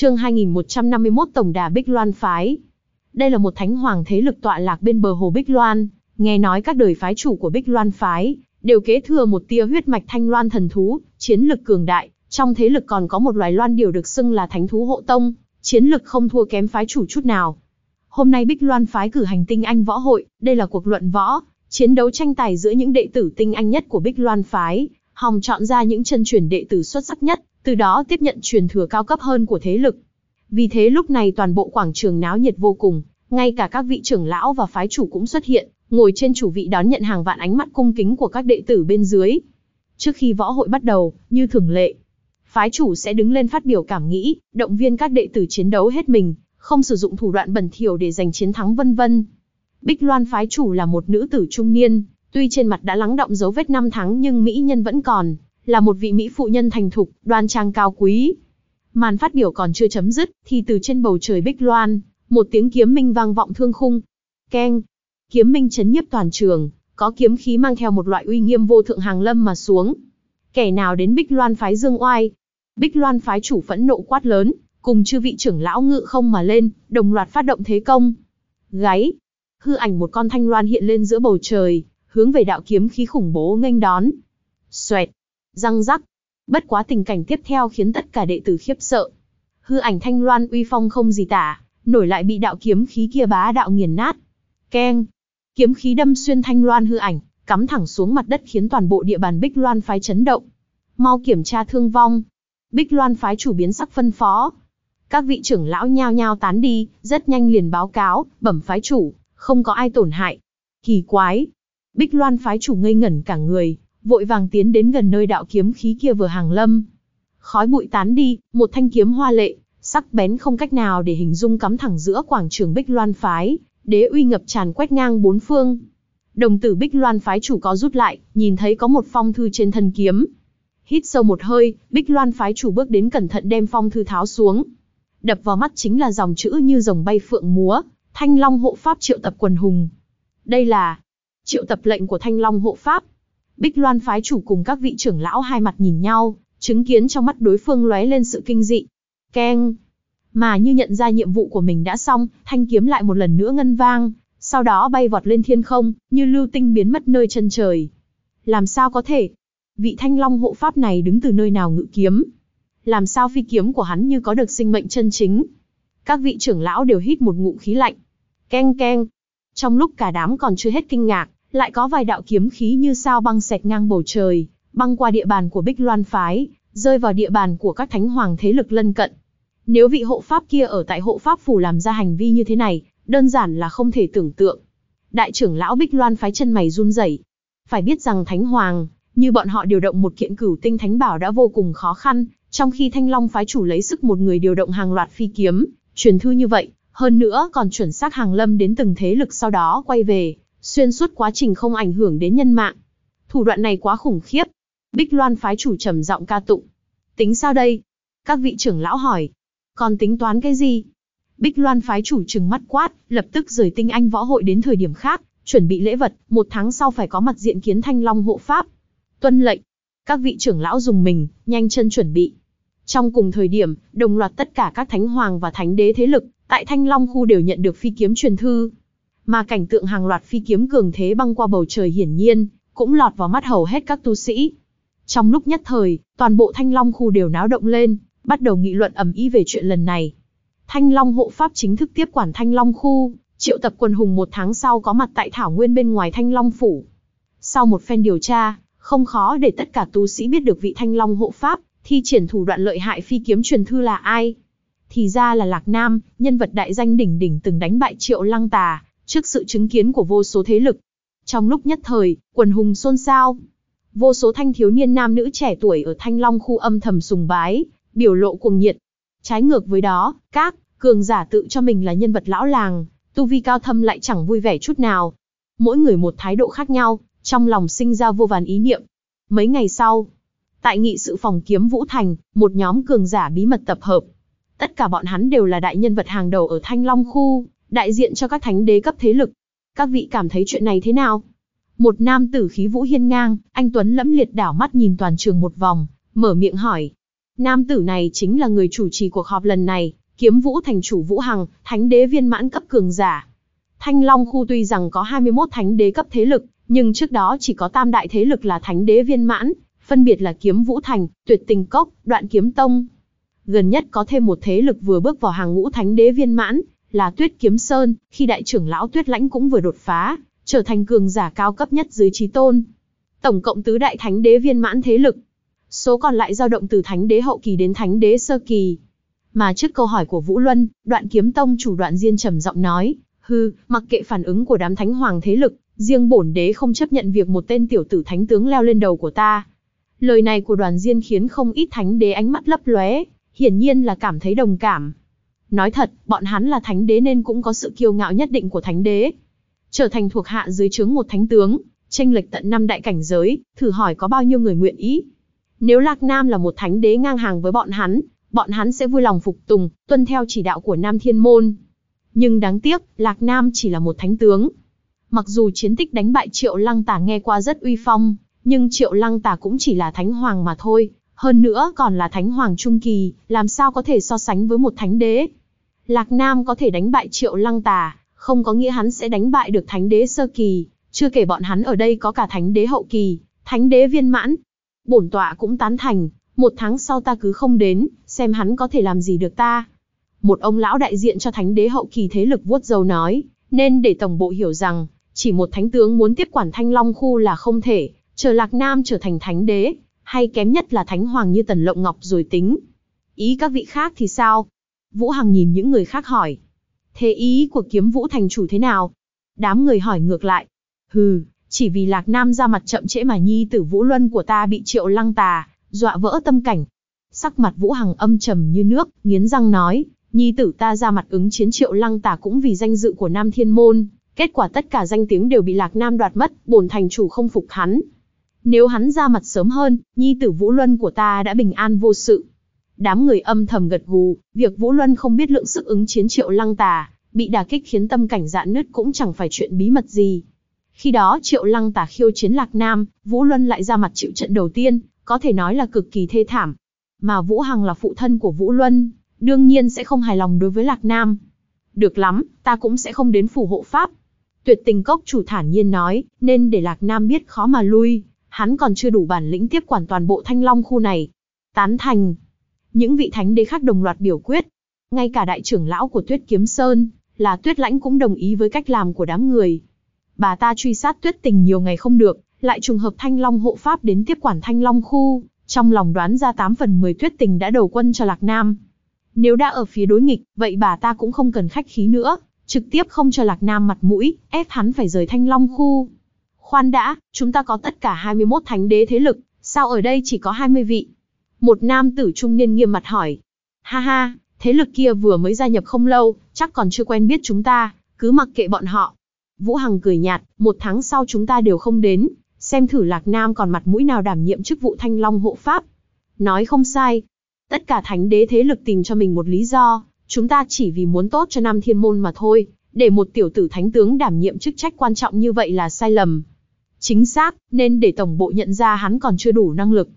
Chương 2151 Tổng đà Bích Loan phái. Đây là một thánh hoàng thế lực tọa lạc bên bờ hồ Bích Loan, nghe nói các đời phái chủ của Bích Loan phái đều kế thừa một tia huyết mạch thanh loan thần thú, chiến lực cường đại, trong thế lực còn có một loài loan điều được xưng là thánh thú hộ tông, chiến lực không thua kém phái chủ chút nào. Hôm nay Bích Loan phái cử hành tinh anh võ hội, đây là cuộc luận võ, chiến đấu tranh tài giữa những đệ tử tinh anh nhất của Bích Loan phái, hòng chọn ra những chân truyền đệ tử xuất sắc nhất, từ đó tiếp nhận truyền thừa cao cấp hơn của thế lực. Vì thế lúc này toàn bộ quảng trường náo nhiệt vô cùng, ngay cả các vị trưởng lão và phái chủ cũng xuất hiện, ngồi trên chủ vị đón nhận hàng vạn ánh mắt cung kính của các đệ tử bên dưới. Trước khi võ hội bắt đầu, như thường lệ, phái chủ sẽ đứng lên phát biểu cảm nghĩ, động viên các đệ tử chiến đấu hết mình, không sử dụng thủ đoạn bẩn thỉu để giành chiến thắng vân vân. Bích Loan phái chủ là một nữ tử trung niên, tuy trên mặt đã lắng động dấu vết năm tháng nhưng mỹ nhân vẫn còn, là một vị mỹ phụ nhân thành thục, đoan trang cao quý. Màn phát biểu còn chưa chấm dứt, thì từ trên bầu trời Bích Loan, một tiếng kiếm minh vang vọng thương khung. Keng, kiếm minh chấn nhiếp toàn trường, có kiếm khí mang theo một loại uy nghiêm vô thượng hàng lâm mà xuống. Kẻ nào đến Bích Loan phái dương oai? Bích Loan phái chủ phẫn nộ quát lớn, cùng chư vị trưởng lão ngự không mà lên, đồng loạt phát động thế công. Gáy, hư ảnh một con thanh loan hiện lên giữa bầu trời, hướng về đạo kiếm khí khủng bố nghênh đón. Xoẹt, răng rắc. Bất quá tình cảnh tiếp theo khiến tất cả đệ tử khiếp sợ. Hư ảnh thanh loan uy phong không gì tả, nổi lại bị đạo kiếm khí kia bá đạo nghiền nát. Keng, kiếm khí đâm xuyên thanh loan hư ảnh, cắm thẳng xuống mặt đất khiến toàn bộ địa bàn Bích Loan phái chấn động. Mau kiểm tra thương vong. Bích Loan phái chủ biến sắc phân phó. Các vị trưởng lão nhao nhao tán đi, rất nhanh liền báo cáo, bẩm phái chủ, không có ai tổn hại. Kỳ quái. Bích Loan phái chủ ngây ngẩn cả người, vội vàng tiến đến gần nơi đạo kiếm khí kia vừa hàng lâm. Khói bụi tán đi, một thanh kiếm hoa lệ, sắc bén không cách nào để hình dung cắm thẳng giữa quảng trường Bích Loan phái, đế uy ngập tràn quét ngang bốn phương. Đồng tử Bích Loan phái chủ có rút lại, nhìn thấy có một phong thư trên thân kiếm. Hít sâu một hơi, Bích Loan phái chủ bước đến cẩn thận đem phong thư tháo xuống. Đập vào mắt chính là dòng chữ như rồng bay phượng múa, Thanh Long hộ pháp triệu tập quần hùng. Đây là triệu tập lệnh của Thanh Long hộ pháp. Bích Loan phái chủ cùng các vị trưởng lão hai mặt nhìn nhau, chứng kiến trong mắt đối phương lóe lên sự kinh dị. Keng! Mà như nhận ra nhiệm vụ của mình đã xong, thanh kiếm lại một lần nữa ngân vang, sau đó bay vọt lên thiên không, như lưu tinh biến mất nơi chân trời. Làm sao có thể? Vị thanh long hộ pháp này đứng từ nơi nào ngự kiếm? Làm sao phi kiếm của hắn như có được sinh mệnh chân chính? Các vị trưởng lão đều hít một ngụm khí lạnh. Keng keng. Trong lúc cả đám còn chưa hết kinh ngạc, lại có vài đạo kiếm khí như sao băng xẹt ngang bầu trời, băng qua địa bàn của Bích Loan phái, rơi vào địa bàn của các thánh hoàng thế lực lân cận. Nếu vị hộ pháp kia ở tại hộ pháp phủ làm ra hành vi như thế này, đơn giản là không thể tưởng tượng. Đại trưởng lão Bích Loan phái chân mày run rẩy. Phải biết rằng thánh hoàng, như bọn họ điều động một kiện cửu tinh thánh bảo đã vô cùng khó khăn, trong khi Thanh Long phái chủ lấy sức một người điều động hàng loạt phi kiếm, truyền thư như vậy, hơn nữa còn chuẩn xác hàng lâm đến từng thế lực sau đó quay về, xuyên suốt quá trình không ảnh hưởng đến nhân mạng. Thủ đoạn này quá khủng khiếp. Bích Loan phái chủ trầm giọng ca tụng. Tính sao đây? Các vị trưởng lão hỏi. Còn tính toán cái gì? Bích Loan phái chủ trừng mắt quát, lập tức rời tinh anh võ hội đến thời điểm khác, chuẩn bị lễ vật, một tháng sau phải có mặt diện kiến thanh long hộ pháp. Tuân lệnh. Các vị trưởng lão dùng mình, nhanh chân chuẩn bị. Trong cùng thời điểm, đồng loạt tất cả các thánh hoàng và thánh đế thế lực, tại Thanh Long khu đều nhận được phi kiếm truyền thư. Mà cảnh tượng hàng loạt phi kiếm cường thế băng qua bầu trời hiển nhiên, cũng lọt vào mắt hầu hết các tu sĩ. Trong lúc nhất thời, toàn bộ Thanh Long khu đều náo động lên, bắt đầu nghị luận ầm ĩ về chuyện lần này. Thanh Long hộ pháp chính thức tiếp quản Thanh Long khu, triệu tập quần hùng một tháng sau có mặt tại Thảo Nguyên bên ngoài Thanh Long phủ. Sau một phen điều tra, không khó để tất cả tu sĩ biết được vị Thanh Long hộ pháp, thi triển thủ đoạn lợi hại phi kiếm truyền thư là ai. Thì ra là Lạc Nam, nhân vật đại danh đỉnh đỉnh từng đánh bại triệu lăng tà, trước sự chứng kiến của vô số thế lực. Trong lúc nhất thời, quần hùng xôn xao. Vô số thanh thiếu niên nam nữ trẻ tuổi ở Thanh Long khu âm thầm sùng bái, biểu lộ cuồng nhiệt. Trái ngược với đó, các cường giả tự cho mình là nhân vật lão làng, tu vi cao thâm lại chẳng vui vẻ chút nào. Mỗi người một thái độ khác nhau, trong lòng sinh ra vô vàn ý niệm. Mấy ngày sau, tại nghị sự phòng kiếm Vũ Thành, một nhóm cường giả bí mật tập hợp. Tất cả bọn hắn đều là đại nhân vật hàng đầu ở Thanh Long khu, đại diện cho các thánh đế cấp thế lực. Các vị cảm thấy chuyện này thế nào? Một nam tử khí vũ hiên ngang, anh Tuấn lẫm liệt đảo mắt nhìn toàn trường một vòng, mở miệng hỏi. Nam tử này chính là người chủ trì cuộc họp lần này, kiếm vũ thành chủ Vũ Hằng, thánh đế viên mãn cấp cường giả. Thanh Long khu tuy rằng có 21 thánh đế cấp thế lực, nhưng trước đó chỉ có tam đại thế lực là thánh đế viên mãn, phân biệt là kiếm vũ thành, tuyệt tình cốc, đoạn kiếm tông. Gần nhất có thêm một thế lực vừa bước vào hàng ngũ thánh đế viên mãn, là tuyết kiếm sơn, khi đại trưởng lão tuyết lãnh cũng vừa đột phá, trở thành cường giả cao cấp nhất dưới trí tôn. Tổng cộng tứ đại thánh đế viên mãn thế lực. Số còn lại dao động từ thánh đế hậu kỳ đến thánh đế sơ kỳ. Mà trước câu hỏi của Vũ Luân, đoạn kiếm tông chủ đoạn diên trầm giọng nói, hư, mặc kệ phản ứng của đám thánh hoàng thế lực, riêng bổn đế không chấp nhận việc một tên tiểu tử thánh tướng leo lên đầu của ta. Lời này của đoàn diên khiến không ít thánh đế ánh mắt lấp lóe, hiển nhiên là cảm thấy đồng cảm. Nói thật, bọn hắn là thánh đế nên cũng có sự kiêu ngạo nhất định của thánh đế. Trở thành thuộc hạ dưới trướng một thánh tướng, tranh lệch tận năm đại cảnh giới, thử hỏi có bao nhiêu người nguyện ý. Nếu Lạc Nam là một thánh đế ngang hàng với bọn hắn, bọn hắn sẽ vui lòng phục tùng, tuân theo chỉ đạo của Nam Thiên Môn. Nhưng đáng tiếc, Lạc Nam chỉ là một thánh tướng. Mặc dù chiến tích đánh bại Triệu Lăng Tả nghe qua rất uy phong, nhưng Triệu Lăng Tả cũng chỉ là thánh hoàng mà thôi, hơn nữa còn là thánh hoàng trung kỳ, làm sao có thể so sánh với một thánh đế. Lạc Nam có thể đánh bại Triệu Lăng tà, không có nghĩa hắn sẽ đánh bại được thánh đế sơ kỳ, chưa kể bọn hắn ở đây có cả thánh đế hậu kỳ, thánh đế viên mãn. Bổn tọa cũng tán thành, một tháng sau ta cứ không đến, xem hắn có thể làm gì được ta. Một ông lão đại diện cho thánh đế hậu kỳ thế lực vuốt dầu nói, nên để tổng bộ hiểu rằng, chỉ một thánh tướng muốn tiếp quản thanh long khu là không thể, chờ lạc nam trở thành thánh đế, hay kém nhất là thánh hoàng như tần lộng ngọc rồi tính. Ý các vị khác thì sao? Vũ Hằng nhìn những người khác hỏi. Thế ý của kiếm vũ thành chủ thế nào? Đám người hỏi ngược lại. Hừ, chỉ vì lạc nam ra mặt chậm trễ mà nhi tử vũ luân của ta bị triệu lăng tà, dọa vỡ tâm cảnh. Sắc mặt Vũ Hằng âm trầm như nước, nghiến răng nói, nhi tử ta ra mặt ứng chiến triệu lăng tà cũng vì danh dự của Nam Thiên Môn, kết quả tất cả danh tiếng đều bị Lạc Nam đoạt mất, bổn thành chủ không phục hắn. Nếu hắn ra mặt sớm hơn, nhi tử Vũ Luân của ta đã bình an vô sự. Đám người âm thầm gật gù, việc Vũ Luân không biết lượng sức ứng chiến triệu lăng tà, bị đả kích khiến tâm cảnh dạn nứt cũng chẳng phải chuyện bí mật gì. Khi đó triệu lăng tà khiêu chiến Lạc Nam, Vũ Luân lại ra mặt chịu trận đầu tiên, có thể nói là cực kỳ thê thảm. Mà Vũ Hằng là phụ thân của Vũ Luân, đương nhiên sẽ không hài lòng đối với Lạc Nam. Được lắm, ta cũng sẽ không đến phủ hộ pháp. Tuyệt tình cốc chủ thản nhiên nói, nên để Lạc Nam biết khó mà lui, hắn còn chưa đủ bản lĩnh tiếp quản toàn bộ thanh long khu này. Tán thành. Những vị thánh đế khác đồng loạt biểu quyết. Ngay cả đại trưởng lão của Tuyết Kiếm Sơn, là Tuyết Lãnh cũng đồng ý với cách làm của đám người. Bà ta truy sát Tuyết Tình nhiều ngày không được, lại trùng hợp Thanh Long hộ pháp đến tiếp quản Thanh Long khu, trong lòng đoán ra 8 phần 10 Tuyết Tình đã đầu quân cho Lạc Nam. Nếu đã ở phía đối nghịch, vậy bà ta cũng không cần khách khí nữa, trực tiếp không cho Lạc Nam mặt mũi, ép hắn phải rời Thanh Long khu. Khoan đã, chúng ta có tất cả 21 thánh đế thế lực, sao ở đây chỉ có 20 vị? Một nam tử trung niên nghiêm mặt hỏi. Ha ha, thế lực kia vừa mới gia nhập không lâu, chắc còn chưa quen biết chúng ta, cứ mặc kệ bọn họ. Vũ Hằng cười nhạt, một tháng sau chúng ta đều không đến, xem thử Lạc Nam còn mặt mũi nào đảm nhiệm chức vụ Thanh Long hộ pháp. Nói không sai. Tất cả thánh đế thế lực tìm cho mình một lý do, chúng ta chỉ vì muốn tốt cho Nam Thiên Môn mà thôi, để một tiểu tử thánh tướng đảm nhiệm chức trách quan trọng như vậy là sai lầm. Chính xác, nên để tổng bộ nhận ra hắn còn chưa đủ năng lực.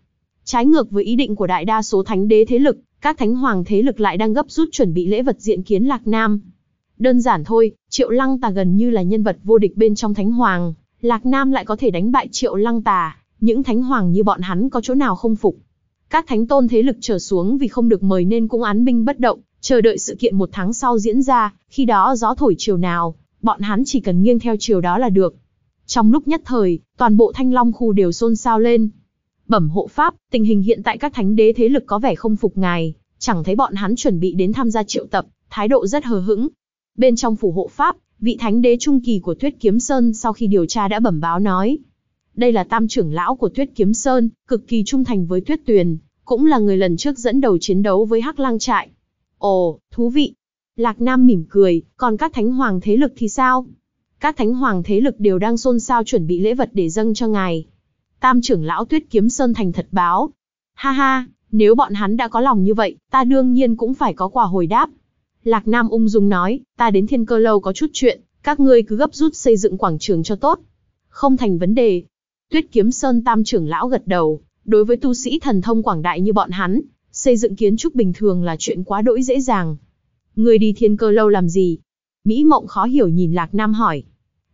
Trái ngược với ý định của đại đa số thánh đế thế lực, các thánh hoàng thế lực lại đang gấp rút chuẩn bị lễ vật diện kiến Lạc Nam. Đơn giản thôi, Triệu Lăng Tà gần như là nhân vật vô địch bên trong thánh hoàng, Lạc Nam lại có thể đánh bại Triệu Lăng Tà, những thánh hoàng như bọn hắn có chỗ nào không phục. Các thánh tôn thế lực trở xuống vì không được mời nên cũng án binh bất động, chờ đợi sự kiện một tháng sau diễn ra, khi đó gió thổi chiều nào, bọn hắn chỉ cần nghiêng theo chiều đó là được. Trong lúc nhất thời, toàn bộ thanh long khu đều xôn xao lên. Bẩm hộ pháp, tình hình hiện tại các thánh đế thế lực có vẻ không phục ngài, chẳng thấy bọn hắn chuẩn bị đến tham gia triệu tập, thái độ rất hờ hững. Bên trong phủ hộ pháp, vị thánh đế trung kỳ của Tuyết Kiếm Sơn sau khi điều tra đã bẩm báo nói. Đây là tam trưởng lão của Tuyết Kiếm Sơn, cực kỳ trung thành với Tuyết Tuyền, cũng là người lần trước dẫn đầu chiến đấu với Hắc Lang Trại. Ồ, thú vị. Lạc Nam mỉm cười, còn các thánh hoàng thế lực thì sao? Các thánh hoàng thế lực đều đang xôn xao chuẩn bị lễ vật để dâng cho ngài. Tam trưởng lão Tuyết Kiếm Sơn thành thật báo. Ha ha, nếu bọn hắn đã có lòng như vậy, ta đương nhiên cũng phải có quà hồi đáp. Lạc Nam ung dung nói, ta đến thiên cơ lâu có chút chuyện, các ngươi cứ gấp rút xây dựng quảng trường cho tốt. Không thành vấn đề. Tuyết Kiếm Sơn Tam trưởng lão gật đầu, đối với tu sĩ thần thông quảng đại như bọn hắn, xây dựng kiến trúc bình thường là chuyện quá đỗi dễ dàng. Người đi thiên cơ lâu làm gì? Mỹ mộng khó hiểu nhìn Lạc Nam hỏi.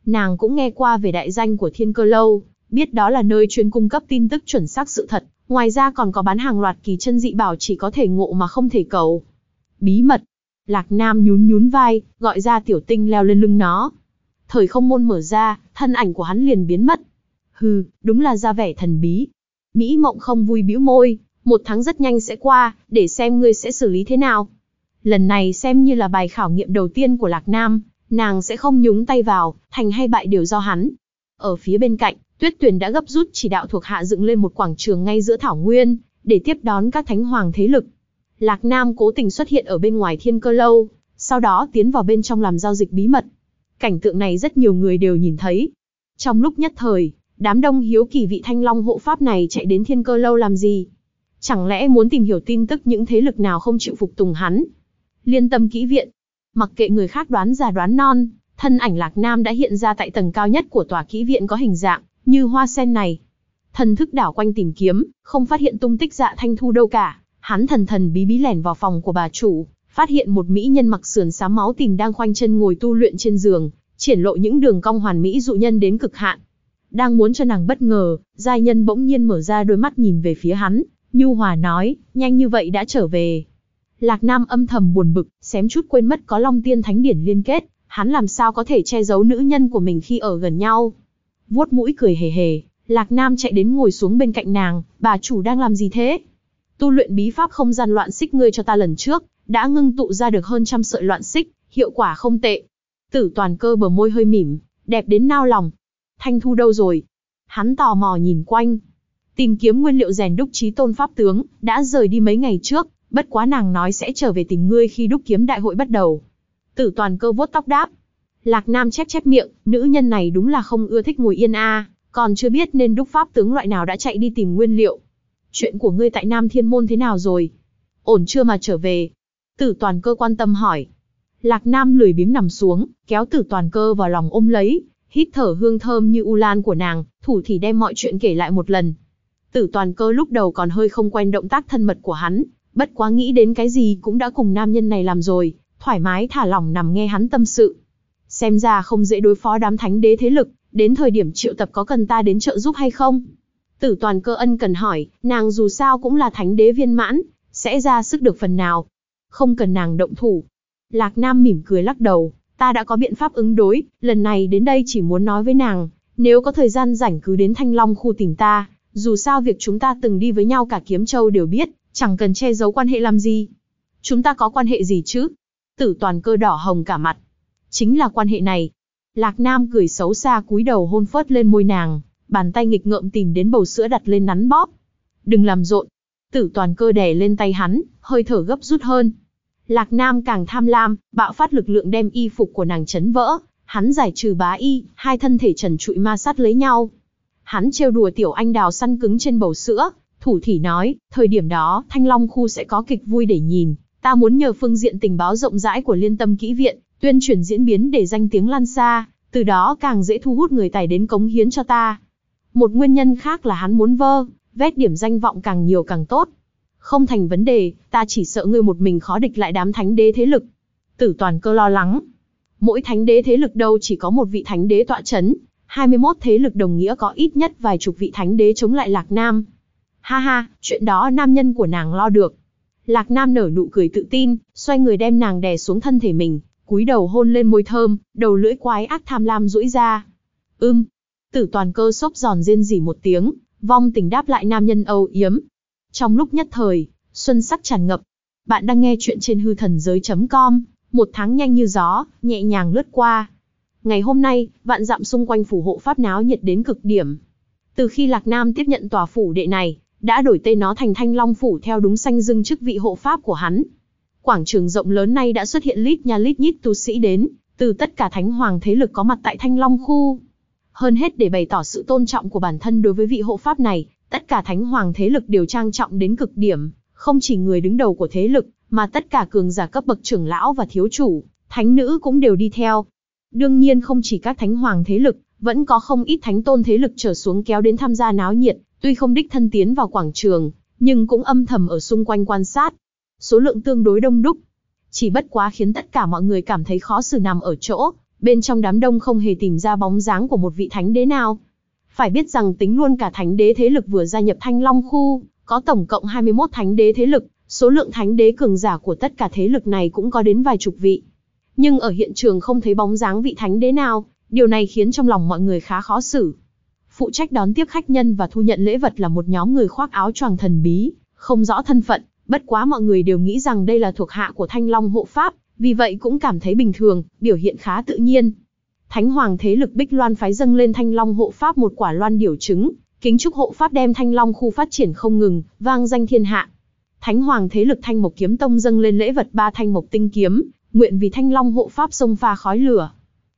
Nàng cũng nghe qua về đại danh của thiên cơ lâu, biết đó là nơi chuyên cung cấp tin tức chuẩn xác sự thật, ngoài ra còn có bán hàng loạt kỳ chân dị bảo chỉ có thể ngộ mà không thể cầu. Bí mật. Lạc Nam nhún nhún vai, gọi ra tiểu tinh leo lên lưng nó. Thời không môn mở ra, thân ảnh của hắn liền biến mất. Hừ, đúng là ra vẻ thần bí. Mỹ mộng không vui bĩu môi, một tháng rất nhanh sẽ qua, để xem ngươi sẽ xử lý thế nào. Lần này xem như là bài khảo nghiệm đầu tiên của Lạc Nam, nàng sẽ không nhúng tay vào, thành hay bại đều do hắn. Ở phía bên cạnh, Tuyết Tuyền đã gấp rút chỉ đạo thuộc hạ dựng lên một quảng trường ngay giữa thảo nguyên, để tiếp đón các thánh hoàng thế lực. Lạc Nam cố tình xuất hiện ở bên ngoài thiên cơ lâu, sau đó tiến vào bên trong làm giao dịch bí mật. Cảnh tượng này rất nhiều người đều nhìn thấy. Trong lúc nhất thời, đám đông hiếu kỳ vị thanh long hộ pháp này chạy đến thiên cơ lâu làm gì? Chẳng lẽ muốn tìm hiểu tin tức những thế lực nào không chịu phục tùng hắn? Liên tâm kỹ viện. Mặc kệ người khác đoán già đoán non, thân ảnh Lạc Nam đã hiện ra tại tầng cao nhất của tòa kỹ viện có hình dạng, như hoa sen này. Thần thức đảo quanh tìm kiếm, không phát hiện tung tích dạ thanh thu đâu cả. Hắn thần thần bí bí lẻn vào phòng của bà chủ, phát hiện một mỹ nhân mặc sườn xám máu tìm đang khoanh chân ngồi tu luyện trên giường, triển lộ những đường cong hoàn mỹ dụ nhân đến cực hạn. Đang muốn cho nàng bất ngờ, giai nhân bỗng nhiên mở ra đôi mắt nhìn về phía hắn, Nhu Hòa nói, nhanh như vậy đã trở về. Lạc Nam âm thầm buồn bực, xém chút quên mất có Long Tiên Thánh Điển liên kết, hắn làm sao có thể che giấu nữ nhân của mình khi ở gần nhau. Vuốt mũi cười hề hề, Lạc Nam chạy đến ngồi xuống bên cạnh nàng, bà chủ đang làm gì thế? Tu luyện bí pháp không gian loạn xích ngươi cho ta lần trước, đã ngưng tụ ra được hơn trăm sợi loạn xích, hiệu quả không tệ. Tử toàn cơ bờ môi hơi mỉm, đẹp đến nao lòng. Thanh thu đâu rồi? Hắn tò mò nhìn quanh. Tìm kiếm nguyên liệu rèn đúc trí tôn pháp tướng, đã rời đi mấy ngày trước, bất quá nàng nói sẽ trở về tìm ngươi khi đúc kiếm đại hội bắt đầu. Tử toàn cơ vuốt tóc đáp. Lạc Nam chép chép miệng, nữ nhân này đúng là không ưa thích ngồi yên a, còn chưa biết nên đúc pháp tướng loại nào đã chạy đi tìm nguyên liệu. Chuyện của ngươi tại Nam Thiên Môn thế nào rồi? Ổn chưa mà trở về? Tử toàn cơ quan tâm hỏi. Lạc Nam lười biếng nằm xuống, kéo tử toàn cơ vào lòng ôm lấy, hít thở hương thơm như u lan của nàng, thủ thì đem mọi chuyện kể lại một lần. Tử toàn cơ lúc đầu còn hơi không quen động tác thân mật của hắn, bất quá nghĩ đến cái gì cũng đã cùng nam nhân này làm rồi, thoải mái thả lỏng nằm nghe hắn tâm sự. Xem ra không dễ đối phó đám thánh đế thế lực, đến thời điểm triệu tập có cần ta đến trợ giúp hay không? Tử toàn cơ ân cần hỏi, nàng dù sao cũng là thánh đế viên mãn, sẽ ra sức được phần nào. Không cần nàng động thủ. Lạc Nam mỉm cười lắc đầu, ta đã có biện pháp ứng đối, lần này đến đây chỉ muốn nói với nàng, nếu có thời gian rảnh cứ đến Thanh Long khu tỉnh ta, dù sao việc chúng ta từng đi với nhau cả Kiếm Châu đều biết, chẳng cần che giấu quan hệ làm gì. Chúng ta có quan hệ gì chứ? Tử toàn cơ đỏ hồng cả mặt. Chính là quan hệ này. Lạc Nam cười xấu xa cúi đầu hôn phớt lên môi nàng, bàn tay nghịch ngợm tìm đến bầu sữa đặt lên nắn bóp. Đừng làm rộn. Tử toàn cơ đè lên tay hắn, hơi thở gấp rút hơn. Lạc Nam càng tham lam, bạo phát lực lượng đem y phục của nàng chấn vỡ, hắn giải trừ bá y, hai thân thể trần trụi ma sát lấy nhau. Hắn trêu đùa tiểu anh đào săn cứng trên bầu sữa, thủ thỉ nói, thời điểm đó, Thanh Long khu sẽ có kịch vui để nhìn, ta muốn nhờ phương diện tình báo rộng rãi của liên tâm kỹ viện, tuyên truyền diễn biến để danh tiếng lan xa, từ đó càng dễ thu hút người tài đến cống hiến cho ta. Một nguyên nhân khác là hắn muốn vơ, vét điểm danh vọng càng nhiều càng tốt. Không thành vấn đề, ta chỉ sợ ngươi một mình khó địch lại đám thánh đế thế lực. Tử toàn cơ lo lắng. Mỗi thánh đế thế lực đâu chỉ có một vị thánh đế tọa chấn, 21 thế lực đồng nghĩa có ít nhất vài chục vị thánh đế chống lại Lạc Nam. Ha ha, chuyện đó nam nhân của nàng lo được. Lạc Nam nở nụ cười tự tin, xoay người đem nàng đè xuống thân thể mình, cúi đầu hôn lên môi thơm, đầu lưỡi quái ác tham lam duỗi ra. Ưm. Tử toàn cơ sốc giòn rên rỉ một tiếng, vong tình đáp lại nam nhân âu yếm. Trong lúc nhất thời, xuân sắc tràn ngập. Bạn đang nghe chuyện trên hư thần giới.com, một tháng nhanh như gió, nhẹ nhàng lướt qua. Ngày hôm nay, vạn dặm xung quanh phủ hộ pháp náo nhiệt đến cực điểm. Từ khi Lạc Nam tiếp nhận tòa phủ đệ này, đã đổi tên nó thành Thanh Long phủ theo đúng danh dưng chức vị hộ pháp của hắn. Quảng trường rộng lớn nay đã xuất hiện lít nha lít nhít tu sĩ đến, từ tất cả thánh hoàng thế lực có mặt tại Thanh Long khu. Hơn hết để bày tỏ sự tôn trọng của bản thân đối với vị hộ pháp này, tất cả thánh hoàng thế lực đều trang trọng đến cực điểm, không chỉ người đứng đầu của thế lực, mà tất cả cường giả cấp bậc trưởng lão và thiếu chủ, thánh nữ cũng đều đi theo. Đương nhiên không chỉ các thánh hoàng thế lực, vẫn có không ít thánh tôn thế lực trở xuống kéo đến tham gia náo nhiệt, tuy không đích thân tiến vào quảng trường, nhưng cũng âm thầm ở xung quanh quan sát. Số lượng tương đối đông đúc. Chỉ bất quá khiến tất cả mọi người cảm thấy khó xử nằm ở chỗ, bên trong đám đông không hề tìm ra bóng dáng của một vị thánh đế nào. Phải biết rằng tính luôn cả thánh đế thế lực vừa gia nhập Thanh Long khu, có tổng cộng 21 thánh đế thế lực, số lượng thánh đế cường giả của tất cả thế lực này cũng có đến vài chục vị. Nhưng ở hiện trường không thấy bóng dáng vị thánh đế nào, điều này khiến trong lòng mọi người khá khó xử. Phụ trách đón tiếp khách nhân và thu nhận lễ vật là một nhóm người khoác áo choàng thần bí, không rõ thân phận, bất quá mọi người đều nghĩ rằng đây là thuộc hạ của Thanh Long hộ pháp, vì vậy cũng cảm thấy bình thường, biểu hiện khá tự nhiên. Thánh hoàng thế lực Bích Loan phái dâng lên Thanh Long hộ pháp một quả loan điểu trứng, kính chúc hộ pháp đem Thanh Long khu phát triển không ngừng, vang danh thiên hạ. Thánh hoàng thế lực Thanh Mộc Kiếm Tông dâng lên lễ vật ba thanh mộc tinh kiếm, nguyện vì Thanh Long hộ pháp sông pha khói lửa.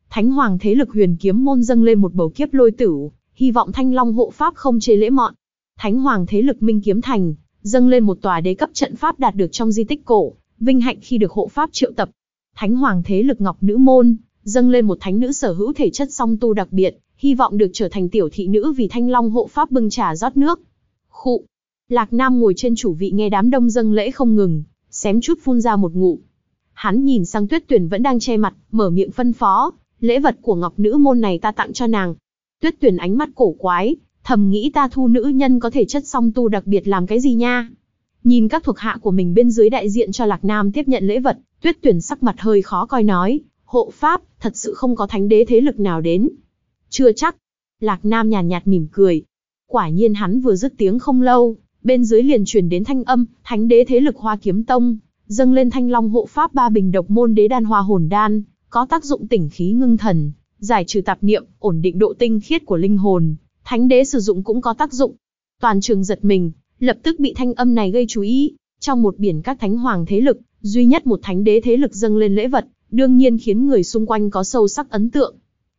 Thánh hoàng thế lực Huyền Kiếm môn dâng lên một bầu kiếp lôi tử, hy vọng Thanh Long hộ pháp không chế lễ mọn. Thánh hoàng thế lực Minh Kiếm Thành dâng lên một tòa đế cấp trận pháp đạt được trong di tích cổ, vinh hạnh khi được hộ pháp triệu tập. Thánh hoàng thế lực Ngọc Nữ môn dâng lên một thánh nữ sở hữu thể chất song tu đặc biệt, hy vọng được trở thành tiểu thị nữ vì Thanh Long hộ pháp bưng trà rót nước. Khụ. Lạc Nam ngồi trên chủ vị nghe đám đông dâng lễ không ngừng, xém chút phun ra một ngụ. Hắn nhìn sang Tuyết Tuyển vẫn đang che mặt, mở miệng phân phó, lễ vật của Ngọc nữ môn này ta tặng cho nàng. Tuyết Tuyển ánh mắt cổ quái, thầm nghĩ ta thu nữ nhân có thể chất song tu đặc biệt làm cái gì nha? Nhìn các thuộc hạ của mình bên dưới đại diện cho Lạc Nam tiếp nhận lễ vật, Tuyết Tuyển sắc mặt hơi khó coi nói, hộ pháp, thật sự không có thánh đế thế lực nào đến. Chưa chắc. Lạc Nam nhàn nhạt, nhạt mỉm cười. Quả nhiên hắn vừa dứt tiếng không lâu, bên dưới liền truyền đến thanh âm, thánh đế thế lực Hoa Kiếm Tông, dâng lên thanh long hộ pháp ba bình độc môn đế đan hoa hồn đan, có tác dụng tỉnh khí ngưng thần, giải trừ tạp niệm, ổn định độ tinh khiết của linh hồn, thánh đế sử dụng cũng có tác dụng. Toàn trường giật mình, lập tức bị thanh âm này gây chú ý, trong một biển các thánh hoàng thế lực, duy nhất một thánh đế thế lực dâng lên lễ vật, đương nhiên khiến người xung quanh có sâu sắc ấn tượng.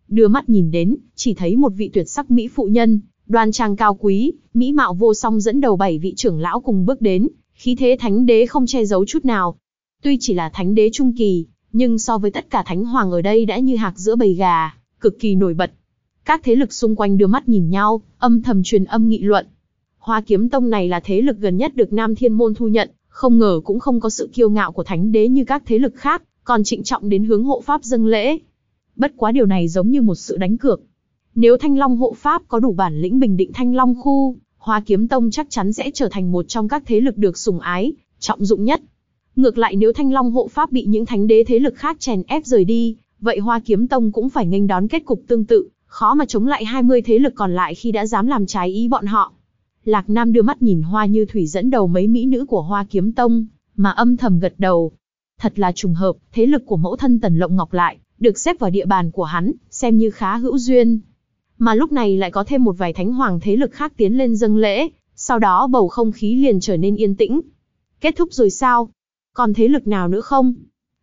Đưa mắt nhìn đến, chỉ thấy một vị tuyệt sắc mỹ phụ nhân, đoan trang cao quý, mỹ mạo vô song dẫn đầu bảy vị trưởng lão cùng bước đến, khí thế thánh đế không che giấu chút nào. Tuy chỉ là thánh đế trung kỳ, nhưng so với tất cả thánh hoàng ở đây đã như hạc giữa bầy gà, cực kỳ nổi bật. Các thế lực xung quanh đưa mắt nhìn nhau, âm thầm truyền âm nghị luận. Hoa kiếm tông này là thế lực gần nhất được Nam Thiên Môn thu nhận, không ngờ cũng không có sự kiêu ngạo của thánh đế như các thế lực khác, còn trịnh trọng đến hướng hộ pháp dâng lễ. Bất quá điều này giống như một sự đánh cược. Nếu Thanh Long hộ pháp có đủ bản lĩnh bình định Thanh Long khu, Hoa Kiếm Tông chắc chắn sẽ trở thành một trong các thế lực được sủng ái, trọng dụng nhất. Ngược lại nếu Thanh Long hộ pháp bị những thánh đế thế lực khác chèn ép rời đi, vậy Hoa Kiếm Tông cũng phải nghênh đón kết cục tương tự, khó mà chống lại 20 thế lực còn lại khi đã dám làm trái ý bọn họ. Lạc Nam đưa mắt nhìn Hoa Như Thủy dẫn đầu mấy mỹ nữ của Hoa Kiếm Tông, mà âm thầm gật đầu. Thật là trùng hợp, thế lực của mẫu thân Tần Lộng Ngọc lại, được xếp vào địa bàn của hắn, xem như khá hữu duyên. Mà lúc này lại có thêm một vài thánh hoàng thế lực khác tiến lên dâng lễ, sau đó bầu không khí liền trở nên yên tĩnh. Kết thúc rồi sao? Còn thế lực nào nữa không?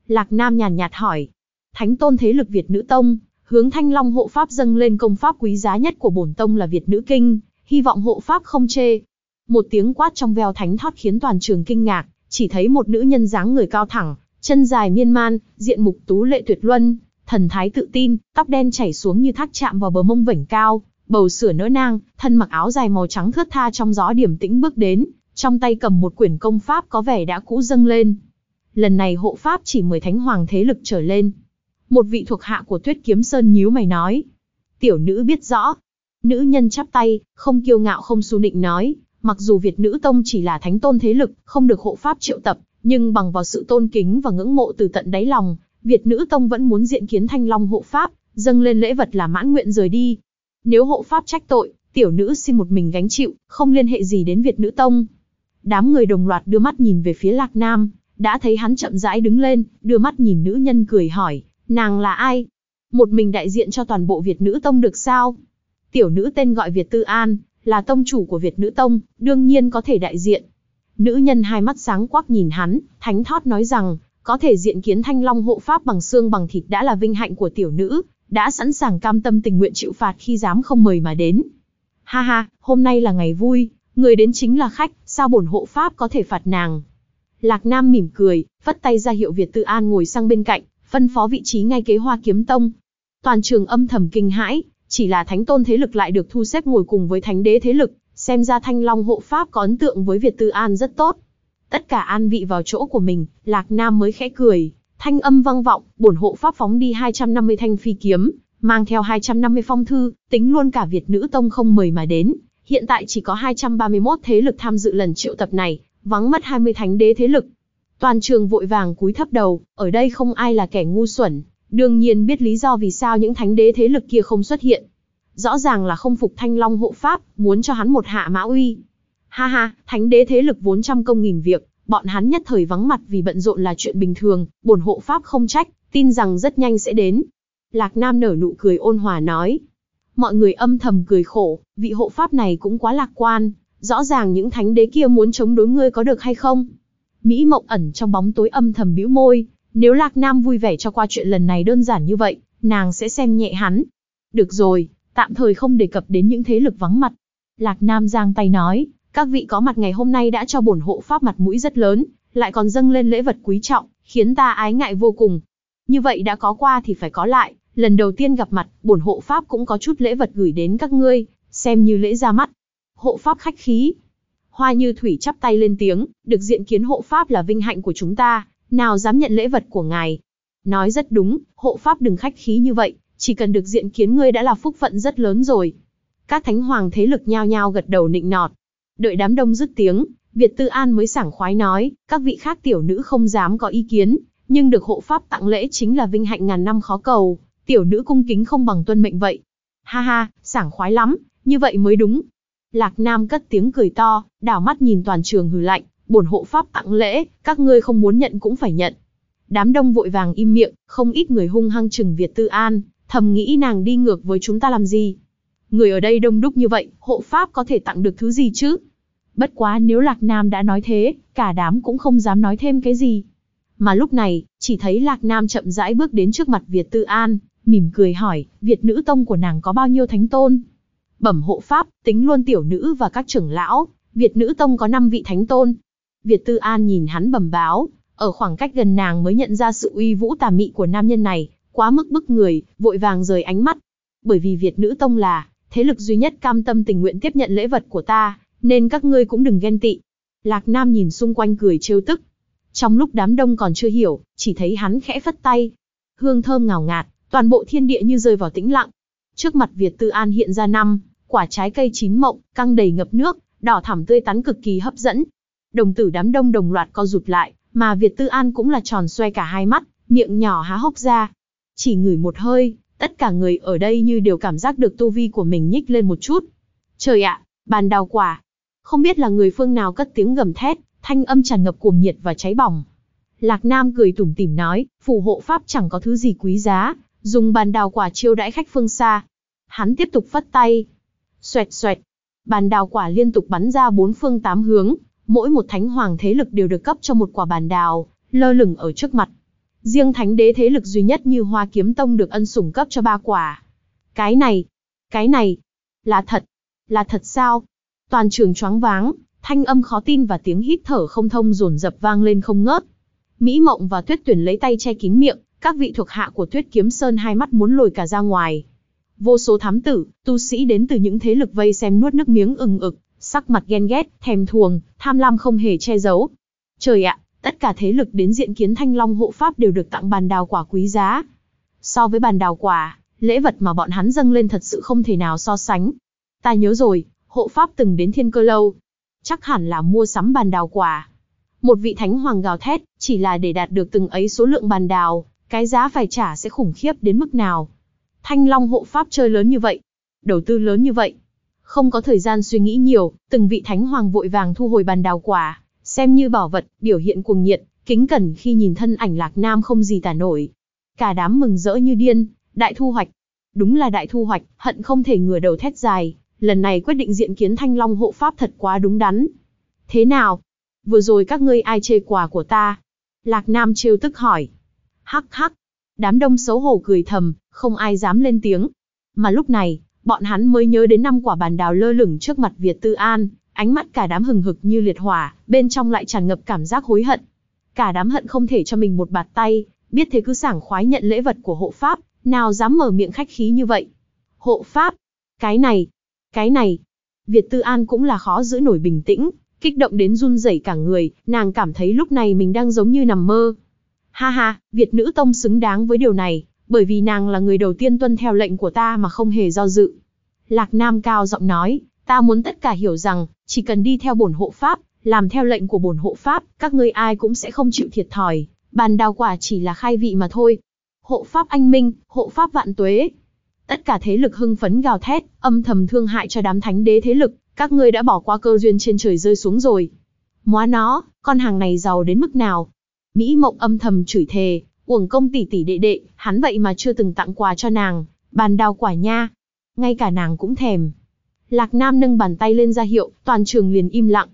Lạc Nam nhàn nhạt hỏi. Thánh tôn thế lực Việt Nữ Tông, hướng Thanh Long hộ pháp dâng lên công pháp quý giá nhất của bổn tông là Việt Nữ Kinh, hy vọng hộ pháp không chê. Một tiếng quát trong veo thánh thoát khiến toàn trường kinh ngạc, chỉ thấy một nữ nhân dáng người cao thẳng, chân dài miên man, diện mục tú lệ tuyệt luân, thần thái tự tin, tóc đen chảy xuống như thác chạm vào bờ mông vảnh cao, bầu sửa nỡ nang, thân mặc áo dài màu trắng thướt tha trong gió điểm tĩnh bước đến, trong tay cầm một quyển công pháp có vẻ đã cũ dâng lên. Lần này hộ pháp chỉ mười thánh hoàng thế lực trở lên. Một vị thuộc hạ của Tuyết Kiếm Sơn nhíu mày nói. Tiểu nữ biết rõ. Nữ nhân chắp tay, không kiêu ngạo không xu nịnh nói, mặc dù Việt nữ tông chỉ là thánh tôn thế lực, không được hộ pháp triệu tập, nhưng bằng vào sự tôn kính và ngưỡng mộ từ tận đáy lòng, Việt nữ tông vẫn muốn diện kiến thanh long hộ pháp, dâng lên lễ vật là mãn nguyện rời đi. Nếu hộ pháp trách tội, tiểu nữ xin một mình gánh chịu, không liên hệ gì đến Việt nữ tông. Đám người đồng loạt đưa mắt nhìn về phía Lạc Nam, đã thấy hắn chậm rãi đứng lên, đưa mắt nhìn nữ nhân cười hỏi, nàng là ai? Một mình đại diện cho toàn bộ Việt nữ tông được sao? Tiểu nữ tên gọi Việt Tư An, là tông chủ của Việt nữ tông, đương nhiên có thể đại diện. Nữ nhân hai mắt sáng quắc nhìn hắn, thánh thót nói rằng, có thể diện kiến thanh long hộ pháp bằng xương bằng thịt đã là vinh hạnh của tiểu nữ, đã sẵn sàng cam tâm tình nguyện chịu phạt khi dám không mời mà đến. Ha ha, hôm nay là ngày vui, người đến chính là khách, sao bổn hộ pháp có thể phạt nàng? Lạc Nam mỉm cười, phất tay ra hiệu Việt Tư An ngồi sang bên cạnh, phân phó vị trí ngay kế hoa kiếm tông. Toàn trường âm thầm kinh hãi, chỉ là thánh tôn thế lực lại được thu xếp ngồi cùng với thánh đế thế lực, Xem ra Thanh Long hộ pháp có ấn tượng với Việt Tư An rất tốt. Tất cả an vị vào chỗ của mình, Lạc Nam mới khẽ cười, thanh âm vang vọng, bổn hộ pháp phóng đi 250 thanh phi kiếm, mang theo 250 phong thư, tính luôn cả Việt nữ tông không mời mà đến. Hiện tại chỉ có 231 thế lực tham dự lần triệu tập này, vắng mất 20 thánh đế thế lực. Toàn trường vội vàng cúi thấp đầu, ở đây không ai là kẻ ngu xuẩn, đương nhiên biết lý do vì sao những thánh đế thế lực kia không xuất hiện. Rõ ràng là không phục thanh long hộ pháp, muốn cho hắn một hạ mã uy. Ha ha, thánh đế thế lực vốn trăm công nghìn việc, bọn hắn nhất thời vắng mặt vì bận rộn là chuyện bình thường, bổn hộ pháp không trách, tin rằng rất nhanh sẽ đến. Lạc Nam nở nụ cười ôn hòa nói. Mọi người âm thầm cười khổ, vị hộ pháp này cũng quá lạc quan, rõ ràng những thánh đế kia muốn chống đối ngươi có được hay không? Mỹ Mộng ẩn trong bóng tối âm thầm bĩu môi, nếu Lạc Nam vui vẻ cho qua chuyện lần này đơn giản như vậy, nàng sẽ xem nhẹ hắn. Được rồi, tạm thời không đề cập đến những thế lực vắng mặt. Lạc Nam giang tay nói, các vị có mặt ngày hôm nay đã cho bổn hộ pháp mặt mũi rất lớn, lại còn dâng lên lễ vật quý trọng, khiến ta ái ngại vô cùng. Như vậy đã có qua thì phải có lại, lần đầu tiên gặp mặt, bổn hộ pháp cũng có chút lễ vật gửi đến các ngươi, xem như lễ ra mắt. Hộ pháp khách khí. Hoa như thủy chắp tay lên tiếng, được diện kiến hộ pháp là vinh hạnh của chúng ta, nào dám nhận lễ vật của ngài. Nói rất đúng, hộ pháp đừng khách khí như vậy, chỉ cần được diện kiến ngươi đã là phúc phận rất lớn rồi. Các thánh hoàng thế lực nhao nhao gật đầu nịnh nọt. Đợi đám đông dứt tiếng, Việt Tư An mới sảng khoái nói, các vị khác tiểu nữ không dám có ý kiến, nhưng được hộ pháp tặng lễ chính là vinh hạnh ngàn năm khó cầu, tiểu nữ cung kính không bằng tuân mệnh vậy. Ha ha, sảng khoái lắm, như vậy mới đúng. Lạc Nam cất tiếng cười to, đảo mắt nhìn toàn trường hừ lạnh, bổn hộ pháp tặng lễ, các ngươi không muốn nhận cũng phải nhận. Đám đông vội vàng im miệng, không ít người hung hăng chừng Việt Tư An, thầm nghĩ nàng đi ngược với chúng ta làm gì. Người ở đây đông đúc như vậy, hộ pháp có thể tặng được thứ gì chứ? Bất quá nếu Lạc Nam đã nói thế, cả đám cũng không dám nói thêm cái gì. Mà lúc này, chỉ thấy Lạc Nam chậm rãi bước đến trước mặt Việt Tư An, mỉm cười hỏi, Việt nữ tông của nàng có bao nhiêu thánh tôn? Bẩm hộ pháp, tính luôn tiểu nữ và các trưởng lão, Việt nữ tông có 5 vị thánh tôn. Việt Tư An nhìn hắn bẩm báo, ở khoảng cách gần nàng mới nhận ra sự uy vũ tà mị của nam nhân này, quá mức bức người, vội vàng rời ánh mắt. Bởi vì Việt nữ tông là thế lực duy nhất cam tâm tình nguyện tiếp nhận lễ vật của ta, nên các ngươi cũng đừng ghen tị. Lạc Nam nhìn xung quanh cười trêu tức. Trong lúc đám đông còn chưa hiểu, chỉ thấy hắn khẽ phất tay. Hương thơm ngào ngạt, toàn bộ thiên địa như rơi vào tĩnh lặng. Trước mặt Việt Tư An hiện ra năm, quả trái cây chín mộng, căng đầy ngập nước, đỏ thẳm tươi tắn cực kỳ hấp dẫn. Đồng tử đám đông đồng loạt co rụt lại, mà Việt Tư An cũng là tròn xoay cả hai mắt, miệng nhỏ há hốc ra. Chỉ ngửi một hơi, tất cả người ở đây như đều cảm giác được tu vi của mình nhích lên một chút. Trời ạ, bàn đào quả, không biết là người phương nào cất tiếng gầm thét, thanh âm tràn ngập cuồng nhiệt và cháy bỏng. Lạc Nam cười tủm tỉm nói, phù hộ pháp chẳng có thứ gì quý giá, dùng bàn đào quả chiêu đãi khách phương xa. Hắn tiếp tục phất tay. Xoẹt xoẹt. Bàn đào quả liên tục bắn ra bốn phương tám hướng, mỗi một thánh hoàng thế lực đều được cấp cho một quả bàn đào, lơ lửng ở trước mặt. Riêng thánh đế thế lực duy nhất như Hoa Kiếm Tông được ân sủng cấp cho ba quả. Cái này, cái này, là thật, là thật sao? Toàn trường choáng váng, thanh âm khó tin và tiếng hít thở không thông dồn dập vang lên không ngớt. Mỹ Mộng và Tuyết Tuyển lấy tay che kín miệng, các vị thuộc hạ của Tuyết Kiếm Sơn hai mắt muốn lồi cả ra ngoài. Vô số thám tử, tu sĩ đến từ những thế lực vây xem nuốt nước miếng ừng ực, sắc mặt ghen ghét, thèm thuồng, tham lam không hề che giấu. Trời ạ, tất cả thế lực đến diện kiến Thanh Long hộ pháp đều được tặng bàn đào quả quý giá. So với bàn đào quả, lễ vật mà bọn hắn dâng lên thật sự không thể nào so sánh. Ta nhớ rồi, hộ pháp từng đến thiên cơ lâu. Chắc hẳn là mua sắm bàn đào quả. Một vị thánh hoàng gào thét, chỉ là để đạt được từng ấy số lượng bàn đào, cái giá phải trả sẽ khủng khiếp đến mức nào. Thanh Long hộ pháp chơi lớn như vậy, đầu tư lớn như vậy. Không có thời gian suy nghĩ nhiều, từng vị thánh hoàng vội vàng thu hồi bàn đào quả, xem như bảo vật, biểu hiện cuồng nhiệt, kính cẩn khi nhìn thân ảnh lạc nam không gì tả nổi. Cả đám mừng rỡ như điên, đại thu hoạch. Đúng là đại thu hoạch, hận không thể ngửa đầu thét dài, lần này quyết định diện kiến Thanh Long hộ pháp thật quá đúng đắn. Thế nào? Vừa rồi các ngươi ai chê quà của ta? Lạc Nam trêu tức hỏi. Hắc hắc. Đám đông xấu hổ cười thầm, không ai dám lên tiếng. Mà lúc này, bọn hắn mới nhớ đến năm quả bàn đào lơ lửng trước mặt Việt Tư An, ánh mắt cả đám hừng hực như liệt hỏa, bên trong lại tràn ngập cảm giác hối hận. Cả đám hận không thể cho mình một bạt tay, biết thế cứ sảng khoái nhận lễ vật của hộ pháp, nào dám mở miệng khách khí như vậy. Hộ pháp, cái này, cái này, Việt Tư An cũng là khó giữ nổi bình tĩnh, kích động đến run rẩy cả người, nàng cảm thấy lúc này mình đang giống như nằm mơ. Ha ha, Việt nữ tông xứng đáng với điều này, bởi vì nàng là người đầu tiên tuân theo lệnh của ta mà không hề do dự. Lạc Nam cao giọng nói, ta muốn tất cả hiểu rằng, chỉ cần đi theo bổn hộ pháp, làm theo lệnh của bổn hộ pháp, các ngươi ai cũng sẽ không chịu thiệt thòi, bàn đào quả chỉ là khai vị mà thôi. Hộ pháp anh minh, hộ pháp vạn tuế. Tất cả thế lực hưng phấn gào thét, âm thầm thương hại cho đám thánh đế thế lực, các ngươi đã bỏ qua cơ duyên trên trời rơi xuống rồi. Móa nó, con hàng này giàu đến mức nào? Mỹ mộng âm thầm chửi thề, uổng công tỷ tỷ đệ đệ, hắn vậy mà chưa từng tặng quà cho nàng, bàn đào quả nha. Ngay cả nàng cũng thèm. Lạc Nam nâng bàn tay lên ra hiệu, toàn trường liền im lặng.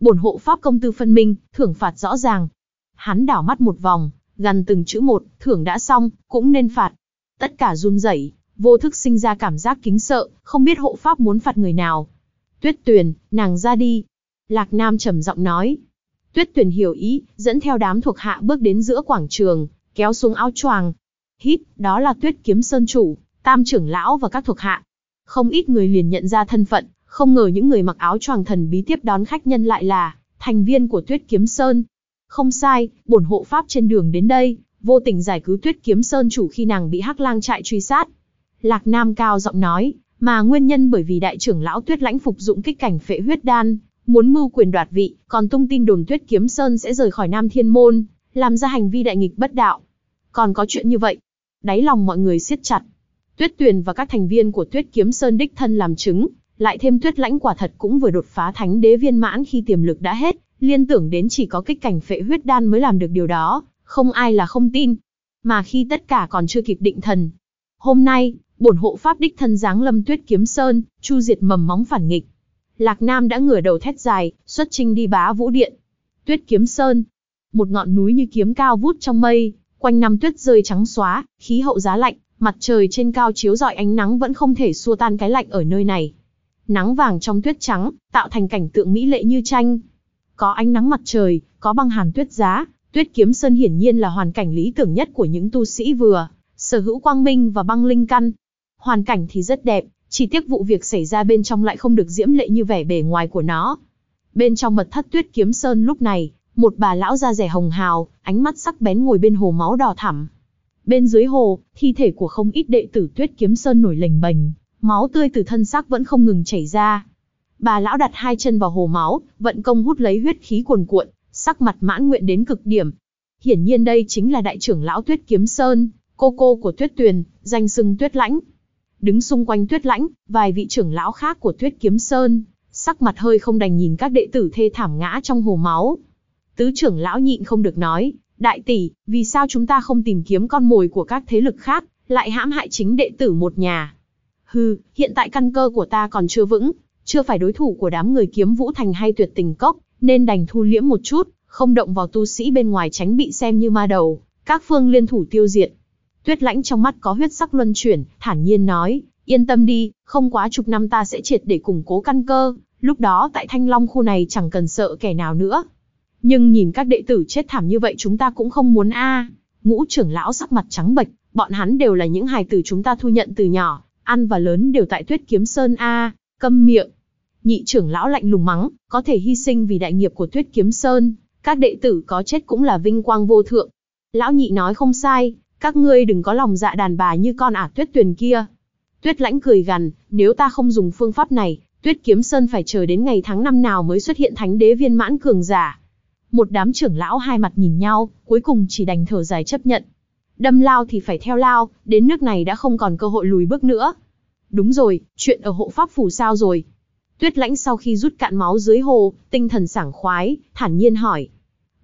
Bổn hộ pháp công tư phân minh, thưởng phạt rõ ràng. Hắn đảo mắt một vòng, gần từng chữ một, thưởng đã xong, cũng nên phạt. Tất cả run rẩy, vô thức sinh ra cảm giác kính sợ, không biết hộ pháp muốn phạt người nào. Tuyết Tuyền, nàng ra đi. Lạc Nam trầm giọng nói. Tuyết Tuyền hiểu ý, dẫn theo đám thuộc hạ bước đến giữa quảng trường, kéo xuống áo choàng. Hít, đó là Tuyết Kiếm Sơn chủ, Tam trưởng lão và các thuộc hạ. Không ít người liền nhận ra thân phận, không ngờ những người mặc áo choàng thần bí tiếp đón khách nhân lại là thành viên của Tuyết Kiếm Sơn. Không sai, bổn hộ pháp trên đường đến đây, vô tình giải cứu Tuyết Kiếm Sơn chủ khi nàng bị Hắc Lang trại truy sát. Lạc Nam cao giọng nói, mà nguyên nhân bởi vì đại trưởng lão Tuyết Lãnh phục dụng kích cảnh phệ huyết đan, muốn mưu quyền đoạt vị, còn tung tin đồn Tuyết Kiếm Sơn sẽ rời khỏi Nam Thiên Môn, làm ra hành vi đại nghịch bất đạo. Còn có chuyện như vậy, đáy lòng mọi người siết chặt. Tuyết Tuyền và các thành viên của Tuyết Kiếm Sơn đích thân làm chứng, lại thêm Tuyết Lãnh quả thật cũng vừa đột phá thánh đế viên mãn khi tiềm lực đã hết, liên tưởng đến chỉ có kích cảnh phệ huyết đan mới làm được điều đó, không ai là không tin. Mà khi tất cả còn chưa kịp định thần, hôm nay, bổn hộ pháp đích thân giáng lâm Tuyết Kiếm Sơn, chu diệt mầm móng phản nghịch. Lạc Nam đã ngửa đầu thét dài, xuất chinh đi bá vũ điện. Tuyết Kiếm Sơn, một ngọn núi như kiếm cao vút trong mây, quanh năm tuyết rơi trắng xóa, khí hậu giá lạnh, mặt trời trên cao chiếu rọi ánh nắng vẫn không thể xua tan cái lạnh ở nơi này. Nắng vàng trong tuyết trắng, tạo thành cảnh tượng mỹ lệ như tranh. Có ánh nắng mặt trời, có băng hàn tuyết giá, tuyết kiếm sơn hiển nhiên là hoàn cảnh lý tưởng nhất của những tu sĩ vừa, sở hữu quang minh và băng linh căn. Hoàn cảnh thì rất đẹp, chỉ tiếc vụ việc xảy ra bên trong lại không được diễm lệ như vẻ bề ngoài của nó. Bên trong mật thất tuyết kiếm sơn lúc này, một bà lão da rẻ hồng hào, ánh mắt sắc bén ngồi bên hồ máu đỏ thẳm. Bên dưới hồ, thi thể của không ít đệ tử tuyết kiếm sơn nổi lềnh bềnh, máu tươi từ thân xác vẫn không ngừng chảy ra. Bà lão đặt hai chân vào hồ máu, vận công hút lấy huyết khí cuồn cuộn, sắc mặt mãn nguyện đến cực điểm. Hiển nhiên đây chính là đại trưởng lão Tuyết Kiếm Sơn, cô cô của Tuyết Tuyền, danh xưng Tuyết Lãnh. Đứng xung quanh Tuyết Lãnh, vài vị trưởng lão khác của Tuyết Kiếm Sơn, sắc mặt hơi không đành nhìn các đệ tử thê thảm ngã trong hồ máu. Tứ trưởng lão nhịn không được nói, đại tỷ, vì sao chúng ta không tìm kiếm con mồi của các thế lực khác, lại hãm hại chính đệ tử một nhà? Hừ, hiện tại căn cơ của ta còn chưa vững, chưa phải đối thủ của đám người kiếm vũ thành hay tuyệt tình cốc, nên đành thu liễm một chút, không động vào tu sĩ bên ngoài tránh bị xem như ma đầu, các phương liên thủ tiêu diệt. Tuyết lãnh trong mắt có huyết sắc luân chuyển, thản nhiên nói, yên tâm đi, không quá chục năm ta sẽ triệt để củng cố căn cơ, lúc đó tại Thanh Long khu này chẳng cần sợ kẻ nào nữa. Nhưng nhìn các đệ tử chết thảm như vậy chúng ta cũng không muốn a. Ngũ trưởng lão sắc mặt trắng bệch, bọn hắn đều là những hài tử chúng ta thu nhận từ nhỏ, ăn và lớn đều tại Tuyết Kiếm Sơn a, câm miệng. Nhị trưởng lão lạnh lùng mắng, có thể hy sinh vì đại nghiệp của Tuyết Kiếm Sơn, các đệ tử có chết cũng là vinh quang vô thượng. Lão nhị nói không sai, các ngươi đừng có lòng dạ đàn bà như con ả Tuyết Tuyền kia. Tuyết Lãnh cười gằn, nếu ta không dùng phương pháp này, Tuyết Kiếm Sơn phải chờ đến ngày tháng năm nào mới xuất hiện thánh đế viên mãn cường giả. Một đám trưởng lão hai mặt nhìn nhau, cuối cùng chỉ đành thở dài chấp nhận. Đâm lao thì phải theo lao, đến nước này đã không còn cơ hội lùi bước nữa. Đúng rồi, chuyện ở hộ pháp phủ sao rồi? Tuyết lãnh sau khi rút cạn máu dưới hồ, tinh thần sảng khoái, thản nhiên hỏi.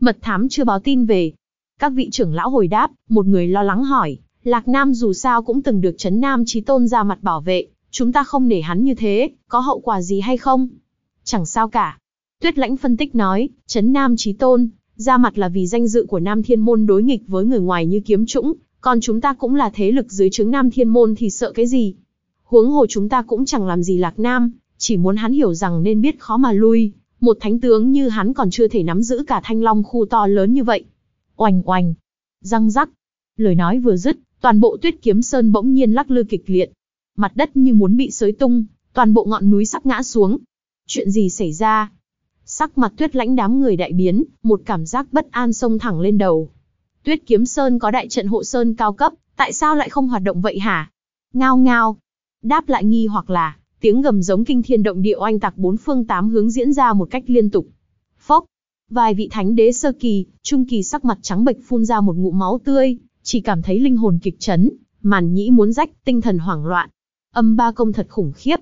Mật thám chưa báo tin về. Các vị trưởng lão hồi đáp, một người lo lắng hỏi, Lạc Nam dù sao cũng từng được chấn Nam Chí Tôn ra mặt bảo vệ, chúng ta không để hắn như thế, có hậu quả gì hay không? Chẳng sao cả. Tuyết lãnh phân tích nói, chấn Nam Chí Tôn, ra mặt là vì danh dự của Nam Thiên Môn đối nghịch với người ngoài như kiếm trũng, còn chúng ta cũng là thế lực dưới trướng Nam Thiên Môn thì sợ cái gì? Huống hồ chúng ta cũng chẳng làm gì Lạc Nam, chỉ muốn hắn hiểu rằng nên biết khó mà lui, một thánh tướng như hắn còn chưa thể nắm giữ cả thanh long khu to lớn như vậy. Oanh oanh, răng rắc, lời nói vừa dứt, toàn bộ tuyết kiếm sơn bỗng nhiên lắc lư kịch liệt. Mặt đất như muốn bị sới tung, toàn bộ ngọn núi sắp ngã xuống, chuyện gì xảy ra? Sắc mặt tuyết lãnh đám người đại biến, một cảm giác bất an xông thẳng lên đầu. Tuyết kiếm sơn có đại trận hộ sơn cao cấp, tại sao lại không hoạt động vậy hả? Ngao ngao. Đáp lại nghi hoặc là, tiếng gầm giống kinh thiên động địa oanh tạc bốn phương tám hướng diễn ra một cách liên tục. Phốc. Vài vị thánh đế sơ kỳ, trung kỳ sắc mặt trắng bệch phun ra một ngụm máu tươi, chỉ cảm thấy linh hồn kịch chấn, màn nhĩ muốn rách, tinh thần hoảng loạn. Âm ba công thật khủng khiếp.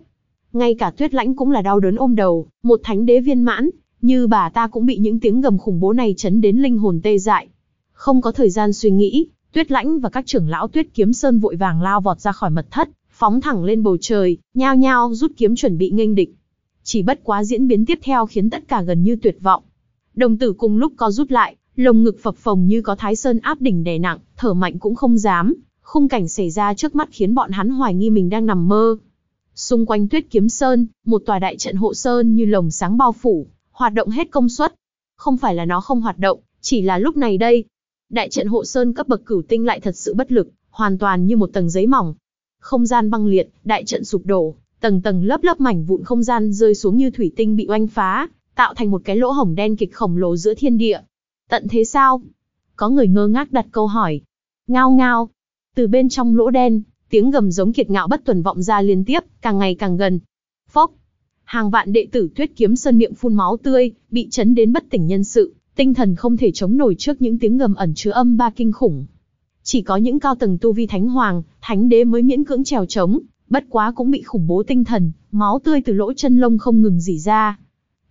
Ngay cả tuyết lãnh cũng là đau đớn ôm đầu, một thánh đế viên mãn, như bà ta cũng bị những tiếng gầm khủng bố này chấn đến linh hồn tê dại. Không có thời gian suy nghĩ, tuyết lãnh và các trưởng lão tuyết kiếm sơn vội vàng lao vọt ra khỏi mật thất, phóng thẳng lên bầu trời, nhao nhao rút kiếm chuẩn bị nghênh địch. Chỉ bất quá diễn biến tiếp theo khiến tất cả gần như tuyệt vọng. Đồng tử cùng lúc có rút lại, lồng ngực phập phồng như có thái sơn áp đỉnh đè nặng, thở mạnh cũng không dám, khung cảnh xảy ra trước mắt khiến bọn hắn hoài nghi mình đang nằm mơ. Xung quanh Tuyết Kiếm Sơn, một tòa đại trận hộ sơn như lồng sáng bao phủ, hoạt động hết công suất. Không phải là nó không hoạt động, chỉ là lúc này đây, đại trận hộ sơn cấp bậc cửu tinh lại thật sự bất lực, hoàn toàn như một tầng giấy mỏng. Không gian băng liệt, đại trận sụp đổ, tầng tầng lớp lớp mảnh vụn không gian rơi xuống như thủy tinh bị oanh phá, tạo thành một cái lỗ hổng đen kịch khổng lồ giữa thiên địa. Tận thế sao? Có người ngơ ngác đặt câu hỏi. Ngao ngao. Từ bên trong lỗ đen, tiếng gầm giống kiệt ngạo bất tuần vọng ra liên tiếp, càng ngày càng gần. Phốc. Hàng vạn đệ tử Tuyết Kiếm Sơn miệng phun máu tươi, bị chấn đến bất tỉnh nhân sự, tinh thần không thể chống nổi trước những tiếng gầm ẩn chứa âm ba kinh khủng. Chỉ có những cao tầng tu vi thánh hoàng, thánh đế mới miễn cưỡng trèo chống, bất quá cũng bị khủng bố tinh thần, máu tươi từ lỗ chân lông không ngừng rỉ ra.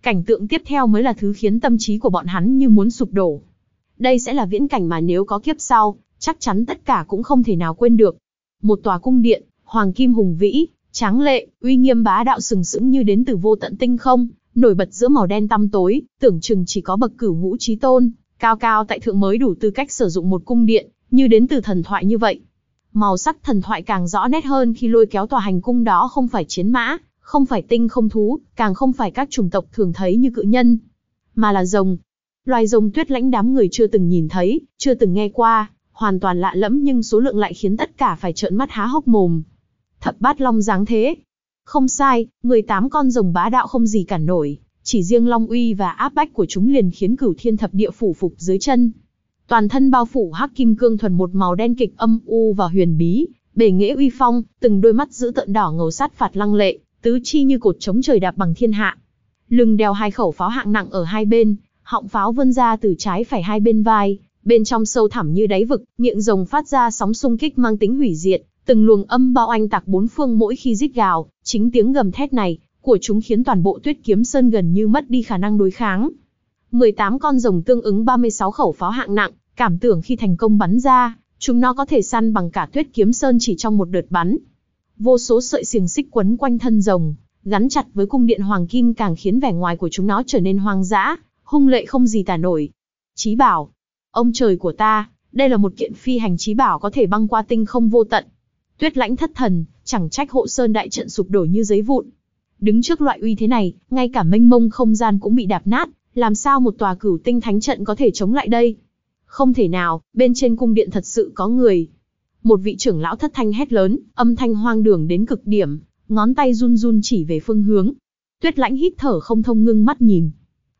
Cảnh tượng tiếp theo mới là thứ khiến tâm trí của bọn hắn như muốn sụp đổ. Đây sẽ là viễn cảnh mà nếu có kiếp sau, chắc chắn tất cả cũng không thể nào quên được. Một tòa cung điện, hoàng kim hùng vĩ, tráng lệ, uy nghiêm bá đạo sừng sững như đến từ vô tận tinh không, nổi bật giữa màu đen tăm tối, tưởng chừng chỉ có bậc cửu ngũ trí tôn, cao cao tại thượng mới đủ tư cách sử dụng một cung điện, như đến từ thần thoại như vậy. Màu sắc thần thoại càng rõ nét hơn khi lôi kéo tòa hành cung đó không phải chiến mã, không phải tinh không thú, càng không phải các chủng tộc thường thấy như cự nhân, mà là rồng. Loài rồng tuyết lãnh đám người chưa từng nhìn thấy, chưa từng nghe qua, hoàn toàn lạ lẫm nhưng số lượng lại khiến tất cả phải trợn mắt há hốc mồm. Thập bát long dáng thế. Không sai, 18 con rồng bá đạo không gì cản nổi, chỉ riêng long uy và áp bách của chúng liền khiến cửu thiên thập địa phủ phục dưới chân. Toàn thân bao phủ hắc kim cương thuần một màu đen kịch âm u và huyền bí, bề nghĩa uy phong, từng đôi mắt giữ tợn đỏ ngầu sát phạt lăng lệ, tứ chi như cột chống trời đạp bằng thiên hạ. Lưng đeo hai khẩu pháo hạng nặng ở hai bên, họng pháo vươn ra từ trái phải hai bên vai, bên trong sâu thẳm như đáy vực, miệng rồng phát ra sóng xung kích mang tính hủy diệt, từng luồng âm bao anh tạc bốn phương mỗi khi rít gào, chính tiếng gầm thét này của chúng khiến toàn bộ Tuyết Kiếm Sơn gần như mất đi khả năng đối kháng. 18 con rồng tương ứng 36 khẩu pháo hạng nặng, cảm tưởng khi thành công bắn ra, chúng nó có thể săn bằng cả Tuyết Kiếm Sơn chỉ trong một đợt bắn. Vô số sợi xiềng xích quấn quanh thân rồng, gắn chặt với cung điện hoàng kim càng khiến vẻ ngoài của chúng nó trở nên hoang dã, hung lệ không gì tả nổi. Chí bảo, ông trời của ta, đây là một kiện phi hành chí bảo có thể băng qua tinh không vô tận. Tuyết lãnh thất thần, chẳng trách hộ sơn đại trận sụp đổ như giấy vụn. Đứng trước loại uy thế này, ngay cả mênh mông không gian cũng bị đạp nát, làm sao một tòa cửu tinh thánh trận có thể chống lại đây? Không thể nào, bên trên cung điện thật sự có người. Một vị trưởng lão thất thanh hét lớn, âm thanh hoang đường đến cực điểm, ngón tay run run chỉ về phương hướng. Tuyết lãnh hít thở không thông ngưng mắt nhìn.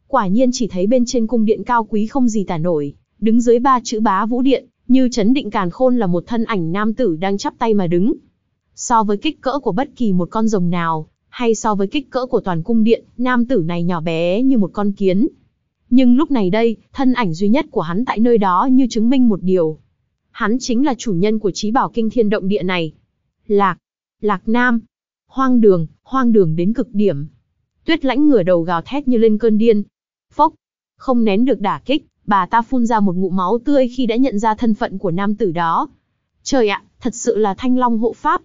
Quả nhiên chỉ thấy bên trên cung điện cao quý không gì tả nổi, đứng dưới ba chữ bá vũ điện, như chấn định càn khôn là một thân ảnh nam tử đang chắp tay mà đứng. So với kích cỡ của bất kỳ một con rồng nào, hay so với kích cỡ của toàn cung điện, nam tử này nhỏ bé như một con kiến. Nhưng lúc này đây, thân ảnh duy nhất của hắn tại nơi đó như chứng minh một điều. Hắn chính là chủ nhân của trí bảo kinh thiên động địa này. Lạc, Lạc Nam, hoang đường, hoang đường đến cực điểm. Tuyết lãnh ngửa đầu gào thét như lên cơn điên. Phốc, không nén được đả kích, bà ta phun ra một ngụm máu tươi khi đã nhận ra thân phận của nam tử đó. Trời ạ, thật sự là thanh long hộ pháp.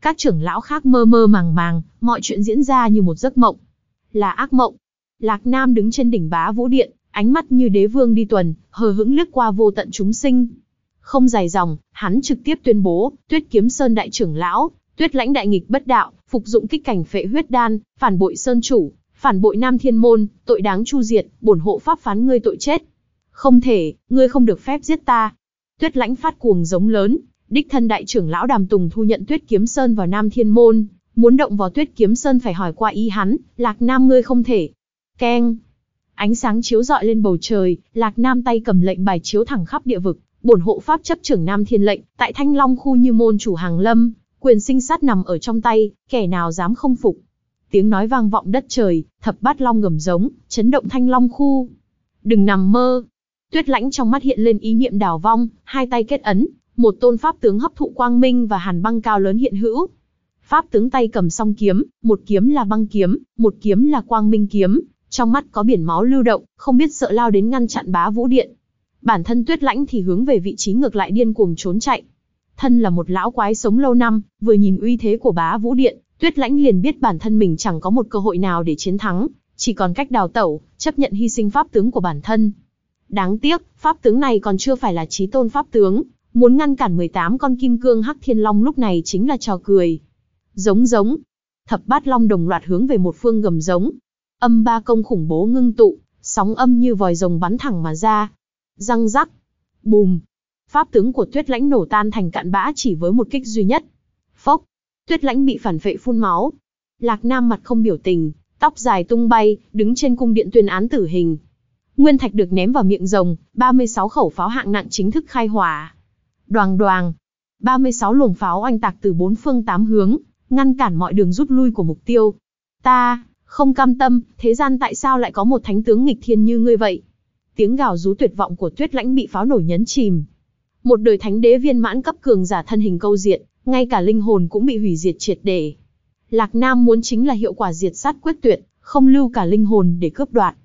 Các trưởng lão khác mơ mơ màng màng, mọi chuyện diễn ra như một giấc mộng. Là ác mộng. Lạc Nam đứng trên đỉnh bá vũ điện, ánh mắt như đế vương đi tuần, hờ hững lướt qua vô tận chúng sinh. Không dài dòng, hắn trực tiếp tuyên bố, Tuyết Kiếm Sơn đại trưởng lão, Tuyết Lãnh đại nghịch bất đạo, phục dụng kích cảnh phệ huyết đan, phản bội sơn chủ, phản bội Nam Thiên môn, tội đáng chu diệt, bổn hộ pháp phán ngươi tội chết. Không thể, ngươi không được phép giết ta. Tuyết Lãnh phát cuồng giống lớn, đích thân đại trưởng lão Đàm Tùng thu nhận Tuyết Kiếm Sơn vào Nam Thiên môn, Muốn động vào tuyết kiếm sơn phải hỏi qua ý hắn, Lạc Nam ngươi không thể. Keng. Ánh sáng chiếu rọi lên bầu trời, Lạc Nam tay cầm lệnh bài chiếu thẳng khắp địa vực, bổn hộ pháp chấp trưởng Nam Thiên lệnh, tại Thanh Long khu như môn chủ hàng lâm, quyền sinh sát nằm ở trong tay, kẻ nào dám không phục. Tiếng nói vang vọng đất trời, thập bát long gầm giống, chấn động Thanh Long khu. Đừng nằm mơ. Tuyết lãnh trong mắt hiện lên ý niệm đảo vong, hai tay kết ấn, một tôn pháp tướng hấp thụ quang minh và hàn băng cao lớn hiện hữu. Pháp tướng tay cầm song kiếm, một kiếm là băng kiếm, một kiếm là quang minh kiếm, trong mắt có biển máu lưu động, không biết sợ lao đến ngăn chặn bá vũ điện. Bản thân tuyết lãnh thì hướng về vị trí ngược lại điên cuồng trốn chạy. Thân là một lão quái sống lâu năm, vừa nhìn uy thế của bá vũ điện, tuyết lãnh liền biết bản thân mình chẳng có một cơ hội nào để chiến thắng, chỉ còn cách đào tẩu, chấp nhận hy sinh pháp tướng của bản thân. Đáng tiếc, pháp tướng này còn chưa phải là trí tôn pháp tướng, muốn ngăn cản 18 con kim cương hắc thiên long lúc này chính là trò cười. Giống giống, thập bát long đồng loạt hướng về một phương gầm giống. Âm ba công khủng bố ngưng tụ, sóng âm như vòi rồng bắn thẳng mà ra. Răng rắc, bùm. Pháp tướng của tuyết lãnh nổ tan thành cạn bã chỉ với một kích duy nhất. Phốc, tuyết lãnh bị phản phệ phun máu. Lạc Nam mặt không biểu tình, tóc dài tung bay, đứng trên cung điện tuyên án tử hình. Nguyên thạch được ném vào miệng rồng, 36 khẩu pháo hạng nặng chính thức khai hỏa. Đoàng đoàng, 36 luồng pháo oanh tạc từ bốn phương tám hướng, ngăn cản mọi đường rút lui của mục tiêu. Ta, không cam tâm, thế gian tại sao lại có một thánh tướng nghịch thiên như ngươi vậy? Tiếng gào rú tuyệt vọng của tuyết lãnh bị pháo nổ nhấn chìm. Một đời thánh đế viên mãn cấp cường giả thân hình câu diện, ngay cả linh hồn cũng bị hủy diệt triệt để. Lạc Nam muốn chính là hiệu quả diệt sát quyết tuyệt, không lưu cả linh hồn để cướp đoạt.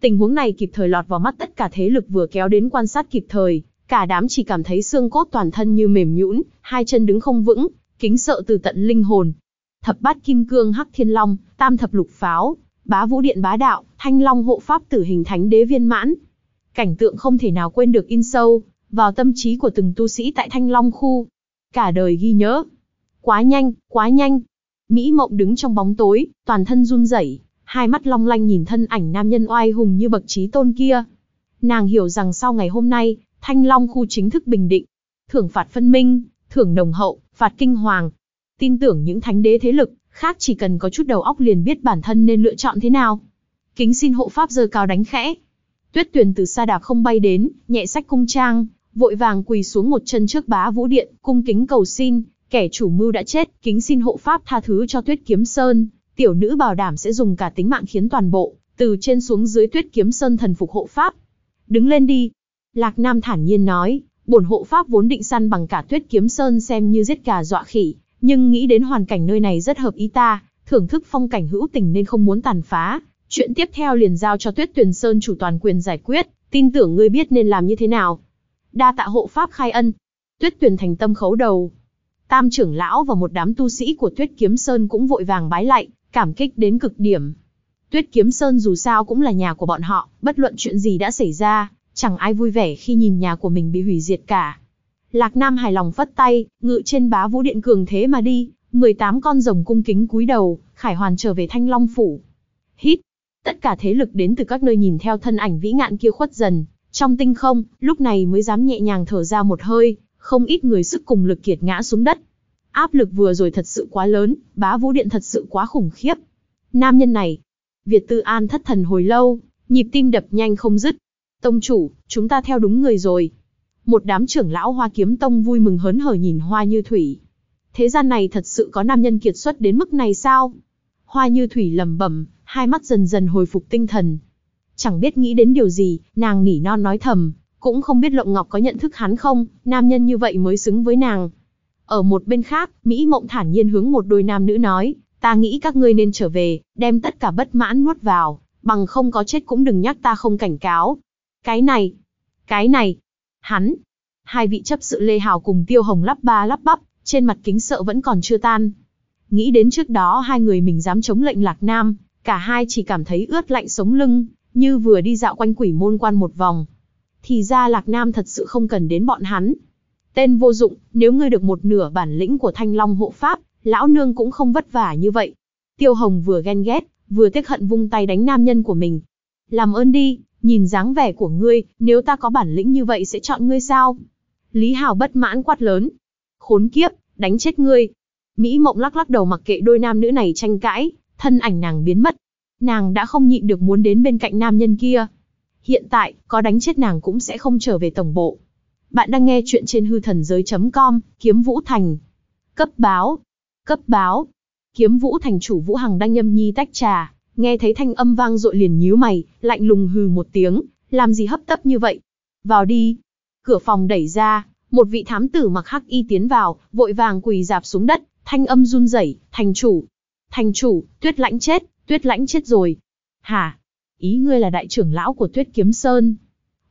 Tình huống này kịp thời lọt vào mắt tất cả thế lực vừa kéo đến quan sát kịp thời, cả đám chỉ cảm thấy xương cốt toàn thân như mềm nhũn, hai chân đứng không vững, kính sợ từ tận linh hồn. Thập bát kim cương hắc thiên long, tam thập lục pháo, bá vũ điện bá đạo, thanh long hộ pháp tử hình thánh đế viên mãn. Cảnh tượng không thể nào quên được in sâu, vào tâm trí của từng tu sĩ tại thanh long khu. Cả đời ghi nhớ. Quá nhanh, quá nhanh. Mỹ mộng đứng trong bóng tối, toàn thân run rẩy, hai mắt long lanh nhìn thân ảnh nam nhân oai hùng như bậc trí tôn kia. Nàng hiểu rằng sau ngày hôm nay, thanh long khu chính thức bình định. Thưởng phạt phân minh, thưởng đồng hậu, phạt kinh hoàng. Tin tưởng những thánh đế thế lực, khác chỉ cần có chút đầu óc liền biết bản thân nên lựa chọn thế nào. Kính xin hộ pháp giơ cao đánh khẽ. Tuyết tuyền từ xa đạp không bay đến, nhẹ sách cung trang, vội vàng quỳ xuống một chân trước bá vũ điện, cung kính cầu xin, kẻ chủ mưu đã chết, kính xin hộ pháp tha thứ cho tuyết kiếm sơn, tiểu nữ bảo đảm sẽ dùng cả tính mạng khiến toàn bộ, từ trên xuống dưới tuyết kiếm sơn thần phục hộ pháp. Đứng lên đi. Lạc Nam thản nhiên nói, bổn hộ pháp vốn định săn bằng cả tuyết kiếm sơn xem như giết gà dọa khỉ, nhưng nghĩ đến hoàn cảnh nơi này rất hợp ý ta, thưởng thức phong cảnh hữu tình nên không muốn tàn phá. Chuyện tiếp theo liền giao cho tuyết tuyền sơn chủ toàn quyền giải quyết, tin tưởng ngươi biết nên làm như thế nào. Đa tạ hộ pháp khai ân. Tuyết tuyền thành tâm khấu đầu. Tam trưởng lão và một đám tu sĩ của tuyết kiếm sơn cũng vội vàng bái lạy, cảm kích đến cực điểm. Tuyết kiếm sơn dù sao cũng là nhà của bọn họ, bất luận chuyện gì đã xảy ra, chẳng ai vui vẻ khi nhìn nhà của mình bị hủy diệt cả. Lạc Nam hài lòng phất tay, ngự trên bá vũ điện cường thế mà đi, 18 con rồng cung kính cúi đầu, khải hoàn trở về Thanh Long Phủ. Hít! Tất cả thế lực đến từ các nơi nhìn theo thân ảnh vĩ ngạn kia khuất dần, trong tinh không, lúc này mới dám nhẹ nhàng thở ra một hơi, không ít người sức cùng lực kiệt ngã xuống đất. Áp lực vừa rồi thật sự quá lớn, bá vũ điện thật sự quá khủng khiếp. Nam nhân này, Việt Tư An thất thần hồi lâu, nhịp tim đập nhanh không dứt. Tông chủ, chúng ta theo đúng người rồi. Một đám trưởng lão hoa kiếm tông vui mừng hớn hở nhìn hoa như thủy. Thế gian này thật sự có nam nhân kiệt xuất đến mức này sao? Hoa như thủy lầm bẩm, hai mắt dần dần hồi phục tinh thần. Chẳng biết nghĩ đến điều gì, nàng nỉ non nói thầm, cũng không biết Lộng Ngọc có nhận thức hắn không, nam nhân như vậy mới xứng với nàng. Ở một bên khác, Mỹ Mộng thản nhiên hướng một đôi nam nữ nói, ta nghĩ các ngươi nên trở về, đem tất cả bất mãn nuốt vào, bằng không có chết cũng đừng nhắc ta không cảnh cáo. Cái này, cái này, hắn, hai vị chấp sự Lê Hào cùng Tiêu Hồng lắp ba lắp bắp, trên mặt kính sợ vẫn còn chưa tan. Nghĩ đến trước đó hai người mình dám chống lệnh Lạc Nam, cả hai chỉ cảm thấy ướt lạnh sống lưng, như vừa đi dạo quanh quỷ môn quan một vòng. Thì ra Lạc Nam thật sự không cần đến bọn hắn, Tên vô dụng, nếu ngươi được một nửa bản lĩnh của thanh long hộ pháp, lão nương cũng không vất vả như vậy. Tiêu Hồng vừa ghen ghét, vừa tiếc hận vung tay đánh nam nhân của mình. Làm ơn đi, nhìn dáng vẻ của ngươi, nếu ta có bản lĩnh như vậy sẽ chọn ngươi sao? Lý Hào bất mãn quát lớn. Khốn kiếp, đánh chết ngươi. Mỹ Mộng lắc lắc đầu mặc kệ đôi nam nữ này tranh cãi, thân ảnh nàng biến mất. Nàng đã không nhịn được muốn đến bên cạnh nam nhân kia. Hiện tại, có đánh chết nàng cũng sẽ không trở về tổng bộ. Bạn đang nghe chuyện trên hư thần giới.com, Kiếm Vũ Thành. Cấp báo. Cấp báo. Kiếm Vũ Thành chủ Vũ Hằng đang nhâm nhi tách trà, nghe thấy thanh âm vang dội liền nhíu mày, lạnh lùng hừ một tiếng, làm gì hấp tấp như vậy? Vào đi. Cửa phòng đẩy ra, một vị thám tử mặc hắc y tiến vào, vội vàng quỳ dạp xuống đất, thanh âm run rẩy, thành chủ. Thành chủ, tuyết lãnh chết, tuyết lãnh chết rồi. Hả? Ý ngươi là đại trưởng lão của tuyết kiếm sơn.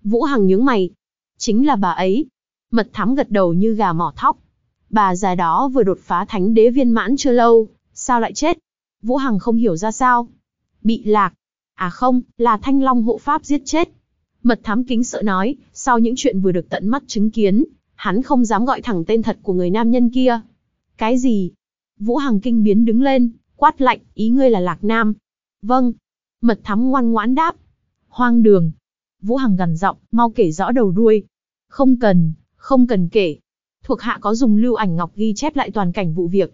Vũ Hằng nhướng mày. Chính là bà ấy. Mật thám gật đầu như gà mỏ thóc. Bà già đó vừa đột phá thánh đế viên mãn chưa lâu, sao lại chết? Vũ Hằng không hiểu ra sao. Bị lạc. À không, là thanh long hộ pháp giết chết. Mật thám kính sợ nói, sau những chuyện vừa được tận mắt chứng kiến, hắn không dám gọi thẳng tên thật của người nam nhân kia. Cái gì? Vũ Hằng kinh biến đứng lên, quát lạnh, ý ngươi là Lạc Nam. Vâng. Mật thám ngoan ngoãn đáp. Hoang đường. Vũ Hằng gằn giọng, mau kể rõ đầu đuôi. Không cần, không cần kể. Thuộc hạ có dùng lưu ảnh ngọc ghi chép lại toàn cảnh vụ việc.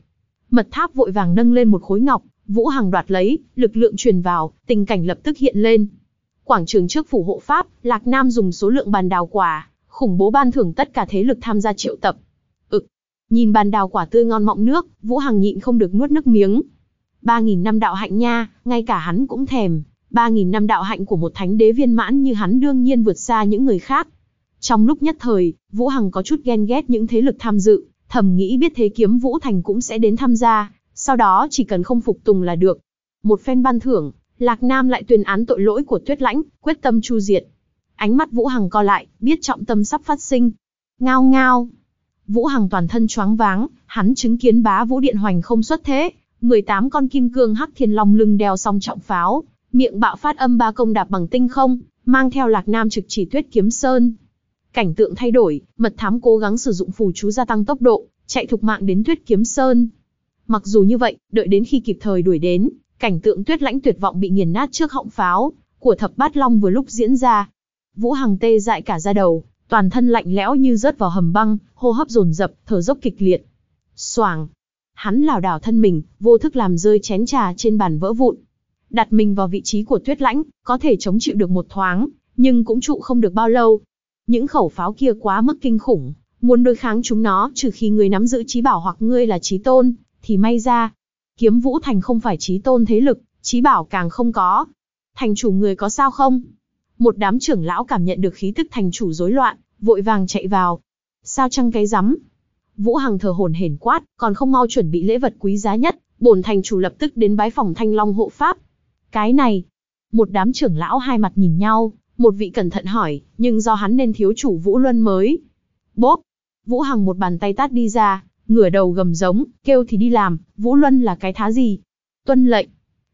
Mật tháp vội vàng nâng lên một khối ngọc, Vũ Hằng đoạt lấy, lực lượng truyền vào, tình cảnh lập tức hiện lên. Quảng trường trước phủ hộ pháp, Lạc Nam dùng số lượng bàn đào quả, khủng bố ban thưởng tất cả thế lực tham gia triệu tập. Ực, nhìn bàn đào quả tươi ngon mọng nước, Vũ Hằng nhịn không được nuốt nước miếng. Ba nghìn năm đạo hạnh nha, ngay cả hắn cũng thèm. 3.000 năm đạo hạnh của một thánh đế viên mãn như hắn đương nhiên vượt xa những người khác. Trong lúc nhất thời, Vũ Hằng có chút ghen ghét những thế lực tham dự, thầm nghĩ biết thế kiếm Vũ Thành cũng sẽ đến tham gia, sau đó chỉ cần không phục tùng là được. Một phen ban thưởng, Lạc Nam lại tuyên án tội lỗi của Tuyết Lãnh, quyết tâm chu diệt. Ánh mắt Vũ Hằng co lại, biết trọng tâm sắp phát sinh. Ngao ngao. Vũ Hằng toàn thân choáng váng, hắn chứng kiến bá Vũ Điện Hoành không xuất thế, 18 con kim cương hắc thiên long lưng đeo song trọng pháo, miệng bạo phát âm ba công đạp bằng tinh không, mang theo Lạc Nam trực chỉ Tuyết Kiếm Sơn. Cảnh tượng thay đổi, mật thám cố gắng sử dụng phù chú gia tăng tốc độ, chạy thục mạng đến Tuyết Kiếm Sơn. Mặc dù như vậy, đợi đến khi kịp thời đuổi đến, cảnh tượng Tuyết Lãnh tuyệt vọng bị nghiền nát trước họng pháo của Thập Bát Long vừa lúc diễn ra. Vũ Hằng tê dại cả da đầu, toàn thân lạnh lẽo như rớt vào hầm băng, hô hấp dồn dập, thở dốc kịch liệt. Soảng, hắn lảo đảo thân mình, vô thức làm rơi chén trà trên bàn vỡ vụn. Đặt mình vào vị trí của Tuyết Lãnh, có thể chống chịu được một thoáng, nhưng cũng trụ không được bao lâu. Những khẩu pháo kia quá mức kinh khủng, muốn đối kháng chúng nó, trừ khi người nắm giữ trí bảo hoặc ngươi là trí tôn, thì may ra. Kiếm Vũ Thành không phải trí tôn thế lực, trí bảo càng không có. Thành chủ người có sao không? Một đám trưởng lão cảm nhận được khí tức thành chủ rối loạn, vội vàng chạy vào. Sao chăng cái rắm? Vũ Hằng thờ hồn hển quát, còn không mau chuẩn bị lễ vật quý giá nhất, bổn thành chủ lập tức đến bái phòng Thanh Long hộ pháp. Cái này, một đám trưởng lão hai mặt nhìn nhau, một vị cẩn thận hỏi, nhưng do hắn nên thiếu chủ Vũ Luân mới. Bốp, Vũ Hằng một bàn tay tát đi ra, ngửa đầu gầm giống, kêu thì đi làm, Vũ Luân là cái thá gì? Tuân lệnh.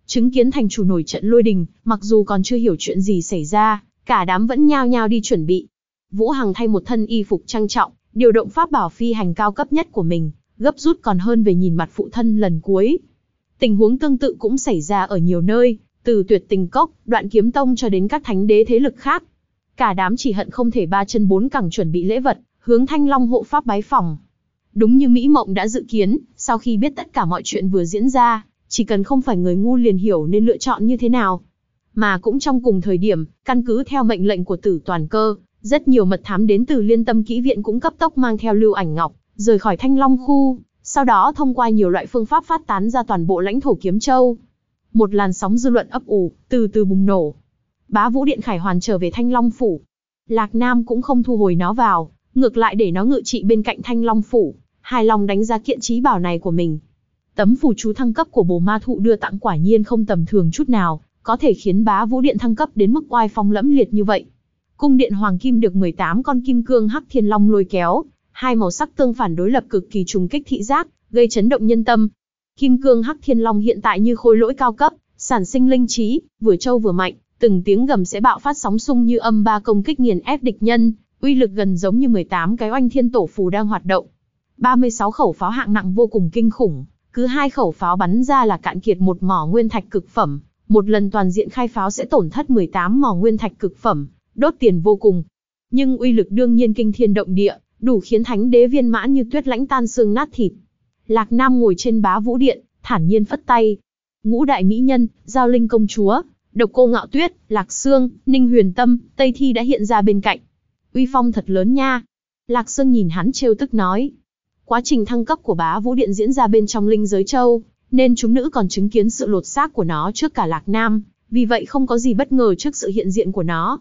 Chứng kiến thành chủ nổi trận lôi đình, mặc dù còn chưa hiểu chuyện gì xảy ra, cả đám vẫn nhao nhao đi chuẩn bị. Vũ Hằng thay một thân y phục trang trọng, điều động pháp bảo phi hành cao cấp nhất của mình, gấp rút còn hơn về nhìn mặt phụ thân lần cuối. Tình huống tương tự cũng xảy ra ở nhiều nơi, từ tuyệt tình cốc, đoạn kiếm tông cho đến các thánh đế thế lực khác. Cả đám chỉ hận không thể ba chân bốn cẳng chuẩn bị lễ vật, hướng thanh long hộ pháp bái phòng. Đúng như Mỹ Mộng đã dự kiến, sau khi biết tất cả mọi chuyện vừa diễn ra, chỉ cần không phải người ngu liền hiểu nên lựa chọn như thế nào. Mà cũng trong cùng thời điểm, căn cứ theo mệnh lệnh của tử toàn cơ, rất nhiều mật thám đến từ liên tâm kỹ viện cũng cấp tốc mang theo lưu ảnh ngọc, rời khỏi thanh long khu, sau đó thông qua nhiều loại phương pháp phát tán ra toàn bộ lãnh thổ kiếm châu. Một làn sóng dư luận ấp ủ, từ từ bùng nổ. Bá Vũ Điện Khải Hoàn trở về Thanh Long Phủ. Lạc Nam cũng không thu hồi nó vào, ngược lại để nó ngự trị bên cạnh Thanh Long Phủ, hài lòng đánh giá kiện trí bảo này của mình. Tấm phù chú thăng cấp của bồ ma thụ đưa tặng quả nhiên không tầm thường chút nào, có thể khiến bá vũ điện thăng cấp đến mức oai phong lẫm liệt như vậy. Cung điện Hoàng Kim được 18 con kim cương hắc thiên long lôi kéo, hai màu sắc tương phản đối lập cực kỳ trùng kích thị giác, gây chấn động nhân tâm. Kim cương hắc thiên long hiện tại như khối lỗi cao cấp, sản sinh linh trí, vừa trâu vừa mạnh, từng tiếng gầm sẽ bạo phát sóng xung như âm ba công kích nghiền ép địch nhân, uy lực gần giống như 18 cái oanh thiên tổ phù đang hoạt động. 36 khẩu pháo hạng nặng vô cùng kinh khủng, cứ hai khẩu pháo bắn ra là cạn kiệt một mỏ nguyên thạch cực phẩm, một lần toàn diện khai pháo sẽ tổn thất 18 mỏ nguyên thạch cực phẩm, đốt tiền vô cùng. Nhưng uy lực đương nhiên kinh thiên động địa, đủ khiến thánh đế viên mãn như tuyết lãnh tan xương nát thịt. Lạc Nam ngồi trên bá vũ điện, thản nhiên phất tay. Ngũ đại mỹ nhân, Giao Linh công chúa, Độc Cô Ngạo Tuyết, Lạc Sương, Ninh Huyền Tâm, Tây Thi đã hiện ra bên cạnh. Uy phong thật lớn nha. Lạc Sương nhìn hắn trêu tức nói. Quá trình thăng cấp của bá vũ điện diễn ra bên trong linh giới châu, nên chúng nữ còn chứng kiến sự lột xác của nó trước cả Lạc Nam, vì vậy không có gì bất ngờ trước sự hiện diện của nó.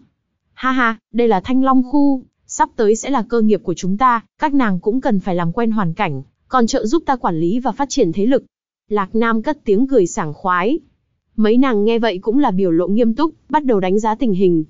Ha ha, đây là Thanh Long khu, sắp tới sẽ là cơ nghiệp của chúng ta, các nàng cũng cần phải làm quen hoàn cảnh, còn trợ giúp ta quản lý và phát triển thế lực. Lạc Nam cất tiếng cười sảng khoái. Mấy nàng nghe vậy cũng là biểu lộ nghiêm túc, bắt đầu đánh giá tình hình.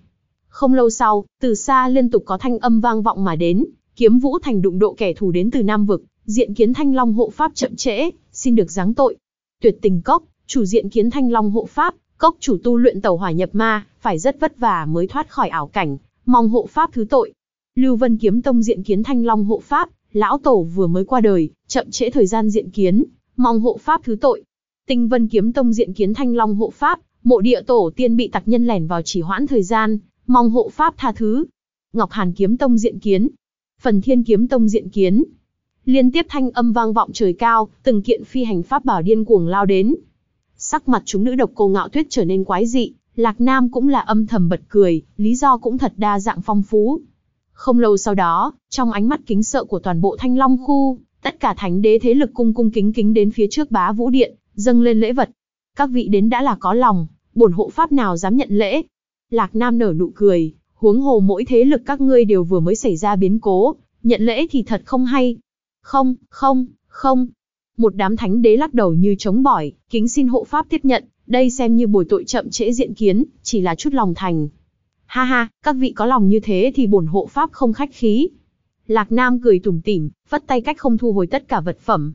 Không lâu sau, từ xa liên tục có thanh âm vang vọng mà đến, kiếm vũ thành đụng độ kẻ thù đến từ Nam Vực, diện kiến thanh long hộ pháp chậm trễ, xin được giáng tội. Tuyệt tình cốc, chủ diện kiến thanh long hộ pháp, cốc chủ tu luyện tàu hỏa nhập ma, phải rất vất vả mới thoát khỏi ảo cảnh, mong hộ pháp thứ tội. Lưu Vân kiếm tông diện kiến thanh long hộ pháp, lão tổ vừa mới qua đời, chậm trễ thời gian diện kiến, mong hộ pháp thứ tội. Tinh Vân kiếm tông diện kiến thanh long hộ pháp, mộ địa tổ tiên bị tặc nhân lẻn vào chỉ hoãn thời gian, mong hộ pháp tha thứ. Ngọc Hàn kiếm tông diện kiến, Phần Thiên kiếm tông diện kiến. Liên tiếp thanh âm vang vọng trời cao, từng kiện phi hành pháp bảo điên cuồng lao đến. Sắc mặt chúng nữ độc cô ngạo tuyết trở nên quái dị, Lạc Nam cũng là âm thầm bật cười, lý do cũng thật đa dạng phong phú. Không lâu sau đó, trong ánh mắt kính sợ của toàn bộ thanh long khu, tất cả thánh đế thế lực cung cung kính kính đến phía trước bá vũ điện, dâng lên lễ vật. Các vị đến đã là có lòng, bổn hộ pháp nào dám nhận lễ. Lạc Nam nở nụ cười, huống hồ mỗi thế lực các ngươi đều vừa mới xảy ra biến cố, nhận lễ thì thật không hay. Không, không, không. Một đám thánh đế lắc đầu như chống bỏi, kính xin hộ pháp tiếp nhận, đây xem như buổi tội chậm trễ diện kiến, chỉ là chút lòng thành. Ha ha, các vị có lòng như thế thì bổn hộ pháp không khách khí. Lạc Nam cười tủm tỉm, vất tay cách không thu hồi tất cả vật phẩm.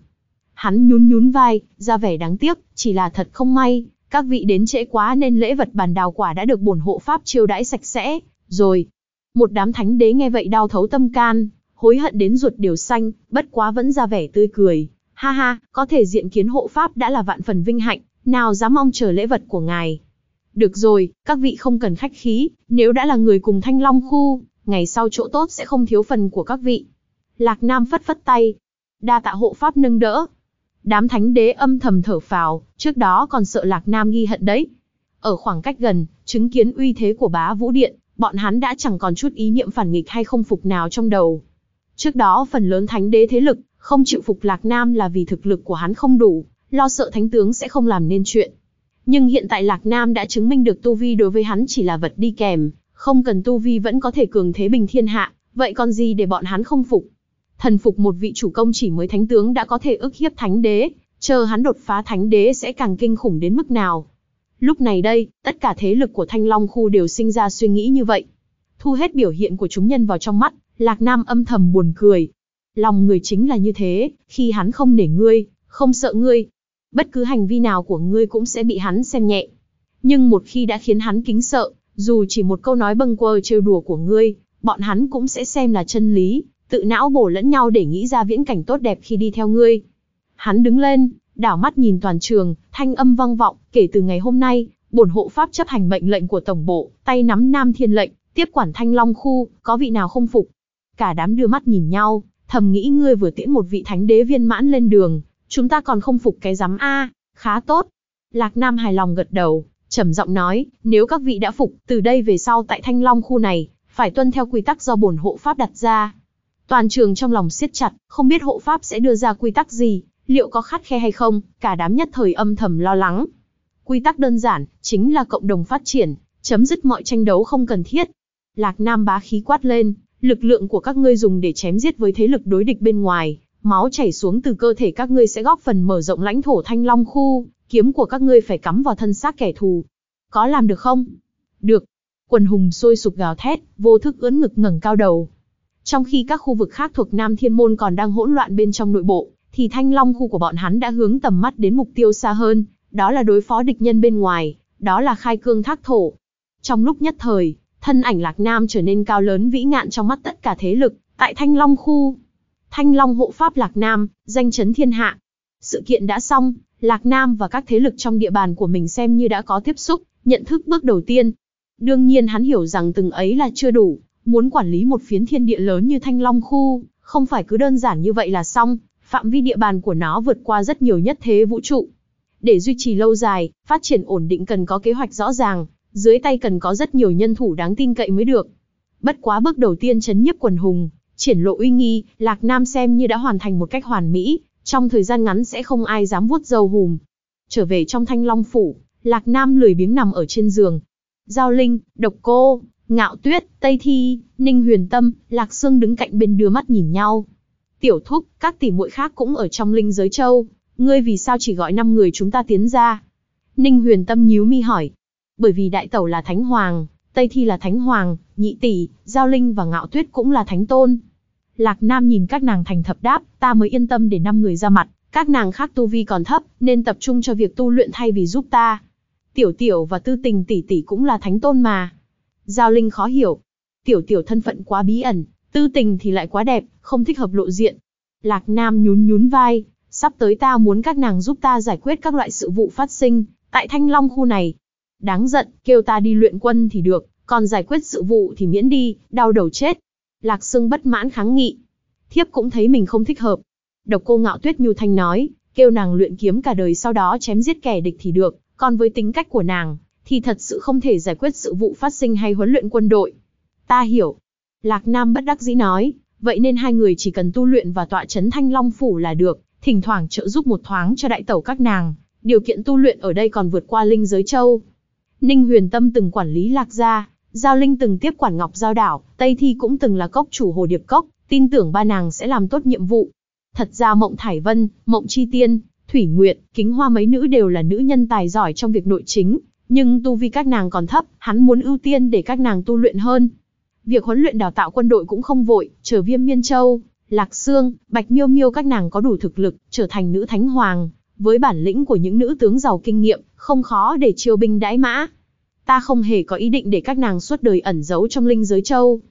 Hắn nhún nhún vai, ra vẻ đáng tiếc, chỉ là thật không may, các vị đến trễ quá nên lễ vật bàn đào quả đã được bổn hộ pháp chiêu đãi sạch sẽ, rồi. Một đám thánh đế nghe vậy đau thấu tâm can, hối hận đến ruột điều xanh, bất quá vẫn ra vẻ tươi cười. Ha ha, có thể diện kiến hộ pháp đã là vạn phần vinh hạnh, nào dám mong chờ lễ vật của ngài. Được rồi, các vị không cần khách khí, nếu đã là người cùng thanh long khu, ngày sau chỗ tốt sẽ không thiếu phần của các vị. Lạc Nam phất phất tay. Đa tạ hộ pháp nâng đỡ. Đám thánh đế âm thầm thở phào, trước đó còn sợ Lạc Nam ghi hận đấy. Ở khoảng cách gần, chứng kiến uy thế của bá vũ điện, bọn hắn đã chẳng còn chút ý niệm phản nghịch hay không phục nào trong đầu. Trước đó phần lớn thánh đế thế lực, không chịu phục Lạc Nam là vì thực lực của hắn không đủ, lo sợ thánh tướng sẽ không làm nên chuyện. Nhưng hiện tại Lạc Nam đã chứng minh được tu vi đối với hắn chỉ là vật đi kèm, không cần tu vi vẫn có thể cường thế bình thiên hạ, vậy còn gì để bọn hắn không phục. Thần phục một vị chủ công chỉ mới thánh tướng đã có thể ức hiếp thánh đế, chờ hắn đột phá thánh đế sẽ càng kinh khủng đến mức nào. Lúc này đây, tất cả thế lực của Thanh Long khu đều sinh ra suy nghĩ như vậy. Thu hết biểu hiện của chúng nhân vào trong mắt, Lạc Nam âm thầm buồn cười. Lòng người chính là như thế, khi hắn không nể ngươi, không sợ ngươi, bất cứ hành vi nào của ngươi cũng sẽ bị hắn xem nhẹ. Nhưng một khi đã khiến hắn kính sợ, dù chỉ một câu nói bâng quơ trêu đùa của ngươi, bọn hắn cũng sẽ xem là chân lý, tự não bổ lẫn nhau để nghĩ ra viễn cảnh tốt đẹp khi đi theo ngươi. Hắn đứng lên, đảo mắt nhìn toàn trường, thanh âm vang vọng, kể từ ngày hôm nay, bổn hộ pháp chấp hành mệnh lệnh của tổng bộ, tay nắm Nam Thiên lệnh, tiếp quản Thanh Long khu, có vị nào không phục? Cả đám đưa mắt nhìn nhau, thầm nghĩ ngươi vừa tiễn một vị thánh đế viên mãn lên đường, chúng ta còn không phục cái giám a, khá tốt. Lạc Nam hài lòng gật đầu, trầm giọng nói, nếu các vị đã phục, từ đây về sau tại Thanh Long khu này, phải tuân theo quy tắc do bổn hộ pháp đặt ra. Toàn trường trong lòng siết chặt, không biết hộ pháp sẽ đưa ra quy tắc gì, liệu có khắt khe hay không, cả đám nhất thời âm thầm lo lắng. Quy tắc đơn giản, chính là cộng đồng phát triển, chấm dứt mọi tranh đấu không cần thiết. Lạc Nam bá khí quát lên, lực lượng của các ngươi dùng để chém giết với thế lực đối địch bên ngoài, máu chảy xuống từ cơ thể các ngươi sẽ góp phần mở rộng lãnh thổ Thanh Long khu, kiếm của các ngươi phải cắm vào thân xác kẻ thù. Có làm được không? Được. Quần hùng sôi sục gào thét, vô thức ưỡn ngực ngẩng cao đầu. Trong khi các khu vực khác thuộc Nam Thiên Môn còn đang hỗn loạn bên trong nội bộ, thì Thanh Long khu của bọn hắn đã hướng tầm mắt đến mục tiêu xa hơn, đó là đối phó địch nhân bên ngoài, đó là khai cương thác thổ. Trong lúc nhất thời, thân ảnh Lạc Nam trở nên cao lớn vĩ ngạn trong mắt tất cả thế lực, tại Thanh Long khu. Thanh Long hộ pháp Lạc Nam, danh chấn thiên hạ. Sự kiện đã xong, Lạc Nam và các thế lực trong địa bàn của mình xem như đã có tiếp xúc, nhận thức bước đầu tiên. Đương nhiên hắn hiểu rằng từng ấy là chưa đủ, muốn quản lý một phiến thiên địa lớn như Thanh Long khu, không phải cứ đơn giản như vậy là xong, Phạm vi địa bàn của nó vượt qua rất nhiều nhất thế vũ trụ. Để duy trì lâu dài, phát triển ổn định cần có kế hoạch rõ ràng, dưới tay cần có rất nhiều nhân thủ đáng tin cậy mới được. Bất quá bước đầu tiên chấn nhiếp quần hùng, triển lộ uy nghi, Lạc Nam xem như đã hoàn thành một cách hoàn mỹ, trong thời gian ngắn sẽ không ai dám vuốt dâu hùm. Trở về trong thanh long phủ, Lạc Nam lười biếng nằm ở trên giường. Giao Linh, Độc Cô, Ngạo Tuyết, Tây Thi, Ninh Huyền Tâm, Lạc Sương đứng cạnh bên đưa mắt nhìn nhau. Tiểu Thúc, các tỷ muội khác cũng ở trong linh giới châu, ngươi vì sao chỉ gọi năm người chúng ta tiến ra? Ninh Huyền Tâm nhíu mi hỏi. Bởi vì đại tẩu là thánh hoàng, Tây Thi là thánh hoàng, nhị tỷ, Giao Linh và Ngạo Tuyết cũng là thánh tôn. Lạc Nam nhìn các nàng thành thập đáp, ta mới yên tâm để năm người ra mặt, các nàng khác tu vi còn thấp, nên tập trung cho việc tu luyện thay vì giúp ta. Tiểu Tiểu và Tư Tình tỷ tỷ cũng là thánh tôn mà. Giao Linh khó hiểu. Tiểu Tiểu thân phận quá bí ẩn, Tư Tình thì lại quá đẹp, không thích hợp lộ diện. Lạc Nam nhún nhún vai, sắp tới ta muốn các nàng giúp ta giải quyết các loại sự vụ phát sinh, tại Thanh Long khu này. Đáng giận, kêu ta đi luyện quân thì được, còn giải quyết sự vụ thì miễn đi, đau đầu chết. Lạc Sương bất mãn kháng nghị. Thiếp cũng thấy mình không thích hợp. Độc cô ngạo tuyết nhu thanh nói, kêu nàng luyện kiếm cả đời sau đó chém giết kẻ địch thì được, còn với tính cách của nàng, thì thật sự không thể giải quyết sự vụ phát sinh hay huấn luyện quân đội. Ta hiểu. Lạc Nam bất đắc dĩ nói, vậy nên hai người chỉ cần tu luyện và tọa chấn thanh long phủ là được, thỉnh thoảng trợ giúp một thoáng cho đại tẩu các nàng. Điều kiện tu luyện ở đây còn vượt qua linh giới châu. Ninh huyền tâm từng quản lý lạc gia, Giao Linh từng tiếp quản Ngọc Giao Đảo, Tây Thi cũng từng là cốc chủ Hồ Điệp Cốc, tin tưởng ba nàng sẽ làm tốt nhiệm vụ. Thật ra Mộng Thải Vân, Mộng Chi Tiên, Thủy Nguyệt, Kính Hoa mấy nữ đều là nữ nhân tài giỏi trong việc nội chính, nhưng tu vi các nàng còn thấp, hắn muốn ưu tiên để các nàng tu luyện hơn. Việc huấn luyện đào tạo quân đội cũng không vội, chờ Viêm Miên Châu, Lạc Sương, Bạch Miêu Miêu các nàng có đủ thực lực, trở thành nữ thánh hoàng, với bản lĩnh của những nữ tướng giàu kinh nghiệm, không khó để chiêu binh đãi mã. Ta không hề có ý định để các nàng suốt đời ẩn giấu trong linh giới châu.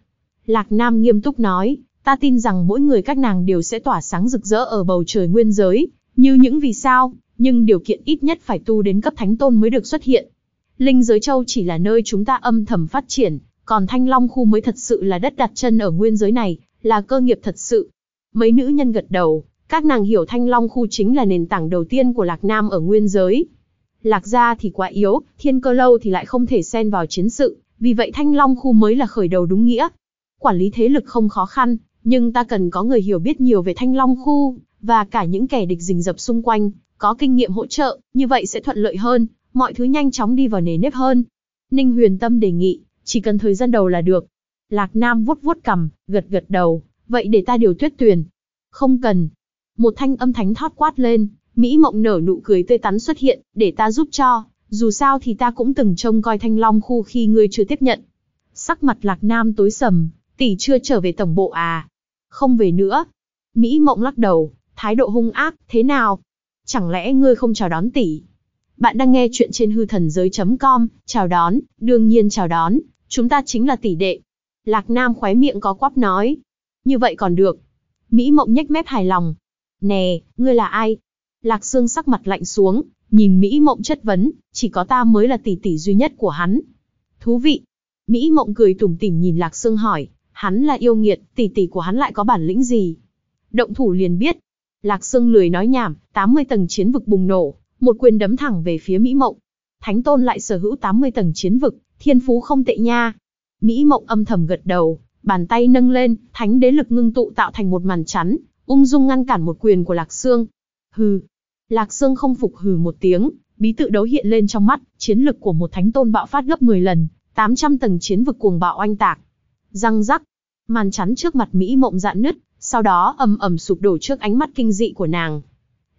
Lạc Nam nghiêm túc nói, ta tin rằng mỗi người các nàng đều sẽ tỏa sáng rực rỡ ở bầu trời nguyên giới, như những vì sao, nhưng điều kiện ít nhất phải tu đến cấp thánh tôn mới được xuất hiện. Linh giới châu chỉ là nơi chúng ta âm thầm phát triển, còn Thanh Long khu mới thật sự là đất đặt chân ở nguyên giới này, là cơ nghiệp thật sự. Mấy nữ nhân gật đầu, các nàng hiểu Thanh Long khu chính là nền tảng đầu tiên của Lạc Nam ở nguyên giới. Lạc gia thì quá yếu, thiên cơ lâu thì lại không thể xen vào chiến sự, vì vậy Thanh Long khu mới là khởi đầu đúng nghĩa. Quản lý thế lực không khó khăn, nhưng ta cần có người hiểu biết nhiều về Thanh Long khu, và cả những kẻ địch rình rập xung quanh, có kinh nghiệm hỗ trợ, như vậy sẽ thuận lợi hơn, mọi thứ nhanh chóng đi vào nề nếp hơn. Ninh Huyền Tâm đề nghị, chỉ cần thời gian đầu là được. Lạc Nam vuốt vuốt cằm, gật gật đầu, vậy để ta điều tuyết tuyền. Không cần. Một thanh âm thánh thoát quát lên, Mỹ Mộng nở nụ cười tươi tắn xuất hiện, để ta giúp cho, dù sao thì ta cũng từng trông coi thanh long khu khi ngươi chưa tiếp nhận. Sắc mặt Lạc Nam tối sầm, tỷ chưa trở về tổng bộ à? Không về nữa. Mỹ Mộng lắc đầu, thái độ hung ác, thế nào? Chẳng lẽ ngươi không chào đón tỷ? Bạn đang nghe chuyện trên hư thần giới.com, chào đón, đương nhiên chào đón, chúng ta chính là tỷ đệ. Lạc Nam khóe miệng có quắp nói. Như vậy còn được. Mỹ Mộng nhếch mép hài lòng. Nè, ngươi là ai? Lạc Sương sắc mặt lạnh xuống, nhìn Mỹ Mộng chất vấn, chỉ có ta mới là tỷ tỷ duy nhất của hắn. Thú vị. Mỹ Mộng cười tủm tỉm nhìn Lạc Sương hỏi, hắn là yêu nghiệt, tỷ tỷ của hắn lại có bản lĩnh gì? Động thủ liền biết. Lạc Sương lười nói nhảm, 80 tầng chiến vực bùng nổ, một quyền đấm thẳng về phía Mỹ Mộng. Thánh Tôn lại sở hữu 80 tầng chiến vực, thiên phú không tệ nha. Mỹ Mộng âm thầm gật đầu, bàn tay nâng lên, thánh đế lực ngưng tụ tạo thành một màn chắn, ung dung ngăn cản một quyền của Lạc Sương. Hừ, Lạc Sương không phục hừ một tiếng, bí tự đấu hiện lên trong mắt, chiến lực của một thánh tôn bạo phát gấp 10 lần, 800 tầng chiến vực cuồng bạo oanh tạc. Răng rắc, màn chắn trước mặt Mỹ mộng dạn nứt, sau đó ầm ầm sụp đổ trước ánh mắt kinh dị của nàng.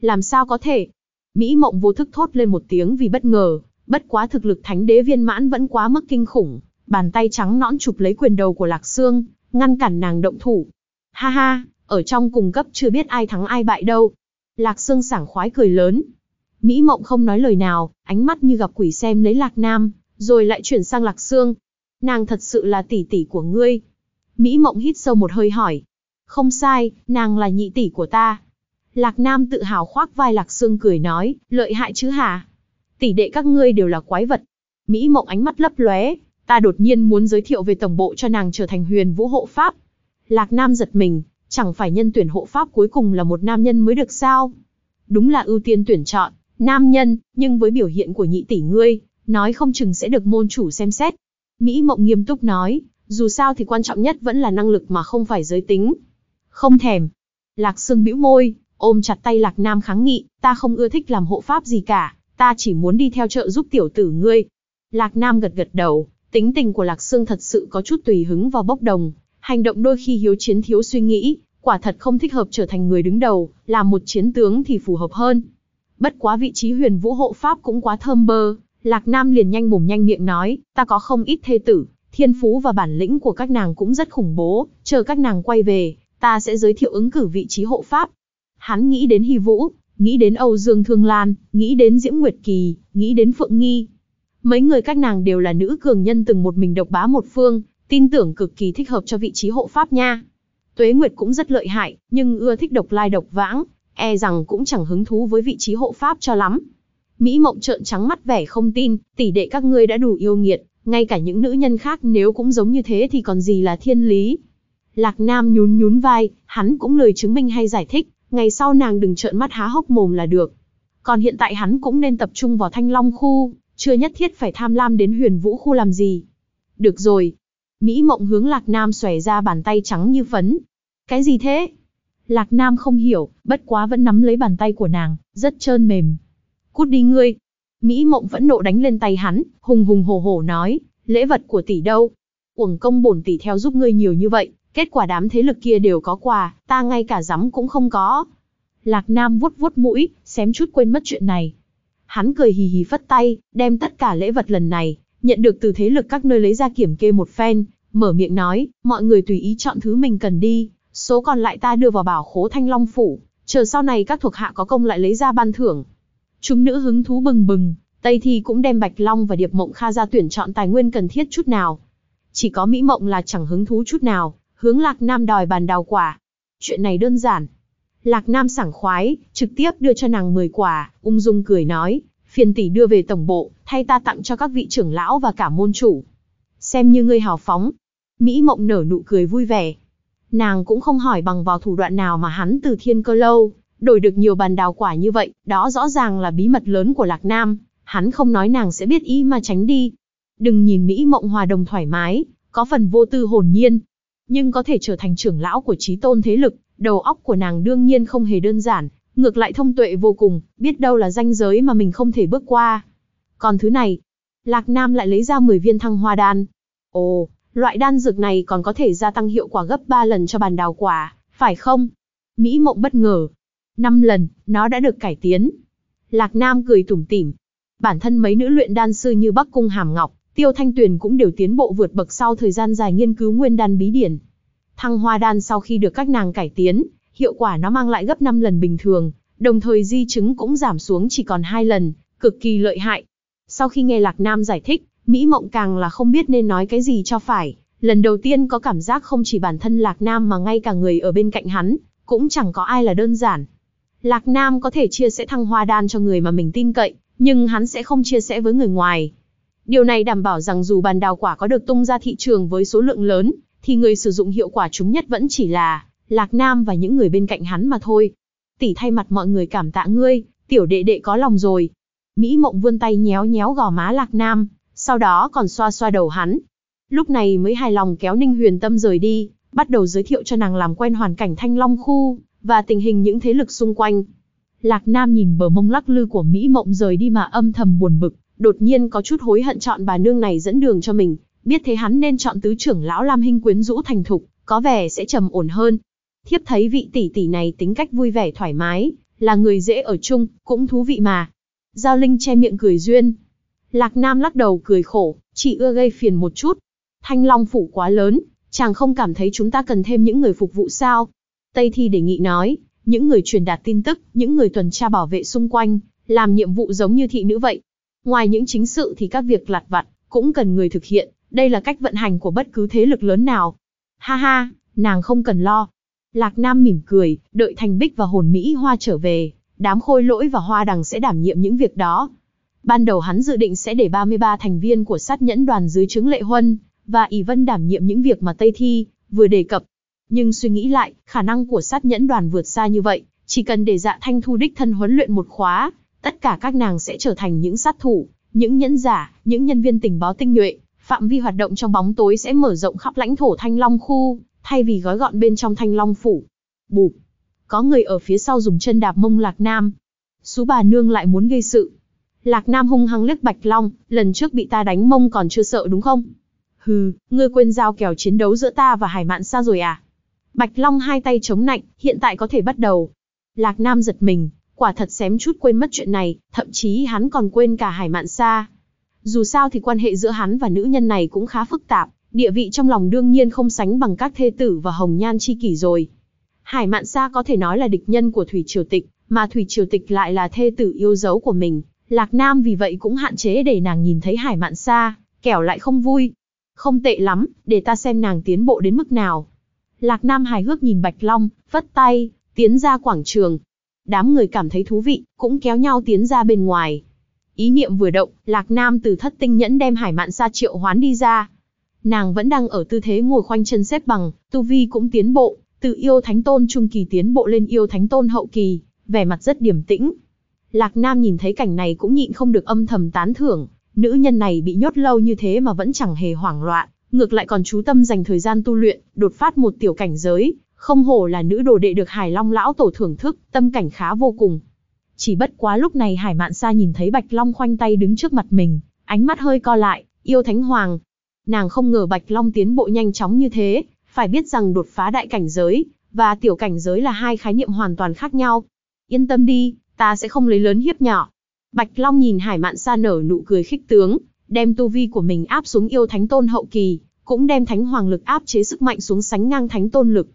Làm sao có thể? Mỹ mộng vô thức thốt lên một tiếng vì bất ngờ, bất quá thực lực thánh đế viên mãn vẫn quá mức kinh khủng, bàn tay trắng nõn chụp lấy quyền đầu của Lạc Sương, ngăn cản nàng động thủ. Ha ha, ở trong cùng cấp chưa biết ai thắng ai bại đâu. Lạc Sương sảng khoái cười lớn. Mỹ Mộng không nói lời nào, ánh mắt như gặp quỷ xem lấy Lạc Nam, rồi lại chuyển sang Lạc Sương. Nàng thật sự là tỷ tỷ của ngươi. Mỹ Mộng hít sâu một hơi hỏi. Không sai, nàng là nhị tỷ của ta. Lạc Nam tự hào khoác vai Lạc Sương cười nói, lợi hại chứ hả? Tỷ đệ các ngươi đều là quái vật. Mỹ Mộng ánh mắt lấp lóe, ta đột nhiên muốn giới thiệu về tổng bộ cho nàng trở thành huyền vũ hộ pháp. Lạc Nam giật mình, chẳng phải nhân tuyển hộ pháp cuối cùng là một nam nhân mới được sao? Đúng là ưu tiên tuyển chọn, nam nhân, nhưng với biểu hiện của nhị tỷ ngươi, nói không chừng sẽ được môn chủ xem xét. Mỹ Mộng nghiêm túc nói, dù sao thì quan trọng nhất vẫn là năng lực mà không phải giới tính. Không thèm. Lạc Sương bĩu môi, ôm chặt tay Lạc Nam kháng nghị, ta không ưa thích làm hộ pháp gì cả, ta chỉ muốn đi theo trợ giúp tiểu tử ngươi. Lạc Nam gật gật đầu, tính tình của Lạc Sương thật sự có chút tùy hứng và bốc đồng, hành động đôi khi hiếu chiến thiếu suy nghĩ, quả thật không thích hợp trở thành người đứng đầu, làm một chiến tướng thì phù hợp hơn. Bất quá vị trí huyền vũ hộ pháp cũng quá thơm bơ, Lạc Nam liền nhanh mồm nhanh miệng nói, ta có không ít thê tử, thiên phú và bản lĩnh của các nàng cũng rất khủng bố, chờ các nàng quay về, ta sẽ giới thiệu ứng cử vị trí hộ pháp. Hắn nghĩ đến Hy Vũ, nghĩ đến Âu Dương Thương Lan, nghĩ đến Diễm Nguyệt Kỳ, nghĩ đến Phượng Nghi. Mấy người các nàng đều là nữ cường nhân từng một mình độc bá một phương, tin tưởng cực kỳ thích hợp cho vị trí hộ pháp nha. Tuế Nguyệt cũng rất lợi hại, nhưng ưa thích độc lai độc vãng, e rằng cũng chẳng hứng thú với vị trí hộ pháp cho lắm. Mỹ Mộng trợn trắng mắt vẻ không tin, tỷ đệ các ngươi đã đủ yêu nghiệt, ngay cả những nữ nhân khác nếu cũng giống như thế thì còn gì là thiên lý. Lạc Nam nhún nhún vai, hắn cũng lời chứng minh hay giải thích, ngày sau nàng đừng trợn mắt há hốc mồm là được. Còn hiện tại hắn cũng nên tập trung vào thanh long khu, chưa nhất thiết phải tham lam đến huyền vũ khu làm gì. Được rồi. Mỹ mộng hướng Lạc Nam xòe ra bàn tay trắng như phấn. Cái gì thế? Lạc Nam không hiểu, bất quá vẫn nắm lấy bàn tay của nàng, rất trơn mềm. Cút đi ngươi. Mỹ mộng vẫn nộ đánh lên tay hắn, hùng hùng hổ hổ nói, lễ vật của tỷ đâu? Uổng công bổn tỷ theo giúp ngươi nhiều như vậy, kết quả đám thế lực kia đều có quà, ta ngay cả rắm cũng không có. Lạc Nam vuốt vuốt mũi, xém chút quên mất chuyện này. Hắn cười hì hì phất tay, đem tất cả lễ vật lần này, nhận được từ thế lực các nơi lấy ra kiểm kê một phen, mở miệng nói, mọi người tùy ý chọn thứ mình cần đi, số còn lại ta đưa vào bảo khố thanh long phủ, chờ sau này các thuộc hạ có công lại lấy ra ban thưởng. Chúng nữ hứng thú bừng bừng, Tây Thi cũng đem Bạch Long và Điệp Mộng Kha ra tuyển chọn tài nguyên cần thiết chút nào. Chỉ có Mỹ Mộng là chẳng hứng thú chút nào, hướng Lạc Nam đòi bàn đào quả. Chuyện này đơn giản. Lạc Nam sảng khoái, trực tiếp đưa cho nàng 10 quả, ung dung cười nói, phiền tỷ đưa về tổng bộ, thay ta tặng cho các vị trưởng lão và cả môn chủ. Xem như ngươi hào phóng. Mỹ Mộng nở nụ cười vui vẻ. Nàng cũng không hỏi bằng vào thủ đoạn nào mà hắn từ thiên cơ lâu, đổi được nhiều bàn đào quả như vậy, đó rõ ràng là bí mật lớn của Lạc Nam, hắn không nói nàng sẽ biết ý mà tránh đi. Đừng nhìn Mỹ Mộng hòa đồng thoải mái, có phần vô tư hồn nhiên, nhưng có thể trở thành trưởng lão của trí tôn thế lực, đầu óc của nàng đương nhiên không hề đơn giản, ngược lại thông tuệ vô cùng, biết đâu là ranh giới mà mình không thể bước qua. Còn thứ này, Lạc Nam lại lấy ra 10 viên thăng hoa đan. Ồ, loại đan dược này còn có thể gia tăng hiệu quả gấp 3 lần cho bàn đào quả, phải không? Mỹ mộng bất ngờ. 5 lần, nó đã được cải tiến. Lạc Nam cười tủm tỉm. Bản thân mấy nữ luyện đan sư như Bắc Cung Hàm Ngọc, Tiêu Thanh Tuyền cũng đều tiến bộ vượt bậc sau thời gian dài nghiên cứu nguyên đan bí điển. Thăng hoa đan sau khi được các nàng cải tiến, hiệu quả nó mang lại gấp 5 lần bình thường, đồng thời di chứng cũng giảm xuống chỉ còn 2 lần, cực kỳ lợi hại. Sau khi nghe Lạc Nam giải thích, Mỹ Mộng càng là không biết nên nói cái gì cho phải. Lần đầu tiên có cảm giác không chỉ bản thân Lạc Nam mà ngay cả người ở bên cạnh hắn, cũng chẳng có ai là đơn giản. Lạc Nam có thể chia sẻ thăng hoa đan cho người mà mình tin cậy, nhưng hắn sẽ không chia sẻ với người ngoài. Điều này đảm bảo rằng dù bàn đào quả có được tung ra thị trường với số lượng lớn, thì người sử dụng hiệu quả chúng nhất vẫn chỉ là Lạc Nam và những người bên cạnh hắn mà thôi. Tỷ thay mặt mọi người cảm tạ ngươi, tiểu đệ đệ có lòng rồi. Mỹ Mộng vươn tay nhéo nhéo gò má Lạc Nam, sau đó còn xoa xoa đầu hắn. Lúc này mới hài lòng kéo Ninh Huyền Tâm rời đi, bắt đầu giới thiệu cho nàng làm quen hoàn cảnh Thanh Long khu và tình hình những thế lực xung quanh. Lạc Nam nhìn bờ mông lắc lư của Mỹ Mộng rời đi mà âm thầm buồn bực, đột nhiên có chút hối hận chọn bà nương này dẫn đường cho mình, biết thế hắn nên chọn tứ trưởng lão Lam Hinh quyến rũ thành thục, có vẻ sẽ trầm ổn hơn. Thiếp thấy vị tỷ tỷ này tính cách vui vẻ thoải mái, là người dễ ở chung, cũng thú vị mà. Giao Linh che miệng cười duyên. Lạc Nam lắc đầu cười khổ, chỉ ưa gây phiền một chút. Thanh Long phủ quá lớn, chàng không cảm thấy chúng ta cần thêm những người phục vụ sao? Tây Thi đề nghị nói, những người truyền đạt tin tức, những người tuần tra bảo vệ xung quanh, làm nhiệm vụ giống như thị nữ vậy. Ngoài những chính sự thì các việc lặt vặt, cũng cần người thực hiện, đây là cách vận hành của bất cứ thế lực lớn nào. Ha ha, nàng không cần lo. Lạc Nam mỉm cười, đợi Thành Bích và hồn Mỹ Hoa trở về, đám khôi lỗi và hoa đằng sẽ đảm nhiệm những việc đó. Ban đầu hắn dự định sẽ để 33 thành viên của sát nhẫn đoàn dưới chứng lệ huân, và ỷ vân đảm nhiệm những việc mà Tây Thi vừa đề cập. Nhưng suy nghĩ lại, khả năng của sát nhẫn đoàn vượt xa như vậy, chỉ cần để dạ thanh thu đích thân huấn luyện một khóa, tất cả các nàng sẽ trở thành những sát thủ, những nhẫn giả, những nhân viên tình báo tinh nhuệ, phạm vi hoạt động trong bóng tối sẽ mở rộng khắp lãnh thổ Thanh Long khu, thay vì gói gọn bên trong Thanh Long phủ. Bụp. Có người ở phía sau dùng chân đạp mông Lạc Nam. Sú bà nương lại muốn gây sự. Lạc Nam hung hăng liếc Bạch Long, lần trước bị ta đánh mông còn chưa sợ đúng không? Hừ, ngươi quên giao kèo chiến đấu giữa ta và Hải Mạn Sa rồi à? Bạch Long hai tay chống nạnh, hiện tại có thể bắt đầu. Lạc Nam giật mình, quả thật xém chút quên mất chuyện này, thậm chí hắn còn quên cả Hải Mạn Sa. Dù sao thì quan hệ giữa hắn và nữ nhân này cũng khá phức tạp, địa vị trong lòng đương nhiên không sánh bằng các thê tử và hồng nhan chi kỷ rồi. Hải Mạn Sa có thể nói là địch nhân của Thủy Triều Tịch, mà Thủy Triều Tịch lại là thê tử yêu dấu của mình. Lạc Nam vì vậy cũng hạn chế để nàng nhìn thấy Hải Mạn Sa, kẻo lại không vui. Không tệ lắm, để ta xem nàng tiến bộ đến mức nào. Lạc Nam hài hước nhìn Bạch Long, vất tay, tiến ra quảng trường. Đám người cảm thấy thú vị, cũng kéo nhau tiến ra bên ngoài. Ý niệm vừa động, Lạc Nam từ thất tinh nhẫn đem Hải Mạn Sa triệu hoán đi ra. Nàng vẫn đang ở tư thế ngồi khoanh chân xếp bằng, tu vi cũng tiến bộ, từ yêu thánh tôn trung kỳ tiến bộ lên yêu thánh tôn hậu kỳ, vẻ mặt rất điềm tĩnh. Lạc Nam nhìn thấy cảnh này cũng nhịn không được âm thầm tán thưởng, nữ nhân này bị nhốt lâu như thế mà vẫn chẳng hề hoảng loạn, ngược lại còn chú tâm dành thời gian tu luyện, đột phát một tiểu cảnh giới, không hổ là nữ đồ đệ được Hải Long lão tổ thưởng thức, tâm cảnh khá vô cùng. Chỉ bất quá lúc này Hải Mạn Sa nhìn thấy Bạch Long khoanh tay đứng trước mặt mình, ánh mắt hơi co lại, yêu thánh hoàng. Nàng không ngờ Bạch Long tiến bộ nhanh chóng như thế, phải biết rằng đột phá đại cảnh giới, và tiểu cảnh giới là hai khái niệm hoàn toàn khác nhau. Yên tâm đi, ta sẽ không lấy lớn hiếp nhỏ. Bạch Long nhìn Hải Mạn Sa nở nụ cười khích tướng, đem tu vi của mình áp xuống yêu thánh tôn hậu kỳ, cũng đem thánh hoàng lực áp chế sức mạnh xuống sánh ngang thánh tôn lực.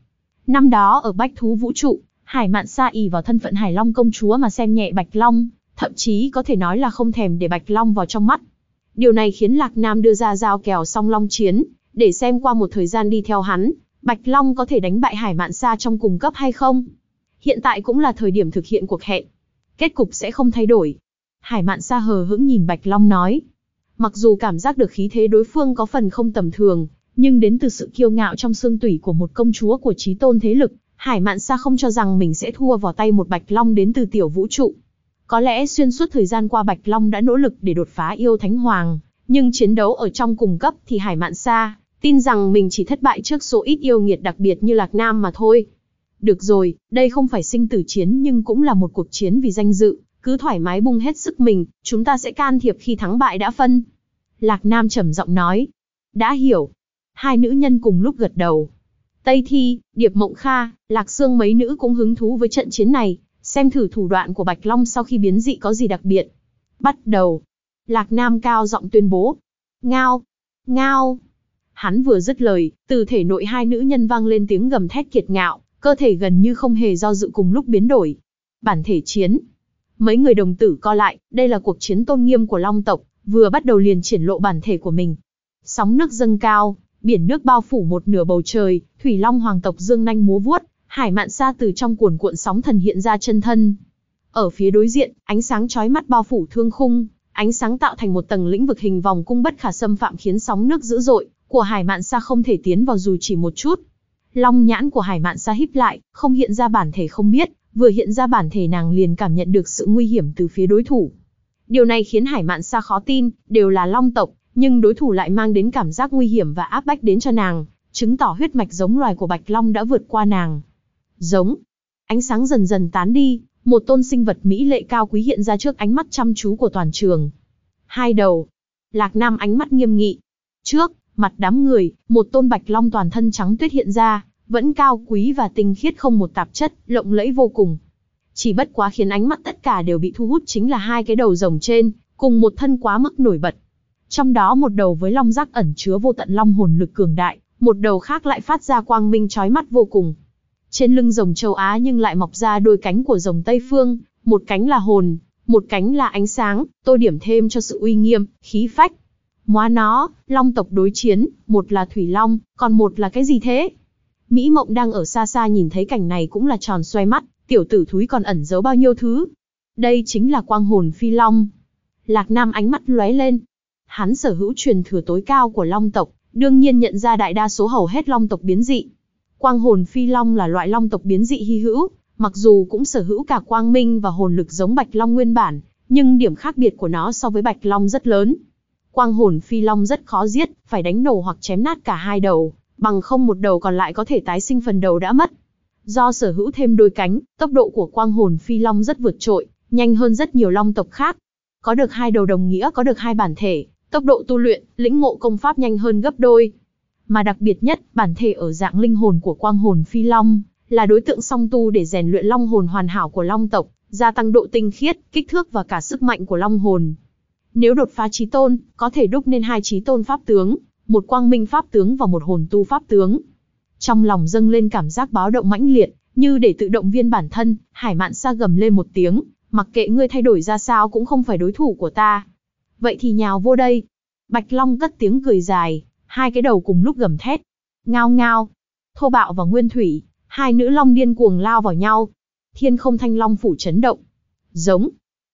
Năm đó ở Bách Thú Vũ Trụ, Hải Mạn Sa ỷ vào thân phận Hải Long công chúa mà xem nhẹ Bạch Long, thậm chí có thể nói là không thèm để Bạch Long vào trong mắt. Điều này khiến Lạc Nam đưa ra giao kèo song long chiến, để xem qua một thời gian đi theo hắn, Bạch Long có thể đánh bại Hải Mạn Sa trong cùng cấp hay không. Hiện tại cũng là thời điểm thực hiện cuộc hẹn. Kết cục sẽ không thay đổi. Hải Mạn Sa hờ hững nhìn Bạch Long nói. Mặc dù cảm giác được khí thế đối phương có phần không tầm thường, nhưng đến từ sự kiêu ngạo trong xương tủy của một công chúa của trí tôn thế lực, Hải Mạn Sa không cho rằng mình sẽ thua vào tay một Bạch Long đến từ tiểu vũ trụ. Có lẽ xuyên suốt thời gian qua Bạch Long đã nỗ lực để đột phá yêu Thánh Hoàng, nhưng chiến đấu ở trong cùng cấp thì Hải Mạn Sa tin rằng mình chỉ thất bại trước số ít yêu nghiệt đặc biệt như Lạc Nam mà thôi. Được rồi, đây không phải sinh tử chiến nhưng cũng là một cuộc chiến vì danh dự, cứ thoải mái bung hết sức mình, chúng ta sẽ can thiệp khi thắng bại đã phân. Lạc Nam trầm giọng nói. Đã hiểu. Hai nữ nhân cùng lúc gật đầu. Tây Thi, Điệp Mộng Kha, Lạc Sương mấy nữ cũng hứng thú với trận chiến này, xem thử thủ đoạn của Bạch Long sau khi biến dị có gì đặc biệt. Bắt đầu. Lạc Nam cao giọng tuyên bố. Ngao. Ngao. Hắn vừa dứt lời, từ thể nội hai nữ nhân vang lên tiếng gầm thét kiệt ngạo, cơ thể gần như không hề do dự cùng lúc biến đổi. Bản thể chiến. Mấy người đồng tử co lại, đây là cuộc chiến tôn nghiêm của Long tộc, vừa bắt đầu liền triển lộ bản thể của mình. Sóng nước dâng cao, biển nước bao phủ một nửa bầu trời, Thủy Long hoàng tộc dương nanh múa vuốt, hải mạn xa từ trong cuồn cuộn sóng thần hiện ra chân thân. Ở phía đối diện, ánh sáng chói mắt bao phủ thương khung, ánh sáng tạo thành một tầng lĩnh vực hình vòng cung bất khả xâm phạm khiến sóng nước dữ dội của hải mạn xa không thể tiến vào dù chỉ một chút. Long nhãn của hải mạn xa híp lại, không hiện ra bản thể không biết, vừa hiện ra bản thể nàng liền cảm nhận được sự nguy hiểm từ phía đối thủ. Điều này khiến hải mạn xa khó tin, đều là long tộc, nhưng đối thủ lại mang đến cảm giác nguy hiểm và áp bách đến cho nàng, chứng tỏ huyết mạch giống loài của Bạch Long đã vượt qua nàng. Giống. Ánh sáng dần dần tán đi, một tôn sinh vật mỹ lệ cao quý hiện ra trước ánh mắt chăm chú của toàn trường. Hai đầu. Lạc Nam ánh mắt nghiêm nghị. Trước, mặt đám người, một tôn Bạch Long toàn thân trắng tuyết hiện ra, vẫn cao quý và tinh khiết không một tạp chất, lộng lẫy vô cùng. Chỉ bất quá khiến ánh mắt tất cả đều bị thu hút chính là hai cái đầu rồng trên, cùng một thân quá mức nổi bật. Trong đó một đầu với long giác ẩn chứa vô tận long hồn lực cường đại, một đầu khác lại phát ra quang minh chói mắt vô cùng. Trên lưng rồng châu Á nhưng lại mọc ra đôi cánh của rồng Tây Phương, một cánh là hồn, một cánh là ánh sáng, tô điểm thêm cho sự uy nghiêm, khí phách. Móa nó, long tộc đối chiến, một là thủy long, còn một là cái gì thế? Mỹ Mộng đang ở xa xa nhìn thấy cảnh này cũng là tròn xoay mắt, tiểu tử thúi còn ẩn giấu bao nhiêu thứ. Đây chính là quang hồn phi long. Lạc Nam ánh mắt lóe lên. Hắn sở hữu truyền thừa tối cao của long tộc, đương nhiên nhận ra đại đa số hầu hết long tộc biến dị. Quang hồn phi long là loại long tộc biến dị hy hữu, mặc dù cũng sở hữu cả quang minh và hồn lực giống bạch long nguyên bản, nhưng điểm khác biệt của nó so với bạch long rất lớn. Quang hồn phi long rất khó giết, phải đánh nổ hoặc chém nát cả hai đầu, bằng không một đầu còn lại có thể tái sinh phần đầu đã mất. Do sở hữu thêm đôi cánh, tốc độ của quang hồn phi long rất vượt trội, nhanh hơn rất nhiều long tộc khác. Có được hai đầu đồng nghĩa có được hai bản thể, tốc độ tu luyện, lĩnh ngộ công pháp nhanh hơn gấp đôi. Mà đặc biệt nhất, bản thể ở dạng linh hồn của quang hồn phi long, là đối tượng song tu để rèn luyện long hồn hoàn hảo của long tộc, gia tăng độ tinh khiết, kích thước và cả sức mạnh của long hồn. Nếu đột phá trí tôn, có thể đúc nên hai trí tôn pháp tướng, một quang minh pháp tướng và một hồn tu pháp tướng. Trong lòng dâng lên cảm giác báo động mãnh liệt, như để tự động viên bản thân, Hải Mạn Sa gầm lên một tiếng, mặc kệ ngươi thay đổi ra sao cũng không phải đối thủ của ta. Vậy thì nhào vô đây. Bạch Long cất tiếng cười dài, hai cái đầu cùng lúc gầm thét. Ngao ngao. Thô bạo và nguyên thủy, hai nữ long điên cuồng lao vào nhau. Thiên không thanh long phủ chấn động. Giống.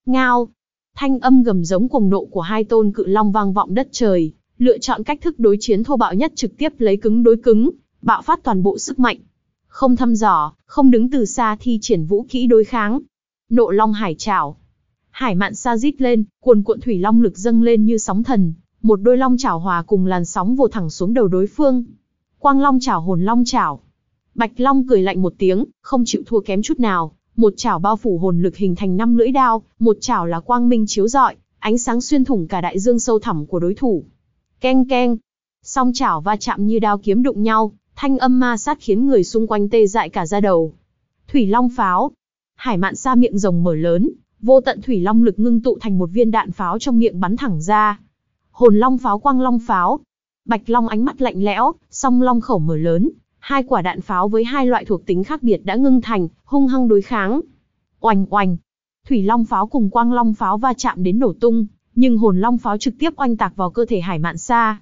Ngao. Thanh âm gầm giống cuồng nộ của hai tôn cự long vang vọng đất trời, lựa chọn cách thức đối chiến thô bạo nhất trực tiếp lấy cứng đối cứng, bạo phát toàn bộ sức mạnh. Không thăm dò, không đứng từ xa thi triển vũ kỹ đối kháng. Nộ long hải trảo. Hải mạn sa rít lên, cuồn cuộn thủy long lực dâng lên như sóng thần, một đôi long chảo hòa cùng làn sóng vồ thẳng xuống đầu đối phương. Quang long chảo hồn long chảo. Bạch long cười lạnh một tiếng, không chịu thua kém chút nào, một chảo bao phủ hồn lực hình thành năm lưỡi đao, một chảo là quang minh chiếu rọi, ánh sáng xuyên thủng cả đại dương sâu thẳm của đối thủ. Keng keng, song chảo va chạm như đao kiếm đụng nhau, thanh âm ma sát khiến người xung quanh tê dại cả da đầu. Thủy Long pháo. Hải Mạn Sa miệng rồng mở lớn, vô tận thủy long lực ngưng tụ thành một viên đạn pháo trong miệng bắn thẳng ra. Hồn Long pháo quang long pháo. Bạch Long ánh mắt lạnh lẽo, song long khẩu mở lớn, hai quả đạn pháo với hai loại thuộc tính khác biệt đã ngưng thành, hung hăng đối kháng. Oanh oanh. Thủy Long pháo cùng quang long pháo va chạm đến nổ tung, nhưng hồn long pháo trực tiếp oanh tạc vào cơ thể Hải Mạn Sa.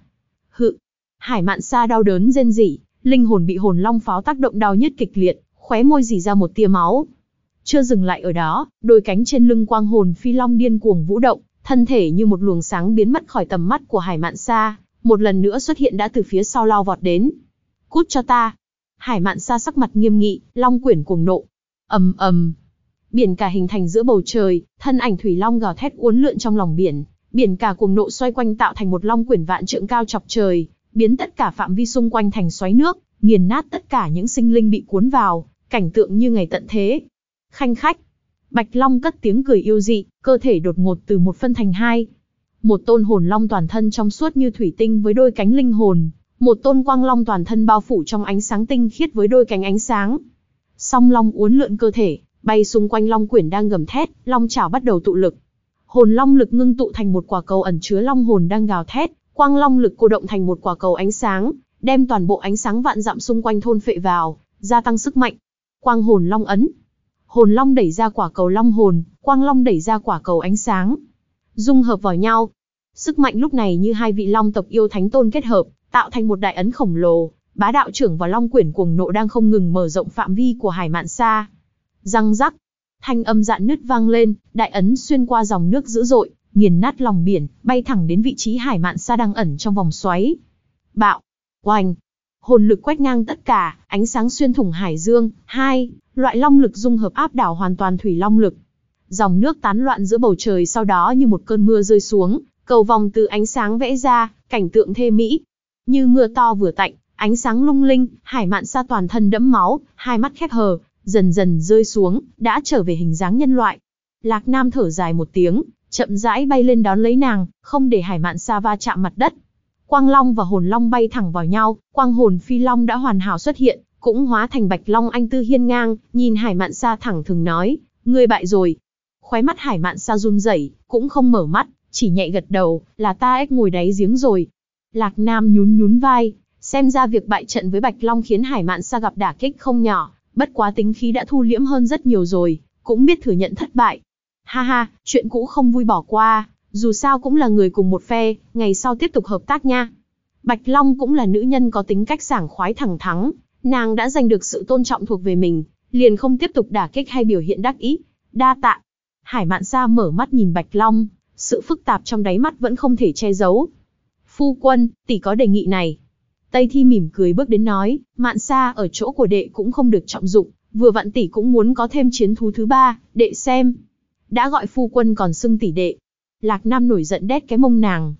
Hự. Hải Mạn Sa đau đớn rên rỉ, linh hồn bị hồn long pháo tác động đau nhất kịch liệt, khóe môi dì ra một tia máu. Chưa dừng lại ở đó, đôi cánh trên lưng quang hồn phi long điên cuồng vũ động, thân thể như một luồng sáng biến mất khỏi tầm mắt của Hải Mạn Sa, một lần nữa xuất hiện đã từ phía sau lao vọt đến. Cút cho ta. Hải Mạn Sa sắc mặt nghiêm nghị, long quyển cuồng nộ. ầm ầm, biển cả hình thành giữa bầu trời, thân ảnh thủy long gào thét uốn lượn trong lòng biển, biển cả cuồng nộ xoay quanh tạo thành một long quyển vạn trượng cao chọc trời, biến tất cả phạm vi xung quanh thành xoáy nước, nghiền nát tất cả những sinh linh bị cuốn vào, cảnh tượng như ngày tận thế. Khanh khách, Bạch Long cất tiếng cười yêu dị, cơ thể đột ngột từ một phân thành hai. Một tôn hồn long toàn thân trong suốt như thủy tinh với đôi cánh linh hồn, một tôn quang long toàn thân bao phủ trong ánh sáng tinh khiết với đôi cánh ánh sáng. Song long uốn lượn cơ thể, bay xung quanh long quyển đang gầm thét, long chảo bắt đầu tụ lực. Hồn long lực ngưng tụ thành một quả cầu ẩn chứa long hồn đang gào thét, quang long lực cô động thành một quả cầu ánh sáng, đem toàn bộ ánh sáng vạn dặm xung quanh thôn phệ vào, gia tăng sức mạnh. Quang hồn long ấn. Hồn long đẩy ra quả cầu long hồn, quang long đẩy ra quả cầu ánh sáng. Dung hợp vào nhau. Sức mạnh lúc này như hai vị long tộc yêu thánh tôn kết hợp, tạo thành một đại ấn khổng lồ, bá đạo trưởng và long quyển cuồng nộ đang không ngừng mở rộng phạm vi của hải mạn xa. Răng rắc, thanh âm dạn nứt vang lên, đại ấn xuyên qua dòng nước dữ dội, nghiền nát lòng biển, bay thẳng đến vị trí hải mạn xa đang ẩn trong vòng xoáy. Bạo, oanh, hồn lực quét ngang tất cả, ánh sáng xuyên thủng hải dương. Hai, loại long lực dung hợp áp đảo hoàn toàn thủy long lực. Dòng nước tán loạn giữa bầu trời sau đó như một cơn mưa rơi xuống, cầu vòng từ ánh sáng vẽ ra, cảnh tượng thê mỹ. Như mưa to vừa tạnh, ánh sáng lung linh, hải mạn xa toàn thân đẫm máu, hai mắt khép hờ, dần dần rơi xuống, đã trở về hình dáng nhân loại. Lạc Nam thở dài một tiếng, chậm rãi bay lên đón lấy nàng, không để hải mạn xa va chạm mặt đất. Quang Long và Hồn Long bay thẳng vào nhau, Quang Hồn Phi Long đã hoàn hảo xuất hiện, cũng hóa thành Bạch Long anh tư hiên ngang, nhìn Hải Mạn Sa thẳng thừng nói, ngươi bại rồi. Khóe mắt Hải Mạn Sa run rẩy, cũng không mở mắt, chỉ nhẹ gật đầu, là ta ếch ngồi đáy giếng rồi. Lạc Nam nhún nhún vai, xem ra việc bại trận với Bạch Long khiến Hải Mạn Sa gặp đả kích không nhỏ, bất quá tính khí đã thu liễm hơn rất nhiều rồi, cũng biết thừa nhận thất bại. Ha ha, chuyện cũ không vui bỏ qua, dù sao cũng là người cùng một phe, ngày sau tiếp tục hợp tác nha. Bạch Long cũng là nữ nhân có tính cách sảng khoái thẳng thắng, nàng đã giành được sự tôn trọng thuộc về mình, liền không tiếp tục đả kích hay biểu hiện đắc ý. Đa tạ. Hải Mạn Sa mở mắt nhìn Bạch Long, sự phức tạp trong đáy mắt vẫn không thể che giấu. Phu quân, tỷ có đề nghị này. Tây Thi mỉm cười bước đến nói, mạn Sa ở chỗ của đệ cũng không được trọng dụng, vừa vặn tỷ cũng muốn có thêm chiến thú thứ ba, đệ xem. Đã gọi phu quân còn xưng tỷ đệ. Lạc Nam nổi giận đét cái mông nàng.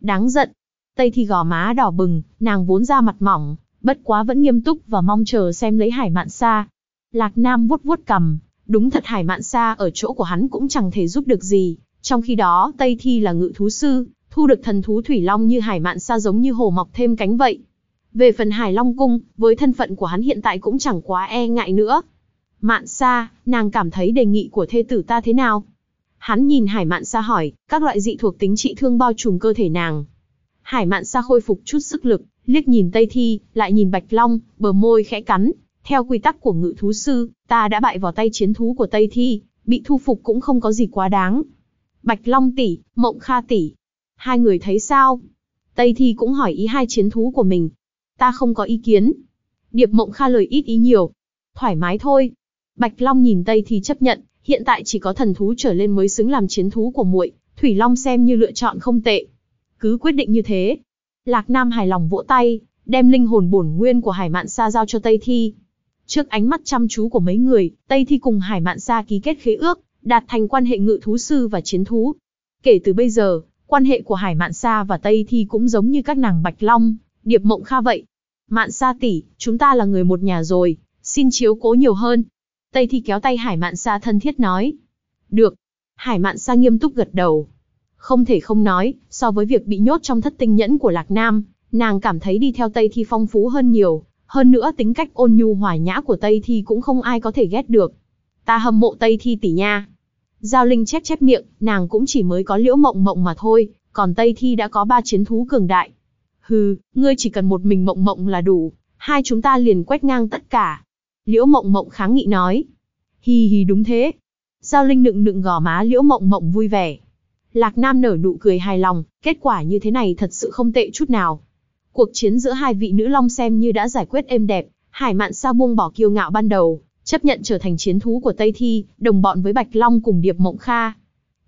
Đáng giận. Tây Thi gò má đỏ bừng, nàng vốn ra mặt mỏng, bất quá vẫn nghiêm túc và mong chờ xem lấy hải mạn xa. Lạc Nam vuốt vuốt cầm, đúng thật hải mạn xa ở chỗ của hắn cũng chẳng thể giúp được gì, trong khi đó Tây Thi là ngự thú sư, thu được thần thú thủy long như hải mạn xa giống như hồ mọc thêm cánh vậy. Về phần hải long cung, với thân phận của hắn hiện tại cũng chẳng quá e ngại nữa. Mạn xa, nàng cảm thấy đề nghị của thê tử ta thế nào? Hắn nhìn hải mạn xa hỏi, các loại dị thuộc tính trị thương bao trùm cơ thể nàng. Hải mạn xa khôi phục chút sức lực, liếc nhìn Tây Thi, lại nhìn Bạch Long, bờ môi khẽ cắn. Theo quy tắc của ngự thú sư, ta đã bại vào tay chiến thú của Tây Thi, bị thu phục cũng không có gì quá đáng. Bạch Long tỷ, Mộng Kha tỷ, hai người thấy sao? Tây Thi cũng hỏi ý hai chiến thú của mình. Ta không có ý kiến. Điệp Mộng Kha lời ít ý nhiều. Thoải mái thôi. Bạch Long nhìn Tây Thi chấp nhận, hiện tại chỉ có thần thú trở lên mới xứng làm chiến thú của muội, Thủy Long xem như lựa chọn không tệ. Cứ quyết định như thế. Lạc Nam hài lòng vỗ tay, đem linh hồn bổn nguyên của Hải Mạn Sa giao cho Tây Thi. Trước ánh mắt chăm chú của mấy người, Tây Thi cùng Hải Mạn Sa ký kết khế ước, đạt thành quan hệ ngự thú sư và chiến thú. Kể từ bây giờ, quan hệ của Hải Mạn Sa và Tây Thi cũng giống như các nàng Bạch Long, Điệp Mộng Kha vậy. Mạn Sa tỷ, chúng ta là người một nhà rồi, xin chiếu cố nhiều hơn. Tây Thi kéo tay Hải Mạn Sa thân thiết nói. Được. Hải Mạn Sa nghiêm túc gật đầu. Không thể không nói, so với việc bị nhốt trong thất tinh nhẫn của Lạc Nam, nàng cảm thấy đi theo Tây Thi phong phú hơn nhiều. Hơn nữa tính cách ôn nhu hòa nhã của Tây Thi cũng không ai có thể ghét được. Ta hâm mộ Tây Thi tỷ nha. Giao Linh chép chép miệng, nàng cũng chỉ mới có liễu mộng mộng mà thôi, còn Tây Thi đã có ba chiến thú cường đại. Hừ, ngươi chỉ cần một mình mộng mộng là đủ, hai chúng ta liền quét ngang tất cả. Liễu mộng mộng kháng nghị nói. Hi hi đúng thế. Giao Linh nựng nựng gò má liễu mộng mộng vui vẻ. Lạc Nam nở nụ cười hài lòng, kết quả như thế này thật sự không tệ chút nào. Cuộc chiến giữa hai vị nữ long xem như đã giải quyết êm đẹp, Hải Mạn Sa buông bỏ kiêu ngạo ban đầu, chấp nhận trở thành chiến thú của Tây Thi, đồng bọn với Bạch Long cùng Điệp Mộng Kha.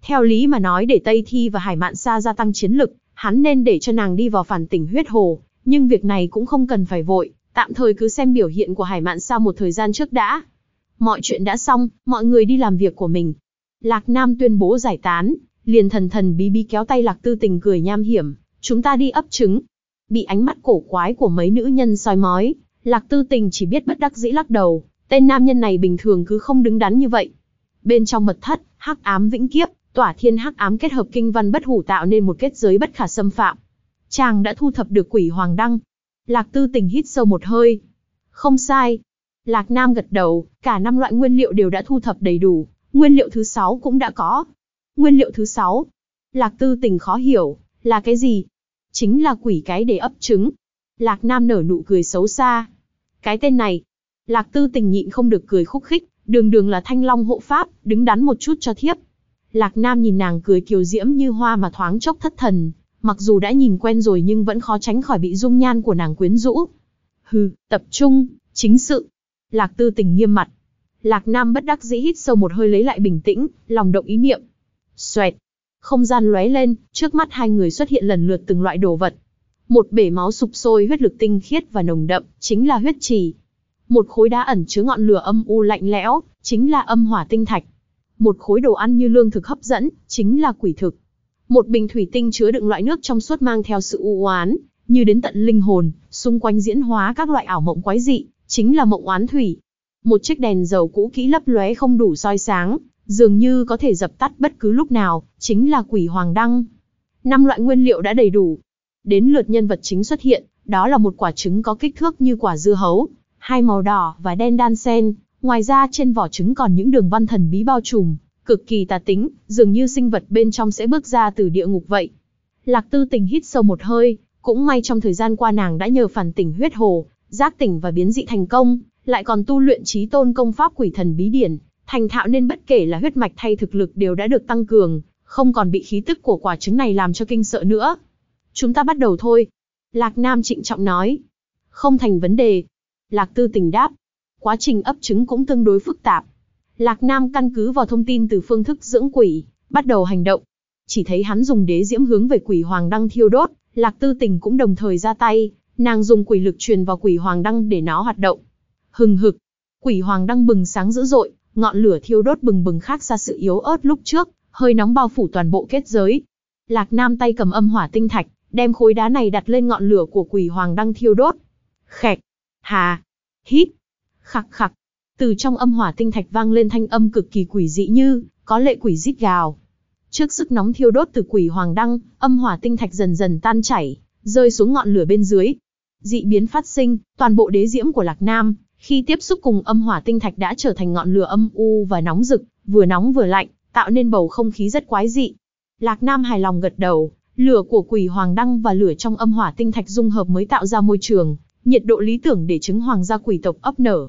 Theo lý mà nói để Tây Thi và Hải Mạn Sa gia tăng chiến lực, hắn nên để cho nàng đi vào phản tỉnh huyết hồ, nhưng việc này cũng không cần phải vội, tạm thời cứ xem biểu hiện của Hải Mạn sau một thời gian trước đã. Mọi chuyện đã xong, mọi người đi làm việc của mình. Lạc Nam tuyên bố giải tán, liền thần thần bí bí kéo tay Lạc Tư Tình cười nham hiểm, chúng ta đi ấp trứng. Bị ánh mắt cổ quái của mấy nữ nhân soi mói, Lạc Tư Tình chỉ biết bất đắc dĩ lắc đầu, tên nam nhân này bình thường cứ không đứng đắn như vậy. Bên trong mật thất, hắc ám vĩnh kiếp, tỏa thiên hắc ám kết hợp kinh văn bất hủ tạo nên một kết giới bất khả xâm phạm. Chàng đã thu thập được quỷ hoàng đăng. Lạc Tư Tình hít sâu một hơi. Không sai. Lạc Nam gật đầu, cả năm loại nguyên liệu đều đã thu thập đầy đủ, nguyên liệu thứ sáu cũng đã có, Nguyên liệu thứ sáu, Lạc Tư Tình khó hiểu, là cái gì? Chính là quỷ cái để ấp trứng. Lạc Nam nở nụ cười xấu xa. Cái tên này, Lạc Tư Tình nhịn không được cười khúc khích, đường đường là thanh long hộ pháp, đứng đắn một chút cho thiếp. Lạc Nam nhìn nàng cười kiều diễm như hoa mà thoáng chốc thất thần, mặc dù đã nhìn quen rồi nhưng vẫn khó tránh khỏi bị dung nhan của nàng quyến rũ. Hừ, tập trung, chính sự. Lạc Tư Tình nghiêm mặt. Lạc Nam bất đắc dĩ hít sâu một hơi lấy lại bình tĩnh, lòng động ý niệm, Xoẹt. Không gian lóe lên, trước mắt hai người xuất hiện lần lượt từng loại đồ vật. Một bể máu sụp sôi huyết lực tinh khiết và nồng đậm, chính là huyết trì. Một khối đá ẩn chứa ngọn lửa âm u lạnh lẽo, chính là âm hỏa tinh thạch. Một khối đồ ăn như lương thực hấp dẫn, chính là quỷ thực. Một bình thủy tinh chứa đựng loại nước trong suốt mang theo sự u oán, như đến tận linh hồn, xung quanh diễn hóa các loại ảo mộng quái dị, chính là mộng oán thủy. Một chiếc đèn dầu cũ kỹ lấp lóe không đủ soi sáng, dường như có thể dập tắt bất cứ lúc nào, chính là quỷ hoàng đăng. Năm loại nguyên liệu đã đầy đủ. Đến lượt nhân vật chính xuất hiện, đó là một quả trứng có kích thước như quả dưa hấu, hai màu đỏ và đen đan xen, ngoài ra trên vỏ trứng còn những đường văn thần bí bao trùm, cực kỳ tà tính, dường như sinh vật bên trong sẽ bước ra từ địa ngục vậy. Lạc Tư Tình hít sâu một hơi, cũng may trong thời gian qua nàng đã nhờ phản tỉnh huyết hồ, giác tỉnh và biến dị thành công, lại còn tu luyện trí tôn công pháp quỷ thần bí điển, thành thạo nên bất kể là huyết mạch hay thực lực đều đã được tăng cường, không còn bị khí tức của quả trứng này làm cho kinh sợ nữa. Chúng ta bắt đầu thôi. Lạc Nam trịnh trọng nói. Không thành vấn đề. Lạc Tư tình đáp. Quá trình ấp trứng cũng tương đối phức tạp. Lạc Nam căn cứ vào thông tin từ phương thức dưỡng quỷ, bắt đầu hành động. Chỉ thấy hắn dùng đế diễm hướng về quỷ hoàng đăng thiêu đốt, Lạc Tư tình cũng đồng thời ra tay, nàng dùng quỷ lực truyền vào quỷ hoàng đăng để nó hoạt động. Hừng hực, quỷ hoàng đăng bừng sáng dữ dội, ngọn lửa thiêu đốt bừng bừng khác xa sự yếu ớt lúc trước, hơi nóng bao phủ toàn bộ kết giới. Lạc Nam tay cầm âm hỏa tinh thạch, đem khối đá này đặt lên ngọn lửa của quỷ hoàng đăng thiêu đốt. Khẹt, hà, hít, khặc khặc. Từ trong âm hỏa tinh thạch vang lên thanh âm cực kỳ quỷ dị như có lệ quỷ rít gào. Trước sức nóng thiêu đốt từ quỷ hoàng đăng, âm hỏa tinh thạch dần dần tan chảy, rơi xuống ngọn lửa bên dưới. Dị biến phát sinh, toàn bộ đế diễm của Lạc Nam, khi tiếp xúc cùng âm hỏa tinh thạch đã trở thành ngọn lửa âm u và nóng rực, vừa nóng vừa lạnh, tạo nên bầu không khí rất quái dị. Lạc Nam hài lòng gật đầu, lửa của quỷ hoàng đăng và lửa trong âm hỏa tinh thạch dung hợp mới tạo ra môi trường, nhiệt độ lý tưởng để trứng hoàng gia quỷ tộc ấp nở.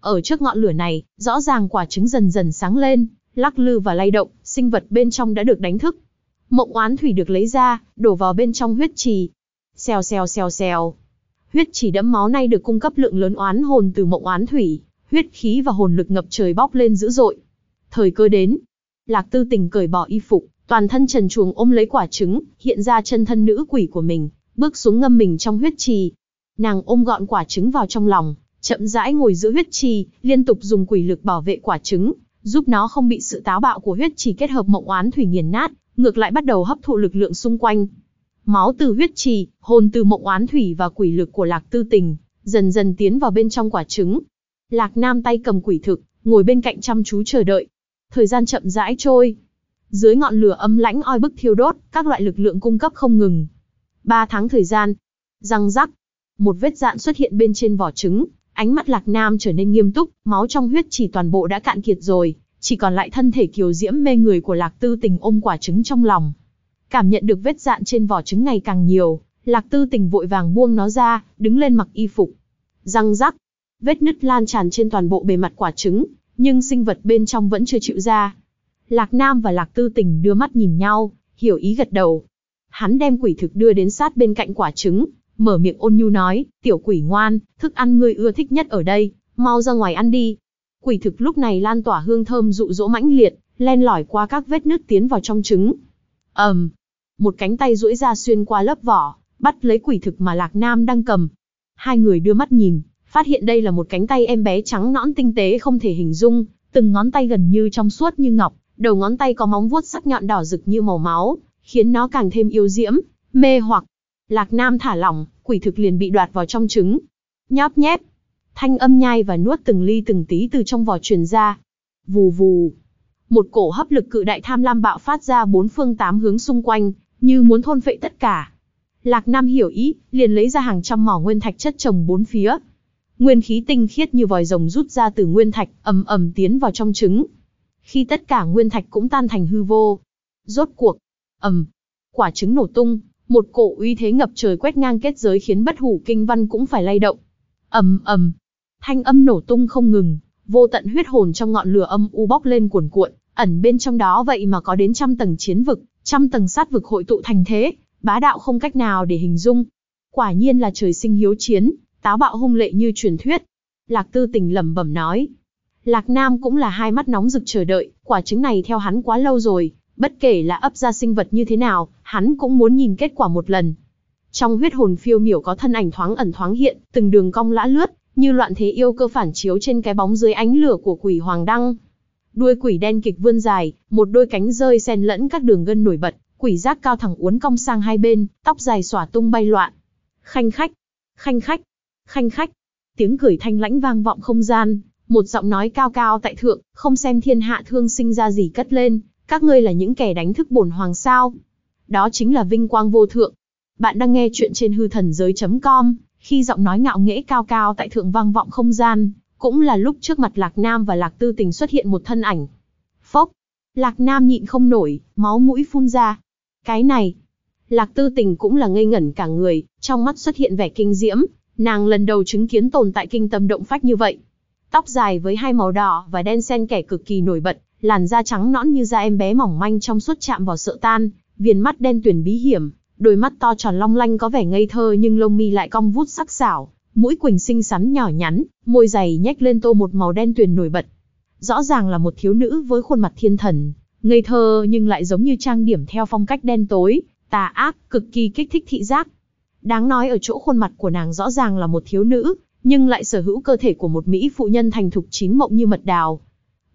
Ở trước ngọn lửa này, rõ ràng quả trứng dần dần sáng lên, lắc lư và lay động, sinh vật bên trong đã được đánh thức. Mộng oán thủy được lấy ra, đổ vào bên trong huyết trì. Xèo xèo xèo xèo. Huyết trì đẫm máu này được cung cấp lượng lớn oán hồn từ mộng oán thủy, huyết khí và hồn lực ngập trời bóc lên dữ dội. Thời cơ đến, Lạc Tư Tình cởi bỏ y phục, toàn thân trần truồng ôm lấy quả trứng, hiện ra chân thân nữ quỷ của mình, bước xuống ngâm mình trong huyết trì. Nàng ôm gọn quả trứng vào trong lòng, chậm rãi ngồi giữa huyết trì, liên tục dùng quỷ lực bảo vệ quả trứng, giúp nó không bị sự táo bạo của huyết trì kết hợp mộng oán thủy nghiền nát, ngược lại bắt đầu hấp thụ lực lượng xung quanh. Máu từ huyết trì, hồn từ mộng oán thủy và quỷ lực của Lạc Tư Tình, dần dần tiến vào bên trong quả trứng. Lạc Nam tay cầm quỷ thực, ngồi bên cạnh chăm chú chờ đợi. Thời gian chậm rãi trôi. Dưới ngọn lửa âm lãnh oi bức thiêu đốt, các loại lực lượng cung cấp không ngừng. Ba tháng thời gian. Răng rắc. Một vết dạn xuất hiện bên trên vỏ trứng, Ánh mắt Lạc Nam trở nên nghiêm túc, máu trong huyết chỉ toàn bộ đã cạn kiệt rồi, chỉ còn lại thân thể kiều diễm mê người của Lạc Tư Tình ôm quả trứng trong lòng. Cảm nhận được vết dạn trên vỏ trứng ngày càng nhiều, Lạc Tư Tình vội vàng buông nó ra, đứng lên mặc y phục. Răng rắc, vết nứt lan tràn trên toàn bộ bề mặt quả trứng, nhưng sinh vật bên trong vẫn chưa chịu ra. Lạc Nam và Lạc Tư Tình đưa mắt nhìn nhau, hiểu ý gật đầu. Hắn đem quỷ thực đưa đến sát bên cạnh quả trứng, mở miệng ôn nhu nói, tiểu quỷ ngoan, thức ăn ngươi ưa thích nhất ở đây, mau ra ngoài ăn đi. Quỷ thực lúc này lan tỏa hương thơm dụ dỗ mãnh liệt, len lỏi qua các vết nứt tiến vào trong trứng. ầm, um, một cánh tay duỗi ra xuyên qua lớp vỏ, bắt lấy quỷ thực mà Lạc Nam đang cầm. Hai người đưa mắt nhìn, phát hiện đây là một cánh tay em bé trắng nõn tinh tế không thể hình dung, từng ngón tay gần như trong suốt như ngọc, đầu ngón tay có móng vuốt sắc nhọn đỏ rực như màu máu, khiến nó càng thêm yêu diễm, mê hoặc. Lạc Nam thả lỏng, quỷ thực liền bị đoạt vào trong trứng. Nhóp nhép. Thanh âm nhai và nuốt từng ly từng tí từ trong vỏ truyền ra. Vù vù. Một cổ hấp lực cự đại tham lam bạo phát ra bốn phương tám hướng xung quanh, như muốn thôn phệ tất cả. Lạc Nam hiểu ý, liền lấy ra hàng trăm mỏ nguyên thạch chất trồng bốn phía. Nguyên khí tinh khiết như vòi rồng rút ra từ nguyên thạch, ầm ầm tiến vào trong trứng. Khi tất cả nguyên thạch cũng tan thành hư vô. Rốt cuộc, ầm, quả trứng nổ tung, một cổ uy thế ngập trời quét ngang kết giới khiến bất hủ kinh văn cũng phải lay động. ầm ầm, thanh âm nổ tung không ngừng, vô tận huyết hồn trong ngọn lửa âm u bốc lên cuồn cuộn, ẩn bên trong đó vậy mà có đến trăm tầng chiến vực, trăm tầng sát vực hội tụ thành thế, bá đạo không cách nào để hình dung. Quả nhiên là trời sinh hiếu chiến, táo bạo hung lệ như truyền thuyết. Lạc Tư Tình lẩm bẩm nói. Lạc Nam cũng là hai mắt nóng rực chờ đợi, quả trứng này theo hắn quá lâu rồi, Bất kể là ấp ra sinh vật như thế nào, hắn cũng muốn nhìn kết quả một lần. Trong huyết hồn phiêu miểu có thân ảnh thoáng ẩn thoáng hiện, từng đường cong lã lướt, như loạn thế yêu cơ phản chiếu trên cái bóng dưới ánh lửa của quỷ hoàng đăng. Đuôi quỷ đen kịch vươn dài, một đôi cánh rơi xen lẫn các đường gân nổi bật, quỷ giác cao thẳng uốn cong sang hai bên, tóc dài xỏa tung bay loạn. Khanh khách, khanh khách, khanh khách. Tiếng cười thanh lãnh vang vọng không gian, một giọng nói cao cao tại thượng, không xem thiên hạ thương sinh ra gì cất lên, các ngươi là những kẻ đánh thức bổn hoàng sao. Đó chính là vinh quang vô thượng. Bạn đang nghe chuyện trên hư thần giới.com, khi giọng nói ngạo nghễ cao cao tại thượng vang vọng không gian, cũng là lúc trước mặt Lạc Nam và Lạc Tư Tình xuất hiện một thân ảnh. Phốc, Lạc Nam nhịn không nổi, máu mũi phun ra. Cái này, Lạc Tư Tình cũng là ngây ngẩn cả người, trong mắt xuất hiện vẻ kinh diễm, nàng lần đầu chứng kiến tồn tại kinh tâm động phách như vậy. Tóc dài với hai màu đỏ và đen xen kẻ cực kỳ nổi bật, làn da trắng nõn như da em bé mỏng manh trong suốt chạm vào sợ tan, viền mắt đen tuyền bí hiểm, đôi mắt to tròn long lanh có vẻ ngây thơ nhưng lông mi lại cong vút sắc sảo, mũi quỳnh xinh xắn nhỏ nhắn, môi dày nhếch lên tô một màu đen tuyền nổi bật. Rõ ràng là một thiếu nữ với khuôn mặt thiên thần, ngây thơ nhưng lại giống như trang điểm theo phong cách đen tối, tà ác, cực kỳ kích thích thị giác. Đáng nói ở chỗ khuôn mặt của nàng rõ ràng là một thiếu nữ, nhưng lại sở hữu cơ thể của một mỹ phụ nhân thành thục chín mộng như mật đào.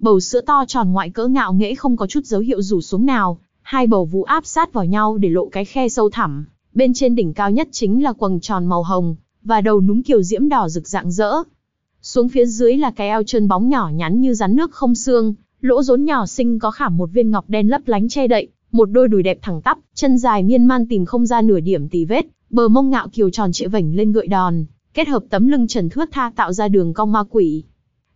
Bầu sữa to tròn ngoại cỡ ngạo nghễ không có chút dấu hiệu rủ xuống nào, hai bầu vú áp sát vào nhau để lộ cái khe sâu thẳm. Bên trên đỉnh cao nhất chính là quầng tròn màu hồng, và đầu núm kiều diễm đỏ rực rạng rỡ. Xuống phía dưới là cái eo trơn bóng nhỏ nhắn như rắn nước không xương, lỗ rốn nhỏ xinh có khảm một viên ngọc đen lấp lánh che đậy, một đôi đùi đẹp thẳng tắp, chân dài miên man tìm không ra nửa điểm tì vết, bờ mông ngạo kiều tròn trịa vảnh lên gợi đòn, kết hợp tấm lưng trần thướt tha tạo ra đường cong ma quỷ.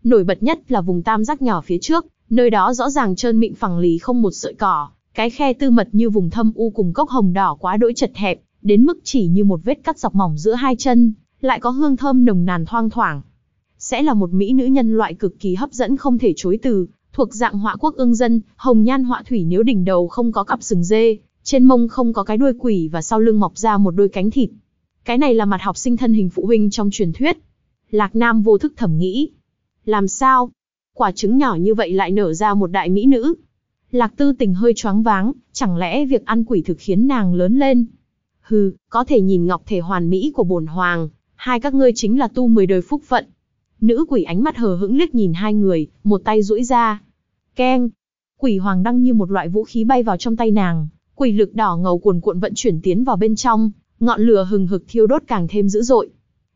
Nổi bật nhất là vùng tam giác nhỏ phía trước, nơi đó rõ ràng trơn mịn phẳng lì không một sợi cỏ, cái khe tư mật như vùng thâm u cùng cốc hồng đỏ quá đỗi chật hẹp, đến mức chỉ như một vết cắt dọc mỏng giữa hai chân, lại có hương thơm nồng nàn thoang thoảng. Sẽ là một mỹ nữ nhân loại cực kỳ hấp dẫn không thể chối từ, thuộc dạng họa quốc ương dân, hồng nhan họa thủy nếu đỉnh đầu không có cặp sừng dê, trên mông không có cái đuôi quỷ và sau lưng mọc ra một đôi cánh thịt. Cái này là mặt học sinh thân hình phụ huynh trong truyền thuyết. Lạc Nam vô thức thẩm nghĩ. Làm sao? Quả trứng nhỏ như vậy lại nở ra một đại mỹ nữ. Lạc tư tình hơi choáng váng, chẳng lẽ việc ăn quỷ thực khiến nàng lớn lên? Hừ, có thể nhìn ngọc thể hoàn mỹ của bổn hoàng, hai các ngươi chính là tu mười đời phúc phận. Nữ quỷ ánh mắt hờ hững liếc nhìn hai người, một tay duỗi ra. Keng! Quỷ hoàng đăng như một loại vũ khí bay vào trong tay nàng, quỷ lực đỏ ngầu cuồn cuộn vận chuyển tiến vào bên trong, ngọn lửa hừng hực thiêu đốt càng thêm dữ dội.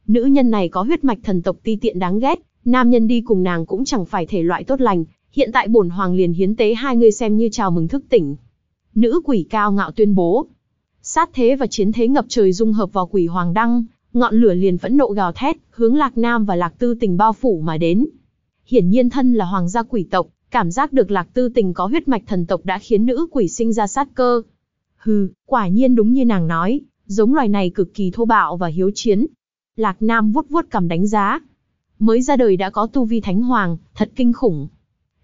Nữ nhân này có huyết mạch thần tộc ti tiện đáng ghét, nam nhân đi cùng nàng cũng chẳng phải thể loại tốt lành, hiện tại bổn hoàng liền hiến tế hai người xem như chào mừng thức tỉnh. Nữ quỷ cao ngạo tuyên bố. Sát thế và chiến thế ngập trời dung hợp vào quỷ hoàng đăng, ngọn lửa liền phẫn nộ gào thét, hướng Lạc Nam và Lạc Tư Tình bao phủ mà đến. Hiển nhiên thân là hoàng gia quỷ tộc, cảm giác được Lạc Tư Tình có huyết mạch thần tộc đã khiến nữ quỷ sinh ra sát cơ. Hừ, quả nhiên đúng như nàng nói, giống loài này cực kỳ thô bạo và hiếu chiến. Lạc Nam vuốt vuốt cầm đánh giá. Mới ra đời đã có tu vi thánh hoàng, thật kinh khủng.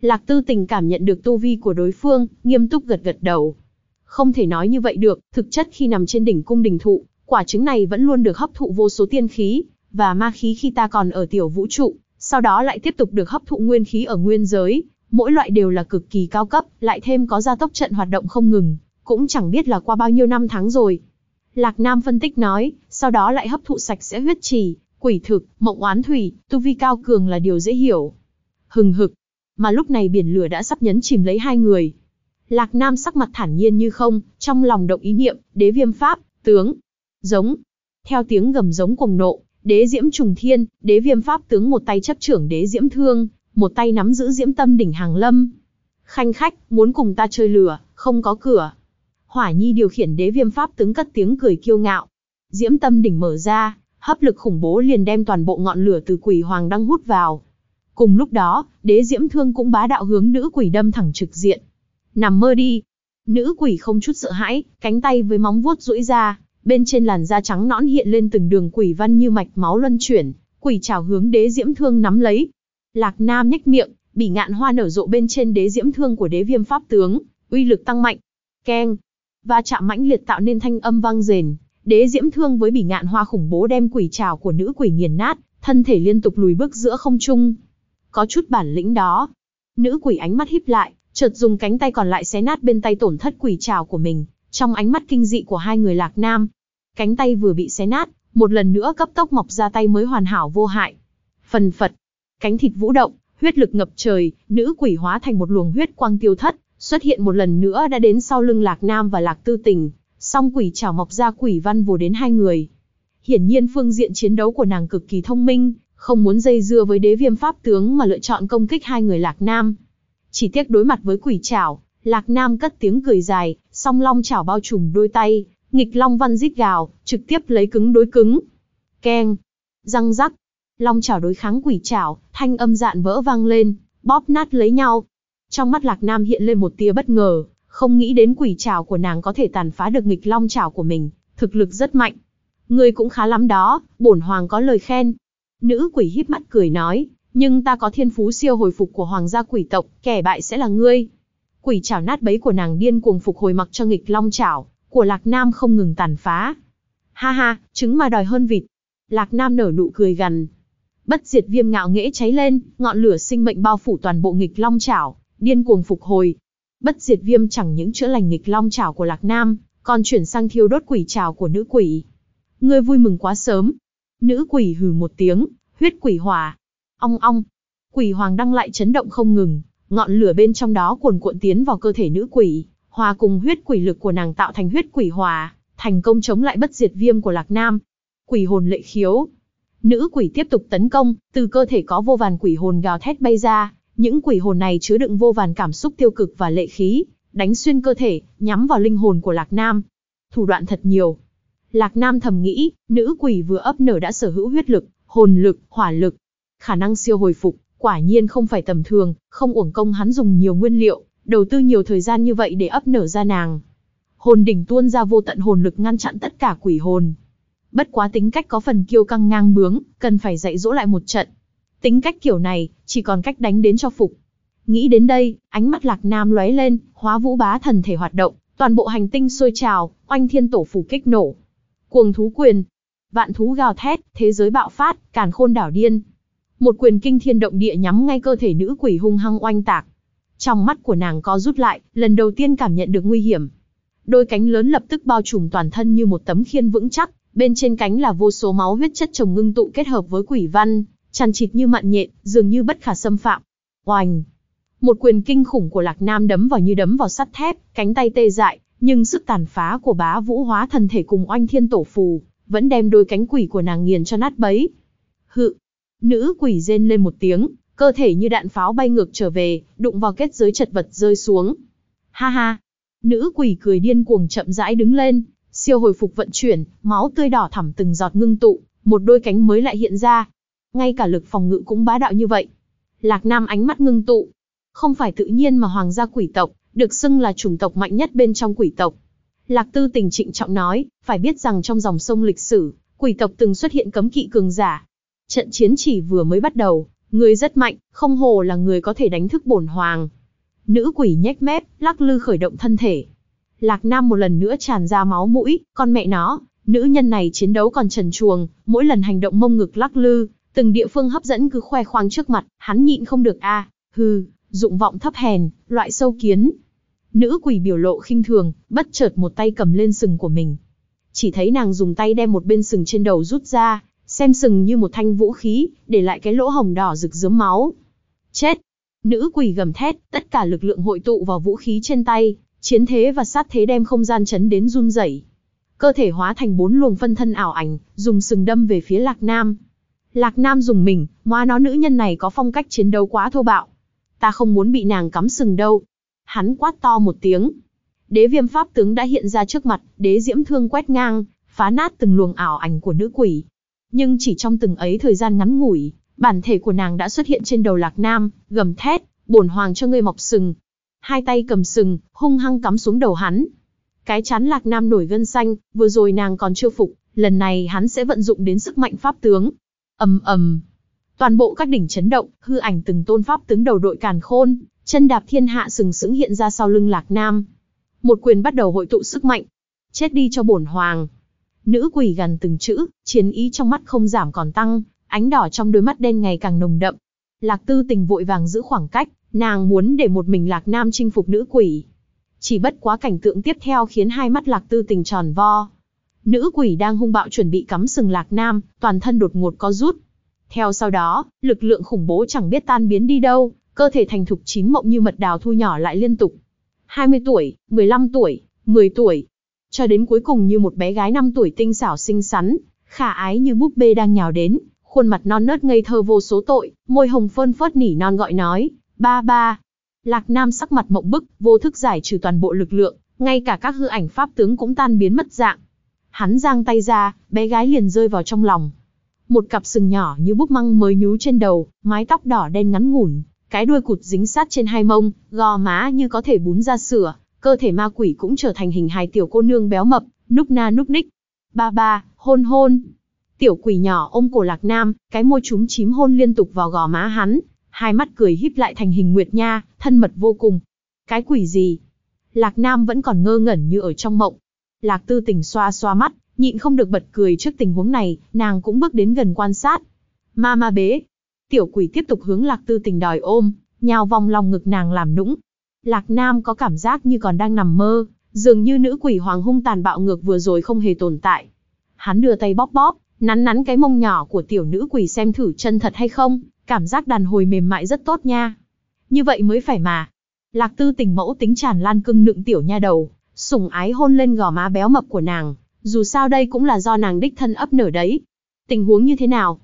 Lạc Tư Tình cảm nhận được tu vi của đối phương, nghiêm túc gật gật đầu. Không thể nói như vậy được, thực chất khi nằm trên đỉnh cung đình thụ, quả trứng này vẫn luôn được hấp thụ vô số tiên khí, và ma khí khi ta còn ở tiểu vũ trụ, sau đó lại tiếp tục được hấp thụ nguyên khí ở nguyên giới, mỗi loại đều là cực kỳ cao cấp, lại thêm có gia tốc trận hoạt động không ngừng, cũng chẳng biết là qua bao nhiêu năm tháng rồi. Lạc Nam phân tích nói, sau đó lại hấp thụ sạch sẽ huyết trì, quỷ thực, mộng oán thủy, tu vi cao cường là điều dễ hiểu. Hừng hực, mà lúc này biển lửa đã sắp nhấn chìm lấy hai người. Lạc Nam sắc mặt thản nhiên như không, trong lòng động ý niệm, đế viêm pháp, tướng, giống. Theo tiếng gầm giống cuồng nộ, đế diễm trùng thiên, đế viêm pháp tướng một tay chấp trưởng đế diễm thương, một tay nắm giữ diễm tâm đỉnh hàng lâm. Khanh khách, muốn cùng ta chơi lửa, không có cửa. Hỏa nhi điều khiển đế viêm pháp tướng cất tiếng cười kiêu ngạo. Diễm tâm đỉnh mở ra, hấp lực khủng bố liền đem toàn bộ ngọn lửa từ quỷ hoàng đăng hút vào. Cùng lúc đó, đế diễm thương cũng bá đạo hướng nữ quỷ đâm thẳng trực diện. Nằm mơ đi. Nữ quỷ không chút sợ hãi, cánh tay với móng vuốt duỗi ra, bên trên làn da trắng nõn hiện lên từng đường quỷ văn như mạch máu luân chuyển, quỷ chào hướng đế diễm thương nắm lấy. Lạc Nam nhếch miệng, bỉ ngạn hoa nở rộ bên trên đế diễm thương của đế viêm pháp tướng, uy lực tăng mạnh. Keng, va chạm mãnh liệt tạo nên thanh âm vang rền, đế diễm thương với bỉ ngạn hoa khủng bố đem quỷ trào của nữ quỷ nghiền nát, thân thể liên tục lùi bước giữa không trung. Có chút bản lĩnh đó. Nữ quỷ ánh mắt híp lại, chợt dùng cánh tay còn lại xé nát bên tay tổn thất quỷ trào của mình, trong ánh mắt kinh dị của hai người lạc nam. Cánh tay vừa bị xé nát, một lần nữa cấp tốc mọc ra tay mới hoàn hảo vô hại. Phần phật, cánh thịt vũ động, huyết lực ngập trời, nữ quỷ hóa thành một luồng huyết quang tiêu thất, xuất hiện một lần nữa đã đến sau lưng Lạc Nam và Lạc Tư Tình, song quỷ chảo mọc ra quỷ văn vồ đến hai người. Hiển nhiên phương diện chiến đấu của nàng cực kỳ thông minh, không muốn dây dưa với đế viêm pháp tướng mà lựa chọn công kích hai người Lạc Nam. Chỉ tiếc đối mặt với quỷ chảo, Lạc Nam cất tiếng cười dài, song long chảo bao trùm đôi tay, nghịch long văn rít gào, trực tiếp lấy cứng đối cứng. Keng, răng rắc, long chảo đối kháng quỷ chảo, thanh âm dạn vỡ vang lên, bóp nát lấy nhau. Trong mắt Lạc Nam hiện lên một tia bất ngờ, không nghĩ đến quỷ trảo của nàng có thể tàn phá được nghịch long trảo của mình, thực lực rất mạnh. Ngươi cũng khá lắm đó, bổn hoàng có lời khen. Nữ quỷ híp mắt cười nói, nhưng ta có thiên phú siêu hồi phục của hoàng gia quỷ tộc, kẻ bại sẽ là ngươi. Quỷ trảo nát bấy của nàng điên cuồng phục hồi mặc cho nghịch long trảo của Lạc Nam không ngừng tàn phá. Ha ha, trứng mà đòi hơn vịt. Lạc Nam nở nụ cười gằn. Bất diệt viêm ngạo nghễ cháy lên, ngọn lửa sinh mệnh bao phủ toàn bộ nghịch long trảo, điên cuồng phục hồi. Bất diệt viêm chẳng những chữa lành nghịch long chảo của Lạc Nam, còn chuyển sang thiêu đốt quỷ chảo của nữ quỷ. Ngươi vui mừng quá sớm. Nữ quỷ hừ một tiếng, huyết quỷ hỏa. Ong ong. Quỷ hoàng đăng lại chấn động không ngừng, ngọn lửa bên trong đó cuồn cuộn tiến vào cơ thể nữ quỷ, hòa cùng huyết quỷ lực của nàng tạo thành huyết quỷ hòa thành công chống lại bất diệt viêm của Lạc Nam. Quỷ hồn lệ khiếu. Nữ quỷ tiếp tục tấn công, từ cơ thể có vô vàn quỷ hồn gào thét bay ra, những quỷ hồn này chứa đựng vô vàn cảm xúc tiêu cực và lệ khí, đánh xuyên cơ thể, nhắm vào linh hồn của Lạc Nam. Thủ đoạn thật nhiều. Lạc Nam thầm nghĩ, nữ quỷ vừa ấp nở đã sở hữu huyết lực, hồn lực, hỏa lực, khả năng siêu hồi phục, quả nhiên không phải tầm thường, không uổng công hắn dùng nhiều nguyên liệu, đầu tư nhiều thời gian như vậy để ấp nở ra nàng. Hồn đỉnh tuôn ra vô tận hồn lực ngăn chặn tất cả quỷ hồn. Bất quá tính cách có phần kiêu căng ngang bướng, cần phải dạy dỗ lại một trận. Tính cách kiểu này, chỉ còn cách đánh đến cho phục. Nghĩ đến đây, ánh mắt Lạc Nam lóe lên, hóa vũ bá thần thể hoạt động, toàn bộ hành tinh sôi trào, oanh thiên tổ phủ kích nổ. Cuồng thú quyền, vạn thú gào thét, thế giới bạo phát, càn khôn đảo điên. Một quyền kinh thiên động địa nhắm ngay cơ thể nữ quỷ hung hăng oanh tạc. Trong mắt của nàng có rút lại, lần đầu tiên cảm nhận được nguy hiểm. Đôi cánh lớn lập tức bao trùm toàn thân như một tấm khiên vững chắc, bên trên cánh là vô số máu huyết chất chồng ngưng tụ kết hợp với quỷ văn, chằn chịt như mặn nhện, dường như bất khả xâm phạm. Oanh! Một quyền kinh khủng của Lạc Nam đấm vào như đấm vào sắt thép, cánh tay tê dại, nhưng sức tàn phá của bá vũ hóa thần thể cùng oanh thiên tổ phù, vẫn đem đôi cánh quỷ của nàng nghiền cho nát bấy. Hự! Nữ quỷ rên lên một tiếng, cơ thể như đạn pháo bay ngược trở về, đụng vào kết giới chật vật rơi xuống. Ha ha! Nữ quỷ cười điên cuồng chậm rãi đứng lên, siêu hồi phục vận chuyển, máu tươi đỏ thẳm từng giọt ngưng tụ, một đôi cánh mới lại hiện ra. Ngay cả lực phòng ngự cũng bá đạo như vậy. Lạc Nam ánh mắt ngưng tụ. Không phải tự nhiên mà hoàng gia quỷ tộc, được xưng là chủng tộc mạnh nhất bên trong quỷ tộc. Lạc Tư tình trịnh trọng nói, phải biết rằng trong dòng sông lịch sử, quỷ tộc từng xuất hiện cấm kỵ cường giả. Trận chiến chỉ vừa mới bắt đầu, người rất mạnh, không hồ là người có thể đánh thức bổn hoàng. Nữ quỷ nhếch mép, lắc lư khởi động thân thể. Lạc Nam một lần nữa tràn ra máu mũi, con mẹ nó, nữ nhân này chiến đấu còn trần chuồng, mỗi lần hành động mông ngực lắc lư, từng địa phương hấp dẫn cứ khoe khoang trước mặt, hắn nhịn không được a, hừ, dụng vọng thấp hèn, loại sâu kiến. Nữ quỷ biểu lộ khinh thường, bất chợt một tay cầm lên sừng của mình. Chỉ thấy nàng dùng tay đem một bên sừng trên đầu rút ra, xem sừng như một thanh vũ khí, để lại cái lỗ hồng đỏ rực rớm máu. Chết! Nữ quỷ gầm thét, tất cả lực lượng hội tụ vào vũ khí trên tay, chiến thế và sát thế đem không gian chấn đến run rẩy. Cơ thể hóa thành bốn luồng phân thân ảo ảnh, dùng sừng đâm về phía Lạc Nam. Lạc Nam dùng mình, hóa nó nữ nhân này có phong cách chiến đấu quá thô bạo. Ta không muốn bị nàng cắm sừng đâu. Hắn quát to một tiếng. Đế viêm pháp tướng đã hiện ra trước mặt, đế diễm thương quét ngang, phá nát từng luồng ảo ảnh của nữ quỷ. Nhưng chỉ trong từng ấy thời gian ngắn ngủi, bản thể của nàng đã xuất hiện trên đầu Lạc Nam, gầm thét, bổn hoàng cho ngươi mọc sừng. Hai tay cầm sừng, hung hăng cắm xuống đầu hắn. Cái chán Lạc Nam nổi gân xanh, vừa rồi nàng còn chưa phục, lần này hắn sẽ vận dụng đến sức mạnh pháp tướng ầm ầm, toàn bộ các đỉnh chấn động, hư ảnh từng tôn pháp tướng đầu đội càn khôn, chân đạp thiên hạ sừng sững hiện ra sau lưng Lạc Nam. Một quyền bắt đầu hội tụ sức mạnh. Chết đi cho bổn hoàng. Nữ quỷ gần từng chữ, chiến ý trong mắt không giảm còn tăng, ánh đỏ trong đôi mắt đen ngày càng nồng đậm. Lạc Tư Tình vội vàng giữ khoảng cách, nàng muốn để một mình Lạc Nam chinh phục nữ quỷ. Chỉ bất quá cảnh tượng tiếp theo khiến hai mắt Lạc Tư Tình tròn vo. Nữ quỷ đang hung bạo chuẩn bị cắm sừng Lạc Nam, toàn thân đột ngột có rút. Theo sau đó, lực lượng khủng bố chẳng biết tan biến đi đâu, cơ thể thành thục chín mộng như mật đào thu nhỏ lại liên tục. 20 tuổi, 15 tuổi, 10 tuổi, cho đến cuối cùng như một bé gái 5 tuổi tinh xảo xinh xắn, khả ái như búp bê đang nhào đến, khuôn mặt non nớt ngây thơ vô số tội, môi hồng phơn phớt nỉ non gọi nói, ba ba. Lạc Nam sắc mặt mộng bức, vô thức giải trừ toàn bộ lực lượng, ngay cả các hư ảnh pháp tướng cũng tan biến mất dạng. Hắn giang tay ra, bé gái liền rơi vào trong lòng. Một cặp sừng nhỏ như búp măng mới nhú trên đầu, mái tóc đỏ đen ngắn ngủn, cái đuôi cụt dính sát trên hai mông, gò má như có thể bún ra sữa, cơ thể ma quỷ cũng trở thành hình hài tiểu cô nương béo mập, núp na núp ních. Ba ba, hôn hôn. Tiểu quỷ nhỏ ôm cổ lạc nam, cái môi trúng chím hôn liên tục vào gò má hắn, hai mắt cười híp lại thành hình nguyệt nha, thân mật vô cùng. Cái quỷ gì? Lạc nam vẫn còn ngơ ngẩn như ở trong mộng. Lạc tư tình xoa xoa mắt, nhịn không được bật cười trước tình huống này, nàng cũng bước đến gần quan sát. Ma ma bế. Tiểu quỷ tiếp tục hướng lạc tư tình đòi ôm, nhào vòng lòng ngực nàng làm nũng, Lạc Nam có cảm giác như còn đang nằm mơ, dường như nữ quỷ hoàng hung tàn bạo ngược vừa rồi không hề tồn tại. Hắn đưa tay bóp bóp, nắn nắn cái mông nhỏ của tiểu nữ quỷ xem thử chân thật hay không, cảm giác đàn hồi mềm mại rất tốt nha. Như vậy mới phải mà. Lạc tư tình mẫu tính tràn lan cưng nựng tiểu nha đầu, sủng ái hôn lên gò má béo mập của nàng, dù sao đây cũng là do nàng đích thân ấp nở đấy. Tình huống như thế nào?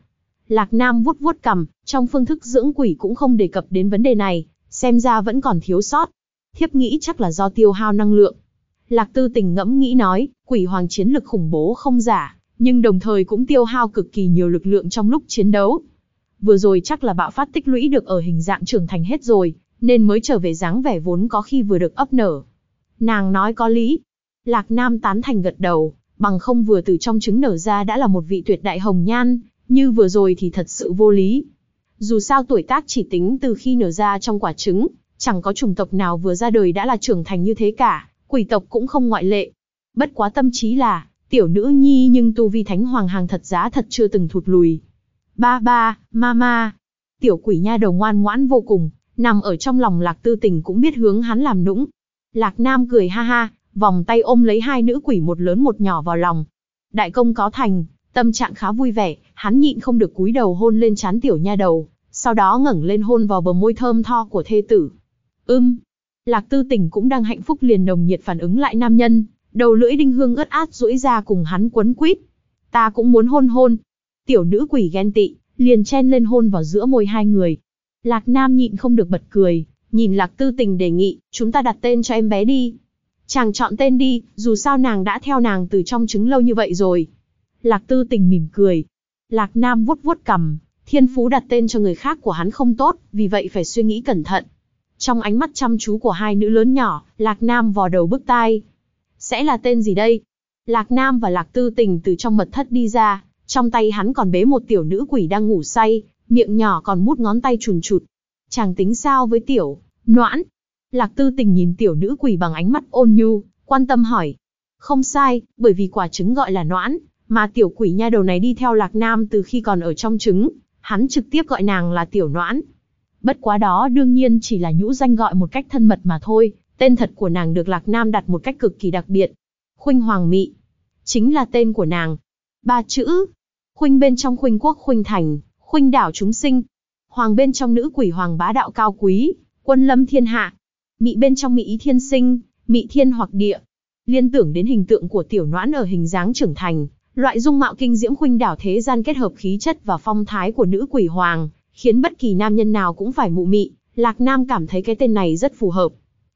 Lạc Nam vuốt vuốt cầm, trong phương thức dưỡng quỷ cũng không đề cập đến vấn đề này, xem ra vẫn còn thiếu sót. Thiếp nghĩ chắc là do tiêu hao năng lượng. Lạc Tư Tình ngẫm nghĩ nói, quỷ hoàng chiến lực khủng bố không giả, nhưng đồng thời cũng tiêu hao cực kỳ nhiều lực lượng trong lúc chiến đấu. Vừa rồi chắc là bạo phát tích lũy được ở hình dạng trưởng thành hết rồi, nên mới trở về dáng vẻ vốn có khi vừa được ấp nở. Nàng nói có lý. Lạc Nam tán thành gật đầu, bằng không vừa từ trong trứng nở ra đã là một vị tuyệt đại hồng nhan, như vừa rồi thì thật sự vô lý. Dù sao tuổi tác chỉ tính từ khi nở ra trong quả trứng, chẳng có chủng tộc nào vừa ra đời đã là trưởng thành như thế cả, quỷ tộc cũng không ngoại lệ. Bất quá tâm trí là, tiểu nữ nhi nhưng tu vi thánh hoàng hàng thật giá thật chưa từng thụt lùi. Ba ba, ma ma Tiểu quỷ nha đầu ngoan ngoãn vô cùng, nằm ở trong lòng lạc tư tình cũng biết hướng hắn làm nũng. Lạc nam cười ha ha, vòng tay ôm lấy hai nữ quỷ một lớn một nhỏ vào lòng. Đại công có thành, tâm trạng khá vui vẻ, hắn nhịn không được cúi đầu hôn lên trán tiểu nha đầu, sau đó ngẩng lên hôn vào bờ môi thơm tho của thê tử. Ưm. Lạc tư tình cũng đang hạnh phúc liền nồng nhiệt phản ứng lại nam nhân, đầu lưỡi đinh hương ướt át duỗi ra cùng hắn quấn quýt. Ta cũng muốn hôn hôn. Tiểu nữ quỷ ghen tị, liền chen lên hôn vào giữa môi hai người. Lạc Nam nhịn không được bật cười, nhìn Lạc Tư Tình đề nghị, chúng ta đặt tên cho em bé đi. Chàng chọn tên đi, dù sao nàng đã theo nàng từ trong trứng lâu như vậy rồi. Lạc Tư Tình mỉm cười. Lạc Nam vuốt vuốt cầm, thiên phú đặt tên cho người khác của hắn không tốt, vì vậy phải suy nghĩ cẩn thận. Trong ánh mắt chăm chú của hai nữ lớn nhỏ, Lạc Nam vò đầu bức tai. Sẽ là tên gì đây? Lạc Nam và Lạc Tư Tình từ trong mật thất đi ra, trong tay hắn còn bế một tiểu nữ quỷ đang ngủ say, miệng nhỏ còn mút ngón tay chùn chụt. Chàng tính sao với tiểu, noãn? Lạc Tư Tình nhìn tiểu nữ quỷ bằng ánh mắt ôn nhu, quan tâm hỏi. Không sai, bởi vì quả trứng gọi là noãn, mà tiểu quỷ nha đầu này đi theo Lạc Nam từ khi còn ở trong trứng, hắn trực tiếp gọi nàng là tiểu noãn. Bất quá đó đương nhiên chỉ là nhũ danh gọi một cách thân mật mà thôi, tên thật của nàng được Lạc Nam đặt một cách cực kỳ đặc biệt. Khuynh Hoàng Mị, chính là tên của nàng. Ba chữ, Khuynh bên trong Khuynh quốc Khuynh thành, Khuynh đảo chúng sinh. Hoàng bên trong nữ quỷ hoàng bá đạo cao quý, quân lâm thiên hạ. Mị bên trong Mị ý thiên sinh, Mị thiên hoặc địa. Liên tưởng đến hình tượng của tiểu noãn ở hình dáng trưởng thành, Loại dung mạo kinh diễm khuynh đảo thế gian kết hợp khí chất và phong thái của nữ quỷ hoàng, khiến bất kỳ nam nhân nào cũng phải mụ mị, Lạc Nam cảm thấy cái tên này rất phù hợp.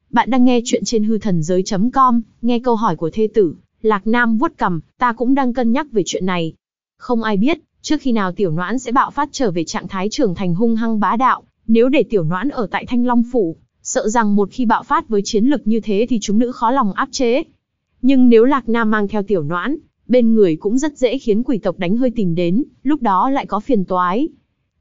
Bạn đang nghe chuyện trên hư thần giới.com, nghe câu hỏi của thê tử, Lạc Nam vuốt cầm, ta cũng đang cân nhắc về chuyện này. Không ai biết, trước khi nào tiểu noãn sẽ bạo phát trở về trạng thái trưởng thành hung hăng bá đạo, nếu để tiểu noãn ở tại Thanh Long Phủ, sợ rằng một khi bạo phát với chiến lực như thế thì chúng nữ khó lòng áp chế. Nhưng nếu Lạc Nam mang theo tiểu noãn, bên người cũng rất dễ khiến quỷ tộc đánh hơi tìm đến, lúc đó lại có phiền toái.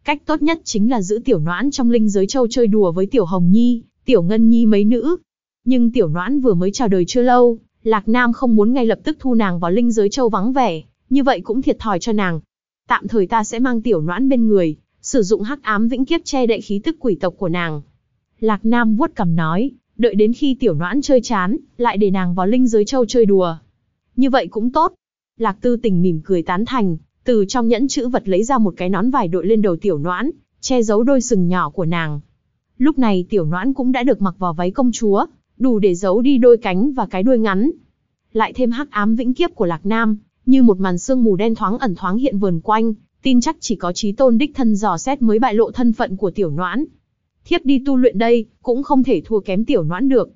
Cách tốt nhất chính là giữ tiểu noãn trong linh giới châu chơi đùa với tiểu hồng nhi, tiểu ngân nhi mấy nữ. Nhưng tiểu noãn vừa mới chào đời chưa lâu, Lạc Nam không muốn ngay lập tức thu nàng vào linh giới châu vắng vẻ, như vậy cũng thiệt thòi cho nàng. Tạm thời ta sẽ mang tiểu noãn bên người, sử dụng hắc ám vĩnh kiếp che đậy khí tức quỷ tộc của nàng. Lạc Nam vuốt cầm nói, đợi đến khi tiểu noãn chơi chán, lại để nàng vào linh giới châu chơi đùa. Như vậy cũng tốt, Lạc Tư Tình mỉm cười tán thành, từ trong nhẫn chữ vật lấy ra một cái nón vải đội lên đầu tiểu noãn, che giấu đôi sừng nhỏ của nàng. Lúc này tiểu noãn cũng đã được mặc vào váy công chúa, đủ để giấu đi đôi cánh và cái đuôi ngắn. Lại thêm hắc ám vĩnh kiếp của Lạc Nam, như một màn sương mù đen thoáng ẩn thoáng hiện vườn quanh, tin chắc chỉ có trí tôn đích thân dò xét mới bại lộ thân phận của tiểu noãn. Thiếp đi tu luyện đây, cũng không thể thua kém tiểu noãn được.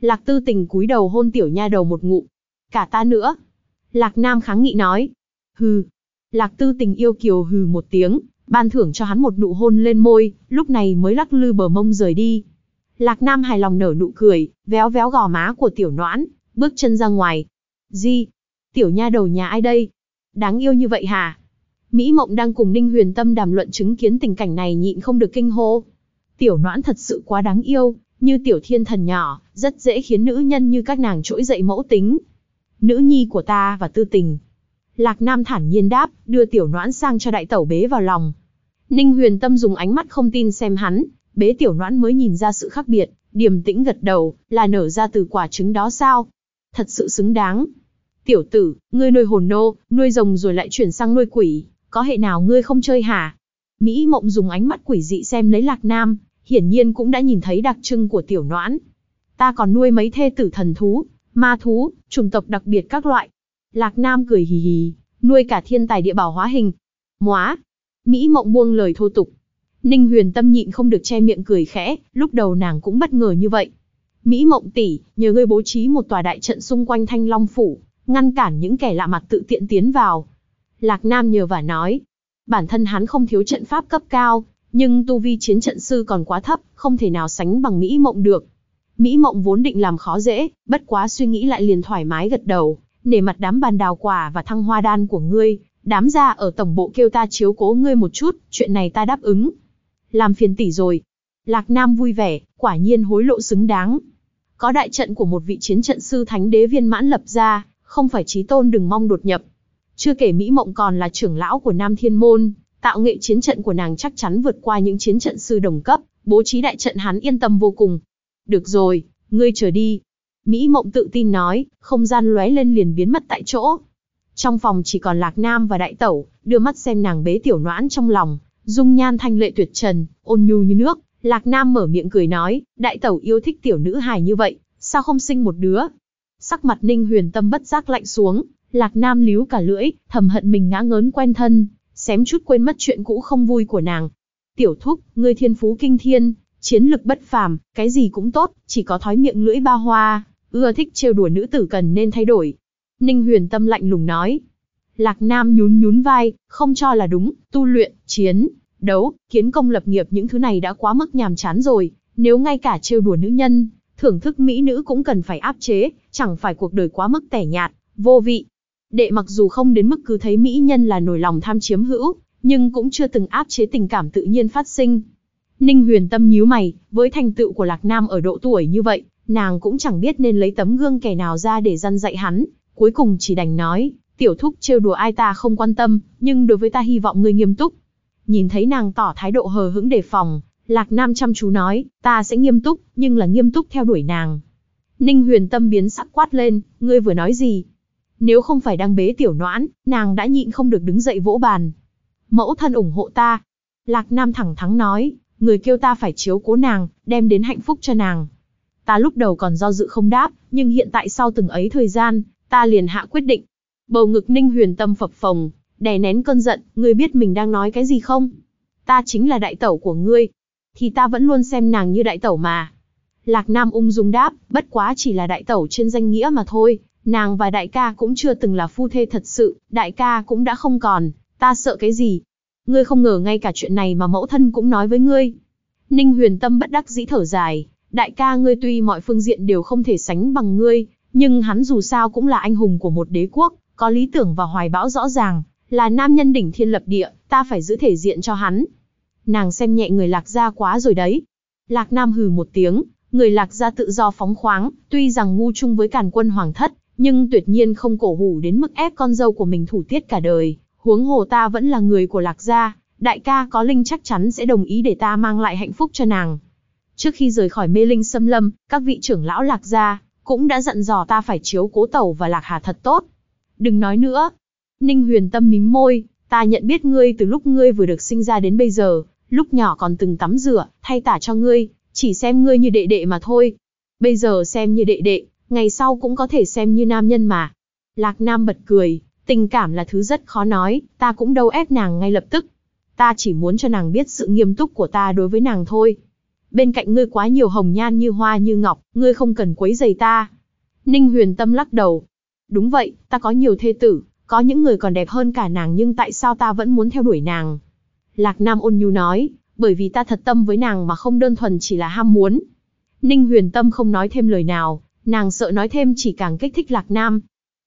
Lạc tư tình cúi đầu hôn tiểu nha đầu một ngụ. Cả ta nữa. Lạc Nam kháng nghị nói. Hừ. Lạc Tư tình yêu kiều hừ một tiếng, ban thưởng cho hắn một nụ hôn lên môi, lúc này mới lắc lư bờ mông rời đi. Lạc Nam hài lòng nở nụ cười, véo véo gò má của tiểu noãn, bước chân ra ngoài. Di, tiểu nha đầu nhà ai đây? Đáng yêu như vậy hả? Mỹ Mộng đang cùng Ninh Huyền Tâm đàm luận chứng kiến tình cảnh này nhịn không được kinh hô. Tiểu noãn thật sự quá đáng yêu, như tiểu thiên thần nhỏ, rất dễ khiến nữ nhân như các nàng trỗi dậy mẫu tính, nữ nhi của ta và tư tình. Lạc Nam thản nhiên đáp, đưa tiểu noãn sang cho đại tẩu bế vào lòng. Ninh huyền tâm dùng ánh mắt không tin xem hắn, bế tiểu noãn mới nhìn ra sự khác biệt, điềm tĩnh gật đầu, là nở ra từ quả trứng đó sao? Thật sự xứng đáng. Tiểu tử, ngươi nuôi hồn nô, nuôi rồng rồi lại chuyển sang nuôi quỷ, có hệ nào ngươi không chơi hả? Mỹ mộng dùng ánh mắt quỷ dị xem lấy lạc nam, hiển nhiên cũng đã nhìn thấy đặc trưng của tiểu noãn. Ta còn nuôi mấy thê tử thần thú, ma thú, chủng tộc đặc biệt các loại. Lạc nam cười hì hì, nuôi cả thiên tài địa bảo hóa hình. Móa! Mỹ mộng buông lời thô tục. Ninh huyền tâm nhịn không được che miệng cười khẽ, lúc đầu nàng cũng bất ngờ như vậy. Mỹ mộng tỷ, nhờ ngươi bố trí một tòa đại trận xung quanh thanh long phủ, ngăn cản những kẻ lạ mặt tự tiện tiến vào. Lạc Nam nhờ và nói, bản thân hắn không thiếu trận pháp cấp cao, nhưng tu vi chiến trận sư còn quá thấp, không thể nào sánh bằng Mỹ Mộng được. Mỹ Mộng vốn định làm khó dễ, bất quá suy nghĩ lại liền thoải mái gật đầu, nể mặt đám bàn đào quả và thăng hoa đan của ngươi, đám gia ở tổng bộ kêu ta chiếu cố ngươi một chút, chuyện này ta đáp ứng. Làm phiền tỷ rồi. Lạc Nam vui vẻ, quả nhiên hối lộ xứng đáng. Có đại trận của một vị chiến trận sư thánh đế viên mãn lập ra, không phải trí tôn đừng mong đột nhập. Chưa kể Mỹ Mộng còn là trưởng lão của Nam Thiên Môn, tạo nghệ chiến trận của nàng chắc chắn vượt qua những chiến trận sư đồng cấp, bố trí đại trận hắn yên tâm vô cùng. Được rồi, ngươi chờ đi. Mỹ Mộng tự tin nói, không gian lóe lên liền biến mất tại chỗ. Trong phòng chỉ còn Lạc Nam và Đại Tẩu, đưa mắt xem nàng bế tiểu noãn trong lòng, dung nhan thanh lệ tuyệt trần, ôn nhu như nước. Lạc Nam mở miệng cười nói, Đại Tẩu yêu thích tiểu nữ hài như vậy, sao không sinh một đứa? Sắc mặt Ninh Huyền Tâm bất giác lạnh xuống, Lạc Nam líu cả lưỡi, thầm hận mình ngã ngớn quen thân, xém chút quên mất chuyện cũ không vui của nàng. Tiểu thúc, ngươi thiên phú kinh thiên, chiến lực bất phàm, cái gì cũng tốt, chỉ có thói miệng lưỡi ba hoa, ưa thích trêu đùa nữ tử cần nên thay đổi. Ninh huyền tâm lạnh lùng nói. Lạc Nam nhún nhún vai, không cho là đúng, tu luyện, chiến, đấu, kiến công lập nghiệp những thứ này đã quá mức nhàm chán rồi, nếu ngay cả trêu đùa nữ nhân, thưởng thức mỹ nữ cũng cần phải áp chế, chẳng phải cuộc đời quá mức tẻ nhạt, vô vị. Đệ mặc dù không đến mức cứ thấy mỹ nhân là nổi lòng tham chiếm hữu, nhưng cũng chưa từng áp chế tình cảm tự nhiên phát sinh. Ninh huyền tâm nhíu mày, với thành tựu của Lạc Nam ở độ tuổi như vậy, nàng cũng chẳng biết nên lấy tấm gương kẻ nào ra để răn dạy hắn, cuối cùng chỉ đành nói, tiểu thúc trêu đùa ai ta không quan tâm, nhưng đối với ta hy vọng ngươi nghiêm túc. Nhìn thấy nàng tỏ thái độ hờ hững đề phòng, Lạc Nam chăm chú nói, ta sẽ nghiêm túc, nhưng là nghiêm túc theo đuổi nàng. Ninh huyền tâm biến sắc quát lên, ngươi vừa nói gì? Nếu không phải đang bế tiểu noãn, nàng đã nhịn không được đứng dậy vỗ bàn. Mẫu thân ủng hộ ta. Lạc Nam thẳng thắn nói, người kêu ta phải chiếu cố nàng, đem đến hạnh phúc cho nàng. Ta lúc đầu còn do dự không đáp, nhưng hiện tại sau từng ấy thời gian, ta liền hạ quyết định. Bầu ngực ninh huyền tâm phập phồng, đè nén cơn giận, ngươi biết mình đang nói cái gì không? Ta chính là đại tẩu của ngươi. Thì ta vẫn luôn xem nàng như đại tẩu mà. Lạc Nam ung dung đáp, bất quá chỉ là đại tẩu trên danh nghĩa mà thôi, Nàng và đại ca cũng chưa từng là phu thê thật sự, đại ca cũng đã không còn, ta sợ cái gì? Ngươi không ngờ ngay cả chuyện này mà mẫu thân cũng nói với ngươi. Ninh huyền tâm bất đắc dĩ thở dài, đại ca ngươi tuy mọi phương diện đều không thể sánh bằng ngươi, nhưng hắn dù sao cũng là anh hùng của một đế quốc, có lý tưởng và hoài bão rõ ràng, là nam nhân đỉnh thiên lập địa, ta phải giữ thể diện cho hắn. Nàng xem nhẹ người lạc gia quá rồi đấy. Lạc nam hừ một tiếng, người lạc gia tự do phóng khoáng, tuy rằng ngu chung với càn quân hoàng thất, nhưng tuyệt nhiên không cổ hủ đến mức ép con dâu của mình thủ tiết cả đời. Huống hồ ta vẫn là người của lạc gia, đại ca có linh chắc chắn sẽ đồng ý để ta mang lại hạnh phúc cho nàng. Trước khi rời khỏi mê linh xâm lâm, các vị trưởng lão lạc gia cũng đã dặn dò ta phải chiếu cố tẩu và lạc hà thật tốt. Đừng nói nữa. Ninh huyền tâm mím môi, ta nhận biết ngươi từ lúc ngươi vừa được sinh ra đến bây giờ, lúc nhỏ còn từng tắm rửa, thay tả cho ngươi, chỉ xem ngươi như đệ đệ mà thôi. Bây giờ xem như đệ đệ, ngày sau cũng có thể xem như nam nhân mà. Lạc Nam bật cười, tình cảm là thứ rất khó nói, ta cũng đâu ép nàng ngay lập tức. Ta chỉ muốn cho nàng biết sự nghiêm túc của ta đối với nàng thôi. Bên cạnh ngươi quá nhiều hồng nhan như hoa như ngọc, ngươi không cần quấy giày ta. Ninh huyền tâm lắc đầu. Đúng vậy, ta có nhiều thê tử, có những người còn đẹp hơn cả nàng nhưng tại sao ta vẫn muốn theo đuổi nàng? Lạc Nam ôn nhu nói, bởi vì ta thật tâm với nàng mà không đơn thuần chỉ là ham muốn. Ninh huyền tâm không nói thêm lời nào, Nàng sợ nói thêm chỉ càng kích thích Lạc Nam.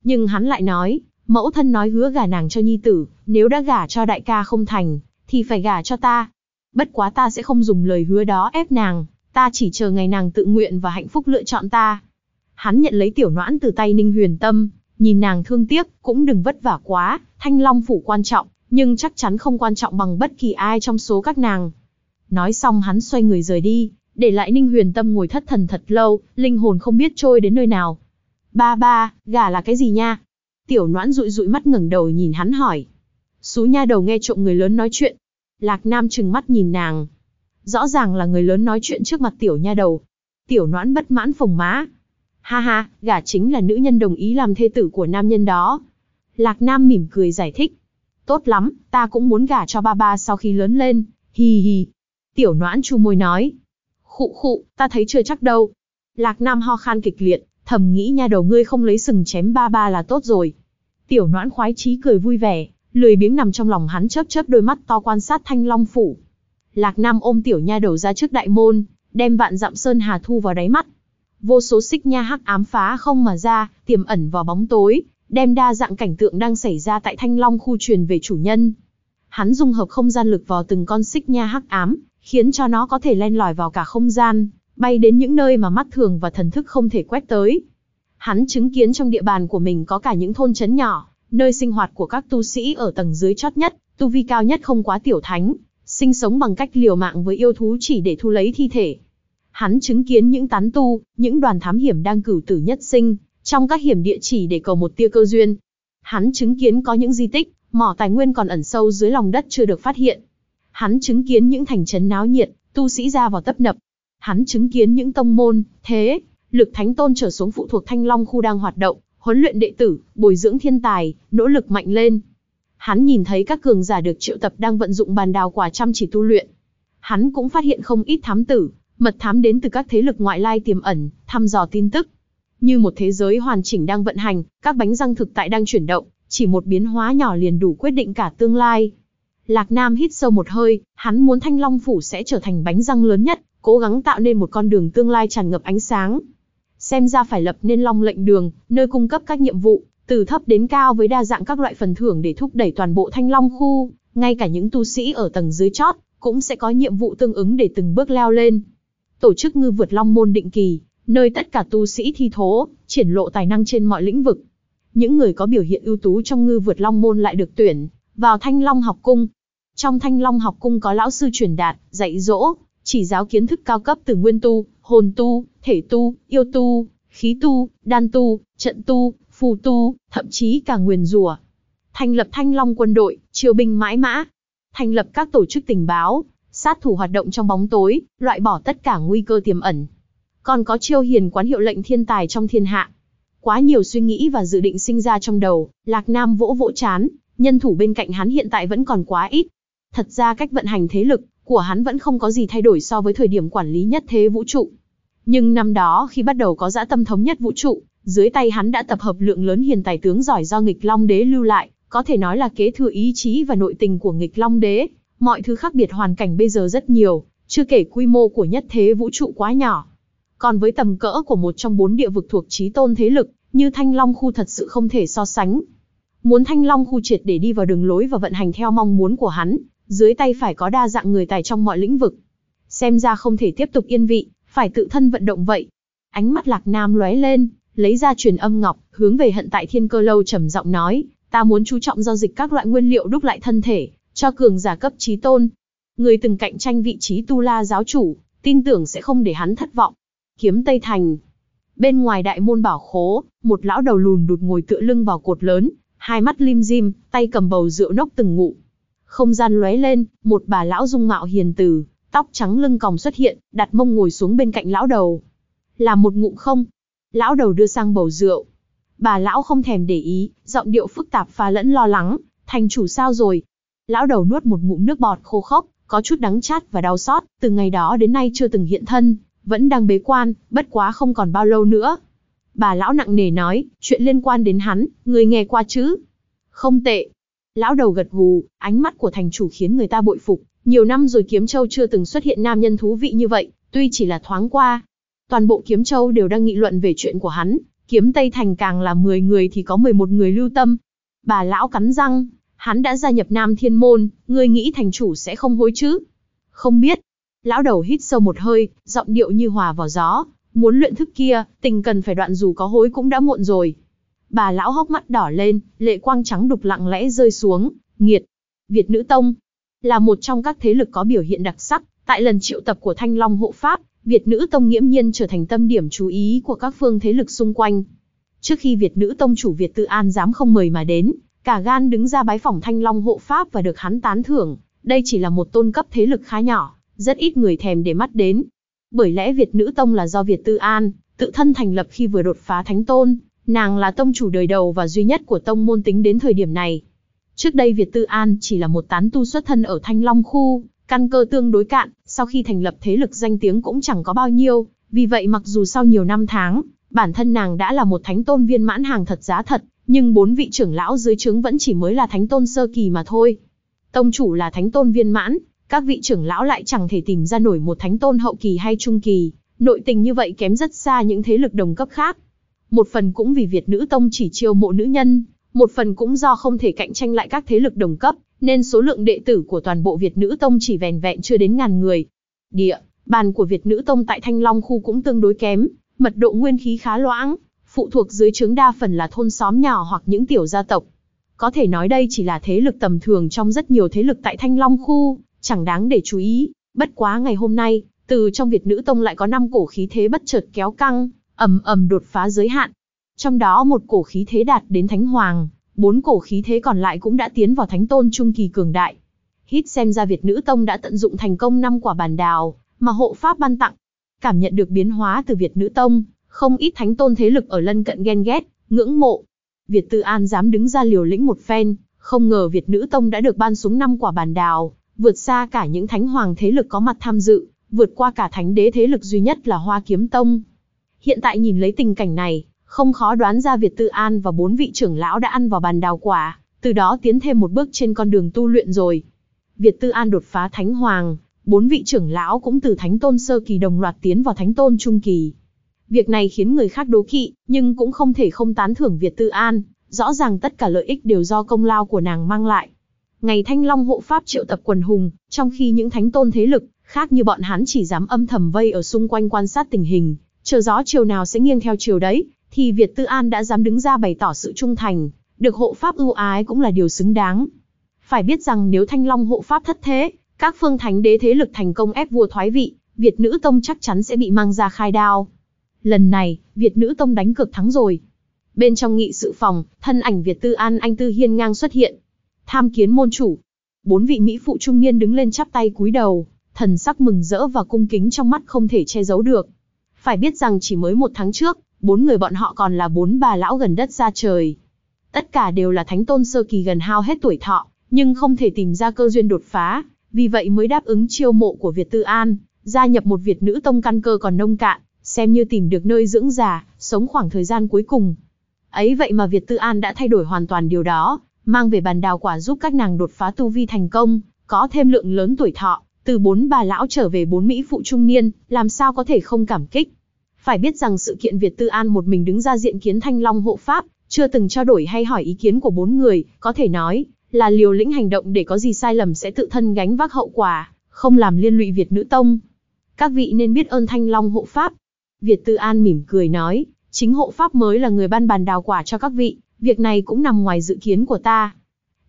Nhưng hắn lại nói, mẫu thân nói hứa gả nàng cho nhi tử, nếu đã gả cho đại ca không thành, thì phải gả cho ta. Bất quá ta sẽ không dùng lời hứa đó ép nàng, ta chỉ chờ ngày nàng tự nguyện và hạnh phúc lựa chọn ta. Hắn nhận lấy tiểu noãn từ tay Ninh Huyền Tâm, nhìn nàng thương tiếc, cũng đừng vất vả quá, thanh long phủ quan trọng, nhưng chắc chắn không quan trọng bằng bất kỳ ai trong số các nàng. Nói xong hắn xoay người rời đi, để lại Ninh Huyền Tâm ngồi thất thần thật lâu, linh hồn không biết trôi đến nơi nào. Ba ba, gà là cái gì nha? Tiểu noãn rụi rụi mắt ngẩng đầu nhìn hắn hỏi. Xú nha đầu nghe trộm người lớn nói chuyện. Lạc Nam trừng mắt nhìn nàng. Rõ ràng là người lớn nói chuyện trước mặt tiểu nha đầu. Tiểu noãn bất mãn phồng má. Ha ha, gả chính là nữ nhân đồng ý làm thê tử của nam nhân đó. Lạc Nam mỉm cười giải thích. Tốt lắm, ta cũng muốn gả cho ba ba sau khi lớn lên. Hì hì. Tiểu noãn chu môi nói. Khụ khụ, ta thấy chưa chắc đâu. Lạc Nam ho khan kịch liệt, thầm nghĩ nha đầu ngươi không lấy sừng chém ba ba là tốt rồi. Tiểu noãn khoái chí cười vui vẻ, lười biếng nằm trong lòng hắn chớp chớp đôi mắt to quan sát thanh long phủ. Lạc Nam ôm tiểu nha đầu ra trước đại môn, đem vạn dặm sơn hà thu vào đáy mắt. Vô số xích nha hắc ám phá không mà ra, tiềm ẩn vào bóng tối, đem đa dạng cảnh tượng đang xảy ra tại thanh long khu truyền về chủ nhân. Hắn dung hợp không gian lực vào từng con xích nha hắc ám, khiến cho nó có thể len lỏi vào cả không gian, bay đến những nơi mà mắt thường và thần thức không thể quét tới. Hắn chứng kiến trong địa bàn của mình có cả những thôn trấn nhỏ, nơi sinh hoạt của các tu sĩ ở tầng dưới chót nhất, tu vi cao nhất không quá tiểu thánh, sinh sống bằng cách liều mạng với yêu thú chỉ để thu lấy thi thể. Hắn chứng kiến những tán tu, những đoàn thám hiểm đang cửu tử nhất sinh, trong các hiểm địa chỉ để cầu một tia cơ duyên. Hắn chứng kiến có những di tích, mỏ tài nguyên còn ẩn sâu dưới lòng đất chưa được phát hiện. Hắn chứng kiến những thành trấn náo nhiệt, tu sĩ ra vào tấp nập. Hắn chứng kiến những tông môn, thế, lực thánh tôn trở xuống phụ thuộc thanh long khu đang hoạt động, huấn luyện đệ tử, bồi dưỡng thiên tài, nỗ lực mạnh lên. Hắn nhìn thấy các cường giả được triệu tập đang vận dụng bàn đào quả chăm chỉ tu luyện. Hắn cũng phát hiện không ít thám tử, mật thám đến từ các thế lực ngoại lai tiềm ẩn, thăm dò tin tức. Như một thế giới hoàn chỉnh đang vận hành, các bánh răng thực tại đang chuyển động, chỉ một biến hóa nhỏ liền đủ quyết định cả tương lai. Lạc Nam hít sâu một hơi, hắn muốn Thanh Long Phủ sẽ trở thành bánh răng lớn nhất, cố gắng tạo nên một con đường tương lai tràn ngập ánh sáng. Xem ra phải lập nên Long lệnh đường, nơi cung cấp các nhiệm vụ, từ thấp đến cao với đa dạng các loại phần thưởng để thúc đẩy toàn bộ Thanh Long khu, ngay cả những tu sĩ ở tầng dưới chót, cũng sẽ có nhiệm vụ tương ứng để từng bước leo lên. Tổ chức ngư vượt Long môn định kỳ, nơi tất cả tu sĩ thi thố, triển lộ tài năng trên mọi lĩnh vực. Những người có biểu hiện ưu tú trong ngư vượt Long môn lại được tuyển vào Thanh Long học cung. Trong Thanh Long học cung có lão sư truyền đạt, dạy dỗ, chỉ giáo kiến thức cao cấp từ nguyên tu, hồn tu, thể tu, yêu tu, khí tu, đan tu, trận tu, phù tu, thậm chí cả nguyền rùa. Thành lập Thanh Long quân đội, triều binh mãi mã. Thành lập các tổ chức tình báo, sát thủ hoạt động trong bóng tối, loại bỏ tất cả nguy cơ tiềm ẩn. Còn có chiêu hiền quán hiệu lệnh thiên tài trong thiên hạ. Quá nhiều suy nghĩ và dự định sinh ra trong đầu, Lạc Nam vỗ vỗ chán, nhân thủ bên cạnh hắn hiện tại vẫn còn quá ít. Thật ra cách vận hành thế lực của hắn vẫn không có gì thay đổi so với thời điểm quản lý nhất thế vũ trụ. Nhưng năm đó khi bắt đầu có dã tâm thống nhất vũ trụ, dưới tay hắn đã tập hợp lượng lớn hiền tài tướng giỏi do nghịch long đế lưu lại, có thể nói là kế thừa ý chí và nội tình của nghịch long đế. Mọi thứ khác biệt hoàn cảnh bây giờ rất nhiều, chưa kể quy mô của nhất thế vũ trụ quá nhỏ. Còn với tầm cỡ của một trong bốn địa vực thuộc trí tôn thế lực, như Thanh Long khu thật sự không thể so sánh. Muốn Thanh Long khu triệt để đi vào đường lối và vận hành theo mong muốn của hắn, dưới tay phải có đa dạng người tài trong mọi lĩnh vực. Xem ra không thể tiếp tục yên vị, phải tự thân vận động vậy. Ánh mắt Lạc Nam lóe lên, lấy ra truyền âm ngọc, hướng về hận tại thiên cơ lâu trầm giọng nói, ta muốn chú trọng giao dịch các loại nguyên liệu đúc lại thân thể, cho cường giả cấp trí tôn. Người từng cạnh tranh vị trí tu la giáo chủ, tin tưởng sẽ không để hắn thất vọng. Kiếm Tây Thành Bên ngoài đại môn bảo khố, một lão đầu lùn đụt ngồi tựa lưng vào cột lớn, hai mắt lim dim, tay cầm bầu rượu nốc từng ngụ. Không gian lóe lên, một bà lão dung mạo hiền từ, tóc trắng lưng còng xuất hiện, đặt mông ngồi xuống bên cạnh lão đầu. là một ngụm không? Lão đầu đưa sang bầu rượu. Bà lão không thèm để ý, giọng điệu phức tạp pha lẫn lo lắng, thành chủ sao rồi? Lão đầu nuốt một ngụm nước bọt khô khốc, có chút đắng chát và đau xót, từ ngày đó đến nay chưa từng hiện thân, vẫn đang bế quan, bất quá không còn bao lâu nữa. Bà lão nặng nề nói, chuyện liên quan đến hắn, người nghe qua chứ? Không tệ. Lão đầu gật gù, ánh mắt của thành chủ khiến người ta bội phục, nhiều năm rồi Kiếm Châu chưa từng xuất hiện nam nhân thú vị như vậy, tuy chỉ là thoáng qua. Toàn bộ Kiếm Châu đều đang nghị luận về chuyện của hắn, Kiếm Tây Thành càng là 10 người thì có 11 người lưu tâm. Bà lão cắn răng, hắn đã gia nhập Nam Thiên Môn, ngươi nghĩ thành chủ sẽ không hối chứ? Không biết. Lão đầu hít sâu một hơi, giọng điệu như hòa vào gió, muốn luyện thức kia, tình cần phải đoạn dù có hối cũng đã muộn rồi. Bà lão hốc mắt đỏ lên, lệ quang trắng đục lặng lẽ rơi xuống, nghiệt. Việt Nữ Tông, là một trong các thế lực có biểu hiện đặc sắc, tại lần triệu tập của Thanh Long hộ Pháp, Việt Nữ Tông nghiễm nhiên trở thành tâm điểm chú ý của các phương thế lực xung quanh. Trước khi Việt nữ tông chủ Việt tự An dám không mời mà đến, cả gan đứng ra bái phỏng Thanh Long hộ pháp và được hắn tán thưởng, đây chỉ là một tôn cấp thế lực khá nhỏ, rất ít người thèm để mắt đến. Bởi lẽ Việt nữ tông là do Việt Tư An tự thân thành lập khi vừa đột phá thánh tôn, nàng là tông chủ đời đầu và duy nhất của tông môn tính đến thời điểm này. Trước đây Việt Tư An chỉ là một tán tu xuất thân ở Thanh Long khu, căn cơ tương đối cạn, sau khi thành lập thế lực danh tiếng cũng chẳng có bao nhiêu, vì vậy mặc dù sau nhiều năm tháng, bản thân nàng đã là một thánh tôn viên mãn hàng thật giá thật, nhưng bốn vị trưởng lão dưới trướng vẫn chỉ mới là thánh tôn sơ kỳ mà thôi. Tông chủ là thánh tôn viên mãn, các vị trưởng lão lại chẳng thể tìm ra nổi một thánh tôn hậu kỳ hay trung kỳ, nội tình như vậy kém rất xa những thế lực đồng cấp khác. Một phần cũng vì Việt nữ tông chỉ chiêu mộ nữ nhân, một phần cũng do không thể cạnh tranh lại các thế lực đồng cấp, nên số lượng đệ tử của toàn bộ Việt nữ tông chỉ vèn vẹn chưa đến ngàn người. Địa, bàn của Việt nữ tông tại Thanh Long khu cũng tương đối kém, mật độ nguyên khí khá loãng, phụ thuộc dưới trướng đa phần là thôn xóm nhỏ hoặc những tiểu gia tộc. Có thể nói đây chỉ là thế lực tầm thường trong rất nhiều thế lực tại Thanh Long khu, chẳng đáng để chú ý. Bất quá ngày hôm nay, từ trong Việt nữ tông lại có 5 cổ khí thế bất chợt kéo căng, ầm ầm đột phá giới hạn. Trong đó một cổ khí thế đạt đến thánh hoàng, bốn cổ khí thế còn lại cũng đã tiến vào thánh tôn trung kỳ cường đại. Hít xem ra Việt nữ tông đã tận dụng thành công năm quả bàn đào mà hộ pháp ban tặng. Cảm nhận được biến hóa từ Việt nữ tông, không ít thánh tôn thế lực ở lân cận ghen ghét, ngưỡng mộ. Việt Tư An dám đứng ra liều lĩnh một phen, không ngờ Việt nữ tông đã được ban xuống năm quả bàn đào, vượt xa cả những thánh hoàng thế lực có mặt tham dự, vượt qua cả thánh đế thế lực duy nhất là Hoa Kiếm Tông. Hiện tại nhìn lấy tình cảnh này, không khó đoán ra Việt Tư An và bốn vị trưởng lão đã ăn vào bàn đào quả, từ đó tiến thêm một bước trên con đường tu luyện rồi. Việt Tư An đột phá thánh hoàng, bốn vị trưởng lão cũng từ thánh tôn sơ kỳ đồng loạt tiến vào thánh tôn trung kỳ. Việc này khiến người khác đố kỵ, nhưng cũng không thể không tán thưởng Việt Tư An, rõ ràng tất cả lợi ích đều do công lao của nàng mang lại. Ngày Thanh Long hộ pháp triệu tập quần hùng, trong khi những thánh tôn thế lực khác như bọn hắn chỉ dám âm thầm vây ở xung quanh quan sát tình hình, chờ gió chiều nào sẽ nghiêng theo chiều đấy, thì Việt Tư An đã dám đứng ra bày tỏ sự trung thành, được hộ pháp ưu ái cũng là điều xứng đáng. Phải biết rằng nếu Thanh Long hộ pháp thất thế, các phương thánh đế thế lực thành công ép vua thoái vị, Việt nữ tông chắc chắn sẽ bị mang ra khai đao. Lần này, Việt nữ tông đánh cược thắng rồi. Bên trong nghị sự phòng, thân ảnh Việt Tư An anh Tư Hiên ngang xuất hiện. Tham kiến môn chủ. Bốn vị mỹ phụ trung niên đứng lên chắp tay cúi đầu, thần sắc mừng rỡ và cung kính trong mắt không thể che giấu được. Phải biết rằng chỉ mới một tháng trước, bốn người bọn họ còn là bốn bà lão gần đất ra trời. Tất cả đều là thánh tôn sơ kỳ gần hao hết tuổi thọ, nhưng không thể tìm ra cơ duyên đột phá, vì vậy mới đáp ứng chiêu mộ của Việt Tư An, gia nhập một Việt nữ tông căn cơ còn nông cạn, xem như tìm được nơi dưỡng già, sống khoảng thời gian cuối cùng. Ấy vậy mà Việt Tư An đã thay đổi hoàn toàn điều đó, mang về bàn đào quả giúp các nàng đột phá tu vi thành công, có thêm lượng lớn tuổi thọ, từ bốn bà lão trở về bốn Mỹ phụ trung niên, làm sao có thể không cảm kích. Phải biết rằng sự kiện Việt Tư An một mình đứng ra diện kiến Thanh Long hộ pháp, chưa từng trao đổi hay hỏi ý kiến của bốn người, có thể nói là liều lĩnh hành động để có gì sai lầm sẽ tự thân gánh vác hậu quả, không làm liên lụy Việt nữ tông. Các vị nên biết ơn Thanh Long hộ pháp. Việt Tư An mỉm cười nói, chính hộ pháp mới là người ban bàn đào quả cho các vị, việc này cũng nằm ngoài dự kiến của ta.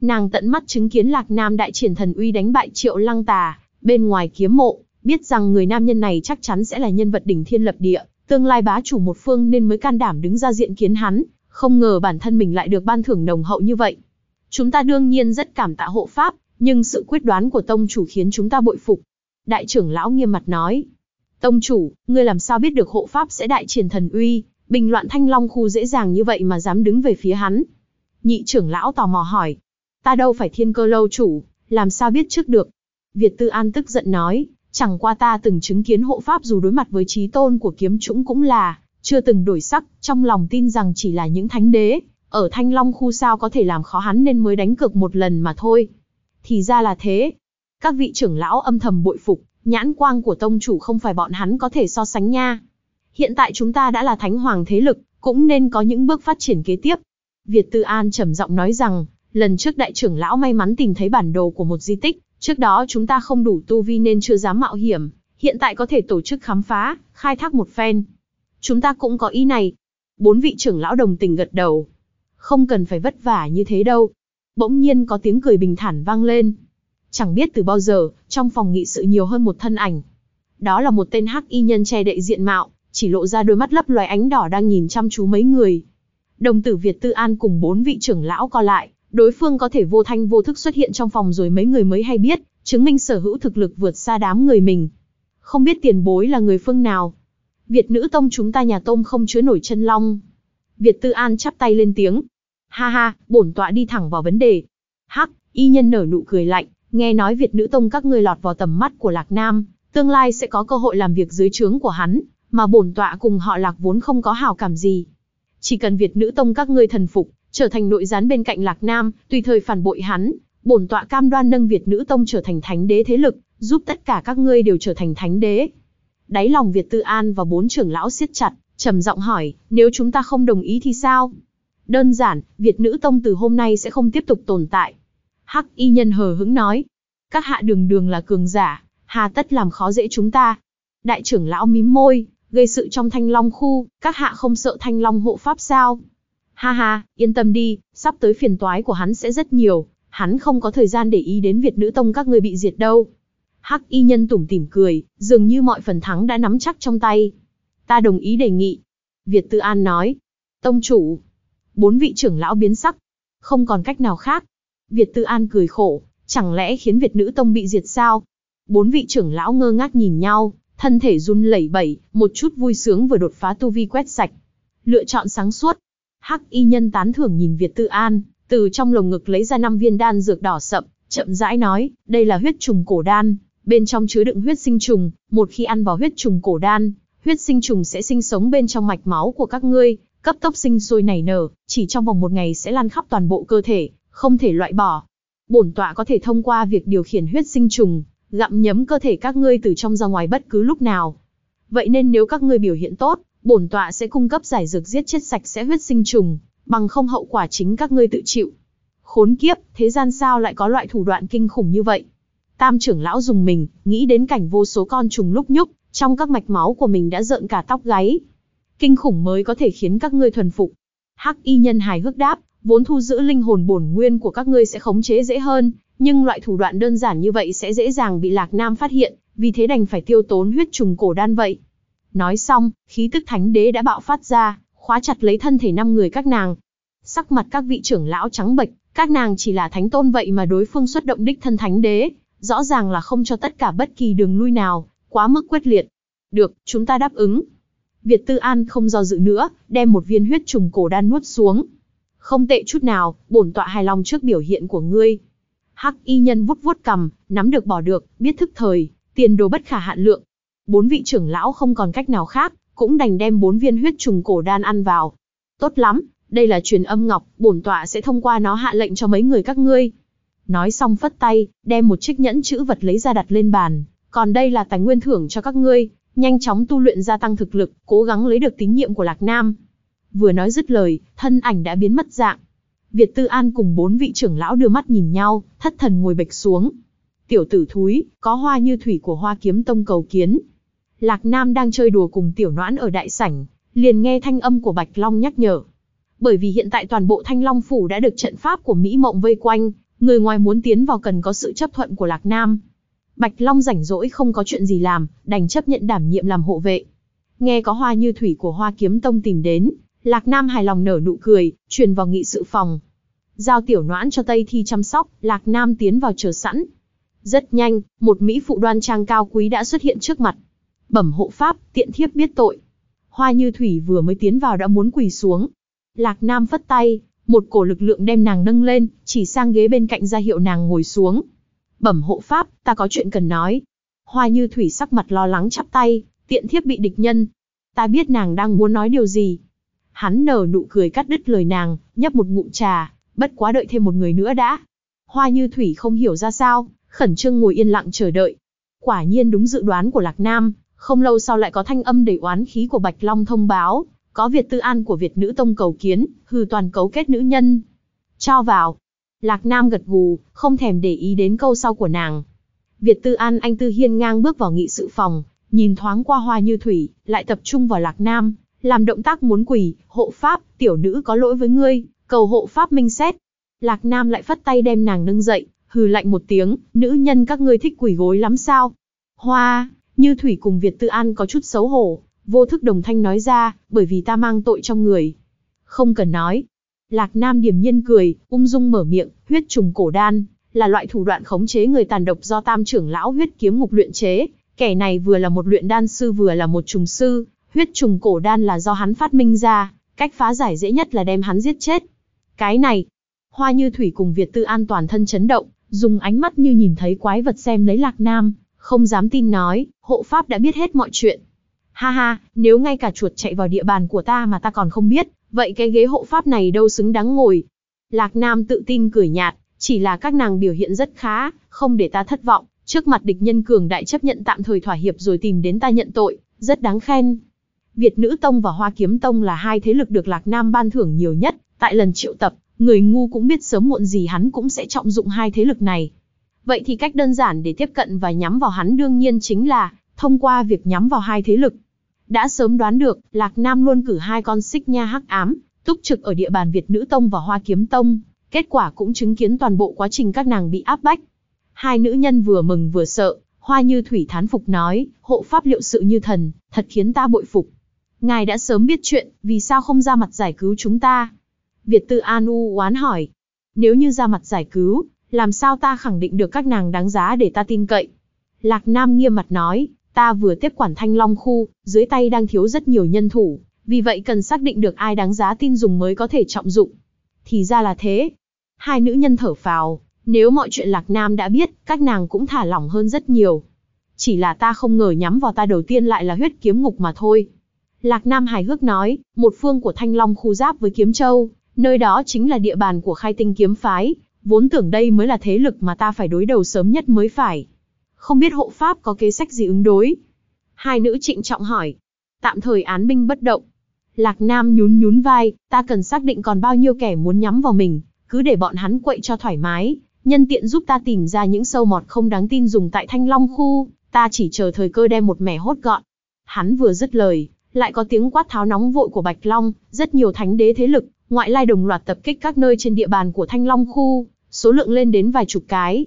Nàng tận mắt chứng kiến Lạc Nam đại triển thần uy đánh bại Triệu Lăng Tà, bên ngoài kiếm mộ, biết rằng người nam nhân này chắc chắn sẽ là nhân vật đỉnh thiên lập địa, tương lai bá chủ một phương nên mới can đảm đứng ra diện kiến hắn, không ngờ bản thân mình lại được ban thưởng nồng hậu như vậy. Chúng ta đương nhiên rất cảm tạ hộ pháp, nhưng sự quyết đoán của tông chủ khiến chúng ta bội phục. Đại trưởng lão nghiêm mặt nói. Tông chủ, ngươi làm sao biết được hộ pháp sẽ đại triển thần uy, bình loạn thanh long khu dễ dàng như vậy mà dám đứng về phía hắn. Nhị trưởng lão tò mò hỏi. Ta đâu phải thiên cơ lâu chủ, làm sao biết trước được. Việt Tư An tức giận nói, chẳng qua ta từng chứng kiến hộ pháp dù đối mặt với trí tôn của kiếm trũng cũng là, chưa từng đổi sắc, trong lòng tin rằng chỉ là những thánh đế, ở Thanh Long khu sao có thể làm khó hắn nên mới đánh cược một lần mà thôi. Thì ra là thế. Các vị trưởng lão âm thầm bội phục, nhãn quang của tông chủ không phải bọn hắn có thể so sánh nha. Hiện tại chúng ta đã là thánh hoàng thế lực, cũng nên có những bước phát triển kế tiếp. Việt Tư An trầm giọng nói rằng, lần trước đại trưởng lão may mắn tìm thấy bản đồ của một di tích, trước đó chúng ta không đủ tu vi nên chưa dám mạo hiểm, hiện tại có thể tổ chức khám phá, khai thác một phen. Chúng ta cũng có ý này. Bốn vị trưởng lão đồng tình gật đầu. Không cần phải vất vả như thế đâu. Bỗng nhiên có tiếng cười bình thản vang lên. Chẳng biết từ bao giờ, trong phòng nghị sự nhiều hơn một thân ảnh. Đó là một tên hắc y nhân che đậy diện mạo, chỉ lộ ra đôi mắt lấp loài ánh đỏ đang nhìn chăm chú mấy người. Đồng tử Việt Tư An cùng bốn vị trưởng lão co lại, đối phương có thể vô thanh vô thức xuất hiện trong phòng rồi mấy người mới hay biết, chứng minh sở hữu thực lực vượt xa đám người mình. Không biết tiền bối là người phương nào. Việt nữ tông chúng ta nhà tôm không chứa nổi chân long. Việt Tư An chắp tay lên tiếng. Ha ha, bổn tọa đi thẳng vào vấn đề. Hắc, y nhân nở nụ cười lạnh, nghe nói Việt nữ tông các ngươi lọt vào tầm mắt của Lạc Nam, tương lai sẽ có cơ hội làm việc dưới trướng của hắn, mà bổn tọa cùng họ Lạc vốn không có hảo cảm gì. Chỉ cần Việt nữ tông các ngươi thần phục, trở thành nội gián bên cạnh Lạc Nam, tùy thời phản bội hắn, bổn tọa cam đoan nâng Việt nữ tông trở thành thánh đế thế lực, giúp tất cả các ngươi đều trở thành thánh đế. Đáy lòng Việt Tư An và bốn trưởng lão siết chặt, trầm giọng hỏi, nếu chúng ta không đồng ý thì sao? Đơn giản, Việt nữ tông từ hôm nay sẽ không tiếp tục tồn tại. Hắc y nhân hờ hững nói, các hạ đường đường là cường giả, hà tất làm khó dễ chúng ta. Đại trưởng lão mím môi, gây sự trong thanh long khu, các hạ không sợ thanh long hộ pháp sao? Ha ha, yên tâm đi, sắp tới phiền toái của hắn sẽ rất nhiều, hắn không có thời gian để ý đến Việt nữ tông các người bị diệt đâu. Hắc y nhân tủm tỉm cười, dường như mọi phần thắng đã nắm chắc trong tay. Ta đồng ý đề nghị. Việt Tư An nói. Tông chủ. Bốn vị trưởng lão biến sắc. Không còn cách nào khác. Việt Tư An cười khổ, chẳng lẽ khiến Việt nữ tông bị diệt sao? Bốn vị trưởng lão ngơ ngác nhìn nhau, thân thể run lẩy bẩy, một chút vui sướng vừa đột phá tu vi quét sạch. Lựa chọn sáng suốt. Hắc y nhân tán thưởng nhìn Việt Tư An, từ trong lồng ngực lấy ra năm viên đan dược đỏ sậm, chậm rãi nói, đây là huyết trùng cổ đan, bên trong chứa đựng huyết sinh trùng, một khi ăn vào huyết trùng cổ đan, huyết sinh trùng sẽ sinh sống bên trong mạch máu của các ngươi, cấp tốc sinh sôi nảy nở, chỉ trong vòng một ngày sẽ lan khắp toàn bộ cơ thể, không thể loại bỏ. Bổn tọa có thể thông qua việc điều khiển huyết sinh trùng, gặm nhấm cơ thể các ngươi từ trong ra ngoài bất cứ lúc nào. Vậy nên nếu các ngươi biểu hiện tốt, bổn tọa sẽ cung cấp giải dược giết chết sạch sẽ huyết sinh trùng, bằng không hậu quả chính các ngươi tự chịu. Khốn kiếp, thế gian sao lại có loại thủ đoạn kinh khủng như vậy? Tam trưởng lão dùng mình, nghĩ đến cảnh vô số con trùng lúc nhúc, trong các mạch máu của mình đã rợn cả tóc gáy. Kinh khủng mới có thể khiến các ngươi thuần phục. Hắc y nhân hài hước đáp, vốn thu giữ linh hồn bổn nguyên của các ngươi sẽ khống chế dễ hơn, nhưng loại thủ đoạn đơn giản như vậy sẽ dễ dàng bị Lạc Nam phát hiện, vì thế đành phải tiêu tốn huyết trùng cổ đan vậy. Nói xong, khí tức thánh đế đã bạo phát ra, khóa chặt lấy thân thể năm người các nàng. Sắc mặt các vị trưởng lão trắng bệch, các nàng chỉ là thánh tôn vậy mà đối phương xuất động đích thân thánh đế, rõ ràng là không cho tất cả bất kỳ đường lui nào, quá mức quyết liệt. Được, chúng ta đáp ứng. Việt Tư An không do dự nữa, đem một viên huyết trùng cổ đan nuốt xuống. Không tệ chút nào, bổn tọa hài lòng trước biểu hiện của ngươi. Hắc y nhân vút vuốt cầm, nắm được bỏ được, biết thức thời, tiền đồ bất khả hạn lượng. Bốn vị trưởng lão không còn cách nào khác, cũng đành đem bốn viên huyết trùng cổ đan ăn vào. Tốt lắm, đây là truyền âm ngọc, bổn tọa sẽ thông qua nó hạ lệnh cho mấy người các ngươi. Nói xong phất tay, đem một chiếc nhẫn chữ vật lấy ra đặt lên bàn. Còn đây là tài nguyên thưởng cho các ngươi, nhanh chóng tu luyện gia tăng thực lực, cố gắng lấy được tín nhiệm của Lạc Nam. Vừa nói dứt lời, thân ảnh đã biến mất dạng. Việt Tư An cùng bốn vị trưởng lão đưa mắt nhìn nhau, thất thần ngồi bệch xuống. Tiểu tử thúi, có hoa như thủy của hoa kiếm tông cầu kiến. Lạc Nam đang chơi đùa cùng tiểu noãn ở đại sảnh, liền nghe thanh âm của Bạch Long nhắc nhở. Bởi vì hiện tại toàn bộ thanh long phủ đã được trận pháp của Mỹ Mộng vây quanh, người ngoài muốn tiến vào cần có sự chấp thuận của Lạc Nam. Bạch Long rảnh rỗi không có chuyện gì làm, đành chấp nhận đảm nhiệm làm hộ vệ. Nghe có hoa như thủy của hoa kiếm tông tìm đến, Lạc Nam hài lòng nở nụ cười, truyền vào nghị sự phòng. Giao tiểu noãn cho Tây Thi chăm sóc, Lạc Nam tiến vào chờ sẵn. Rất nhanh, một Mỹ phụ đoan trang cao quý đã xuất hiện trước mặt. Bẩm hộ pháp, tiện thiếp biết tội. Hoa như thủy vừa mới tiến vào đã muốn quỳ xuống. Lạc Nam phất tay, một cổ lực lượng đem nàng nâng lên, chỉ sang ghế bên cạnh ra hiệu nàng ngồi xuống. Bẩm hộ pháp, ta có chuyện cần nói. Hoa như thủy sắc mặt lo lắng chắp tay, tiện thiếp bị địch nhân. Ta biết nàng đang muốn nói điều gì. Hắn nở nụ cười cắt đứt lời nàng, nhấp một ngụm trà, bất quá đợi thêm một người nữa đã. Hoa như thủy không hiểu ra sao, khẩn trương ngồi yên lặng chờ đợi. Quả nhiên đúng dự đoán của Lạc Nam, không lâu sau lại có thanh âm đầy oán khí của Bạch Long thông báo, có Việt Tư An của Việt Nữ Tông cầu kiến, hư toàn cấu kết nữ nhân. Cho vào. Lạc Nam gật gù, không thèm để ý đến câu sau của nàng. Việt Tư An anh Tư Hiên ngang bước vào nghị sự phòng, nhìn thoáng qua hoa như thủy, lại tập trung vào Lạc Nam, làm động tác muốn quỳ, hộ pháp, tiểu nữ có lỗi với ngươi, cầu hộ pháp minh xét. Lạc Nam lại phất tay đem nàng nâng dậy, hừ lạnh một tiếng, nữ nhân các ngươi thích quỳ gối lắm sao? Hoa, như thủy cùng Việt Tư An có chút xấu hổ, vô thức đồng thanh nói ra, bởi vì ta mang tội trong người. Không cần nói. Lạc Nam điềm nhiên cười, ung dung mở miệng, huyết trùng cổ đan, là loại thủ đoạn khống chế người tàn độc do tam trưởng lão huyết kiếm ngục luyện chế. Kẻ này vừa là một luyện đan sư vừa là một trùng sư, huyết trùng cổ đan là do hắn phát minh ra, cách phá giải dễ nhất là đem hắn giết chết. Cái này, Hoa Như Thủy cùng Việt Tư An toàn thân chấn động, dùng ánh mắt như nhìn thấy quái vật xem lấy Lạc Nam, không dám tin nói, hộ pháp đã biết hết mọi chuyện. Ha ha, nếu ngay cả chuột chạy vào địa bàn của ta mà ta còn không biết, vậy cái ghế hộ pháp này đâu xứng đáng ngồi. Lạc Nam tự tin cười nhạt, chỉ là các nàng biểu hiện rất khá, không để ta thất vọng, trước mặt địch nhân cường đại chấp nhận tạm thời thỏa hiệp rồi tìm đến ta nhận tội, rất đáng khen. Việt Nữ Tông và Hoa Kiếm Tông là hai thế lực được Lạc Nam ban thưởng nhiều nhất, tại lần triệu tập, người ngu cũng biết sớm muộn gì hắn cũng sẽ trọng dụng hai thế lực này. Vậy thì cách đơn giản để tiếp cận và nhắm vào hắn đương nhiên chính là thông qua việc nhắm vào hai thế lực. Đã sớm đoán được, Lạc Nam luôn cử hai con xích nha hắc ám, túc trực ở địa bàn Việt Nữ Tông và Hoa Kiếm Tông, kết quả cũng chứng kiến toàn bộ quá trình các nàng bị áp bách. Hai nữ nhân vừa mừng vừa sợ, Hoa Như Thủy thán phục nói, hộ pháp liệu sự như thần, thật khiến ta bội phục. Ngài đã sớm biết chuyện, vì sao không ra mặt giải cứu chúng ta? Việt tự An U oán hỏi. Nếu như ra mặt giải cứu, làm sao ta khẳng định được các nàng đáng giá để ta tin cậy? Lạc Nam nghiêm mặt nói, ta vừa tiếp quản thanh long khu, dưới tay đang thiếu rất nhiều nhân thủ, vì vậy cần xác định được ai đáng giá tin dùng mới có thể trọng dụng. Thì ra là thế. Hai nữ nhân thở phào, nếu mọi chuyện Lạc Nam đã biết, các nàng cũng thả lỏng hơn rất nhiều. Chỉ là ta không ngờ nhắm vào ta đầu tiên lại là huyết kiếm ngục mà thôi. Lạc Nam hài hước nói, một phương của Thanh Long khu giáp với Kiếm Châu, nơi đó chính là địa bàn của khai tinh kiếm phái, vốn tưởng đây mới là thế lực mà ta phải đối đầu sớm nhất mới phải. Không biết hộ pháp có kế sách gì ứng đối? Hai nữ trịnh trọng hỏi. Tạm thời án binh bất động. Lạc Nam nhún nhún vai, ta cần xác định còn bao nhiêu kẻ muốn nhắm vào mình, cứ để bọn hắn quậy cho thoải mái, nhân tiện giúp ta tìm ra những sâu mọt không đáng tin dùng tại Thanh Long khu, ta chỉ chờ thời cơ đem một mẻ hốt gọn. Hắn vừa dứt lời, lại có tiếng quát tháo nóng vội của Bạch Long, rất nhiều thánh đế thế lực, ngoại lai đồng loạt tập kích các nơi trên địa bàn của Thanh Long khu, số lượng lên đến vài chục cái.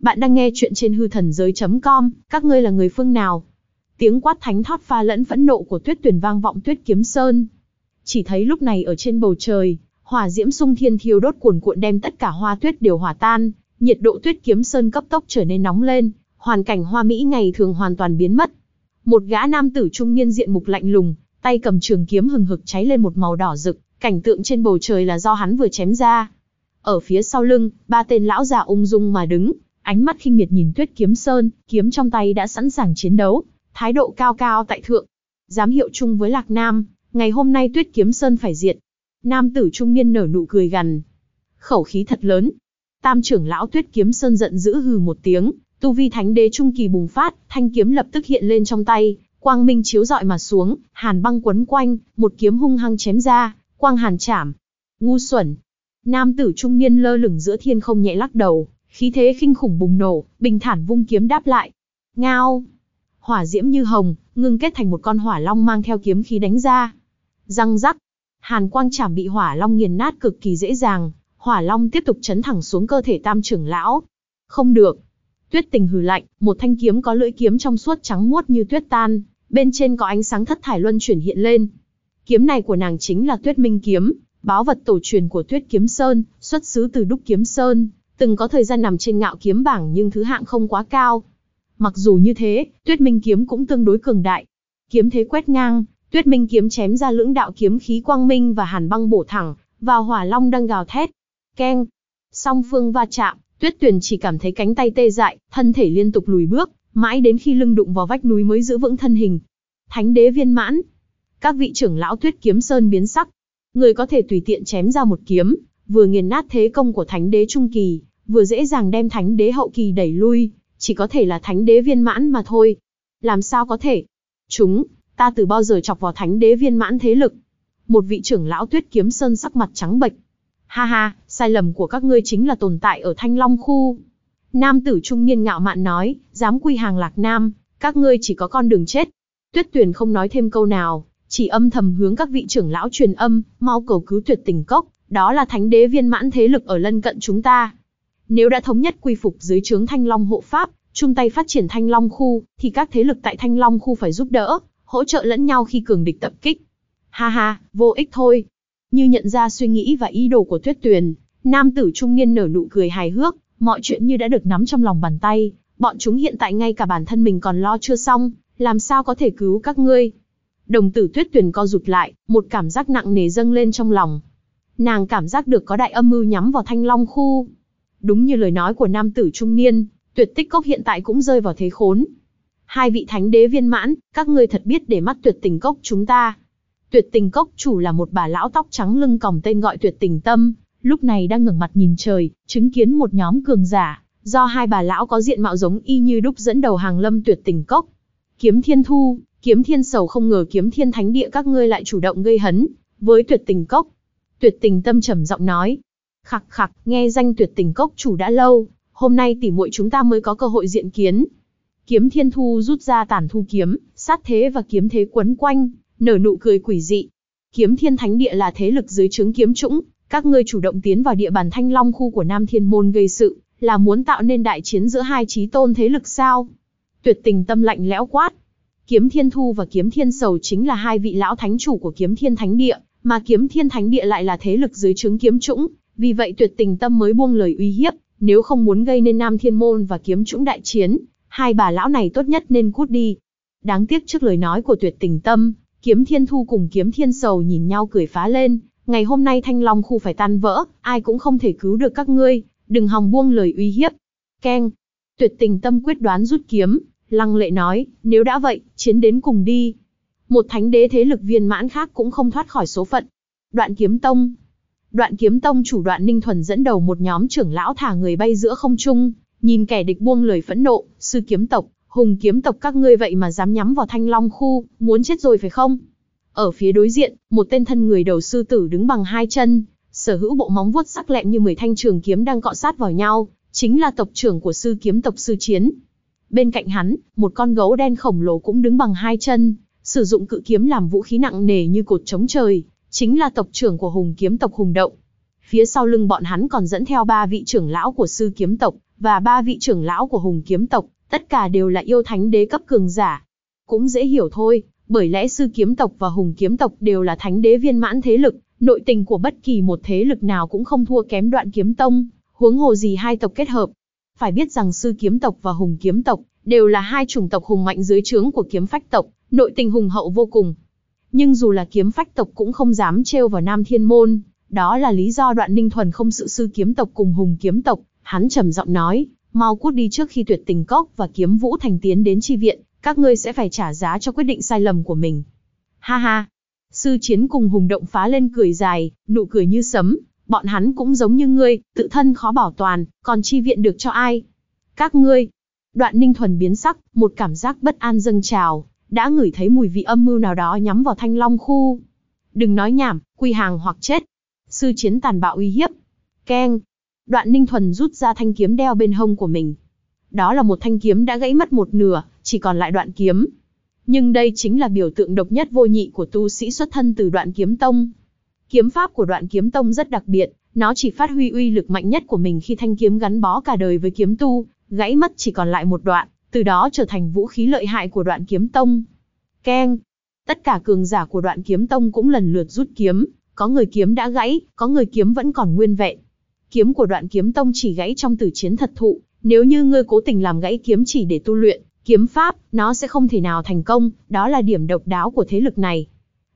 Bạn đang nghe chuyện trên hư thần giới.com, các ngươi là người phương nào? Tiếng quát thánh thót pha lẫn phẫn nộ của tuyết tuyển vang vọng tuyết kiếm sơn. Chỉ thấy lúc này ở trên bầu trời, hỏa diễm sung thiên thiêu đốt cuồn cuộn đem tất cả hoa tuyết đều hòa tan, nhiệt độ tuyết kiếm sơn cấp tốc trở nên nóng lên, hoàn cảnh hoa mỹ ngày thường hoàn toàn biến mất. Một gã nam tử trung niên diện mục lạnh lùng, tay cầm trường kiếm hừng hực cháy lên một màu đỏ rực, cảnh tượng trên bầu trời là do hắn vừa chém ra. Ở phía sau lưng, ba tên lão già ung dung mà đứng, ánh mắt khinh miệt nhìn Tuyết Kiếm Sơn, kiếm trong tay đã sẵn sàng chiến đấu, thái độ cao cao tại thượng. Dám hiệu chung với Lạc Nam, ngày hôm nay Tuyết Kiếm Sơn phải diệt. Nam tử trung niên nở nụ cười gằn. Khẩu khí thật lớn. Tam trưởng lão Tuyết Kiếm Sơn giận dữ hừ một tiếng, tu vi thánh đế trung kỳ bùng phát, thanh kiếm lập tức hiện lên trong tay, quang minh chiếu rọi mà xuống, hàn băng quấn quanh, một kiếm hung hăng chém ra, quang hàn chảm. Ngu xuẩn. Nam tử trung niên lơ lửng giữa thiên không nhẹ lắc đầu, khí thế khinh khủng bùng nổ, bình thản vung kiếm đáp lại. Ngao. Hỏa diễm như hồng, ngưng kết thành một con hỏa long mang theo kiếm khí đánh ra. Răng rắc. Hàn quang chảm bị hỏa long nghiền nát cực kỳ dễ dàng, hỏa long tiếp tục chấn thẳng xuống cơ thể tam trưởng lão. Không được. Tuyết tình hừ lạnh, một thanh kiếm có lưỡi kiếm trong suốt trắng muốt như tuyết tan, bên trên có ánh sáng thất thải luân chuyển hiện lên. Kiếm này của nàng chính là Tuyết Minh kiếm, báo vật tổ truyền của Tuyết Kiếm Sơn, xuất xứ từ Đúc Kiếm Sơn, từng có thời gian nằm trên ngạo kiếm bảng nhưng thứ hạng không quá cao. Mặc dù như thế, Tuyết Minh kiếm cũng tương đối cường đại. Kiếm thế quét ngang, Tuyết Minh kiếm chém ra lưỡng đạo kiếm khí quang minh và hàn băng bổ thẳng vào Hỏa Long đang gào thét. Keng! Song phương va chạm, Tuyết Tuyền chỉ cảm thấy cánh tay tê dại, thân thể liên tục lùi bước, mãi đến khi lưng đụng vào vách núi mới giữ vững thân hình. Thánh đế viên mãn. Các vị trưởng lão Tuyết Kiếm Sơn biến sắc. Người có thể tùy tiện chém ra một kiếm, vừa nghiền nát thế công của thánh đế trung kỳ, vừa dễ dàng đem thánh đế hậu kỳ đẩy lui, chỉ có thể là thánh đế viên mãn mà thôi. Làm sao có thể? Chúng, ta từ bao giờ chọc vào thánh đế viên mãn thế lực? Một vị trưởng lão Tuyết Kiếm Sơn sắc mặt trắng bệch. Ha ha, sai lầm của các ngươi chính là tồn tại ở Thanh Long khu. Nam tử trung niên ngạo mạn nói, dám quy hàng lạc nam, các ngươi chỉ có con đường chết. Tuyết Tuyền không nói thêm câu nào, chỉ âm thầm hướng các vị trưởng lão truyền âm, mau cầu cứu tuyệt tình cốc, đó là thánh đế viên mãn thế lực ở lân cận chúng ta. Nếu đã thống nhất quy phục dưới trướng Thanh Long hộ pháp, chung tay phát triển Thanh Long khu, thì các thế lực tại Thanh Long khu phải giúp đỡ, hỗ trợ lẫn nhau khi cường địch tập kích. Ha ha, vô ích thôi như nhận ra suy nghĩ và ý đồ của Tuyết Tuyền, nam tử trung niên nở nụ cười hài hước, mọi chuyện như đã được nắm trong lòng bàn tay, bọn chúng hiện tại ngay cả bản thân mình còn lo chưa xong, làm sao có thể cứu các ngươi. Đồng tử Tuyết Tuyền co rụt lại, một cảm giác nặng nề dâng lên trong lòng. Nàng cảm giác được có đại âm mưu nhắm vào Thanh Long khu. Đúng như lời nói của nam tử trung niên, tuyệt tích cốc hiện tại cũng rơi vào thế khốn. Hai vị thánh đế viên mãn, các ngươi thật biết để mắt tuyệt tình cốc chúng ta. Tuyệt tình cốc chủ là một bà lão tóc trắng lưng còng tên gọi tuyệt tình tâm, lúc này đang ngẩng mặt nhìn trời, chứng kiến một nhóm cường giả, do hai bà lão có diện mạo giống y như đúc dẫn đầu hàng lâm tuyệt tình cốc. Kiếm thiên thu, kiếm thiên sầu không ngờ kiếm thiên thánh địa các ngươi lại chủ động gây hấn, với tuyệt tình cốc. Tuyệt tình tâm trầm giọng nói, khặc khặc, nghe danh tuyệt tình cốc chủ đã lâu, hôm nay tỉ muội chúng ta mới có cơ hội diện kiến. Kiếm thiên thu rút ra tản thu kiếm, sát thế và kiếm thế quấn quanh, nở nụ cười quỷ dị. Kiếm thiên thánh địa là thế lực dưới trướng kiếm chủng, các ngươi chủ động tiến vào địa bàn thanh long khu của Nam Thiên Môn gây sự, là muốn tạo nên đại chiến giữa hai chí tôn thế lực sao? Tuyệt tình tâm lạnh lẽo quát. Kiếm Thiên Thu và Kiếm Thiên Sầu chính là hai vị lão thánh chủ của Kiếm Thiên Thánh Địa, mà Kiếm Thiên Thánh Địa lại là thế lực dưới trướng kiếm chủng, vì vậy tuyệt tình tâm mới buông lời uy hiếp, nếu không muốn gây nên Nam Thiên Môn và kiếm chủng đại chiến, hai bà lão này tốt nhất nên cút đi. Đáng tiếc trước lời nói của tuyệt tình tâm, kiếm thiên thu cùng kiếm thiên sầu nhìn nhau cười phá lên, ngày hôm nay thanh long khu phải tan vỡ, ai cũng không thể cứu được các ngươi, đừng hòng buông lời uy hiếp. Keng, tuyệt tình tâm quyết đoán rút kiếm, lăng lệ nói, nếu đã vậy, chiến đến cùng đi. Một thánh đế thế lực viên mãn khác cũng không thoát khỏi số phận. Đoạn kiếm tông, Đoạn kiếm tông chủ đoạn ninh thuần dẫn đầu một nhóm trưởng lão thả người bay giữa không trung, nhìn kẻ địch buông lời phẫn nộ, sư kiếm tộc, hùng kiếm tộc các ngươi vậy mà dám nhắm vào thanh long khu, muốn chết rồi phải không? Ở phía đối diện, một tên thân người đầu sư tử đứng bằng hai chân, sở hữu bộ móng vuốt sắc lẹm như mười thanh trường kiếm đang cọ sát vào nhau, chính là tộc trưởng của sư kiếm tộc sư chiến. Bên cạnh hắn, một con gấu đen khổng lồ cũng đứng bằng hai chân, sử dụng cự kiếm làm vũ khí nặng nề như cột chống trời, chính là tộc trưởng của hùng kiếm tộc hùng động. Phía sau lưng bọn hắn còn dẫn theo ba vị trưởng lão của sư kiếm tộc, và ba vị trưởng lão của hùng kiếm tộc, tất cả đều là yêu thánh đế cấp cường giả. Cũng dễ hiểu thôi, bởi lẽ sư kiếm tộc và hùng kiếm tộc đều là thánh đế viên mãn thế lực, nội tình của bất kỳ một thế lực nào cũng không thua kém đoạn kiếm tông, huống hồ gì hai tộc kết hợp. Phải biết rằng sư kiếm tộc và hùng kiếm tộc đều là hai chủng tộc hùng mạnh dưới trướng của kiếm phách tộc, nội tình hùng hậu vô cùng, nhưng dù là kiếm phách tộc cũng không dám trêu vào Nam Thiên Môn, đó là lý do đoạn ninh thuần không sự sư kiếm tộc cùng hùng kiếm tộc, hắn trầm giọng nói, mau cút đi trước khi tuyệt tình cốc và kiếm vũ thành tiến đến chi viện, các ngươi sẽ phải trả giá cho quyết định sai lầm của mình. Ha ha! Sư chiến cùng hùng động phá lên cười dài, nụ cười như sấm, bọn hắn cũng giống như ngươi, tự thân khó bảo toàn, còn chi viện được cho ai? Các ngươi! Đoạn ninh thuần biến sắc, một cảm giác bất an dâng trào, đã ngửi thấy mùi vị âm mưu nào đó nhắm vào thanh long khu. Đừng nói nhảm, quy hàng hoặc chết. Sư chiến tàn bạo uy hiếp. Keng. Đoạn ninh thuần rút ra thanh kiếm đeo bên hông của mình. Đó là một thanh kiếm đã gãy mất một nửa, chỉ còn lại đoạn kiếm. Nhưng đây chính là biểu tượng độc nhất vô nhị của tu sĩ xuất thân từ đoạn kiếm tông. Kiếm pháp của đoạn kiếm tông rất đặc biệt, nó chỉ phát huy uy lực mạnh nhất của mình khi thanh kiếm gắn bó cả đời với kiếm tu, gãy mất chỉ còn lại một đoạn từ đó trở thành vũ khí lợi hại của đoạn kiếm tông. Keng! Tất cả cường giả của đoạn kiếm tông cũng lần lượt rút kiếm, có người kiếm đã gãy, có người kiếm vẫn còn nguyên vẹn. Kiếm của đoạn kiếm tông chỉ gãy trong tử chiến thật thụ, nếu như ngươi cố tình làm gãy kiếm chỉ để tu luyện, kiếm pháp, nó sẽ không thể nào thành công, đó là điểm độc đáo của thế lực này.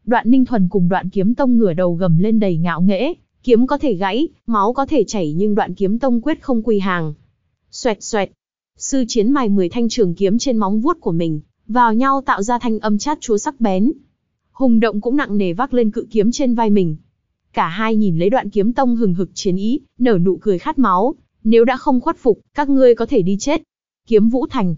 Đoạn Ninh Thuần cùng đoạn kiếm tông ngửa đầu gầm lên đầy ngạo nghễ, kiếm có thể gãy, máu có thể chảy nhưng đoạn kiếm tông quyết không quy hàng. Xoẹt xoẹt, Sư chiến mài 10 thanh trường kiếm trên móng vuốt của mình, vào nhau tạo ra thanh âm chát chúa sắc bén. Hùng động cũng nặng nề vác lên cự kiếm trên vai mình. Cả hai nhìn lấy đoạn kiếm tông hừng hực chiến ý, nở nụ cười khát máu. Nếu đã không khuất phục, các ngươi có thể đi chết. Kiếm Vũ Thành.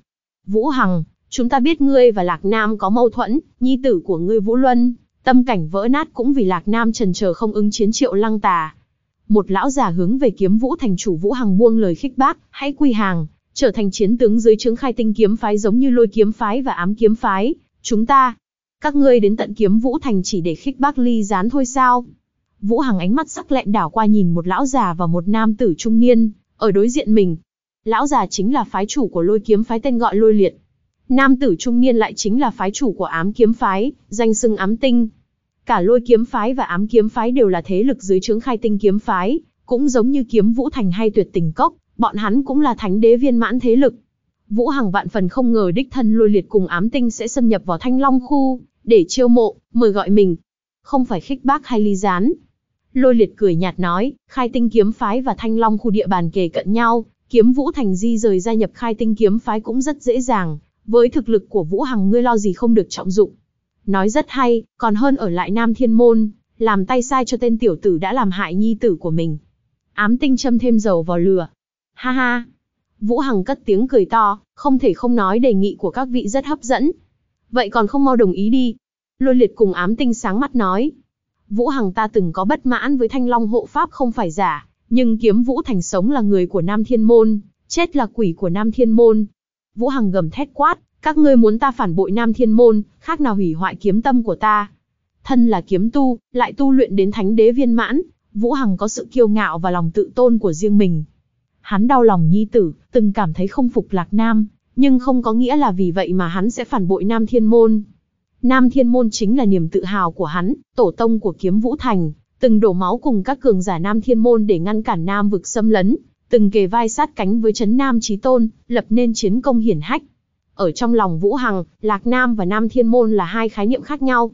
Vũ Hằng, chúng ta biết ngươi và Lạc Nam có mâu thuẫn, nhi tử của ngươi Vũ Luân, tâm cảnh vỡ nát cũng vì Lạc Nam trần chờ không ứng chiến triệu lăng tà. Một lão già hướng về kiếm Vũ Thành chủ Vũ Hằng buông lời khích bác, hãy quy hàng, trở thành chiến tướng dưới chứng khai tinh kiếm phái giống như lôi kiếm phái và ám kiếm phái. Chúng ta, các ngươi đến tận kiếm Vũ Thành chỉ để khích bác ly gián thôi sao? Vũ Hằng ánh mắt sắc lẹm đảo qua nhìn một lão già và một nam tử trung niên, ở đối diện mình. Lão già chính là phái chủ của lôi kiếm phái tên gọi lôi liệt. Nam tử trung niên lại chính là phái chủ của ám kiếm phái, danh xưng ám tinh. Cả lôi kiếm phái và ám kiếm phái đều là thế lực dưới trướng khai tinh kiếm phái, cũng giống như kiếm vũ thành hay tuyệt tình cốc, bọn hắn cũng là thánh đế viên mãn thế lực. Vũ Hằng vạn phần không ngờ đích thân lôi liệt cùng ám tinh sẽ xâm nhập vào thanh long khu, để chiêu mộ, mời gọi mình. Không phải khích bác hay ly gián. Lôi liệt cười nhạt nói, khai tinh kiếm phái và thanh long khu địa bàn kề cận nhau, kiếm vũ thành di rời gia nhập khai tinh kiếm phái cũng rất dễ dàng, với thực lực của Vũ Hằng ngươi lo gì không được trọng dụng. Nói rất hay, còn hơn ở lại Nam Thiên Môn, làm tay sai cho tên tiểu tử đã làm hại nhi tử của mình. Ám tinh châm thêm dầu vào lửa. Ha ha. Vũ Hằng cất tiếng cười to, không thể không nói đề nghị của các vị rất hấp dẫn. Vậy còn không mau đồng ý đi. Lôi liệt cùng ám tinh sáng mắt nói. Vũ Hằng ta từng có bất mãn với thanh long hộ pháp không phải giả, nhưng kiếm Vũ Thành sống là người của Nam Thiên Môn, chết là quỷ của Nam Thiên Môn. Vũ Hằng gầm thét quát, các ngươi muốn ta phản bội Nam Thiên Môn, khác nào hủy hoại kiếm tâm của ta. Thân là kiếm tu, lại tu luyện đến thánh đế viên mãn, Vũ Hằng có sự kiêu ngạo và lòng tự tôn của riêng mình. Hắn đau lòng nhi tử, từng cảm thấy không phục Lạc Nam, nhưng không có nghĩa là vì vậy mà hắn sẽ phản bội Nam Thiên Môn. Nam Thiên Môn chính là niềm tự hào của hắn, tổ tông của kiếm Vũ Thành, từng đổ máu cùng các cường giả Nam Thiên Môn để ngăn cản Nam vực xâm lấn, từng kề vai sát cánh với chấn Nam Chí Tôn, lập nên chiến công hiển hách. Ở trong lòng Vũ Hằng, Lạc Nam và Nam Thiên Môn là hai khái niệm khác nhau.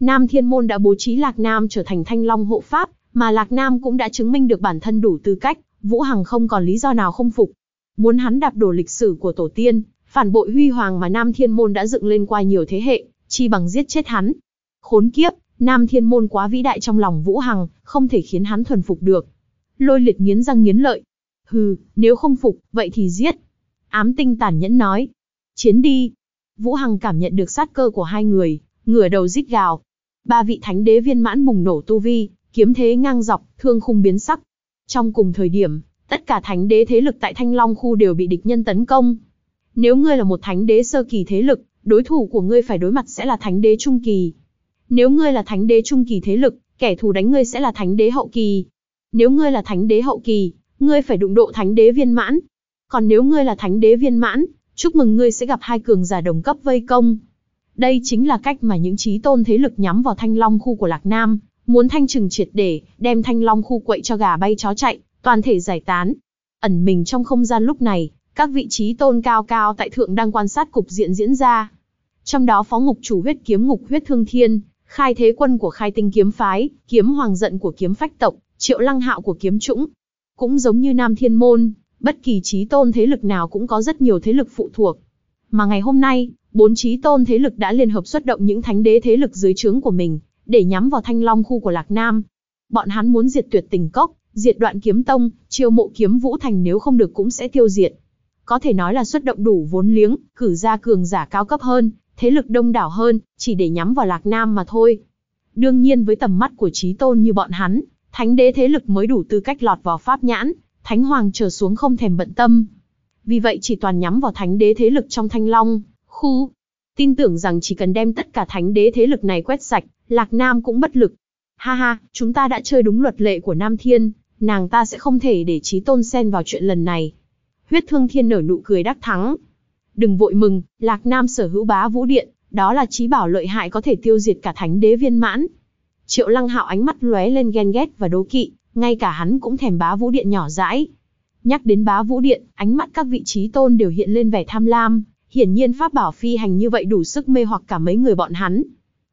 Nam Thiên Môn đã bố trí Lạc Nam trở thành thanh long hộ pháp, mà Lạc Nam cũng đã chứng minh được bản thân đủ tư cách, Vũ Hằng không còn lý do nào không phục. Muốn hắn đạp đổ lịch sử của tổ tiên, phản bội huy hoàng mà Nam Thiên Môn đã dựng lên qua nhiều thế hệ, chi bằng giết chết hắn. Khốn kiếp, Nam Thiên Môn quá vĩ đại trong lòng Vũ Hằng, không thể khiến hắn thuần phục được. Lôi liệt nghiến răng nghiến lợi. Hừ, nếu không phục, vậy thì giết. Ám tinh tàn nhẫn nói. Chiến đi. Vũ Hằng cảm nhận được sát cơ của hai người, ngửa đầu rít gào. Ba vị thánh đế viên mãn bùng nổ tu vi, kiếm thế ngang dọc, thương khung biến sắc. Trong cùng thời điểm, tất cả thánh đế thế lực tại Thanh Long khu đều bị địch nhân tấn công. Nếu ngươi là một thánh đế sơ kỳ thế lực, đối thủ của ngươi phải đối mặt sẽ là thánh đế trung kỳ. Nếu ngươi là thánh đế trung kỳ thế lực, kẻ thù đánh ngươi sẽ là thánh đế hậu kỳ. Nếu ngươi là thánh đế hậu kỳ, ngươi phải đụng độ thánh đế viên mãn. Còn nếu ngươi là thánh đế viên mãn, chúc mừng ngươi sẽ gặp hai cường giả đồng cấp vây công. Đây chính là cách mà những trí tôn thế lực nhắm vào thanh long khu của Lạc Nam, muốn thanh trừng triệt để, đem thanh long khu quậy cho gà bay chó chạy, toàn thể giải tán. Ẩn mình trong không gian lúc này, các vị trí tôn cao cao tại thượng đang quan sát cục diện diễn ra. Trong đó phó ngục chủ huyết kiếm ngục huyết thương thiên, khai thế quân của khai tinh kiếm phái, kiếm hoàng giận của kiếm phách tộc, triệu lăng hạo của kiếm trũng. Cũng giống như Nam Thiên Môn, bất kỳ trí tôn thế lực nào cũng có rất nhiều thế lực phụ thuộc. Mà ngày hôm nay, bốn trí tôn thế lực đã liên hợp xuất động những thánh đế thế lực dưới trướng của mình, để nhắm vào thanh long khu của Lạc Nam. Bọn hắn muốn diệt tuyệt tình cốc, diệt đoạn kiếm tông, chiêu mộ kiếm vũ thành nếu không được cũng sẽ tiêu diệt. Có thể nói là xuất động đủ vốn liếng, cử ra cường giả cao cấp hơn, thế lực đông đảo hơn, chỉ để nhắm vào Lạc Nam mà thôi. Đương nhiên với tầm mắt của trí tôn như bọn hắn, thánh đế thế lực mới đủ tư cách lọt vào pháp nhãn, thánh hoàng trở xuống không thèm bận tâm. Vì vậy chỉ toàn nhắm vào thánh đế thế lực trong thanh long, khu. Tin tưởng rằng chỉ cần đem tất cả thánh đế thế lực này quét sạch, Lạc Nam cũng bất lực. Ha ha, chúng ta đã chơi đúng luật lệ của Nam Thiên, nàng ta sẽ không thể để trí tôn xen vào chuyện lần này. Huyết thương thiên nở nụ cười đắc thắng. Đừng vội mừng, Lạc Nam sở hữu bá vũ điện, đó là trí bảo lợi hại có thể tiêu diệt cả thánh đế viên mãn. Triệu lăng hạo ánh mắt lóe lên ghen ghét và đố kỵ, ngay cả hắn cũng thèm bá vũ điện nhỏ dãi. Nhắc đến bá vũ điện, ánh mắt các vị trí tôn đều hiện lên vẻ tham lam, hiển nhiên pháp bảo phi hành như vậy đủ sức mê hoặc cả mấy người bọn hắn.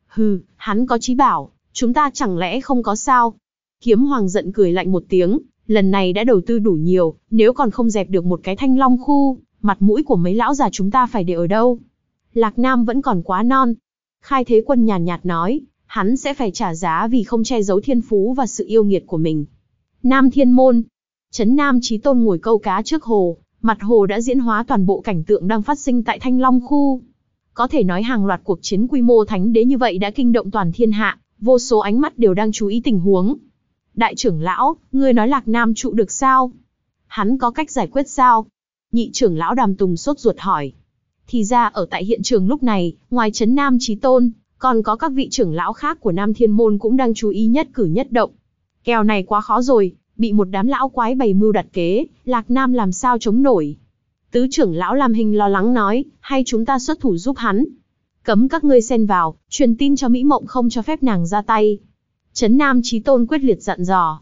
Hừ, hắn có trí bảo, chúng ta chẳng lẽ không có sao? Kiếm hoàng giận cười lạnh một tiếng, lần này đã đầu tư đủ nhiều, nếu còn không dẹp được một cái thanh long khu, mặt mũi của mấy lão già chúng ta phải để ở đâu? Lạc Nam vẫn còn quá non. Khai Thế Quân nhàn nhạt nói, hắn sẽ phải trả giá vì không che giấu thiên phú và sự yêu nghiệt của mình. Nam Thiên Môn Trấn Nam Chí Tôn ngồi câu cá trước hồ, mặt hồ đã diễn hóa toàn bộ cảnh tượng đang phát sinh tại Thanh Long khu. Có thể nói hàng loạt cuộc chiến quy mô thánh đế như vậy đã kinh động toàn thiên hạ, vô số ánh mắt đều đang chú ý tình huống. Đại trưởng lão, ngươi nói Lạc Nam trụ được sao? Hắn có cách giải quyết sao? Nhị trưởng lão Đàm Tùng sốt ruột hỏi. Thì ra ở tại hiện trường lúc này, ngoài Trấn Nam Chí Tôn, còn có các vị trưởng lão khác của Nam Thiên Môn cũng đang chú ý nhất cử nhất động. Kèo này quá khó rồi, bị một đám lão quái bày mưu đặt kế, Lạc Nam làm sao chống nổi. Tứ trưởng lão làm Hình lo lắng nói, hay chúng ta xuất thủ giúp hắn. Cấm các ngươi xen vào, truyền tin cho Mỹ Mộng không cho phép nàng ra tay. Trấn Nam Chí Tôn quyết liệt dặn dò.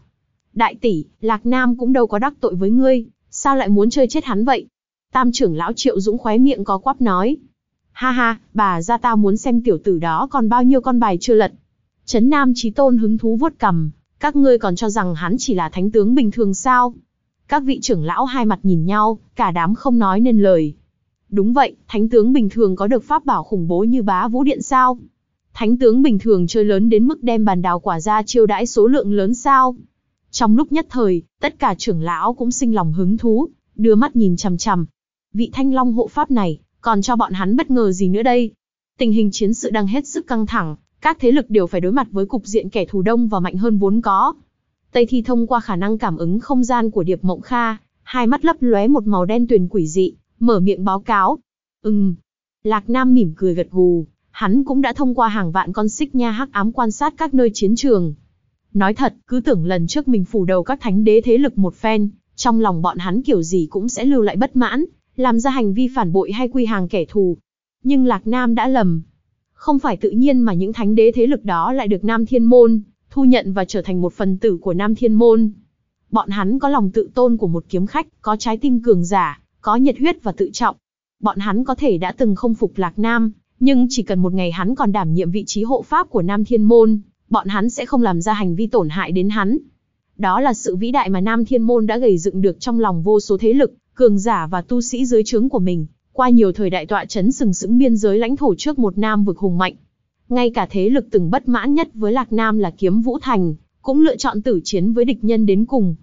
Đại tỷ, Lạc Nam cũng đâu có đắc tội với ngươi, sao lại muốn chơi chết hắn vậy? Tam trưởng lão Triệu Dũng khóe miệng có quắp nói. Ha ha, bà ra tao muốn xem tiểu tử đó còn bao nhiêu con bài chưa lật. Trấn Nam Chí Tôn hứng thú vuốt cầm, các ngươi còn cho rằng hắn chỉ là thánh tướng bình thường sao? Các vị trưởng lão hai mặt nhìn nhau, cả đám không nói nên lời. Đúng vậy, thánh tướng bình thường có được pháp bảo khủng bố như bá vũ điện sao? Thánh tướng bình thường chơi lớn đến mức đem bàn đào quả ra chiêu đãi số lượng lớn sao? Trong lúc nhất thời, tất cả trưởng lão cũng sinh lòng hứng thú, đưa mắt nhìn chằm chằm. Vị thanh long hộ pháp này, còn cho bọn hắn bất ngờ gì nữa đây? Tình hình chiến sự đang hết sức căng thẳng, các thế lực đều phải đối mặt với cục diện kẻ thù đông và mạnh hơn vốn có. Tây Thi thông qua khả năng cảm ứng không gian của Điệp Mộng Kha, hai mắt lấp lóe một màu đen tuyền quỷ dị, mở miệng báo cáo. Ừm. Lạc Nam mỉm cười gật gù, hắn cũng đã thông qua hàng vạn con xích nha hắc ám quan sát các nơi chiến trường. Nói thật, cứ tưởng lần trước mình phủ đầu các thánh đế thế lực một phen, trong lòng bọn hắn kiểu gì cũng sẽ lưu lại bất mãn, làm ra hành vi phản bội hay quy hàng kẻ thù. Nhưng Lạc Nam đã lầm. Không phải tự nhiên mà những thánh đế thế lực đó lại được Nam Thiên Môn, thu nhận và trở thành một phần tử của Nam Thiên Môn. Bọn hắn có lòng tự tôn của một kiếm khách, có trái tim cường giả, có nhiệt huyết và tự trọng. Bọn hắn có thể đã từng không phục Lạc Nam, nhưng chỉ cần một ngày hắn còn đảm nhiệm vị trí hộ pháp của Nam Thiên Môn, bọn hắn sẽ không làm ra hành vi tổn hại đến hắn. Đó là sự vĩ đại mà Nam Thiên Môn đã gầy dựng được trong lòng vô số thế lực, cường giả và tu sĩ dưới trướng của mình, qua nhiều thời đại tọa chấn sừng sững biên giới lãnh thổ trước một nam vực hùng mạnh. Ngay cả thế lực từng bất mãn nhất với Lạc Nam là Kiếm Vũ Thành, cũng lựa chọn tử chiến với địch nhân đến cùng.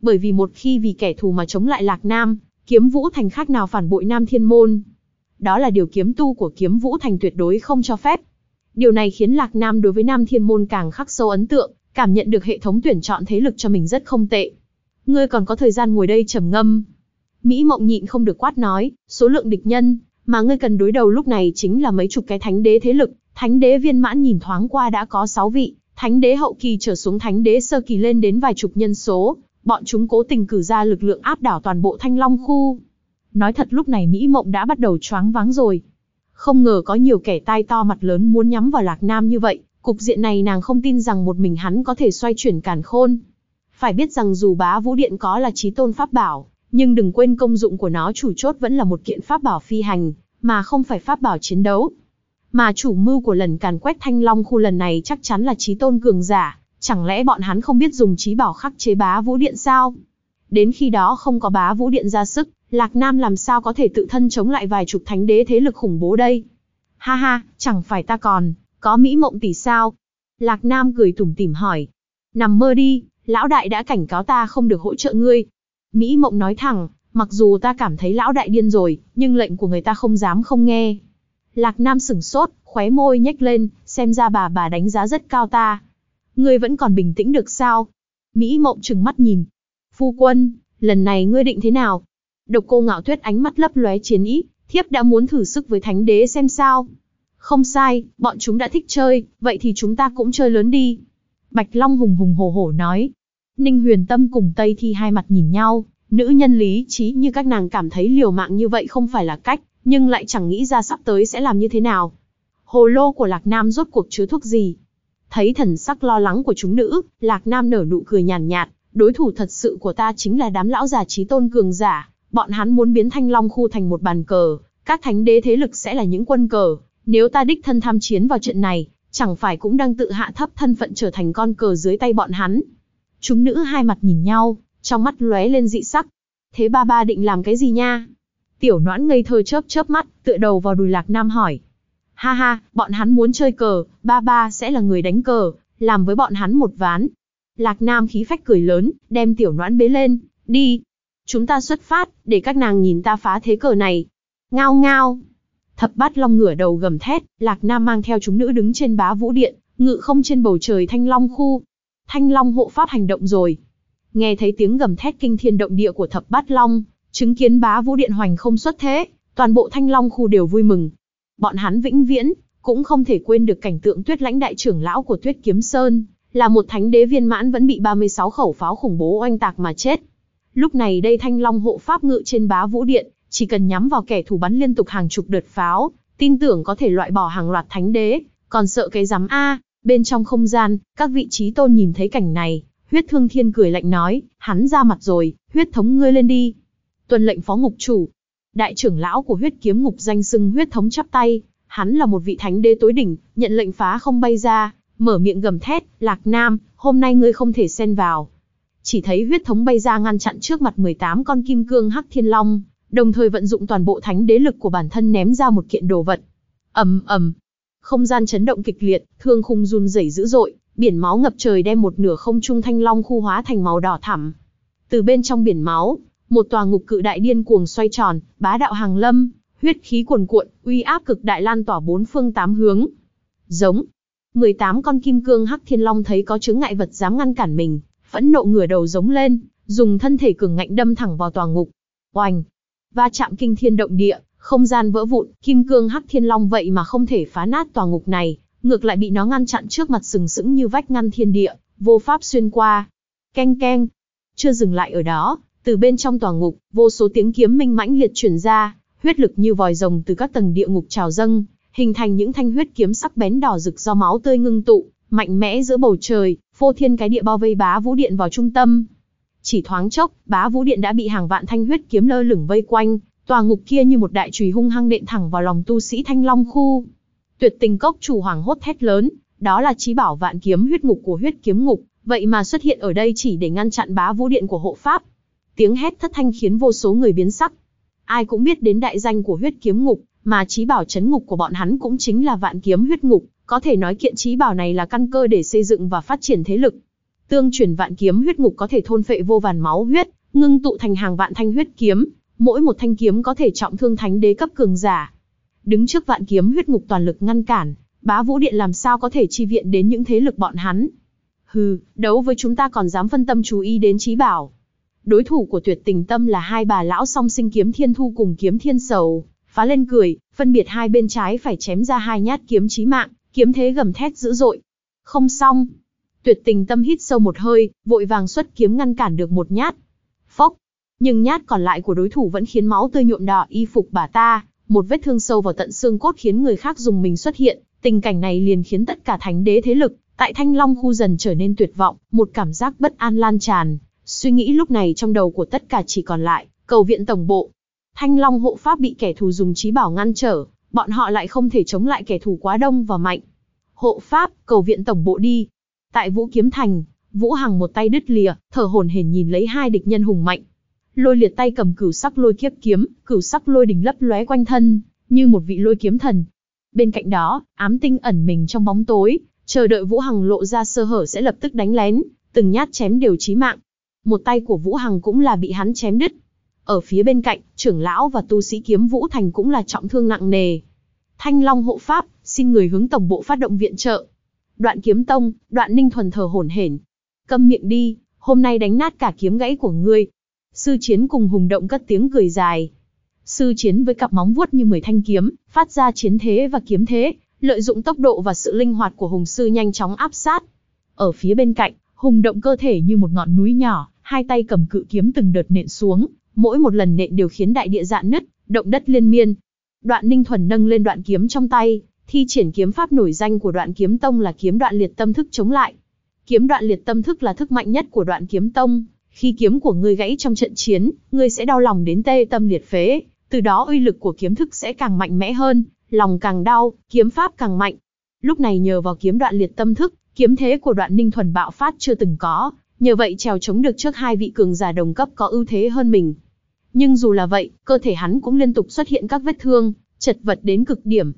Bởi vì một khi vì kẻ thù mà chống lại Lạc Nam, Kiếm Vũ Thành khác nào phản bội Nam Thiên Môn. Đó là điều kiếm tu của Kiếm Vũ Thành tuyệt đối không cho phép. Điều này khiến Lạc Nam đối với Nam Thiên Môn càng khắc sâu ấn tượng, cảm nhận được hệ thống tuyển chọn thế lực cho mình rất không tệ. Ngươi còn có thời gian ngồi đây trầm ngâm. Mỹ Mộng nhịn không được quát nói, số lượng địch nhân mà ngươi cần đối đầu lúc này chính là mấy chục cái thánh đế thế lực, thánh đế viên mãn nhìn thoáng qua đã có 6 vị, thánh đế hậu kỳ trở xuống thánh đế sơ kỳ lên đến vài chục nhân số, bọn chúng cố tình cử ra lực lượng áp đảo toàn bộ Thanh Long khu. Nói thật lúc này Mỹ Mộng đã bắt đầu choáng váng rồi. Không ngờ có nhiều kẻ tai to mặt lớn muốn nhắm vào Lạc Nam như vậy, cục diện này nàng không tin rằng một mình hắn có thể xoay chuyển càn khôn. Phải biết rằng dù bá vũ điện có là trí tôn pháp bảo, nhưng đừng quên công dụng của nó chủ chốt vẫn là một kiện pháp bảo phi hành, mà không phải pháp bảo chiến đấu. Mà chủ mưu của lần càn quét thanh long khu lần này chắc chắn là trí tôn cường giả, chẳng lẽ bọn hắn không biết dùng trí bảo khắc chế bá vũ điện sao? Đến khi đó không có bá vũ điện ra sức, Lạc Nam làm sao có thể tự thân chống lại vài chục thánh đế thế lực khủng bố đây? Ha ha, chẳng phải ta còn, có Mỹ mộng tỷ sao? Lạc Nam cười tủm tỉm hỏi. Nằm mơ đi, lão đại đã cảnh cáo ta không được hỗ trợ ngươi. Mỹ mộng nói thẳng, mặc dù ta cảm thấy lão đại điên rồi, nhưng lệnh của người ta không dám không nghe. Lạc Nam sửng sốt, khóe môi nhếch lên, xem ra bà bà đánh giá rất cao ta. Ngươi vẫn còn bình tĩnh được sao? Mỹ mộng trừng mắt nhìn. Phu quân, lần này ngươi định thế nào? Độc cô ngạo tuyết ánh mắt lấp lóe chiến ý, thiếp đã muốn thử sức với thánh đế xem sao. Không sai, bọn chúng đã thích chơi, vậy thì chúng ta cũng chơi lớn đi. Bạch Long hùng hùng hổ hổ nói. Ninh huyền tâm cùng Tây Thi hai mặt nhìn nhau, nữ nhân lý trí như các nàng cảm thấy liều mạng như vậy không phải là cách, nhưng lại chẳng nghĩ ra sắp tới sẽ làm như thế nào. Hồ lô của Lạc Nam rốt cuộc chứa thuốc gì? Thấy thần sắc lo lắng của chúng nữ, Lạc Nam nở nụ cười nhàn nhạt, đối thủ thật sự của ta chính là đám lão già trí tôn cường giả, bọn hắn muốn biến Thanh Long khu thành một bàn cờ, các thánh đế thế lực sẽ là những quân cờ, nếu ta đích thân tham chiến vào trận này, chẳng phải cũng đang tự hạ thấp thân phận trở thành con cờ dưới tay bọn hắn. Chúng nữ hai mặt nhìn nhau, trong mắt lóe lên dị sắc. Thế ba ba định làm cái gì nha? Tiểu noãn ngây thơ chớp chớp mắt, tựa đầu vào đùi lạc nam hỏi. Ha ha, bọn hắn muốn chơi cờ, ba ba sẽ là người đánh cờ, làm với bọn hắn một ván. Lạc nam khí phách cười lớn, đem tiểu noãn bế lên, đi. Chúng ta xuất phát, để các nàng nhìn ta phá thế cờ này. Ngao ngao. Thập bát long ngửa đầu gầm thét, lạc nam mang theo chúng nữ đứng trên bá vũ điện, ngự không trên bầu trời thanh long khu. Thanh long hộ pháp hành động rồi. Nghe thấy tiếng gầm thét kinh thiên động địa của thập bát long, chứng kiến bá vũ điện hoành không xuất thế, toàn bộ thanh long khu đều vui mừng. Bọn hắn vĩnh viễn, cũng không thể quên được cảnh tượng tuyết lãnh đại trưởng lão của tuyết kiếm sơn, là một thánh đế viên mãn vẫn bị 36 khẩu pháo khủng bố oanh tạc mà chết. Lúc này đây thanh long hộ pháp ngự trên bá vũ điện, chỉ cần nhắm vào kẻ thù bắn liên tục hàng chục đợt pháo, tin tưởng có thể loại bỏ hàng loạt thánh đế, còn sợ cái giám a. Bên trong không gian, các vị trí tôn nhìn thấy cảnh này, huyết thương thiên cười lạnh nói, hắn ra mặt rồi, huyết thống ngươi lên đi. Tuần lệnh phó ngục chủ. Đại trưởng lão của huyết kiếm ngục danh xưng huyết thống chắp tay, hắn là một vị thánh đế tối đỉnh, nhận lệnh phá không bay ra, mở miệng gầm thét, Lạc Nam, hôm nay ngươi không thể xen vào. Chỉ thấy huyết thống bay ra ngăn chặn trước mặt 18 con kim cương hắc thiên long, đồng thời vận dụng toàn bộ thánh đế lực của bản thân ném ra một kiện đồ vật. ầm ầm, không gian chấn động kịch liệt, thương khung run rẩy dữ dội, biển máu ngập trời đem một nửa không trung thanh long khu hóa thành màu đỏ thẳm. Từ bên trong biển máu, một tòa ngục cự đại điên cuồng xoay tròn, bá đạo hàng lâm, huyết khí cuồn cuộn, uy áp cực đại lan tỏa bốn phương tám hướng. Giống, 18 con kim cương hắc thiên long thấy có chướng ngại vật dám ngăn cản mình, phẫn nộ ngửa đầu giống lên, dùng thân thể cường ngạnh đâm thẳng vào tòa ngục. Oanh! Va chạm kinh thiên động địa, không gian vỡ vụn, kim cương hắc thiên long vậy mà không thể phá nát tòa ngục này, ngược lại bị nó ngăn chặn trước mặt sừng sững như vách ngăn thiên địa, vô pháp xuyên qua. Keng keng! Chưa dừng lại ở đó, từ bên trong tòa ngục, vô số tiếng kiếm minh mãnh liệt truyền ra, huyết lực như vòi rồng từ các tầng địa ngục trào dâng, hình thành những thanh huyết kiếm sắc bén đỏ rực do máu tươi ngưng tụ, mạnh mẽ giữa bầu trời, phô thiên cái địa bao vây bá vũ điện vào trung tâm. Chỉ thoáng chốc, bá vũ điện đã bị hàng vạn thanh huyết kiếm lơ lửng vây quanh, tòa ngục kia như một đại chùy hung hăng đệm thẳng vào lòng tu sĩ thanh long khu. Tuyệt tình cốc chủ hoàng hốt thét lớn, đó là trí bảo vạn kiếm huyết ngục của huyết kiếm ngục, vậy mà xuất hiện ở đây chỉ để ngăn chặn bá vũ điện của hộ pháp. Tiếng hét thất thanh khiến vô số người biến sắc. Ai cũng biết đến đại danh của huyết kiếm ngục, mà trí bảo chấn ngục của bọn hắn cũng chính là vạn kiếm huyết ngục, có thể nói kiện trí bảo này là căn cơ để xây dựng và phát triển thế lực. Tương truyền vạn kiếm huyết ngục có thể thôn phệ vô vàn máu huyết, ngưng tụ thành hàng vạn thanh huyết kiếm, mỗi một thanh kiếm có thể trọng thương thánh đế cấp cường giả. Đứng trước vạn kiếm huyết ngục toàn lực ngăn cản, bá vũ điện làm sao có thể chi viện đến những thế lực bọn hắn. Hừ, đấu với chúng ta còn dám phân tâm chú ý đến trí bảo. Đối thủ của tuyệt tình tâm là hai bà lão song sinh kiếm thiên thu cùng kiếm thiên sầu, phá lên cười, phân biệt hai bên trái phải chém ra hai nhát kiếm chí mạng, kiếm thế gầm thét dữ dội. Không xong. Tuyệt tình tâm hít sâu một hơi, vội vàng xuất kiếm ngăn cản được một nhát. Phốc. Nhưng nhát còn lại của đối thủ vẫn khiến máu tươi nhuộm đỏ y phục bà ta, một vết thương sâu vào tận xương cốt khiến người khác dùng mình xuất hiện. Tình cảnh này liền khiến tất cả thánh đế thế lực, tại Thanh Long khu dần trở nên tuyệt vọng, một cảm giác bất an lan tràn. Suy nghĩ lúc này trong đầu của tất cả chỉ còn lại, cầu viện tổng bộ. Thanh Long hộ pháp bị kẻ thù dùng trí bảo ngăn trở, bọn họ lại không thể chống lại kẻ thù quá đông và mạnh. Hộ pháp, cầu viện tổng bộ đi. Tại Vũ Kiếm Thành, Vũ Hằng một tay đứt lìa, thở hổn hển nhìn lấy hai địch nhân hùng mạnh. Lôi liệt tay cầm cửu sắc lôi kiếp kiếm, cửu sắc lôi đỉnh lấp lóe quanh thân, như một vị lôi kiếm thần. Bên cạnh đó, ám tinh ẩn mình trong bóng tối, chờ đợi Vũ Hằng lộ ra sơ hở sẽ lập tức đánh lén, từng nhát chém đều chí mạng. Một tay của Vũ Hằng cũng là bị hắn chém đứt, ở phía bên cạnh, trưởng lão và tu sĩ kiếm Vũ Thành cũng là trọng thương nặng nề. Thanh Long hộ pháp, xin người hướng tổng bộ phát động viện trợ. Đoạn kiếm tông, đoạn ninh thuần thờ hổn hển. Câm miệng đi, hôm nay đánh nát cả kiếm gãy của ngươi. Sư chiến cùng hùng động cất tiếng cười dài. Sư chiến với cặp móng vuốt như mười thanh kiếm, phát ra chiến thế và kiếm thế, lợi dụng tốc độ và sự linh hoạt của hùng sư nhanh chóng áp sát. Ở phía bên cạnh, hùng động cơ thể như một ngọn núi nhỏ, hai tay cầm cự kiếm từng đợt nện xuống, mỗi một lần nện đều khiến đại địa dạn nứt, động đất liên miên. Đoạn Ninh Thuần nâng lên đoạn kiếm trong tay, thi triển kiếm pháp nổi danh của Đoạn Kiếm Tông là kiếm đoạn liệt tâm thức chống lại. Kiếm đoạn liệt tâm thức là thức mạnh nhất của Đoạn Kiếm Tông, khi kiếm của ngươi gãy trong trận chiến, ngươi sẽ đau lòng đến tê tâm liệt phế, từ đó uy lực của kiếm thức sẽ càng mạnh mẽ hơn, lòng càng đau, kiếm pháp càng mạnh. Lúc này nhờ vào kiếm đoạn liệt tâm thức, kiếm thế của Đoạn Ninh Thuần bạo phát chưa từng có, nhờ vậy trèo chống được trước hai vị cường giả đồng cấp có ưu thế hơn mình. Nhưng dù là vậy, cơ thể hắn cũng liên tục xuất hiện các vết thương, chật vật đến cực điểm.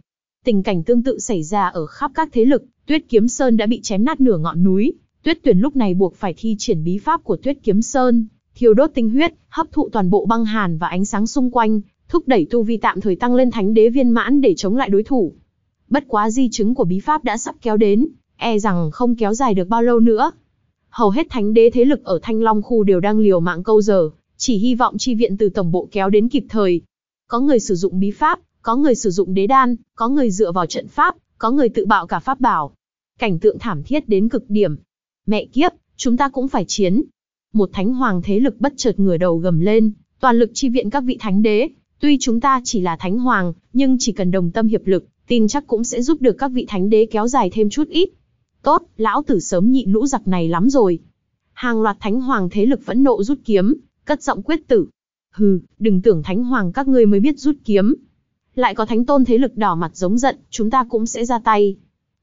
Tình cảnh tương tự xảy ra ở khắp các thế lực, Tuyết Kiếm Sơn đã bị chém nát nửa ngọn núi, Tuyết Tuyển lúc này buộc phải thi triển bí pháp của Tuyết Kiếm Sơn, thiêu đốt tinh huyết, hấp thụ toàn bộ băng hàn và ánh sáng xung quanh, thúc đẩy tu vi tạm thời tăng lên thánh đế viên mãn để chống lại đối thủ. Bất quá di chứng của bí pháp đã sắp kéo đến, e rằng không kéo dài được bao lâu nữa. Hầu hết thánh đế thế lực ở Thanh Long khu đều đang liều mạng câu giờ, chỉ hy vọng chi viện từ tổng bộ kéo đến kịp thời. Có người sử dụng bí pháp, có người sử dụng đế đan, có người dựa vào trận pháp, có người tự bạo cả pháp bảo. Cảnh tượng thảm thiết đến cực điểm. Mẹ kiếp, chúng ta cũng phải chiến. Một thánh hoàng thế lực bất chợt ngửa đầu gầm lên, toàn lực chi viện các vị thánh đế. Tuy chúng ta chỉ là thánh hoàng, nhưng chỉ cần đồng tâm hiệp lực, tin chắc cũng sẽ giúp được các vị thánh đế kéo dài thêm chút ít. Tốt, lão tử sớm nhịn lũ giặc này lắm rồi. Hàng loạt thánh hoàng thế lực vẫn nộ rút kiếm, cất giọng quyết tử. Hừ, đừng tưởng thánh hoàng các ngươi mới biết rút kiếm. Lại có thánh tôn thế lực đỏ mặt giống giận, chúng ta cũng sẽ ra tay.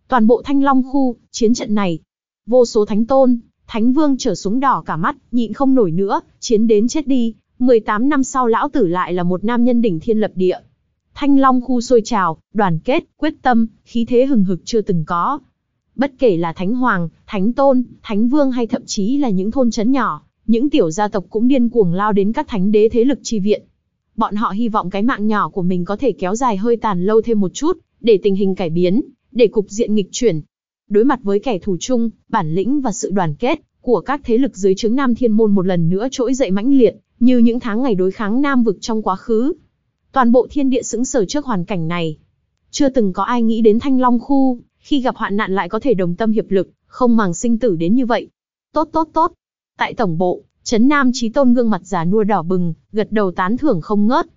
Toàn bộ thanh long khu, chiến trận này. Vô số thánh tôn, thánh vương trở xuống đỏ cả mắt, nhịn không nổi nữa, chiến đến chết đi. 18 năm sau lão tử lại là một nam nhân đỉnh thiên lập địa. Thanh long khu sôi trào, đoàn kết, quyết tâm, khí thế hừng hực chưa từng có. Bất kể là thánh hoàng, thánh tôn, thánh vương hay thậm chí là những thôn trấn nhỏ, những tiểu gia tộc cũng điên cuồng lao đến các thánh đế thế lực chi viện. Bọn họ hy vọng cái mạng nhỏ của mình có thể kéo dài hơi tàn lâu thêm một chút, để tình hình cải biến, để cục diện nghịch chuyển. Đối mặt với kẻ thù chung, bản lĩnh và sự đoàn kết của các thế lực dưới trướng Nam Thiên Môn một lần nữa trỗi dậy mãnh liệt, như những tháng ngày đối kháng Nam vực trong quá khứ. Toàn bộ thiên địa sững sờ trước hoàn cảnh này. Chưa từng có ai nghĩ đến Thanh Long khu, khi gặp hoạn nạn lại có thể đồng tâm hiệp lực, không màng sinh tử đến như vậy. Tốt tốt tốt. Tại tổng bộ, Trấn Nam Chí Tôn gương mặt già nua đỏ bừng, gật đầu tán thưởng không ngớt.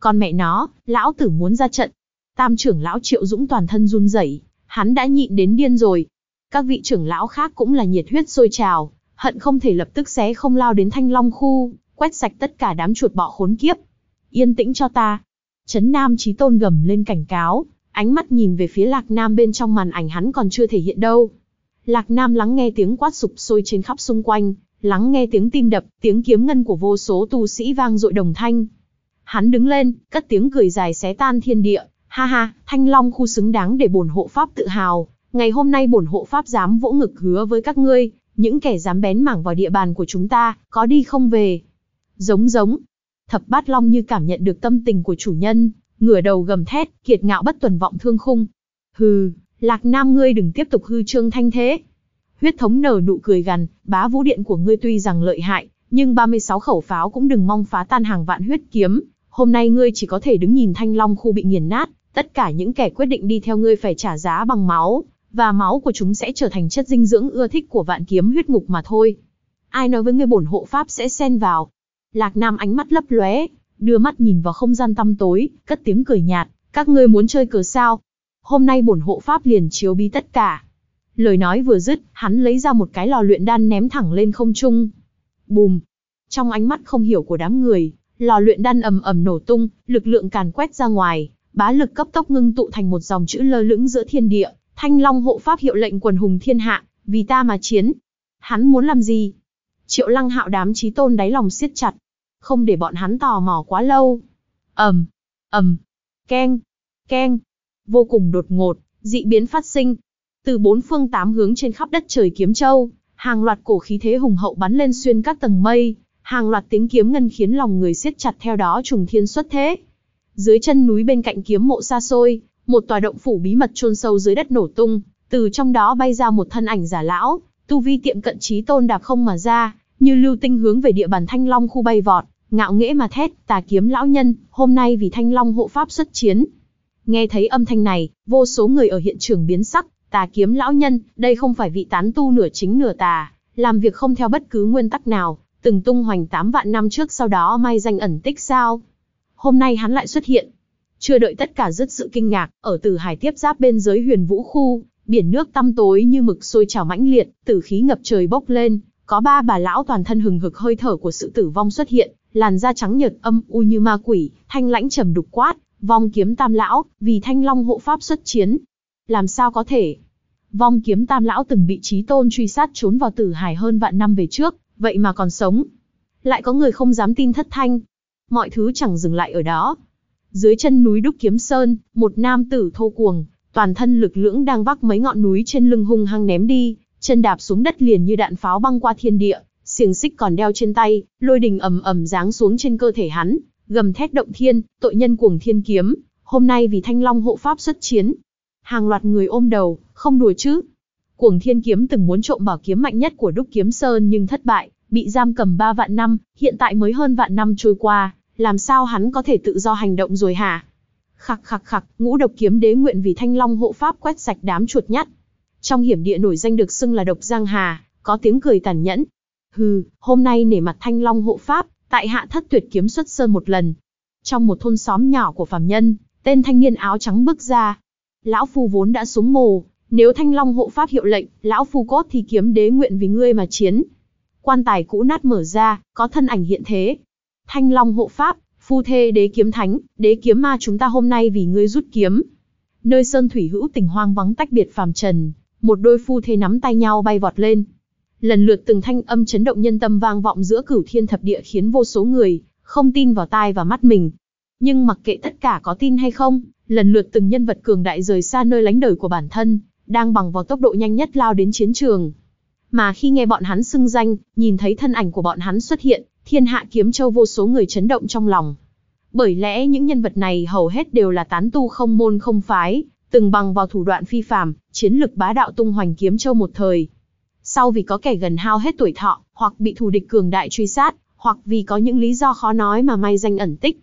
Con mẹ nó, lão tử muốn ra trận. Tam trưởng lão Triệu Dũng toàn thân run rẩy, hắn đã nhịn đến điên rồi. Các vị trưởng lão khác cũng là nhiệt huyết sôi trào, hận không thể lập tức xé không lao đến Thanh Long khu, quét sạch tất cả đám chuột bọ khốn kiếp. Yên tĩnh cho ta. Trấn Nam Chí Tôn gầm lên cảnh cáo, ánh mắt nhìn về phía Lạc Nam bên trong màn ảnh hắn còn chưa thể hiện đâu. Lạc Nam lắng nghe tiếng quát sụp sôi trên khắp xung quanh, lắng nghe tiếng tim đập, tiếng kiếm ngân của vô số tu sĩ vang dội đồng thanh. Hắn đứng lên, cất tiếng cười dài xé tan thiên địa, ha ha, Thanh Long khu xứng đáng để bổn hộ pháp tự hào, ngày hôm nay bổn hộ pháp dám vỗ ngực hứa với các ngươi, những kẻ dám bén mảng vào địa bàn của chúng ta, có đi không về. Giống giống, thập bát long như cảm nhận được tâm tình của chủ nhân, ngửa đầu gầm thét, kiệt ngạo bất tuần vọng thương khung. Hừ, lạc nam ngươi đừng tiếp tục hư trương thanh thế. Huyết thống nở nụ cười gằn, bá vũ điện của ngươi tuy rằng lợi hại, nhưng 36 khẩu pháo cũng đừng mong phá tan hàng vạn huyết kiếm. Hôm nay ngươi chỉ có thể đứng nhìn thanh long khu bị nghiền nát, tất cả những kẻ quyết định đi theo ngươi phải trả giá bằng máu, và máu của chúng sẽ trở thành chất dinh dưỡng ưa thích của vạn kiếm huyết ngục mà thôi. Ai nói với ngươi bổn hộ pháp sẽ xen vào? Lạc Nam ánh mắt lấp lóe, đưa mắt nhìn vào không gian tăm tối, cất tiếng cười nhạt, các ngươi muốn chơi cờ sao? Hôm nay bổn hộ pháp liền chiếu bí tất cả. Lời nói vừa dứt, hắn lấy ra một cái lò luyện đan ném thẳng lên không trung. Bùm! Trong ánh mắt không hiểu của đám người, lò luyện đan ầm ầm nổ tung, lực lượng càn quét ra ngoài, bá lực cấp tốc ngưng tụ thành một dòng chữ lơ lửng giữa thiên địa, Thanh Long hộ pháp hiệu lệnh quần hùng thiên hạ, vì ta mà chiến. Hắn muốn làm gì? Triệu Lăng Hạo đám chí tôn đáy lòng siết chặt, không để bọn hắn tò mò quá lâu. Ầm, ầm, keng, keng. Vô cùng đột ngột, dị biến phát sinh. Từ bốn phương tám hướng trên khắp đất trời kiếm châu, hàng loạt cổ khí thế hùng hậu bắn lên xuyên các tầng mây, hàng loạt tiếng kiếm ngân khiến lòng người siết chặt theo đó trùng thiên xuất thế. Dưới chân núi bên cạnh kiếm mộ xa xôi, một tòa động phủ bí mật chôn sâu dưới đất nổ tung, từ trong đó bay ra một thân ảnh giả lão, tu vi tiệm cận trí tôn đạp không mà ra, như lưu tinh hướng về địa bàn Thanh Long khu bay vọt, ngạo nghễ mà thét, tà kiếm lão nhân, hôm nay vì Thanh Long hộ pháp xuất chiến. Nghe thấy âm thanh này, vô số người ở hiện trường biến sắc, tà kiếm lão nhân, đây không phải vị tán tu nửa chính nửa tà, làm việc không theo bất cứ nguyên tắc nào, từng tung hoành 8 vạn năm trước sau đó may danh ẩn tích sao. Hôm nay hắn lại xuất hiện, chưa đợi tất cả dứt sự kinh ngạc, ở Tử Hải tiếp giáp bên dưới Huyền Vũ khu, biển nước tăm tối như mực sôi trào mãnh liệt, tử khí ngập trời bốc lên, có ba bà lão toàn thân hừng hực hơi thở của sự tử vong xuất hiện, làn da trắng nhợt âm u như ma quỷ, thanh lãnh trầm đục quát, vong kiếm tam lão, vì thanh long hộ pháp xuất chiến. Làm sao có thể? Vong kiếm tam lão từng bị trí tôn truy sát trốn vào tử hải hơn vạn năm về trước, vậy mà còn sống. Lại có người không dám tin thất thanh. Mọi thứ chẳng dừng lại ở đó, dưới chân núi Đúc Kiếm Sơn, một nam tử thô cuồng, toàn thân lực lưỡng đang vác mấy ngọn núi trên lưng hung hăng ném đi, chân đạp xuống đất liền như đạn pháo băng qua thiên địa, xiềng xích còn đeo trên tay, lôi đình ầm ầm giáng xuống trên cơ thể hắn, gầm thét động thiên, tội nhân cuồng thiên kiếm, hôm nay vì Thanh Long hộ pháp xuất chiến. Hàng loạt người ôm đầu, không đùa chứ. Cuồng thiên kiếm từng muốn trộm bảo kiếm mạnh nhất của Đúc Kiếm Sơn nhưng thất bại, bị giam cầm 3 vạn năm, hiện tại mới hơn vạn năm trôi qua, làm sao hắn có thể tự do hành động rồi hả? Khặc khặc khặc, ngũ độc kiếm đế nguyện vì thanh long hộ pháp quét sạch đám chuột nhắt. Trong hiểm địa nổi danh được xưng là độc giang hà, có tiếng cười tàn nhẫn. Hừ, hôm nay nể mặt thanh long hộ pháp, tại hạ thất tuyệt kiếm xuất sơn một lần. trong một thôn xóm nhỏ của phàm nhân, tên thanh niên áo trắng bước ra. Lão phu vốn đã xuống mồ, nếu thanh long hộ pháp hiệu lệnh, lão phu cốt thì kiếm đế nguyện vì ngươi mà chiến. Quan tài cũ nát mở ra, có thân ảnh hiện thế. Thanh long hộ pháp, phu thê đế kiếm thánh, đế kiếm ma chúng ta hôm nay vì ngươi rút kiếm. Nơi sơn thủy hữu tình hoang vắng tách biệt phàm trần, một đôi phu thê nắm tay nhau bay vọt lên. Lần lượt từng thanh âm chấn động nhân tâm vang vọng giữa cửu thiên thập địa khiến vô số người không tin vào tai và mắt mình. Nhưng mặc kệ tất cả có tin hay không, lần lượt từng nhân vật cường đại rời xa nơi lánh đời của bản thân, đang bằng vào tốc độ nhanh nhất lao đến chiến trường. Mà khi nghe bọn hắn xưng danh, nhìn thấy thân ảnh của bọn hắn xuất hiện, thiên hạ kiếm châu vô số người chấn động trong lòng. Bởi lẽ những nhân vật này hầu hết đều là tán tu không môn không phái, từng bằng vào thủ đoạn phi phàm, chiến lực bá đạo tung hoành kiếm châu một thời. Sau vì có kẻ gần hao hết tuổi thọ, hoặc bị thù địch cường đại truy sát, hoặc vì có những lý do khó nói mà may danh ẩn tích.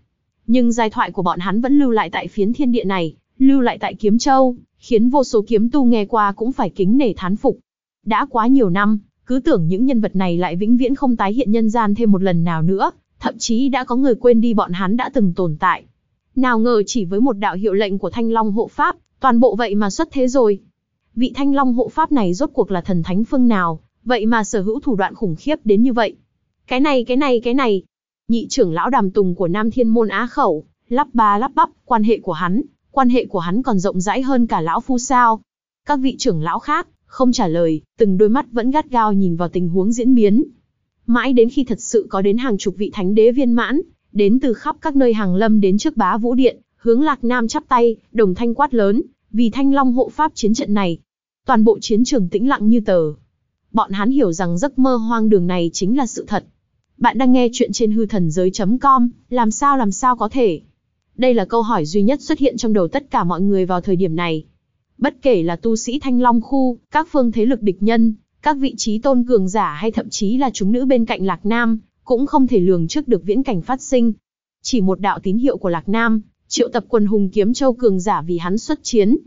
Nhưng giai thoại của bọn hắn vẫn lưu lại tại phiến thiên địa này, lưu lại tại Kiếm Châu, khiến vô số kiếm tu nghe qua cũng phải kính nể thán phục. Đã quá nhiều năm, cứ tưởng những nhân vật này lại vĩnh viễn không tái hiện nhân gian thêm một lần nào nữa, thậm chí đã có người quên đi bọn hắn đã từng tồn tại. Nào ngờ chỉ với một đạo hiệu lệnh của Thanh Long hộ pháp, toàn bộ vậy mà xuất thế rồi. Vị Thanh Long hộ pháp này rốt cuộc là thần thánh phương nào, vậy mà sở hữu thủ đoạn khủng khiếp đến như vậy. Cái này cái này cái này. Nhị trưởng lão đàm tùng của Nam Thiên Môn Á Khẩu, lắp ba lắp bắp, quan hệ của hắn, quan hệ của hắn còn rộng rãi hơn cả lão phu sao. Các vị trưởng lão khác, không trả lời, từng đôi mắt vẫn gắt gao nhìn vào tình huống diễn biến. Mãi đến khi thật sự có đến hàng chục vị thánh đế viên mãn, đến từ khắp các nơi hàng lâm đến trước bá vũ điện, hướng lạc nam chắp tay, đồng thanh quát lớn, vì thanh long hộ pháp chiến trận này. Toàn bộ chiến trường tĩnh lặng như tờ. Bọn hắn hiểu rằng giấc mơ hoang đường này chính là sự thật. Bạn đang nghe chuyện trên hư thần giới.com, làm sao làm sao có thể? Đây là câu hỏi duy nhất xuất hiện trong đầu tất cả mọi người vào thời điểm này. Bất kể là tu sĩ Thanh Long khu, các phương thế lực địch nhân, các vị trí tôn cường giả hay thậm chí là chúng nữ bên cạnh Lạc Nam, cũng không thể lường trước được viễn cảnh phát sinh. Chỉ một đạo tín hiệu của Lạc Nam, triệu tập quần hùng kiếm châu cường giả vì hắn xuất chiến.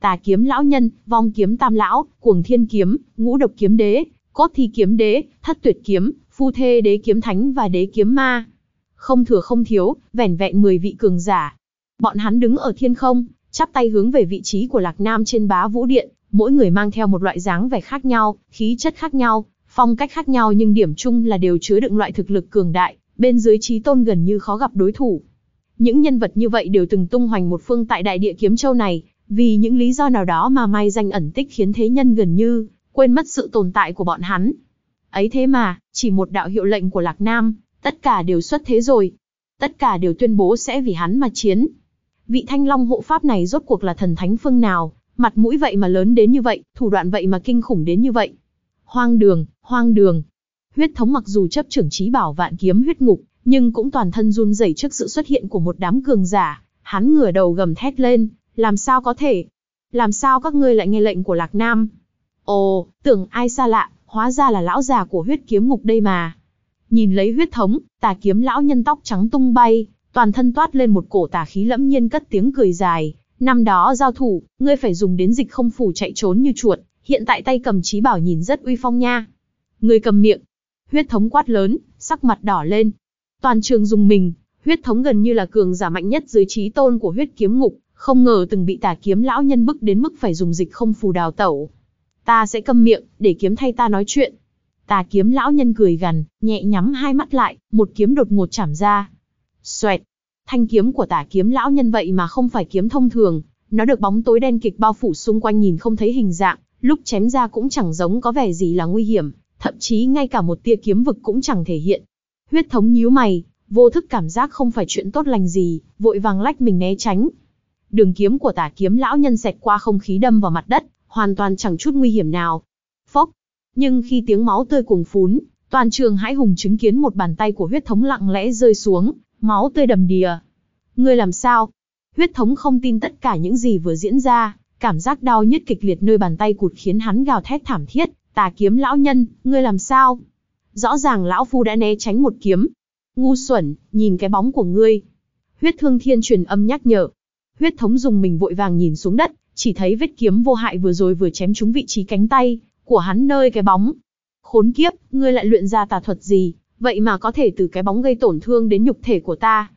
Tà kiếm lão nhân, vong kiếm tam lão, cuồng thiên kiếm, ngũ độc kiếm đế, cốt thi kiếm đế, thất tuyệt kiếm, phu thê đế kiếm thánh và đế kiếm ma. Không thừa không thiếu, vẻn vẹn 10 vị cường giả. Bọn hắn đứng ở thiên không, chắp tay hướng về vị trí của Lạc Nam trên bá vũ điện, mỗi người mang theo một loại dáng vẻ khác nhau, khí chất khác nhau, phong cách khác nhau nhưng điểm chung là đều chứa đựng loại thực lực cường đại, bên dưới trí tôn gần như khó gặp đối thủ. Những nhân vật như vậy đều từng tung hoành một phương tại đại địa kiếm châu này, vì những lý do nào đó mà mai danh ẩn tích khiến thế nhân gần như quên mất sự tồn tại của bọn hắn. Ấy thế mà, chỉ một đạo hiệu lệnh của Lạc Nam, tất cả đều xuất thế rồi. Tất cả đều tuyên bố sẽ vì hắn mà chiến. Vị thanh long hộ pháp này rốt cuộc là thần thánh phương nào, mặt mũi vậy mà lớn đến như vậy, thủ đoạn vậy mà kinh khủng đến như vậy. Hoang đường, hoang đường. Huyết thống mặc dù chấp trưởng trí bảo vạn kiếm huyết ngục, nhưng cũng toàn thân run rẩy trước sự xuất hiện của một đám cường giả. Hắn ngửa đầu gầm thét lên, làm sao có thể? Làm sao các ngươi lại nghe lệnh của Lạc Nam? Ồ, tưởng ai xa lạ, hóa ra là lão già của huyết kiếm ngục đây mà. Nhìn lấy huyết thống, tà kiếm lão nhân tóc trắng tung bay, toàn thân toát lên một cổ tà khí lẫm nhiên cất tiếng cười dài. Năm đó giao thủ, ngươi phải dùng đến dịch không phủ chạy trốn như chuột, hiện tại tay cầm trí bảo nhìn rất uy phong nha. Ngươi cầm miệng. Huyết thống quát lớn, sắc mặt đỏ lên. Toàn trường dùng mình, huyết thống gần như là cường giả mạnh nhất dưới trí tôn của huyết kiếm ngục, không ngờ từng bị tà kiếm lão nhân bức đến mức phải dùng dịch không phù đào tẩu. Ta sẽ câm miệng, để kiếm thay ta nói chuyện. Tà kiếm lão nhân cười gằn, nhẹ nhắm hai mắt lại, một kiếm đột ngột chảm ra. Xoẹt! Thanh kiếm của tà kiếm lão nhân vậy mà không phải kiếm thông thường, nó được bóng tối đen kịch bao phủ xung quanh nhìn không thấy hình dạng, lúc chém ra cũng chẳng giống có vẻ gì là nguy hiểm, thậm chí ngay cả một tia kiếm vực cũng chẳng thể hiện. Huyết thống nhíu mày, vô thức cảm giác không phải chuyện tốt lành gì, vội vàng lách mình né tránh. Đường kiếm của tà kiếm lão nhân xẹt qua không khí đâm vào mặt đất, hoàn toàn chẳng chút nguy hiểm nào. Phốc, nhưng khi tiếng máu tươi cuồng phún, toàn trường hãi hùng chứng kiến một bàn tay của huyết thống lặng lẽ rơi xuống, máu tươi đầm đìa. Ngươi làm sao? Huyết thống không tin tất cả những gì vừa diễn ra, cảm giác đau nhức kịch liệt nơi bàn tay cụt khiến hắn gào thét thảm thiết, tà kiếm lão nhân, ngươi làm sao? Rõ ràng lão phu đã né tránh một kiếm. Ngu xuẩn, nhìn cái bóng của ngươi. Huyết thương thiên truyền âm nhắc nhở. Huyết thống dùng mình vội vàng nhìn xuống đất, chỉ thấy vết kiếm vô hại vừa rồi vừa chém trúng vị trí cánh tay, của hắn nơi cái bóng. Khốn kiếp, ngươi lại luyện ra tà thuật gì, vậy mà có thể từ cái bóng gây tổn thương đến nhục thể của ta.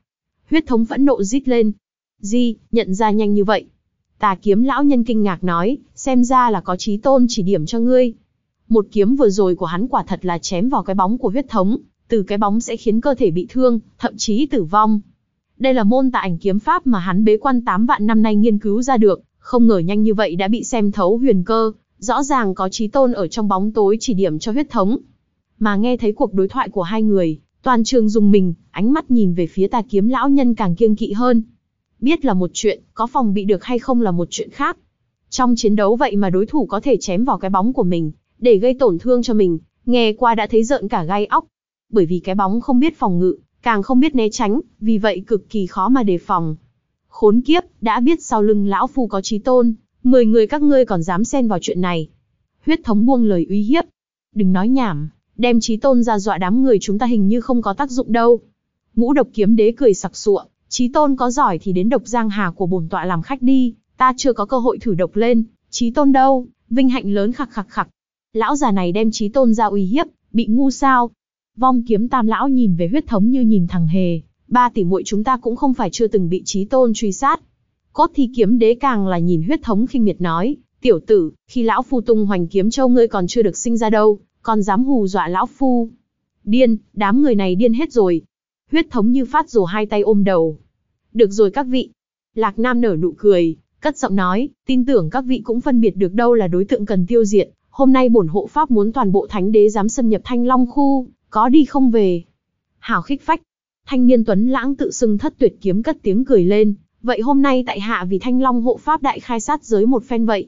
Huyết thống phẫn nộ rít lên. Di, nhận ra nhanh như vậy. Tà kiếm lão nhân kinh ngạc nói, xem ra là có trí tôn chỉ điểm cho ngươi. Một kiếm vừa rồi của hắn quả thật là chém vào cái bóng của huyết thống, từ cái bóng sẽ khiến cơ thể bị thương, thậm chí tử vong. Đây là môn tà ảnh kiếm pháp mà hắn bế quan 8 vạn năm nay nghiên cứu ra được, không ngờ nhanh như vậy đã bị xem thấu huyền cơ, rõ ràng có trí tôn ở trong bóng tối chỉ điểm cho huyết thống. Mà nghe thấy cuộc đối thoại của hai người, toàn trường dùng mình, ánh mắt nhìn về phía tà kiếm lão nhân càng kiêng kỵ hơn. Biết là một chuyện, có phòng bị được hay không là một chuyện khác. Trong chiến đấu vậy mà đối thủ có thể chém vào cái bóng của mình, để gây tổn thương cho mình, nghe qua đã thấy rợn cả gai óc. Bởi vì cái bóng không biết phòng ngự, càng không biết né tránh, vì vậy cực kỳ khó mà đề phòng. Khốn kiếp, đã biết sau lưng lão phu có trí tôn, mười người các ngươi còn dám xen vào chuyện này. Huyết thống buông lời uy hiếp. Đừng nói nhảm, đem trí tôn ra dọa đám người chúng ta hình như không có tác dụng đâu. Ngũ độc kiếm đế cười sặc sụa, trí tôn có giỏi thì đến độc giang hà của bổn tọa làm khách đi, ta chưa có cơ hội thử độc lên, trí tôn đâu, vinh hạnh lớn khặc khặc khặc. Lão già này đem trí tôn ra uy hiếp, bị ngu sao. Vong kiếm tam lão nhìn về huyết thống như nhìn thằng hề, ba tỷ muội chúng ta cũng không phải chưa từng bị trí tôn truy sát. Cốt thi kiếm đế càng là nhìn huyết thống khinh miệt nói, tiểu tử, khi lão phu tung hoành kiếm châu ngươi còn chưa được sinh ra đâu, còn dám hù dọa lão phu. Điên, đám người này điên hết rồi. Huyết thống như phát rồ hai tay ôm đầu. Được rồi các vị. Lạc Nam nở nụ cười, cất giọng nói, tin tưởng các vị cũng phân biệt được đâu là đối tượng cần tiêu diệt. Hôm nay bổn hộ pháp muốn toàn bộ thánh đế dám xâm nhập thanh long khu, có đi không về. Hảo khích phách. Thanh niên tuấn lãng tự xưng thất tuyệt kiếm cất tiếng cười lên. Vậy hôm nay tại hạ vì thanh long hộ pháp đại khai sát giới một phen vậy.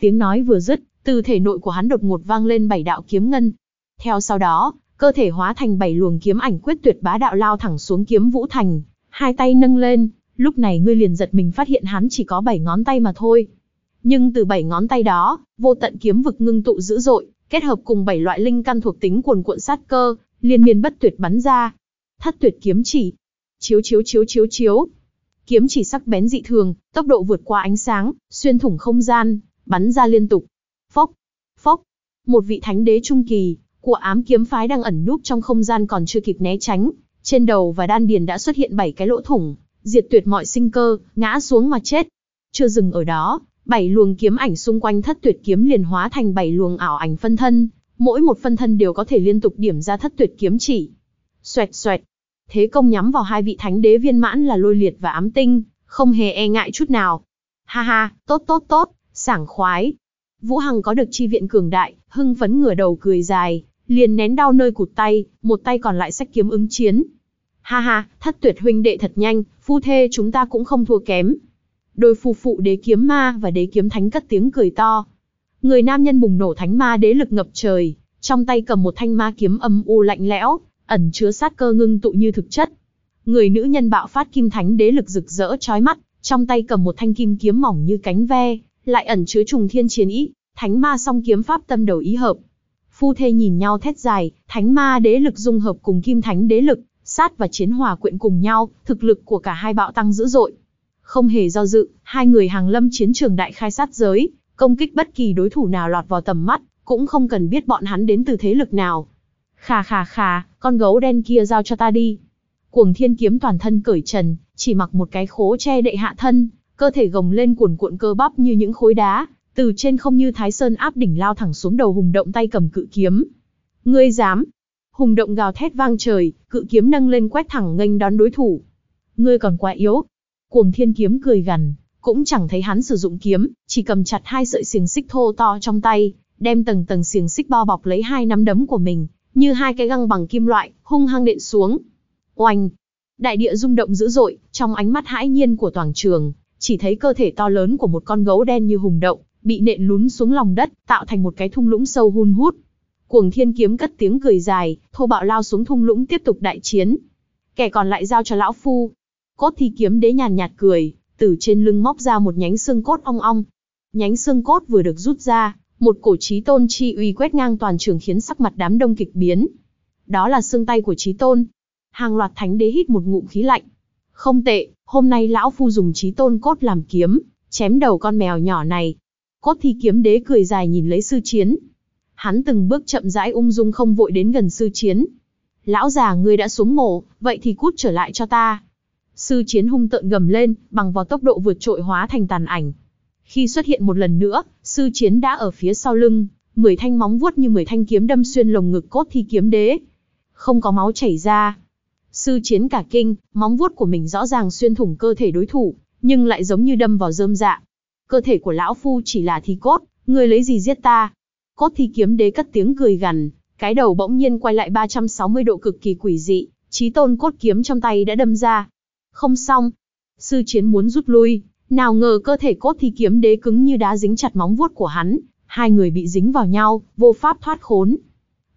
Tiếng nói vừa dứt, từ thể nội của hắn đột ngột vang lên bảy đạo kiếm ngân. Theo sau đó, cơ thể hóa thành bảy luồng kiếm ảnh quyết tuyệt bá đạo lao thẳng xuống kiếm vũ thành, hai tay nâng lên, lúc này ngươi liền giật mình phát hiện hắn chỉ có bảy ngón tay mà thôi. Nhưng từ bảy ngón tay đó, vô tận kiếm vực ngưng tụ dữ dội, kết hợp cùng bảy loại linh căn thuộc tính cuồn cuộn sát cơ, liên miên bất tuyệt bắn ra. Thất tuyệt kiếm chỉ, chiếu chiếu chiếu chiếu chiếu. Kiếm chỉ sắc bén dị thường, tốc độ vượt qua ánh sáng, xuyên thủng không gian, bắn ra liên tục. Phốc, phốc. Một vị thánh đế trung kỳ của ám kiếm phái đang ẩn núp trong không gian còn chưa kịp né tránh, trên đầu và đan điền đã xuất hiện bảy cái lỗ thủng, diệt tuyệt mọi sinh cơ, ngã xuống mà chết. Chưa dừng ở đó, bảy luồng kiếm ảnh xung quanh thất tuyệt kiếm liền hóa thành bảy luồng ảo ảnh phân thân, mỗi một phân thân đều có thể liên tục điểm ra thất tuyệt kiếm chỉ. Xoẹt xoẹt. Thế công nhắm vào hai vị thánh đế viên mãn là lôi liệt và ám tinh, không hề e ngại chút nào. Ha ha, tốt tốt tốt, sảng khoái. Vũ Hằng có được chi viện cường đại, hưng phấn ngửa đầu cười dài, liền nén đau nơi cụt tay, một tay còn lại sách kiếm ứng chiến. Ha ha, thất tuyệt huynh đệ thật nhanh, phu thê chúng ta cũng không thua kém. Đôi phù phụ đế kiếm ma và đế kiếm thánh cất tiếng cười to. Người nam nhân bùng nổ thánh ma đế lực ngập trời, trong tay cầm một thanh ma kiếm âm u lạnh lẽo, ẩn chứa sát cơ ngưng tụ như thực chất. Người nữ nhân bạo phát kim thánh đế lực rực rỡ chói mắt, trong tay cầm một thanh kim kiếm mỏng như cánh ve, lại ẩn chứa trùng thiên chiến ý, thánh ma song kiếm pháp tâm đầu ý hợp. Phu thê nhìn nhau thét dài, thánh ma đế lực dung hợp cùng kim thánh đế lực, sát và chiến hòa quyện cùng nhau, thực lực của cả hai bạo tăng dữ dội. Không hề do dự, hai người hàng lâm chiến trường đại khai sát giới, công kích bất kỳ đối thủ nào lọt vào tầm mắt, cũng không cần biết bọn hắn đến từ thế lực nào. Khà khà khà, con gấu đen kia giao cho ta đi. Cuồng thiên kiếm toàn thân cởi trần, chỉ mặc một cái khố che đậy hạ thân, cơ thể gồng lên cuồn cuộn cơ bắp như những khối đá, từ trên không như thái sơn áp đỉnh lao thẳng xuống đầu hùng động tay cầm cự kiếm. Ngươi dám? Hùng động gào thét vang trời, cự kiếm nâng lên quét thẳng nghênh đón đối thủ. Ngươi còn quá yếu. Cuồng thiên kiếm cười gằn, cũng chẳng thấy hắn sử dụng kiếm, chỉ cầm chặt hai sợi xiềng xích thô to trong tay, đem tầng tầng xiềng xích bao bọc lấy hai nắm đấm của mình, như hai cái găng bằng kim loại, hung hăng nện xuống. Oanh! Đại địa rung động dữ dội, trong ánh mắt hãi nhiên của toàn trường, chỉ thấy cơ thể to lớn của một con gấu đen như hùng động, bị nện lún xuống lòng đất, tạo thành một cái thung lũng sâu hun hút. Cuồng Thiên kiếm cất tiếng cười dài, thô bạo lao xuống thung lũng tiếp tục đại chiến. Kẻ còn lại giao cho lão phu. Cốt thi kiếm đế nhàn nhạt cười, từ trên lưng móc ra một nhánh xương cốt ong ong. Nhánh xương cốt vừa được rút ra, một cổ trí tôn chi uy quét ngang toàn trường khiến sắc mặt đám đông kịch biến. Đó là xương tay của trí tôn. Hàng loạt thánh đế hít một ngụm khí lạnh. Không tệ, hôm nay lão phu dùng trí tôn cốt làm kiếm, chém đầu con mèo nhỏ này. Cốt thi kiếm đế cười dài nhìn lấy sư chiến. Hắn từng bước chậm rãi ung dung không vội đến gần sư chiến. Lão già ngươi đã xuống mổ, vậy thì cút trở lại cho ta. Sư chiến hung tợn gầm lên, bằng vào tốc độ vượt trội hóa thành tàn ảnh. Khi xuất hiện một lần nữa, sư chiến đã ở phía sau lưng, mười thanh móng vuốt như mười thanh kiếm đâm xuyên lồng ngực cốt thi kiếm đế. Không có máu chảy ra. Sư chiến cả kinh, móng vuốt của mình rõ ràng xuyên thủng cơ thể đối thủ, nhưng lại giống như đâm vào rơm dạ. Cơ thể của lão phu chỉ là thi cốt, người lấy gì giết ta? Cốt thi kiếm đế cất tiếng cười gằn, cái đầu bỗng nhiên quay lại 360 độ cực kỳ quỷ dị, chí tôn cốt kiếm trong tay đã đâm ra. Không xong. Sư chiến muốn rút lui, nào ngờ cơ thể cốt thi kiếm đế cứng như đá dính chặt móng vuốt của hắn, hai người bị dính vào nhau, vô pháp thoát khốn.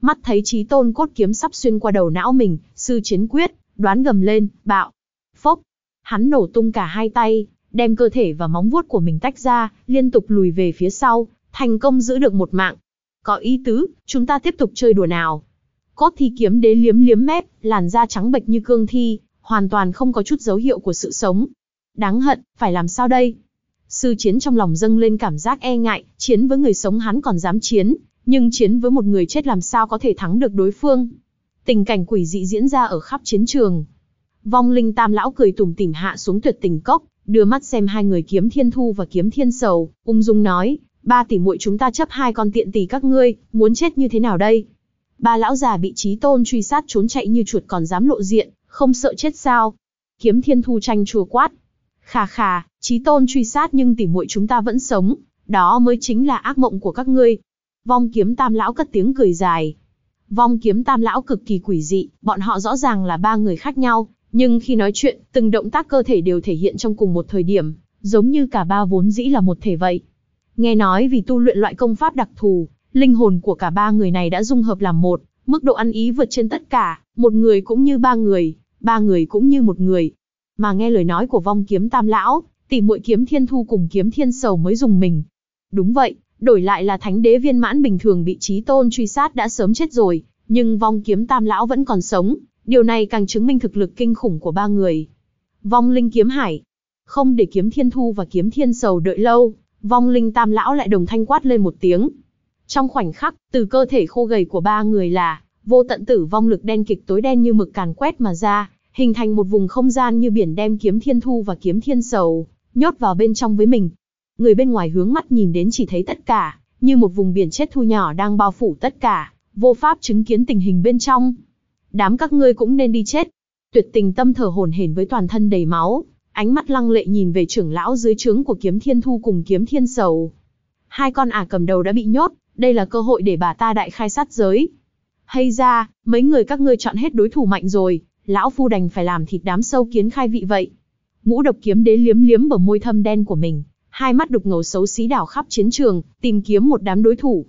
Mắt thấy chí tôn cốt kiếm sắp xuyên qua đầu não mình, sư chiến quyết, đoán gầm lên, bạo. Phốc. Hắn nổ tung cả hai tay, đem cơ thể và móng vuốt của mình tách ra, liên tục lùi về phía sau, thành công giữ được một mạng. Có ý tứ, chúng ta tiếp tục chơi đùa nào. Cốt thi kiếm đế liếm liếm mép, làn da trắng bệch như cương thi, hoàn toàn không có chút dấu hiệu của sự sống. Đáng hận, phải làm sao đây? Sư chiến trong lòng dâng lên cảm giác e ngại, chiến với người sống hắn còn dám chiến, nhưng chiến với một người chết làm sao có thể thắng được đối phương. Tình cảnh quỷ dị diễn ra ở khắp chiến trường. Vong linh tam lão cười tủm tỉm hạ xuống tuyệt tình cốc, đưa mắt xem hai người kiếm thiên thu và kiếm thiên sầu, ung dung nói, ba tỷ muội chúng ta chấp hai con tiện tỷ các ngươi, muốn chết như thế nào đây? Ba lão già bị trí tôn truy sát trốn chạy như chuột còn dám lộ diện, không sợ chết sao? Kiếm thiên thu tranh chùa quát. Khà khà, trí tôn truy sát nhưng tỉ muội chúng ta vẫn sống, đó mới chính là ác mộng của các ngươi. Vong kiếm tam lão cất tiếng cười dài. Vong kiếm tam lão cực kỳ quỷ dị, bọn họ rõ ràng là ba người khác nhau, nhưng khi nói chuyện, từng động tác cơ thể đều thể hiện trong cùng một thời điểm, giống như cả ba vốn dĩ là một thể vậy. Nghe nói vì tu luyện loại công pháp đặc thù, linh hồn của cả ba người này đã dung hợp làm một, mức độ ăn ý vượt trên tất cả, một người cũng như ba người, ba người cũng như một người. Mà nghe lời nói của vong kiếm tam lão, tỷ muội kiếm thiên thu cùng kiếm thiên sầu mới dùng mình. Đúng vậy, đổi lại là thánh đế viên mãn bình thường bị trí tôn truy sát đã sớm chết rồi, nhưng vong kiếm tam lão vẫn còn sống, điều này càng chứng minh thực lực kinh khủng của ba người. Vong linh kiếm hải. Không để kiếm thiên thu và kiếm thiên sầu đợi lâu, vong linh tam lão lại đồng thanh quát lên một tiếng. Trong khoảnh khắc, từ cơ thể khô gầy của ba người là, vô tận tử vong lực đen kịch tối đen như mực càn quét mà ra, hình thành một vùng không gian như biển đem kiếm thiên thu và kiếm thiên sầu, nhốt vào bên trong với mình. Người bên ngoài hướng mắt nhìn đến chỉ thấy tất cả, như một vùng biển chết thu nhỏ đang bao phủ tất cả, vô pháp chứng kiến tình hình bên trong. Đám các ngươi cũng nên đi chết. Tuyệt tình tâm thở hổn hển với toàn thân đầy máu, ánh mắt lăng lệ nhìn về trưởng lão dưới trướng của kiếm thiên thu cùng kiếm thiên sầu. Hai con ả cầm đầu đã bị nhốt, đây là cơ hội để bà ta đại khai sát giới. Hay ra, mấy người các ngươi chọn hết đối thủ mạnh rồi, lão phu đành phải làm thịt đám sâu kiến khai vị vậy. Ngũ độc kiếm đế liếm liếm bờ môi thâm đen của mình, hai mắt đục ngầu xấu xí đảo khắp chiến trường, tìm kiếm một đám đối thủ.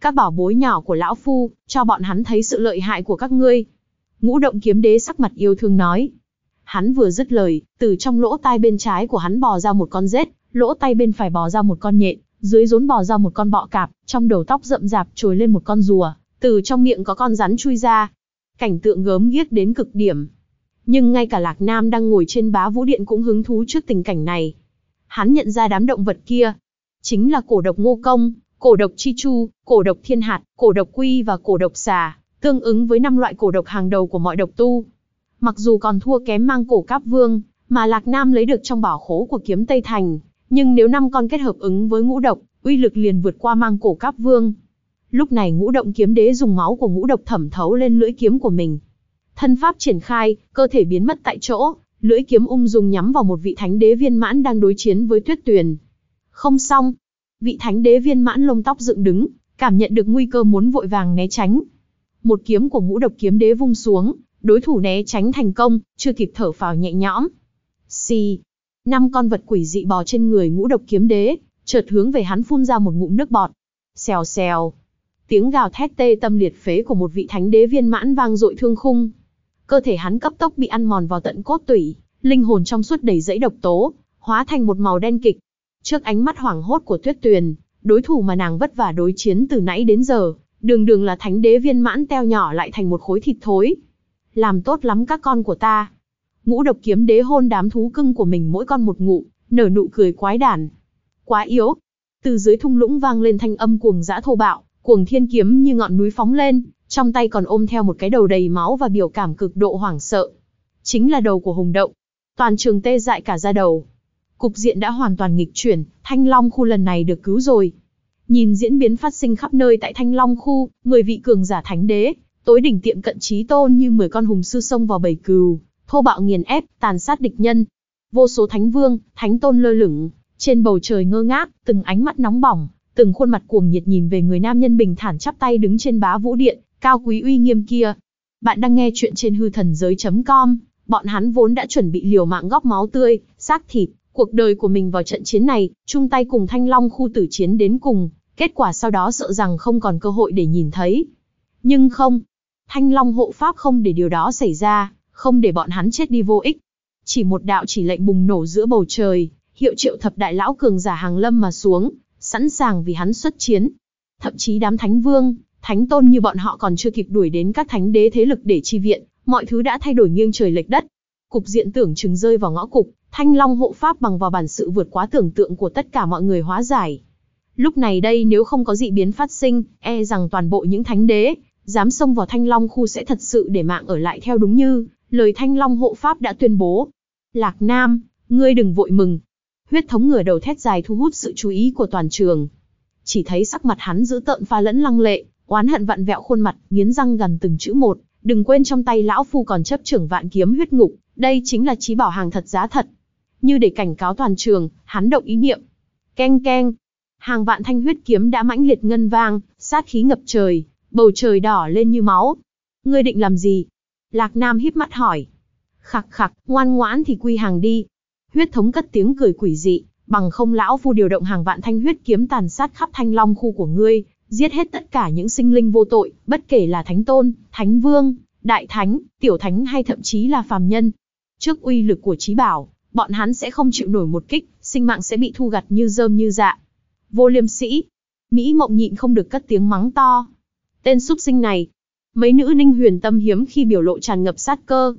Các bảo bối nhỏ của lão phu, cho bọn hắn thấy sự lợi hại của các ngươi. Ngũ động kiếm đế sắc mặt yêu thương nói. Hắn vừa dứt lời, từ trong lỗ tai bên trái của hắn bò ra một con rết, lỗ tay bên phải bò ra một con nhện, dưới rốn bò ra một con bọ cạp, trong đầu tóc rậm rạp trồi lên một con rùa, từ trong miệng có con rắn chui ra. Cảnh tượng gớm ghiếc đến cực điểm. Nhưng ngay cả Lạc Nam đang ngồi trên bá vũ điện cũng hứng thú trước tình cảnh này. Hắn nhận ra đám động vật kia. Chính là cổ độc ngô công, cổ độc chi chu, cổ độc thiên hạt, cổ độc quy và cổ độc xà, tương ứng với năm loại cổ độc hàng đầu của mọi độc tu. Mặc dù còn thua kém mang cổ cáp vương, mà Lạc Nam lấy được trong bảo khố của kiếm Tây Thành, nhưng nếu năm con kết hợp ứng với ngũ độc, uy lực liền vượt qua mang cổ cáp vương. Lúc này ngũ động kiếm đế dùng máu của ngũ độc thẩm thấu lên lưỡi kiếm của mình. Thân pháp triển khai, cơ thể biến mất tại chỗ, lưỡi kiếm ung dung nhắm vào một vị thánh đế viên mãn đang đối chiến với tuyết tuyền. Không xong, vị thánh đế viên mãn lông tóc dựng đứng, cảm nhận được nguy cơ muốn vội vàng né tránh. Một kiếm của ngũ độc kiếm đế vung xuống, đối thủ né tránh thành công, chưa kịp thở phào nhẹ nhõm. Xì, năm con vật quỷ dị bò trên người ngũ độc kiếm đế, chợt hướng về hắn phun ra một ngụm nước bọt. Xèo xèo. Tiếng gào thét tê tâm liệt phế của một vị thánh đế viên mãn vang dội thương khung. Cơ thể hắn cấp tốc bị ăn mòn vào tận cốt tủy, linh hồn trong suốt đầy dẫy độc tố, hóa thành một màu đen kịch. Trước ánh mắt hoảng hốt của Tuyết Tuyền, đối thủ mà nàng vất vả đối chiến từ nãy đến giờ, đường đường là thánh đế viên mãn teo nhỏ lại thành một khối thịt thối. Làm tốt lắm các con của ta. Ngũ độc kiếm đế hôn đám thú cưng của mình mỗi con một ngụ, nở nụ cười quái đản. Quá yếu. Từ dưới thung lũng vang lên thanh âm cuồng dã thô bạo, cuồng thiên kiếm như ngọn núi phóng lên, trong tay còn ôm theo một cái đầu đầy máu và biểu cảm cực độ hoảng sợ. Chính là đầu của hùng động. Toàn trường tê dại cả da đầu. Cục diện đã hoàn toàn nghịch chuyển, Thanh Long khu lần này được cứu rồi. Nhìn diễn biến phát sinh khắp nơi tại Thanh Long khu, 10 vị cường giả thánh đế, tối đỉnh tiệm cận trí tôn như 10 con hùng sư sông vào bầy cừu, thô bạo nghiền ép, tàn sát địch nhân. Vô số thánh vương, thánh tôn lơ lửng, trên bầu trời ngơ ngác, từng ánh mắt nóng bỏng, từng khuôn mặt cuồng nhiệt nhìn về người nam nhân bình thản chắp tay đứng trên bá vũ điện, cao quý uy nghiêm kia. Bạn đang nghe chuyện trên hư thần giới.com, bọn hắn vốn đã chuẩn bị liều mạng góp máu tươi, xác thịt, cuộc đời của mình vào trận chiến này, chung tay cùng Thanh Long khu tử chiến đến cùng, kết quả sau đó sợ rằng không còn cơ hội để nhìn thấy. Nhưng không, Thanh Long hộ pháp không để điều đó xảy ra, không để bọn hắn chết đi vô ích. Chỉ một đạo chỉ lệnh bùng nổ giữa bầu trời, hiệu triệu thập đại lão cường giả hàng lâm mà xuống, sẵn sàng vì hắn xuất chiến. Thậm chí đám thánh vương, thánh tôn như bọn họ còn chưa kịp đuổi đến các thánh đế thế lực để chi viện, mọi thứ đã thay đổi nghiêng trời lệch đất. Cục diện tưởng chừng rơi vào ngõ cục, Thanh Long hộ pháp bằng vào bản sự vượt quá tưởng tượng của tất cả mọi người hóa giải. Lúc này đây nếu không có dị biến phát sinh, e rằng toàn bộ những thánh đế, dám xông vào Thanh Long khu sẽ thật sự để mạng ở lại theo đúng như, lời Thanh Long hộ pháp đã tuyên bố. Lạc Nam, ngươi đừng vội mừng. Huyết thống ngửa đầu thét dài thu hút sự chú ý của toàn trường. Chỉ thấy sắc mặt hắn giữ tợn pha lẫn lăng lệ, oán hận vặn vẹo khuôn mặt, nghiến răng gần từng chữ một, đừng quên trong tay lão phu còn chấp trưởng vạn kiếm huyết ngục, đây chính là trí bảo hàng thật giá thật. Như để cảnh cáo toàn trường, hắn động ý niệm. Keng keng, hàng vạn thanh huyết kiếm đã mãnh liệt ngân vang, sát khí ngập trời, bầu trời đỏ lên như máu. Ngươi định làm gì? Lạc Nam híp mắt hỏi. Khặc khặc, ngoan ngoãn thì quy hàng đi. Huyết thống cất tiếng cười quỷ dị, bằng không lão phu điều động hàng vạn thanh huyết kiếm tàn sát khắp thanh long khu của ngươi, giết hết tất cả những sinh linh vô tội, bất kể là thánh tôn, thánh vương, đại thánh, tiểu thánh hay thậm chí là phàm nhân. Trước uy lực của trí bảo, bọn hắn sẽ không chịu nổi một kích, sinh mạng sẽ bị thu gặt như rơm như dạ. Vô liêm sĩ, Mỹ mộng nhịn không được cất tiếng mắng to. Tên súc sinh này, mấy nữ ninh huyền tâm hiếm khi biểu lộ tràn ngập sát cơ.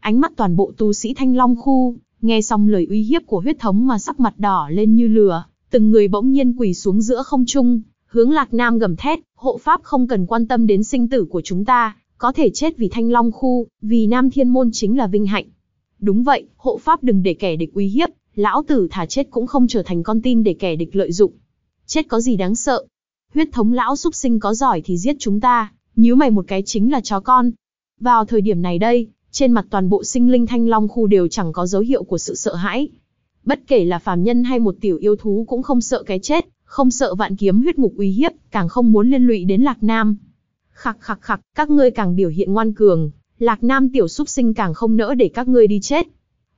Ánh mắt toàn bộ tu sĩ thanh long khu, nghe xong lời uy hiếp của huyết thống mà sắc mặt đỏ lên như lửa, từng người bỗng nhiên quỳ xuống giữa không trung, hướng lạc nam gầm thét, hộ pháp không cần quan tâm đến sinh tử của chúng ta, có thể chết vì thanh long khu, vì nam thiên môn chính là vinh hạnh. Đúng vậy, hộ pháp đừng để kẻ địch uy hiếp, lão tử thả chết cũng không trở thành con tin để kẻ địch lợi dụng. Chết có gì đáng sợ? Huyết thống lão súc sinh có giỏi thì giết chúng ta, nhíu mày một cái chính là chó con. Vào thời điểm này đây, trên mặt toàn bộ sinh linh thanh long khu đều chẳng có dấu hiệu của sự sợ hãi. Bất kể là phàm nhân hay một tiểu yêu thú cũng không sợ cái chết, không sợ vạn kiếm huyết ngục uy hiếp, càng không muốn liên lụy đến Lạc Nam. Khặc khặc khặc, các ngươi càng biểu hiện ngoan cường, Lạc Nam tiểu súc sinh càng không nỡ để các ngươi đi chết.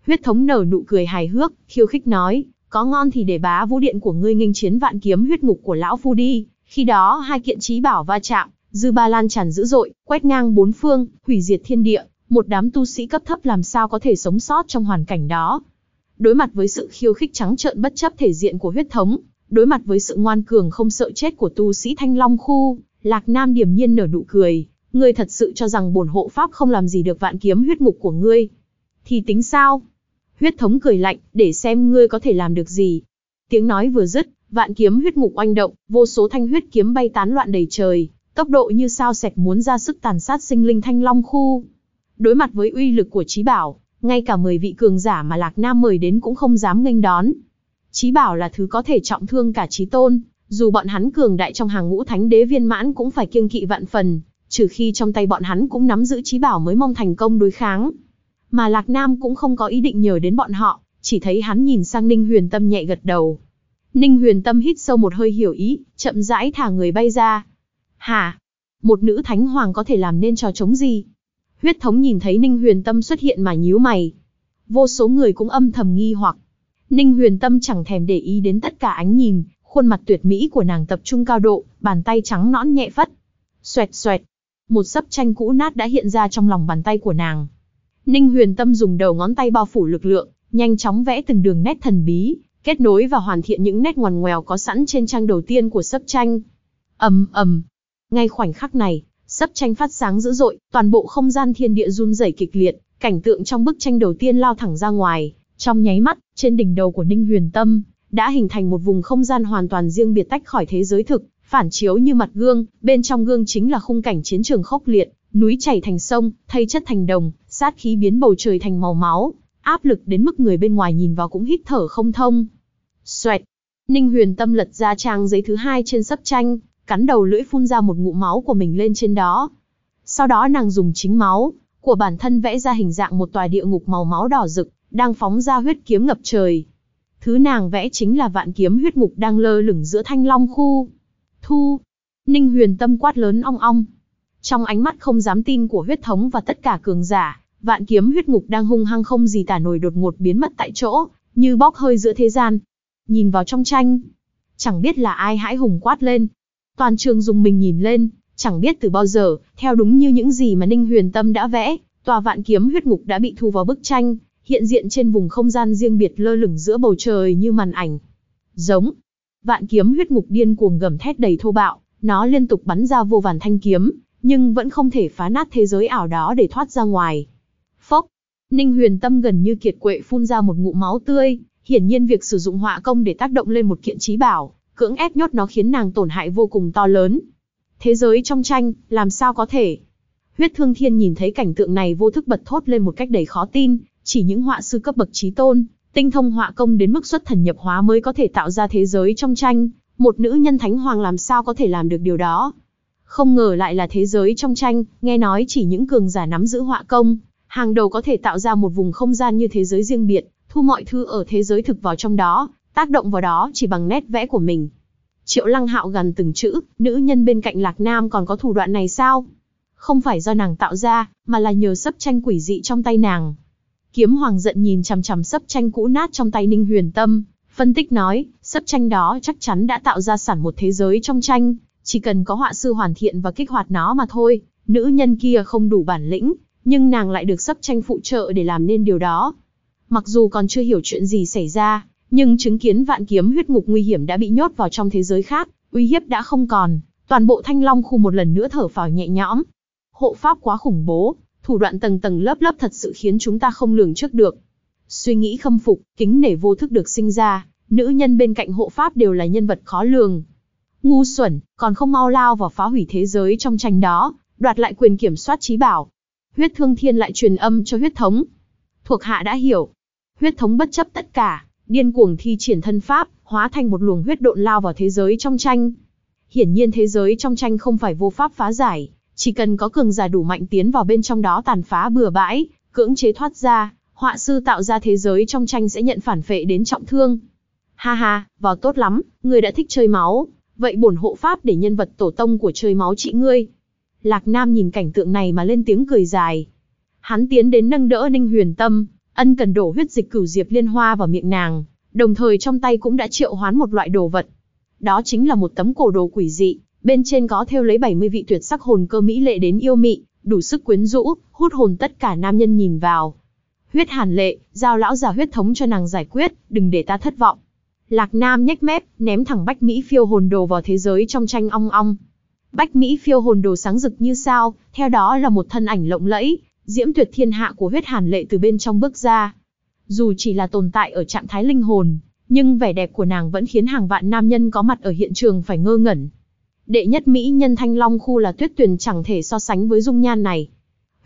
Huyết thống nở nụ cười hài hước, khiêu khích nói, có ngon thì để bá vũ điện của ngươi nghênh chiến vạn kiếm huyết ngục của lão phu đi. Khi đó hai kiện trí bảo va chạm, dư ba lan tràn dữ dội, quét ngang bốn phương, hủy diệt thiên địa, một đám tu sĩ cấp thấp làm sao có thể sống sót trong hoàn cảnh đó. Đối mặt với sự khiêu khích trắng trợn bất chấp thể diện của huyết thống, đối mặt với sự ngoan cường không sợ chết của tu sĩ Thanh Long khu, Lạc Nam điểm nhiên nở nụ cười, ngươi thật sự cho rằng bổn hộ pháp không làm gì được vạn kiếm huyết ngục của ngươi. Thì tính sao? Huyết thống cười lạnh, để xem ngươi có thể làm được gì. Tiếng nói vừa dứt, vạn kiếm huyết ngục oanh động, vô số thanh huyết kiếm bay tán loạn đầy trời, tốc độ như sao xẹt muốn ra sức tàn sát sinh linh thanh long khu. Đối mặt với uy lực của trí bảo, ngay cả 10 vị cường giả mà Lạc Nam mời đến cũng không dám nghênh đón. Trí bảo là thứ có thể trọng thương cả trí tôn, dù bọn hắn cường đại trong hàng ngũ thánh đế viên mãn cũng phải kiêng kỵ vạn phần, trừ khi trong tay bọn hắn cũng nắm giữ trí bảo mới mong thành công đối kháng. Mà Lạc Nam cũng không có ý định nhờ đến bọn họ, chỉ thấy hắn nhìn sang Ninh Huyền Tâm nhẹ gật đầu. Ninh Huyền Tâm hít sâu một hơi hiểu ý, chậm rãi thả người bay ra. Hả? Một nữ thánh hoàng có thể làm nên trò chống gì? Huyết thống nhìn thấy Ninh Huyền Tâm xuất hiện mà nhíu mày. Vô số người cũng âm thầm nghi hoặc. Ninh Huyền Tâm chẳng thèm để ý đến tất cả ánh nhìn, khuôn mặt tuyệt mỹ của nàng tập trung cao độ, bàn tay trắng nõn nhẹ phất. Xoẹt xoẹt. Một sấp tranh cũ nát đã hiện ra trong lòng bàn tay của nàng. Ninh Huyền Tâm dùng đầu ngón tay bao phủ lực lượng, nhanh chóng vẽ từng đường nét thần bí, kết nối và hoàn thiện những nét ngoằn ngoèo có sẵn trên trang đầu tiên của sấp tranh. ầm ầm. Ngay khoảnh khắc này, sấp tranh phát sáng dữ dội, toàn bộ không gian thiên địa run rẩy kịch liệt, cảnh tượng trong bức tranh đầu tiên lao thẳng ra ngoài, trong nháy mắt, trên đỉnh đầu của Ninh Huyền Tâm đã hình thành một vùng không gian hoàn toàn riêng biệt tách khỏi thế giới thực, phản chiếu như mặt gương, bên trong gương chính là khung cảnh chiến trường khốc liệt, núi chảy thành sông, thây chất thành đồng, sát khí biến bầu trời thành màu máu, áp lực đến mức người bên ngoài nhìn vào cũng hít thở không thông. Xoẹt. Ninh Huyền Tâm lật ra trang giấy thứ hai trên sấp tranh, cắn đầu lưỡi phun ra một ngụm máu của mình lên trên đó. Sau đó nàng dùng chính máu của bản thân vẽ ra hình dạng một tòa địa ngục màu máu đỏ rực, đang phóng ra huyết kiếm ngập trời. Thứ nàng vẽ chính là vạn kiếm huyết ngục đang lơ lửng giữa thanh long khu. Thu. Ninh huyền tâm quát lớn ong ong. Trong ánh mắt không dám tin của huyết thống và tất cả cường giả, vạn kiếm huyết ngục đang hung hăng không gì tả nổi đột ngột biến mất tại chỗ, như bốc hơi giữa thế gian. Nhìn vào trong tranh, chẳng biết là ai hãi hùng quát lên. Toàn trường dùng mình nhìn lên, chẳng biết từ bao giờ, theo đúng như những gì mà Ninh Huyền Tâm đã vẽ, tòa vạn kiếm huyết ngục đã bị thu vào bức tranh, hiện diện trên vùng không gian riêng biệt lơ lửng giữa bầu trời như màn ảnh. Giống. Vạn kiếm huyết ngục điên cuồng gầm thét đầy thô bạo, nó liên tục bắn ra vô vàn thanh kiếm, nhưng vẫn không thể phá nát thế giới ảo đó để thoát ra ngoài. Phốc. Ninh huyền tâm gần như kiệt quệ phun ra một ngụm máu tươi, hiển nhiên việc sử dụng họa công để tác động lên một kiện trí bảo, cưỡng ép nhốt nó khiến nàng tổn hại vô cùng to lớn. Thế giới trong tranh, làm sao có thể? Huyết Thương Thiên nhìn thấy cảnh tượng này vô thức bật thốt lên một cách đầy khó tin, chỉ những họa sư cấp bậc trí tôn, tinh thông họa công đến mức xuất thần nhập hóa mới có thể tạo ra thế giới trong tranh, một nữ nhân thánh hoàng làm sao có thể làm được điều đó. Không ngờ lại là thế giới trong tranh, nghe nói chỉ những cường giả nắm giữ họa công, hàng đầu có thể tạo ra một vùng không gian như thế giới riêng biệt, thu mọi thứ ở thế giới thực vào trong đó, tác động vào đó chỉ bằng nét vẽ của mình. Triệu Lăng Hạo gần từng chữ, nữ nhân bên cạnh Lạc Nam còn có thủ đoạn này sao? Không phải do nàng tạo ra, mà là nhờ sấp tranh quỷ dị trong tay nàng. Kiếm Hoàng giận nhìn chằm chằm sấp tranh cũ nát trong tay Ninh Huyền Tâm, phân tích nói, sấp tranh đó chắc chắn đã tạo ra sản một thế giới trong tranh, chỉ cần có họa sư hoàn thiện và kích hoạt nó mà thôi. Nữ nhân kia không đủ bản lĩnh, nhưng nàng lại được sấp tranh phụ trợ để làm nên điều đó. Mặc dù còn chưa hiểu chuyện gì xảy ra, nhưng chứng kiến vạn kiếm huyết ngục nguy hiểm đã bị nhốt vào trong thế giới khác, uy hiếp đã không còn, toàn bộ thanh long khu một lần nữa thở phào nhẹ nhõm. Hộ pháp quá khủng bố, thủ đoạn tầng tầng lớp lớp thật sự khiến chúng ta không lường trước được. Suy nghĩ khâm phục, kính nể vô thức được sinh ra, nữ nhân bên cạnh hộ pháp đều là nhân vật khó lường. Ngu xuẩn, còn không mau lao vào phá hủy thế giới trong tranh đó, đoạt lại quyền kiểm soát trí bảo. Huyết thương thiên lại truyền âm cho huyết thống. Thuộc hạ đã hiểu. Huyết thống bất chấp tất cả, điên cuồng thi triển thân pháp, hóa thành một luồng huyết độn lao vào thế giới trong tranh. Hiển nhiên thế giới trong tranh không phải vô pháp phá giải, chỉ cần có cường giả đủ mạnh tiến vào bên trong đó tàn phá bừa bãi, cưỡng chế thoát ra, họa sư tạo ra thế giới trong tranh sẽ nhận phản phệ đến trọng thương. Ha ha, vào tốt lắm, người đã thích chơi máu, vậy bổn hộ pháp để nhân vật tổ tông của chơi máu trị ngươi. Lạc Nam nhìn cảnh tượng này mà lên tiếng cười dài. Hắn tiến đến nâng đỡ Ninh Huyền Tâm, ân cần đổ huyết dịch cửu diệp liên hoa vào miệng nàng, đồng thời trong tay cũng đã triệu hoán một loại đồ vật. Đó chính là một tấm cổ đồ quỷ dị, bên trên có thêu lấy 70 vị tuyệt sắc hồn cơ mỹ lệ đến yêu mị, đủ sức quyến rũ, hút hồn tất cả nam nhân nhìn vào. Huyết hàn lệ, giao lão già huyết thống cho nàng giải quyết, đừng để ta thất vọng. Lạc Nam nhếch mép, ném thẳng Bách Mỹ phiêu hồn đồ vào thế giới trong tranh ong ong. Bách Mỹ phiêu hồn đồ sáng rực như sao, theo đó là một thân ảnh lộng lẫy, diễm tuyệt thiên hạ của huyết hàn lệ từ bên trong bước ra. Dù chỉ là tồn tại ở trạng thái linh hồn, nhưng vẻ đẹp của nàng vẫn khiến hàng vạn nam nhân có mặt ở hiện trường phải ngơ ngẩn. Đệ nhất Mỹ nhân thanh long khu là tuyết tuyền chẳng thể so sánh với dung nhan này.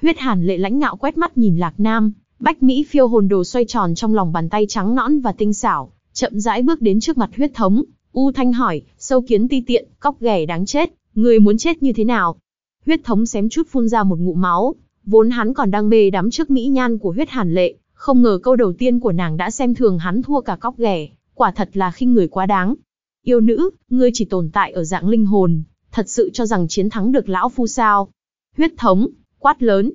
Huyết hàn lệ lãnh ngạo quét mắt nhìn lạc nam, bách Mỹ phiêu hồn đồ xoay tròn trong lòng bàn tay trắng nõn và tinh xảo, chậm rãi bước đến trước mặt huyết thống. U Thanh hỏi, sâu kiến ti tiện, cóc ghẻ đáng chết, người muốn chết như thế nào? Huyết thống xém chút phun ra một ngụm máu, vốn hắn còn đang mê đắm trước mỹ nhan của huyết hàn lệ, không ngờ câu đầu tiên của nàng đã xem thường hắn thua cả cóc ghẻ, quả thật là khinh người quá đáng. Yêu nữ, ngươi chỉ tồn tại ở dạng linh hồn, thật sự cho rằng chiến thắng được lão phu sao? Huyết thống, quát lớn,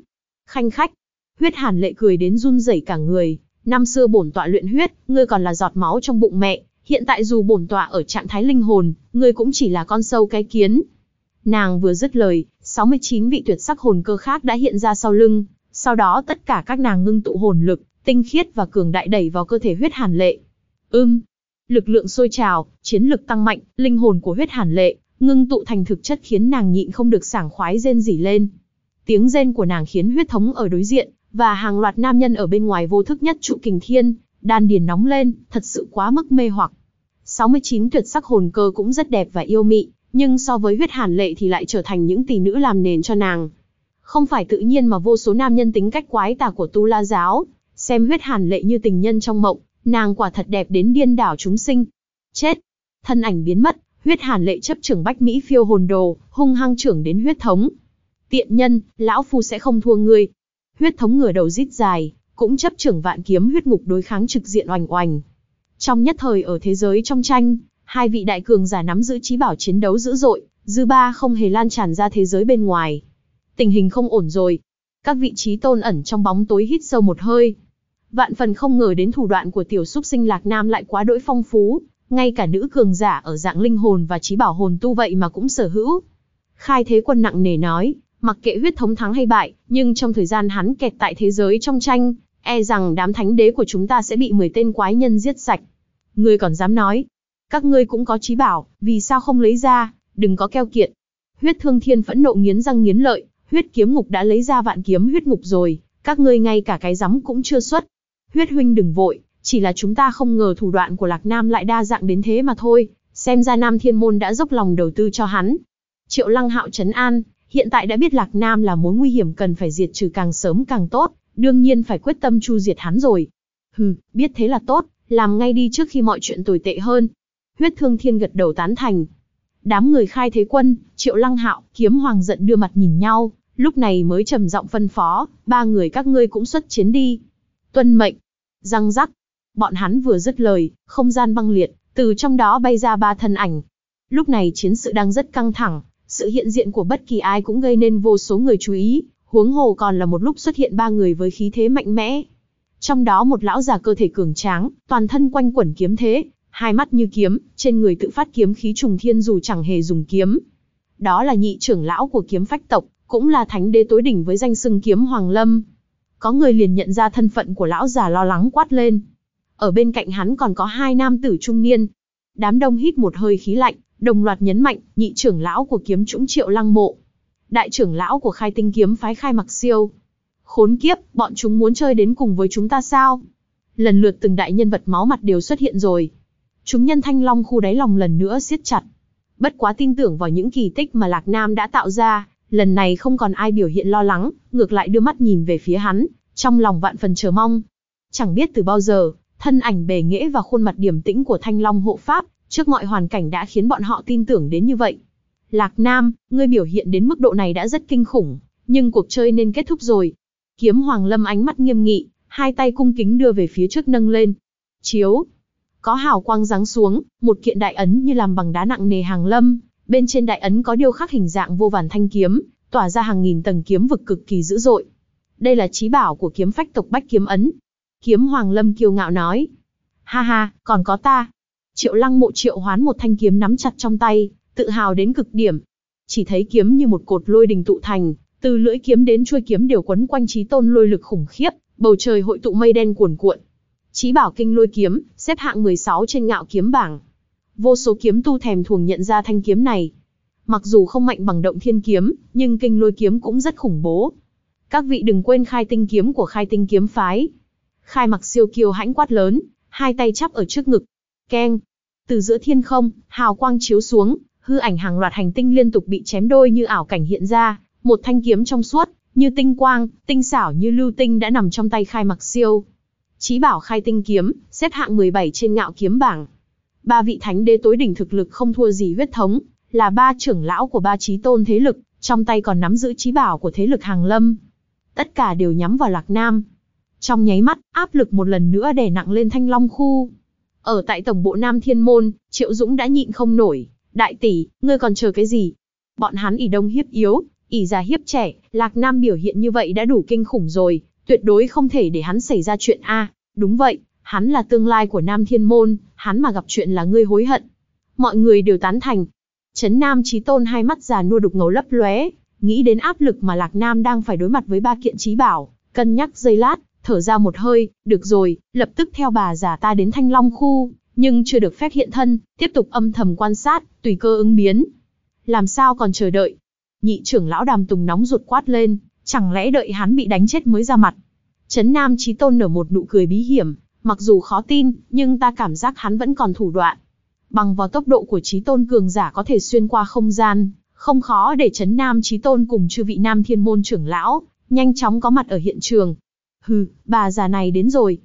khanh khách. Huyết hàn lệ cười đến run rẩy cả người, năm xưa bổn tọa luyện huyết, ngươi còn là giọt máu trong bụng mẹ, hiện tại dù bổn tọa ở trạng thái linh hồn, ngươi cũng chỉ là con sâu cái kiến. Nàng vừa dứt lời, 69 vị tuyệt sắc hồn cơ khác đã hiện ra sau lưng, sau đó tất cả các nàng ngưng tụ hồn lực, tinh khiết và cường đại đẩy vào cơ thể huyết hàn lệ. Ưm, lực lượng sôi trào, chiến lực tăng mạnh, linh hồn của huyết hàn lệ, ngưng tụ thành thực chất khiến nàng nhịn không được sảng khoái rên rỉ lên. Tiếng rên của nàng khiến huyết thống ở đối diện, và hàng loạt nam nhân ở bên ngoài vô thức nhất trụ kình thiên, đan điền nóng lên, thật sự quá mức mê hoặc. 69 tuyệt sắc hồn cơ cũng rất đẹp và yêu mị, nhưng so với huyết hàn lệ thì lại trở thành những tỷ nữ làm nền cho nàng. Không phải tự nhiên mà vô số nam nhân tính cách quái tà của Tu La Giáo, xem huyết hàn lệ như tình nhân trong mộng, nàng quả thật đẹp đến điên đảo chúng sinh. Chết! Thân ảnh biến mất, huyết hàn lệ chấp trưởng bách Mỹ phiêu hồn đồ, hung hăng trưởng đến huyết thống. Tiện nhân, lão phu sẽ không thua ngươi. Huyết thống ngửa đầu rít dài, cũng chấp trưởng vạn kiếm huyết ngục đối kháng trực diện oành oành. Trong nhất thời ở thế giới trong tranh, hai vị đại cường giả nắm giữ trí bảo chiến đấu dữ dội, dư ba không hề lan tràn ra thế giới bên ngoài. Tình hình không ổn rồi. Các vị trí tôn ẩn trong bóng tối hít sâu một hơi. Vạn phần không ngờ đến thủ đoạn của tiểu súc sinh Lạc Nam lại quá đỗi phong phú, ngay cả nữ cường giả ở dạng linh hồn và trí bảo hồn tu vậy mà cũng sở hữu. Khai thế quân nặng nề nói, mặc kệ huyết thống thắng hay bại, nhưng trong thời gian hắn kẹt tại thế giới trong tranh, e rằng đám thánh đế của chúng ta sẽ bị 10 tên quái nhân giết sạch. Ngươi còn dám nói, các ngươi cũng có trí bảo, vì sao không lấy ra, đừng có keo kiệt. Huyết thương thiên phẫn nộ nghiến răng nghiến lợi, huyết kiếm ngục đã lấy ra vạn kiếm huyết ngục rồi, các ngươi ngay cả cái rắm cũng chưa xuất. Huyết huynh đừng vội, chỉ là chúng ta không ngờ thủ đoạn của Lạc Nam lại đa dạng đến thế mà thôi, xem ra Nam Thiên Môn đã dốc lòng đầu tư cho hắn. Triệu Lăng Hạo trấn an, hiện tại đã biết Lạc Nam là mối nguy hiểm cần phải diệt trừ càng sớm càng tốt, đương nhiên phải quyết tâm chu diệt hắn rồi. Hừ, biết thế là tốt, làm ngay đi trước khi mọi chuyện tồi tệ hơn. Huyết Thương Thiên gật đầu tán thành. Đám người khai thế quân, Triệu Lăng Hạo, Kiếm Hoàng giận đưa mặt nhìn nhau, lúc này mới trầm giọng phân phó, ba người các ngươi cũng xuất chiến đi. Tuân mệnh. Răng rắc. Bọn hắn vừa dứt lời, không gian băng liệt, từ trong đó bay ra ba thân ảnh. Lúc này chiến sự đang rất căng thẳng, sự hiện diện của bất kỳ ai cũng gây nên vô số người chú ý, huống hồ còn là một lúc xuất hiện ba người với khí thế mạnh mẽ. Trong đó một lão già cơ thể cường tráng, toàn thân quanh quẩn kiếm thế, hai mắt như kiếm, trên người tự phát kiếm khí trùng thiên dù chẳng hề dùng kiếm. Đó là nhị trưởng lão của kiếm phách tộc, cũng là thánh đế tối đỉnh với danh xưng kiếm Hoàng Lâm. Có người liền nhận ra thân phận của lão già lo lắng quát lên. Ở bên cạnh hắn còn có hai nam tử trung niên. Đám đông hít một hơi khí lạnh, đồng loạt nhấn mạnh, nhị trưởng lão của kiếm trũng triệu lăng mộ. Đại trưởng lão của khai tinh kiếm phái khai mặc siêu. Khốn kiếp, bọn chúng muốn chơi đến cùng với chúng ta sao? Lần lượt từng đại nhân vật máu mặt đều xuất hiện rồi. Chúng nhân thanh long khu đáy lòng lần nữa siết chặt. Bất quá tin tưởng vào những kỳ tích mà Lạc Nam đã tạo ra, lần này không còn ai biểu hiện lo lắng, ngược lại đưa mắt nhìn về phía hắn, trong lòng vạn phần chờ mong. Chẳng biết từ bao giờ, thân ảnh bề nghĩa và khuôn mặt điềm tĩnh của Thanh Long hộ pháp, trước mọi hoàn cảnh đã khiến bọn họ tin tưởng đến như vậy. Lạc Nam, ngươi biểu hiện đến mức độ này đã rất kinh khủng, nhưng cuộc chơi nên kết thúc rồi. Kiếm Hoàng Lâm ánh mắt nghiêm nghị, hai tay cung kính đưa về phía trước nâng lên. Chiếu. Có hào quang giáng xuống, một kiện đại ấn như làm bằng đá nặng nề hàng lâm, bên trên đại ấn có điêu khắc hình dạng vô vàn thanh kiếm, tỏa ra hàng nghìn tầng kiếm vực cực kỳ dữ dội. Đây là trí bảo của kiếm phách tộc Bách Kiếm Ấn. Kiếm Hoàng Lâm kiêu ngạo nói. Ha ha, còn có ta. Triệu lăng mộ triệu hoán một thanh kiếm nắm chặt trong tay, tự hào đến cực điểm. Chỉ thấy kiếm như một cột lôi đình tụ thành, từ lưỡi kiếm đến chuôi kiếm đều quấn quanh trí tôn lôi lực khủng khiếp, bầu trời hội tụ mây đen cuồn cuộn. Chí bảo kinh lôi kiếm, xếp hạng 16 trên ngạo kiếm bảng. Vô số kiếm tu thèm thuồng nhận ra thanh kiếm này. Mặc dù không mạnh bằng động thiên kiếm, nhưng kinh lôi kiếm cũng rất khủng bố. Các vị đừng quên khai tinh kiếm của khai tinh kiếm phái. Khai mặc siêu kiêu hãnh quát lớn, hai tay chắp ở trước ngực. Keng. Từ giữa thiên không, hào quang chiếu xuống, hư ảnh hàng loạt hành tinh liên tục bị chém đôi như ảo cảnh hiện ra, một thanh kiếm trong suốt, như tinh quang, tinh xảo như lưu tinh đã nằm trong tay khai mặc siêu. Chí bảo khai tinh kiếm, xếp hạng 17 trên ngạo kiếm bảng. Ba vị thánh đế tối đỉnh thực lực không thua gì huyết thống, là ba trưởng lão của ba chí tôn thế lực, trong tay còn nắm giữ chí bảo của thế lực hàng lâm. Tất cả đều nhắm vào Lạc Nam. Trong nháy mắt, áp lực một lần nữa đè nặng lên thanh long khu. Ở tại tổng bộ Nam Thiên Môn, Triệu Dũng đã nhịn không nổi. Đại tỷ, ngươi còn chờ cái gì? Bọn hắn ỉ đông hiếp yếu, ỉ già hiếp trẻ, Lạc Nam biểu hiện như vậy đã đủ kinh khủng rồi, tuyệt đối không thể để hắn xảy ra chuyện A. đúng vậy, hắn là tương lai của Nam Thiên Môn, hắn mà gặp chuyện là ngươi hối hận. Mọi người đều tán thành. Trấn Nam Chí Tôn hai mắt già nua đục ngầu lấp lóe, nghĩ đến áp lực mà Lạc Nam đang phải đối mặt với ba kiện trí bảo, cân nhắc giây lát, thở ra một hơi, được rồi, lập tức theo bà già ta đến Thanh Long khu, nhưng chưa được phép hiện thân, tiếp tục âm thầm quan sát, tùy cơ ứng biến. Làm sao còn chờ đợi? Nhị trưởng lão đàm tùng nóng ruột quát lên, chẳng lẽ đợi hắn bị đánh chết mới ra mặt? Trấn Nam Chí Tôn nở một nụ cười bí hiểm, mặc dù khó tin, nhưng ta cảm giác hắn vẫn còn thủ đoạn. Bằng vào tốc độ của Chí Tôn cường giả có thể xuyên qua không gian, không khó để Trấn Nam Chí Tôn cùng chư vị Nam Thiên Môn trưởng lão, nhanh chóng có mặt ở hiện trường. Hừ, bà già này đến rồi.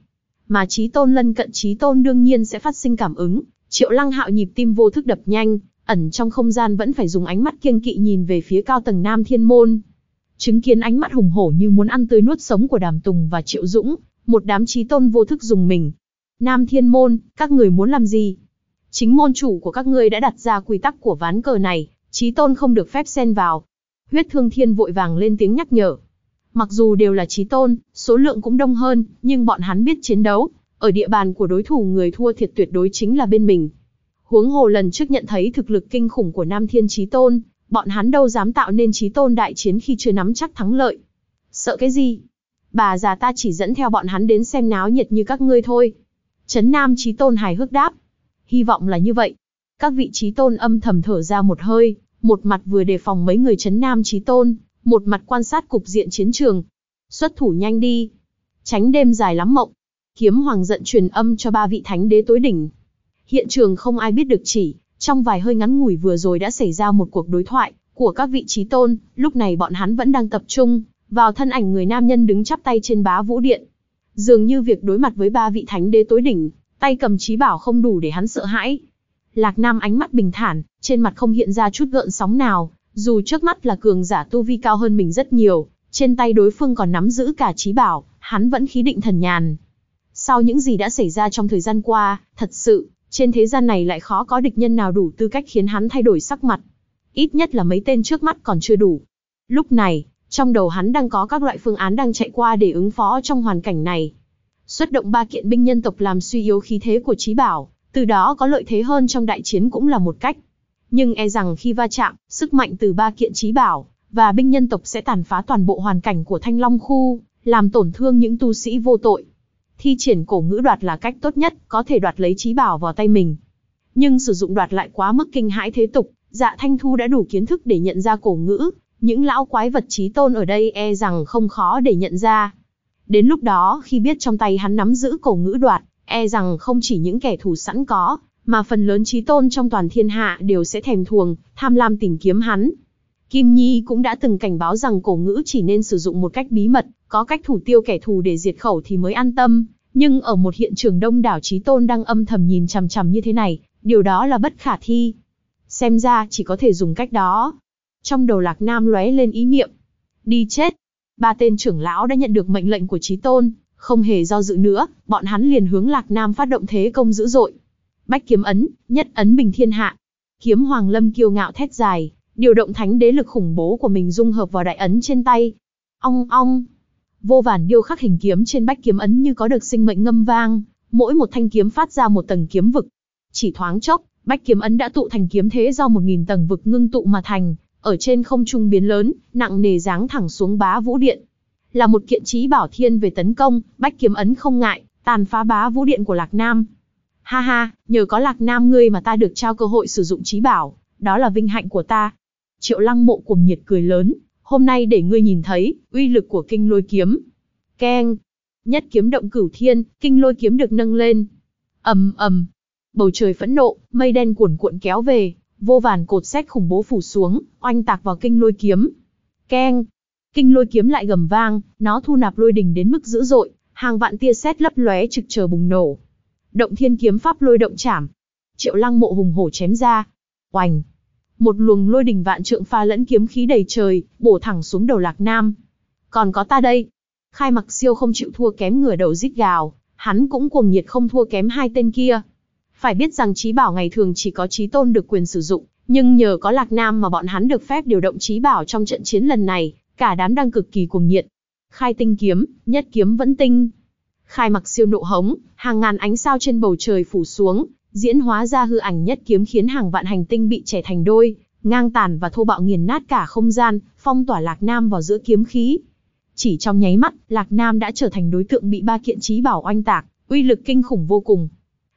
Mà Chí tôn lân cận Chí tôn đương nhiên sẽ phát sinh cảm ứng, triệu lăng hạo nhịp tim vô thức đập nhanh, ẩn trong không gian vẫn phải dùng ánh mắt kiêng kỵ nhìn về phía cao tầng Nam Thiên Môn. Chứng kiến ánh mắt hùng hổ như muốn ăn tươi nuốt sống của Đàm Tùng và Triệu Dũng, một đám trí tôn vô thức dùng mình. Nam Thiên Môn, các người muốn làm gì? Chính môn chủ của các ngươi đã đặt ra quy tắc của ván cờ này, trí tôn không được phép xen vào. Huyết Thương Thiên vội vàng lên tiếng nhắc nhở. Mặc dù đều là trí tôn, số lượng cũng đông hơn, nhưng bọn hắn biết chiến đấu. Ở địa bàn của đối thủ người thua thiệt tuyệt đối chính là bên mình. Huống hồ lần trước nhận thấy thực lực kinh khủng của Nam Thiên Chí Tôn, bọn hắn đâu dám tạo nên Chí Tôn đại chiến khi chưa nắm chắc thắng lợi. Sợ cái gì? Bà già ta chỉ dẫn theo bọn hắn đến xem náo nhiệt như các ngươi thôi. Trấn Nam Chí Tôn hài hước đáp. Hy vọng là như vậy. Các vị Chí Tôn âm thầm thở ra một hơi, một mặt vừa đề phòng mấy người Trấn Nam Chí Tôn, một mặt quan sát cục diện chiến trường. Xuất thủ nhanh đi. Tránh đêm dài lắm mộng. Kiếm Hoàng giận truyền âm cho ba vị thánh đế tối đỉnh, Hiện trường không ai biết được chỉ, trong vài hơi ngắn ngủi vừa rồi đã xảy ra một cuộc đối thoại của các vị trí tôn, lúc này bọn hắn vẫn đang tập trung vào thân ảnh người nam nhân đứng chắp tay trên bá vũ điện. Dường như việc đối mặt với ba vị thánh đế tối đỉnh, tay cầm trí bảo không đủ để hắn sợ hãi. Lạc Nam ánh mắt bình thản, trên mặt không hiện ra chút gợn sóng nào, dù trước mắt là cường giả tu vi cao hơn mình rất nhiều, trên tay đối phương còn nắm giữ cả trí bảo, hắn vẫn khí định thần nhàn. Sau những gì đã xảy ra trong thời gian qua, thật sự, trên thế gian này lại khó có địch nhân nào đủ tư cách khiến hắn thay đổi sắc mặt. Ít nhất là mấy tên trước mắt còn chưa đủ. Lúc này, trong đầu hắn đang có các loại phương án đang chạy qua để ứng phó trong hoàn cảnh này. Xuất động ba kiện binh nhân tộc làm suy yếu khí thế của trí bảo, từ đó có lợi thế hơn trong đại chiến cũng là một cách. Nhưng e rằng khi va chạm, sức mạnh từ ba kiện trí bảo, và binh nhân tộc sẽ tàn phá toàn bộ hoàn cảnh của Thanh Long Khu, làm tổn thương những tu sĩ vô tội thi triển cổ ngữ đoạt là cách tốt nhất, có thể đoạt lấy trí bảo vào tay mình. Nhưng sử dụng đoạt lại quá mức kinh hãi thế tục, dạ thanh thu đã đủ kiến thức để nhận ra cổ ngữ, những lão quái vật trí tôn ở đây e rằng không khó để nhận ra. Đến lúc đó, khi biết trong tay hắn nắm giữ cổ ngữ đoạt, e rằng không chỉ những kẻ thù sẵn có, mà phần lớn trí tôn trong toàn thiên hạ đều sẽ thèm thuồng, tham lam tìm kiếm hắn. Kim Nhi cũng đã từng cảnh báo rằng cổ ngữ chỉ nên sử dụng một cách bí mật, có cách thủ tiêu kẻ thù để diệt khẩu thì mới an tâm. Nhưng ở một hiện trường đông đảo trí tôn đang âm thầm nhìn chằm chằm như thế này, điều đó là bất khả thi. Xem ra chỉ có thể dùng cách đó. Trong đầu Lạc Nam lóe lên ý niệm. Đi chết. Ba tên trưởng lão đã nhận được mệnh lệnh của trí tôn, không hề do dự nữa, bọn hắn liền hướng Lạc Nam phát động thế công dữ dội. Bách kiếm ấn, nhất ấn bình thiên hạ. Kiếm Hoàng Lâm kiêu ngạo thét dài, điều động thánh đế lực khủng bố của mình dung hợp vào đại ấn trên tay. Ong ong, vô vàn điêu khắc hình kiếm trên bách kiếm ấn như có được sinh mệnh ngâm vang, mỗi một thanh kiếm phát ra một tầng kiếm vực. Chỉ thoáng chốc, bách kiếm ấn đã tụ thành kiếm thế do một nghìn tầng vực ngưng tụ mà thành, ở trên không trung biến lớn, nặng nề giáng thẳng xuống bá vũ điện. Là một kiện trí bảo thiên về tấn công, bách kiếm ấn không ngại, tàn phá bá vũ điện của Lạc Nam. Ha ha, nhờ có Lạc Nam ngươi mà ta được trao cơ hội sử dụng trí bảo, đó là vinh hạnh của ta. Triệu lăng mộ cuồng nhiệt cười lớn, hôm nay để ngươi nhìn thấy, uy lực của kinh lôi kiếm. Keng! Nhất kiếm động cửu thiên, kinh lôi kiếm được nâng lên. ầm ầm, Bầu trời phẫn nộ, mây đen cuồn cuộn kéo về, vô vàn cột xét khủng bố phủ xuống, oanh tạc vào kinh lôi kiếm. Keng! Kinh lôi kiếm lại gầm vang, nó thu nạp lôi đình đến mức dữ dội, hàng vạn tia sét lấp lóe trực chờ bùng nổ. Động thiên kiếm pháp lôi động chảm. Triệu lăng mộ hùng hổ chém ra. Oanh! Một luồng lôi đình vạn trượng pha lẫn kiếm khí đầy trời, bổ thẳng xuống đầu Lạc Nam. Còn có ta đây. Khai mặc siêu không chịu thua kém ngửa đầu rít gào, hắn cũng cuồng nhiệt không thua kém hai tên kia. Phải biết rằng trí bảo ngày thường chỉ có trí tôn được quyền sử dụng, nhưng nhờ có Lạc Nam mà bọn hắn được phép điều động trí bảo trong trận chiến lần này, cả đám đang cực kỳ cuồng nhiệt. Khai tinh kiếm, nhất kiếm vẫn tinh. Khai mặc siêu nộ hống, hàng ngàn ánh sao trên bầu trời phủ xuống, diễn hóa ra hư ảnh nhất kiếm khiến hàng vạn hành tinh bị chẻ thành đôi, ngang tàn và thô bạo nghiền nát cả không gian, phong tỏa Lạc Nam vào giữa kiếm khí. Chỉ trong nháy mắt, Lạc Nam đã trở thành đối tượng bị ba kiện trí bảo oanh tạc, uy lực kinh khủng vô cùng.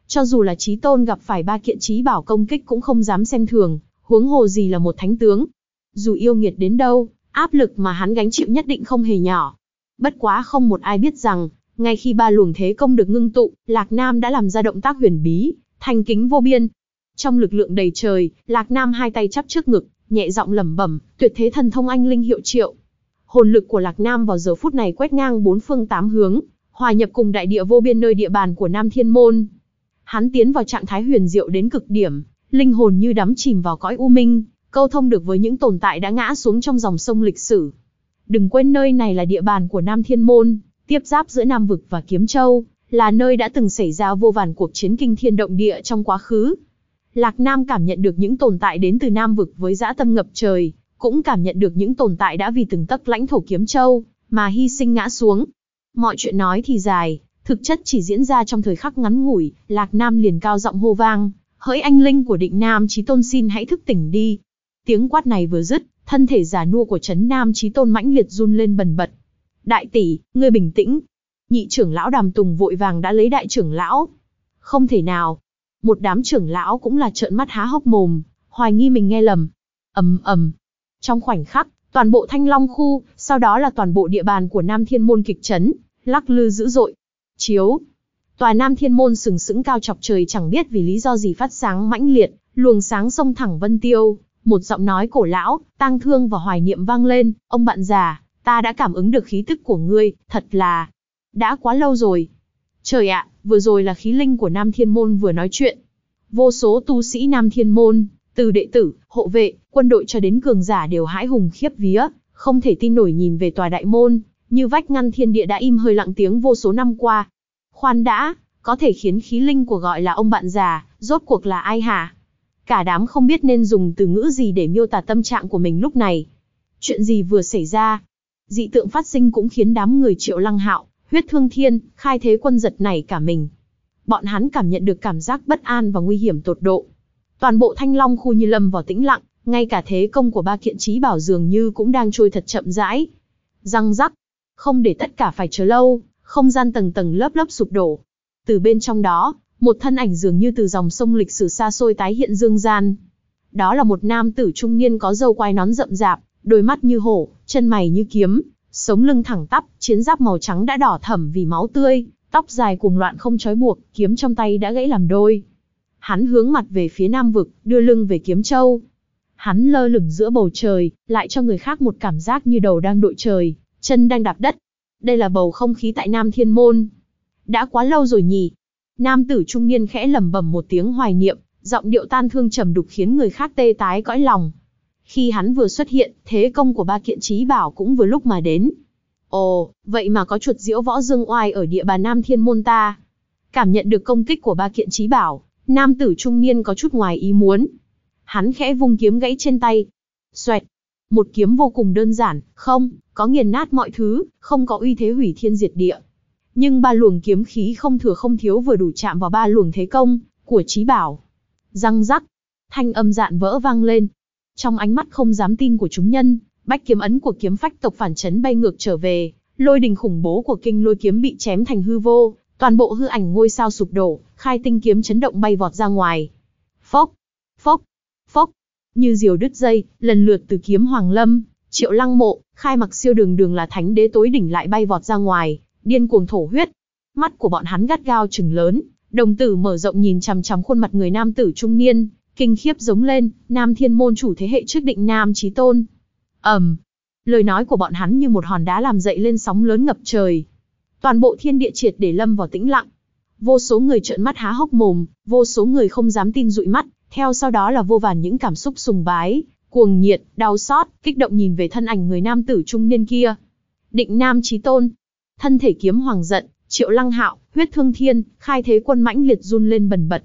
Cho dù là trí tôn gặp phải ba kiện trí bảo công kích cũng không dám xem thường, huống hồ gì là một thánh tướng. Dù yêu nghiệt đến đâu, áp lực mà hắn gánh chịu nhất định không hề nhỏ. Bất quá không một ai biết rằng, ngay khi ba luồng thế công được ngưng tụ, Lạc Nam đã làm ra động tác huyền bí, thành kính vô biên. Trong lực lượng đầy trời, Lạc Nam hai tay chắp trước ngực, nhẹ giọng lẩm bẩm, tuyệt thế thần thông anh linh hiệu triệu. Hồn lực của Lạc Nam vào giờ phút này quét ngang bốn phương tám hướng, hòa nhập cùng đại địa vô biên nơi địa bàn của Nam Thiên Môn. Hắn tiến vào trạng thái huyền diệu đến cực điểm, linh hồn như đắm chìm vào cõi u minh, câu thông được với những tồn tại đã ngã xuống trong dòng sông lịch sử. Đừng quên nơi này là địa bàn của Nam Thiên Môn, tiếp giáp giữa Nam Vực và Kiếm Châu, là nơi đã từng xảy ra vô vàn cuộc chiến kinh thiên động địa trong quá khứ. Lạc Nam cảm nhận được những tồn tại đến từ Nam Vực với dã tâm ngập trời, cũng cảm nhận được những tồn tại đã vì từng tấc lãnh thổ Kiếm Châu, mà hy sinh ngã xuống. Mọi chuyện nói thì dài, thực chất chỉ diễn ra trong thời khắc ngắn ngủi, Lạc Nam liền cao giọng hô vang, hỡi anh linh của định Nam Chí Tôn xin hãy thức tỉnh đi. Tiếng quát này vừa dứt, thân thể giả nua của Trấn Nam Chí Tôn mãnh liệt run lên bần bật. Đại tỷ, ngươi bình tĩnh. Nhị trưởng lão đàm tùng vội vàng đã lấy đại trưởng lão. Không thể nào. Một đám trưởng lão cũng là trợn mắt há hốc mồm, hoài nghi mình nghe lầm. ầm ầm. Trong khoảnh khắc, toàn bộ thanh long khu, sau đó là toàn bộ địa bàn của Nam Thiên Môn kịch trấn, lắc lư dữ dội. Chiếu. Tòa Nam Thiên Môn sừng sững cao chọc trời chẳng biết vì lý do gì phát sáng mãnh liệt, luồng sáng sông thẳng vân tiêu, một giọng nói cổ lão, tang thương và hoài niệm vang lên, ông bạn già, ta đã cảm ứng được khí tức của ngươi, thật là, đã quá lâu rồi. Trời ạ, vừa rồi là khí linh của Nam Thiên Môn vừa nói chuyện. Vô số tu sĩ Nam Thiên Môn, từ đệ tử, hộ vệ, quân đội cho đến cường giả đều hãi hùng khiếp vía, không thể tin nổi nhìn về tòa đại môn, như vách ngăn thiên địa đã im hơi lặng tiếng vô số năm qua. Khoan đã, có thể khiến khí linh của gọi là ông bạn già, rốt cuộc là ai hả? Cả đám không biết nên dùng từ ngữ gì để miêu tả tâm trạng của mình lúc này. Chuyện gì vừa xảy ra? Dị tượng phát sinh cũng khiến đám người triệu lăng hạo, huyết thương thiên, khai thế quân giật này cả mình. Bọn hắn cảm nhận được cảm giác bất an và nguy hiểm tột độ. Toàn bộ thanh long khu như lâm vào tĩnh lặng, ngay cả thế công của ba kiện trí bảo dường như cũng đang trôi thật chậm rãi. Răng rắc, không để tất cả phải chờ lâu, không gian tầng tầng lớp lớp sụp đổ. Từ bên trong đó, một thân ảnh dường như từ dòng sông lịch sử xa xôi tái hiện dương gian. Đó là một nam tử trung niên có râu quai nón rậm rạp, đôi mắt như hổ, chân mày như kiếm, sống lưng thẳng tắp, chiến giáp màu trắng đã đỏ thẫm vì máu tươi, tóc dài cuồng loạn không trói buộc, kiếm trong tay đã gãy làm đôi. Hắn hướng mặt về phía Nam vực, đưa lưng về Kiếm Châu. Hắn lơ lửng giữa bầu trời, lại cho người khác một cảm giác như đầu đang đội trời, chân đang đạp đất. Đây là bầu không khí tại Nam Thiên Môn. Đã quá lâu rồi nhỉ? Nam tử trung niên khẽ lẩm bẩm một tiếng hoài niệm, giọng điệu tan thương trầm đục khiến người khác tê tái cõi lòng. Khi hắn vừa xuất hiện, thế công của ba kiện trí bảo cũng vừa lúc mà đến. Ồ, vậy mà có chuột diễu võ dương oai ở địa bàn Nam Thiên Môn ta. Cảm nhận được công kích của ba kiện trí bảo, nam tử trung niên có chút ngoài ý muốn. Hắn khẽ vung kiếm gãy trên tay. Xoẹt. Một kiếm vô cùng đơn giản, không, có nghiền nát mọi thứ, không có uy thế hủy thiên diệt địa. Nhưng ba luồng kiếm khí không thừa không thiếu vừa đủ chạm vào ba luồng thế công của trí bảo. Răng rắc, thanh âm dạn vỡ vang lên. Trong ánh mắt không dám tin của chúng nhân, bách kiếm ấn của kiếm phách tộc phản chấn bay ngược trở về, lôi đình khủng bố của kinh lôi kiếm bị chém thành hư vô, toàn bộ hư ảnh ngôi sao sụp đổ, khai tinh kiếm chấn động bay vọt ra ngoài. Phốc, phốc, phốc, như diều đứt dây, lần lượt từ kiếm hoàng lâm, triệu lăng mộ, khai mặc siêu đường đường là thánh đế tối đỉnh lại bay vọt ra ngoài, điên cuồng thổ huyết. Mắt của bọn hắn gắt gao trừng lớn, đồng tử mở rộng nhìn chằm chằm khuôn mặt người nam tử trung niên, kinh khiếp giống lên, nam thiên môn chủ thế hệ trước định nam trí tôn. Ẩm, um, lời nói của bọn hắn như một hòn đá làm dậy lên sóng lớn ngập trời. Toàn bộ thiên địa triệt để lâm vào tĩnh lặng. Vô số người trợn mắt há hốc mồm, vô số người không dám tin dụi mắt, theo sau đó là vô vàn những cảm xúc sùng bái, cuồng nhiệt, đau xót, kích động nhìn về thân ảnh người nam tử trung niên kia. Định Nam Chí Tôn, thân thể kiếm hoàng giận, Triệu Lăng Hạo, huyết thương thiên, khai thế quân mãnh liệt run lên bần bật.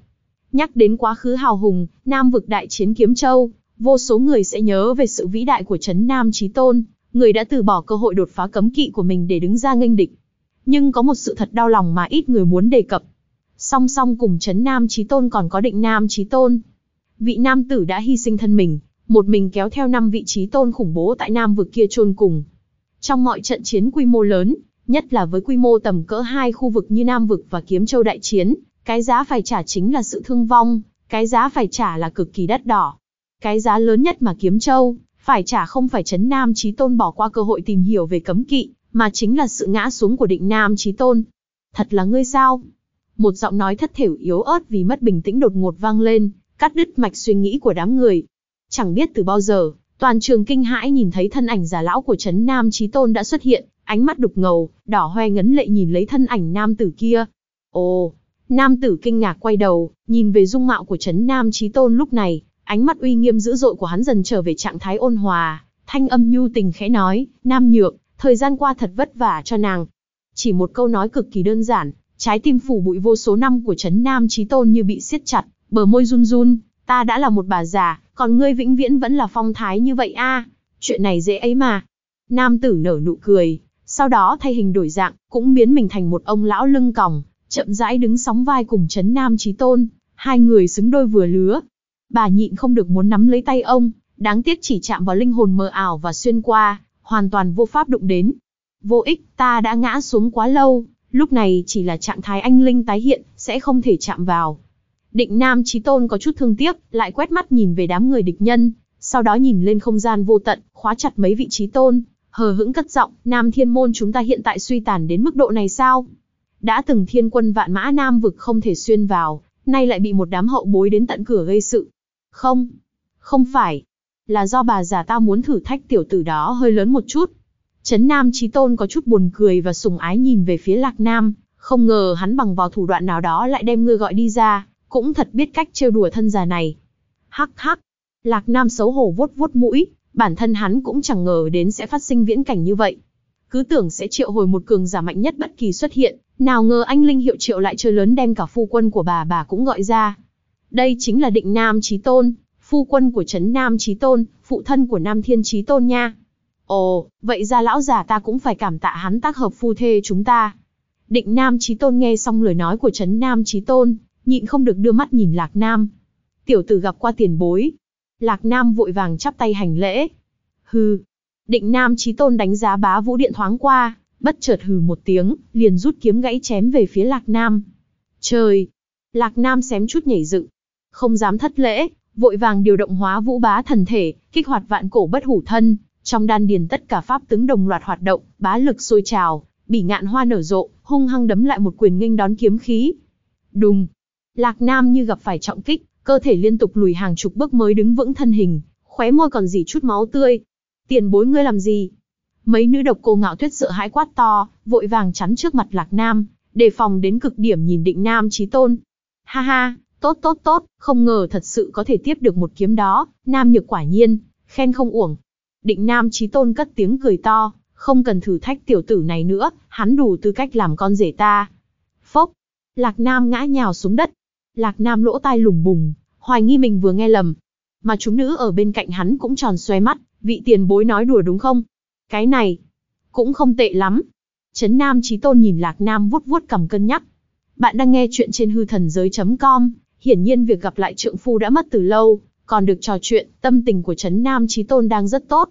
Nhắc đến quá khứ hào hùng, Nam vực đại chiến Kiếm Châu, vô số người sẽ nhớ về sự vĩ đại của Trấn Nam Chí Tôn, người đã từ bỏ cơ hội đột phá cấm kỵ của mình để đứng ra nghênh địch. Nhưng có một sự thật đau lòng mà ít người muốn đề cập. Song song cùng Trấn Nam Chí Tôn còn có định Nam Chí Tôn. Vị nam tử đã hy sinh thân mình, một mình kéo theo năm vị trí tôn khủng bố tại Nam vực kia chôn cùng. Trong mọi trận chiến quy mô lớn, nhất là với quy mô tầm cỡ hai khu vực như Nam vực và Kiếm Châu đại chiến, cái giá phải trả chính là sự thương vong, cái giá phải trả là cực kỳ đắt đỏ. Cái giá lớn nhất mà Kiếm Châu phải trả không phải chấn Nam Chí Tôn bỏ qua cơ hội tìm hiểu về cấm kỵ, mà chính là sự ngã xuống của định Nam Chí Tôn. Thật là ngươi sao? Một giọng nói thất thểu yếu ớt vì mất bình tĩnh đột ngột vang lên, cắt đứt mạch suy nghĩ của đám người. Chẳng biết từ bao giờ, Toàn trường kinh hãi nhìn thấy thân ảnh già lão của Trấn Nam Chí Tôn đã xuất hiện, ánh mắt đục ngầu, đỏ hoe ngấn lệ nhìn lấy thân ảnh nam tử kia. Ồ, nam tử kinh ngạc quay đầu, nhìn về dung mạo của Trấn Nam Chí Tôn lúc này, ánh mắt uy nghiêm dữ dội của hắn dần trở về trạng thái ôn hòa, thanh âm nhu tình khẽ nói, Nam Nhược, thời gian qua thật vất vả cho nàng. Chỉ một câu nói cực kỳ đơn giản, trái tim phủ bụi vô số năm của Trấn Nam Chí Tôn như bị siết chặt, bờ môi run run, ta đã là một bà già, còn ngươi vĩnh viễn vẫn là phong thái như vậy a. Chuyện này dễ ấy mà. Nam tử nở nụ cười, sau đó thay hình đổi dạng, cũng biến mình thành một ông lão lưng còng, chậm rãi đứng sóng vai cùng Trấn Nam Chí Tôn, hai người xứng đôi vừa lứa. Bà nhịn không được muốn nắm lấy tay ông, đáng tiếc chỉ chạm vào linh hồn mờ ảo và xuyên qua, hoàn toàn vô pháp đụng đến. Vô ích, ta đã ngã xuống quá lâu, lúc này chỉ là trạng thái anh linh tái hiện, sẽ không thể chạm vào. Định Nam Chí Tôn có chút thương tiếc, lại quét mắt nhìn về đám người địch nhân, sau đó nhìn lên không gian vô tận, khóa chặt mấy vị trí tôn, hờ hững cất giọng, Nam Thiên Môn chúng ta hiện tại suy tàn đến mức độ này sao? Đã từng thiên quân vạn mã Nam vực không thể xuyên vào, nay lại bị một đám hậu bối đến tận cửa gây sự. Không, không phải, là do bà già ta muốn thử thách tiểu tử đó hơi lớn một chút. Trấn Nam Chí Tôn có chút buồn cười và sùng ái nhìn về phía Lạc Nam, không ngờ hắn bằng vào thủ đoạn nào đó lại đem ngươi gọi đi ra, cũng thật biết cách trêu đùa thân già này. Hắc hắc, Lạc Nam xấu hổ vuốt vuốt mũi, bản thân hắn cũng chẳng ngờ đến sẽ phát sinh viễn cảnh như vậy. Cứ tưởng sẽ triệu hồi một cường giả mạnh nhất bất kỳ xuất hiện, nào ngờ anh Linh hiệu triệu lại chơi lớn đem cả phu quân của bà bà cũng gọi ra. Đây chính là định Nam Chí Tôn, phu quân của Trấn Nam Chí Tôn, phụ thân của Nam Thiên Chí Tôn nha. Ồ, vậy ra lão già ta cũng phải cảm tạ hắn tác hợp phu thê chúng ta. Định Nam Chí Tôn nghe xong lời nói của Trấn Nam Chí Tôn, nhịn không được đưa mắt nhìn Lạc Nam. Tiểu tử gặp qua tiền bối. Lạc Nam vội vàng chắp tay hành lễ. Hừ. Định Nam Chí Tôn đánh giá bá vũ điện thoáng qua, bất chợt hừ một tiếng, liền rút kiếm gãy chém về phía Lạc Nam. Trời! Lạc Nam xém chút nhảy dựng. Không dám thất lễ, vội vàng điều động hóa vũ bá thần thể, kích hoạt vạn cổ bất hủ thân, trong đan điền tất cả pháp tướng đồng loạt hoạt động, bá lực sôi trào, bỉ ngạn hoa nở rộ, hung hăng đấm lại một quyền nghênh đón kiếm khí. Đùng, Lạc Nam như gặp phải trọng kích, cơ thể liên tục lùi hàng chục bước mới đứng vững thân hình, khóe môi còn dỉ chút máu tươi. Tiền bối ngươi làm gì? Mấy nữ độc cô ngạo tuyết sợ hãi quát to, vội vàng chắn trước mặt Lạc Nam, đề phòng đến cực điểm nhìn định Nam trí tôn. Ha ha, tốt tốt tốt, không ngờ thật sự có thể tiếp được một kiếm đó, Nam nhược quả nhiên, khen không uổng. Định Nam trí tôn cất tiếng cười to, không cần thử thách tiểu tử này nữa, hắn đủ tư cách làm con rể ta. Phốc, Lạc Nam ngã nhào xuống đất, Lạc Nam lỗ tai lủng bùng, hoài nghi mình vừa nghe lầm. Mà chúng nữ ở bên cạnh hắn cũng tròn xoe mắt, vị tiền bối nói đùa đúng không? Cái này, cũng không tệ lắm. Trấn Nam Chí Tôn nhìn Lạc Nam vuốt vuốt cầm cân nhắc. Bạn đang nghe chuyện trên hư thần giới.com, hiển nhiên việc gặp lại trượng phu đã mất từ lâu, còn được trò chuyện, tâm tình của Trấn Nam Chí Tôn đang rất tốt.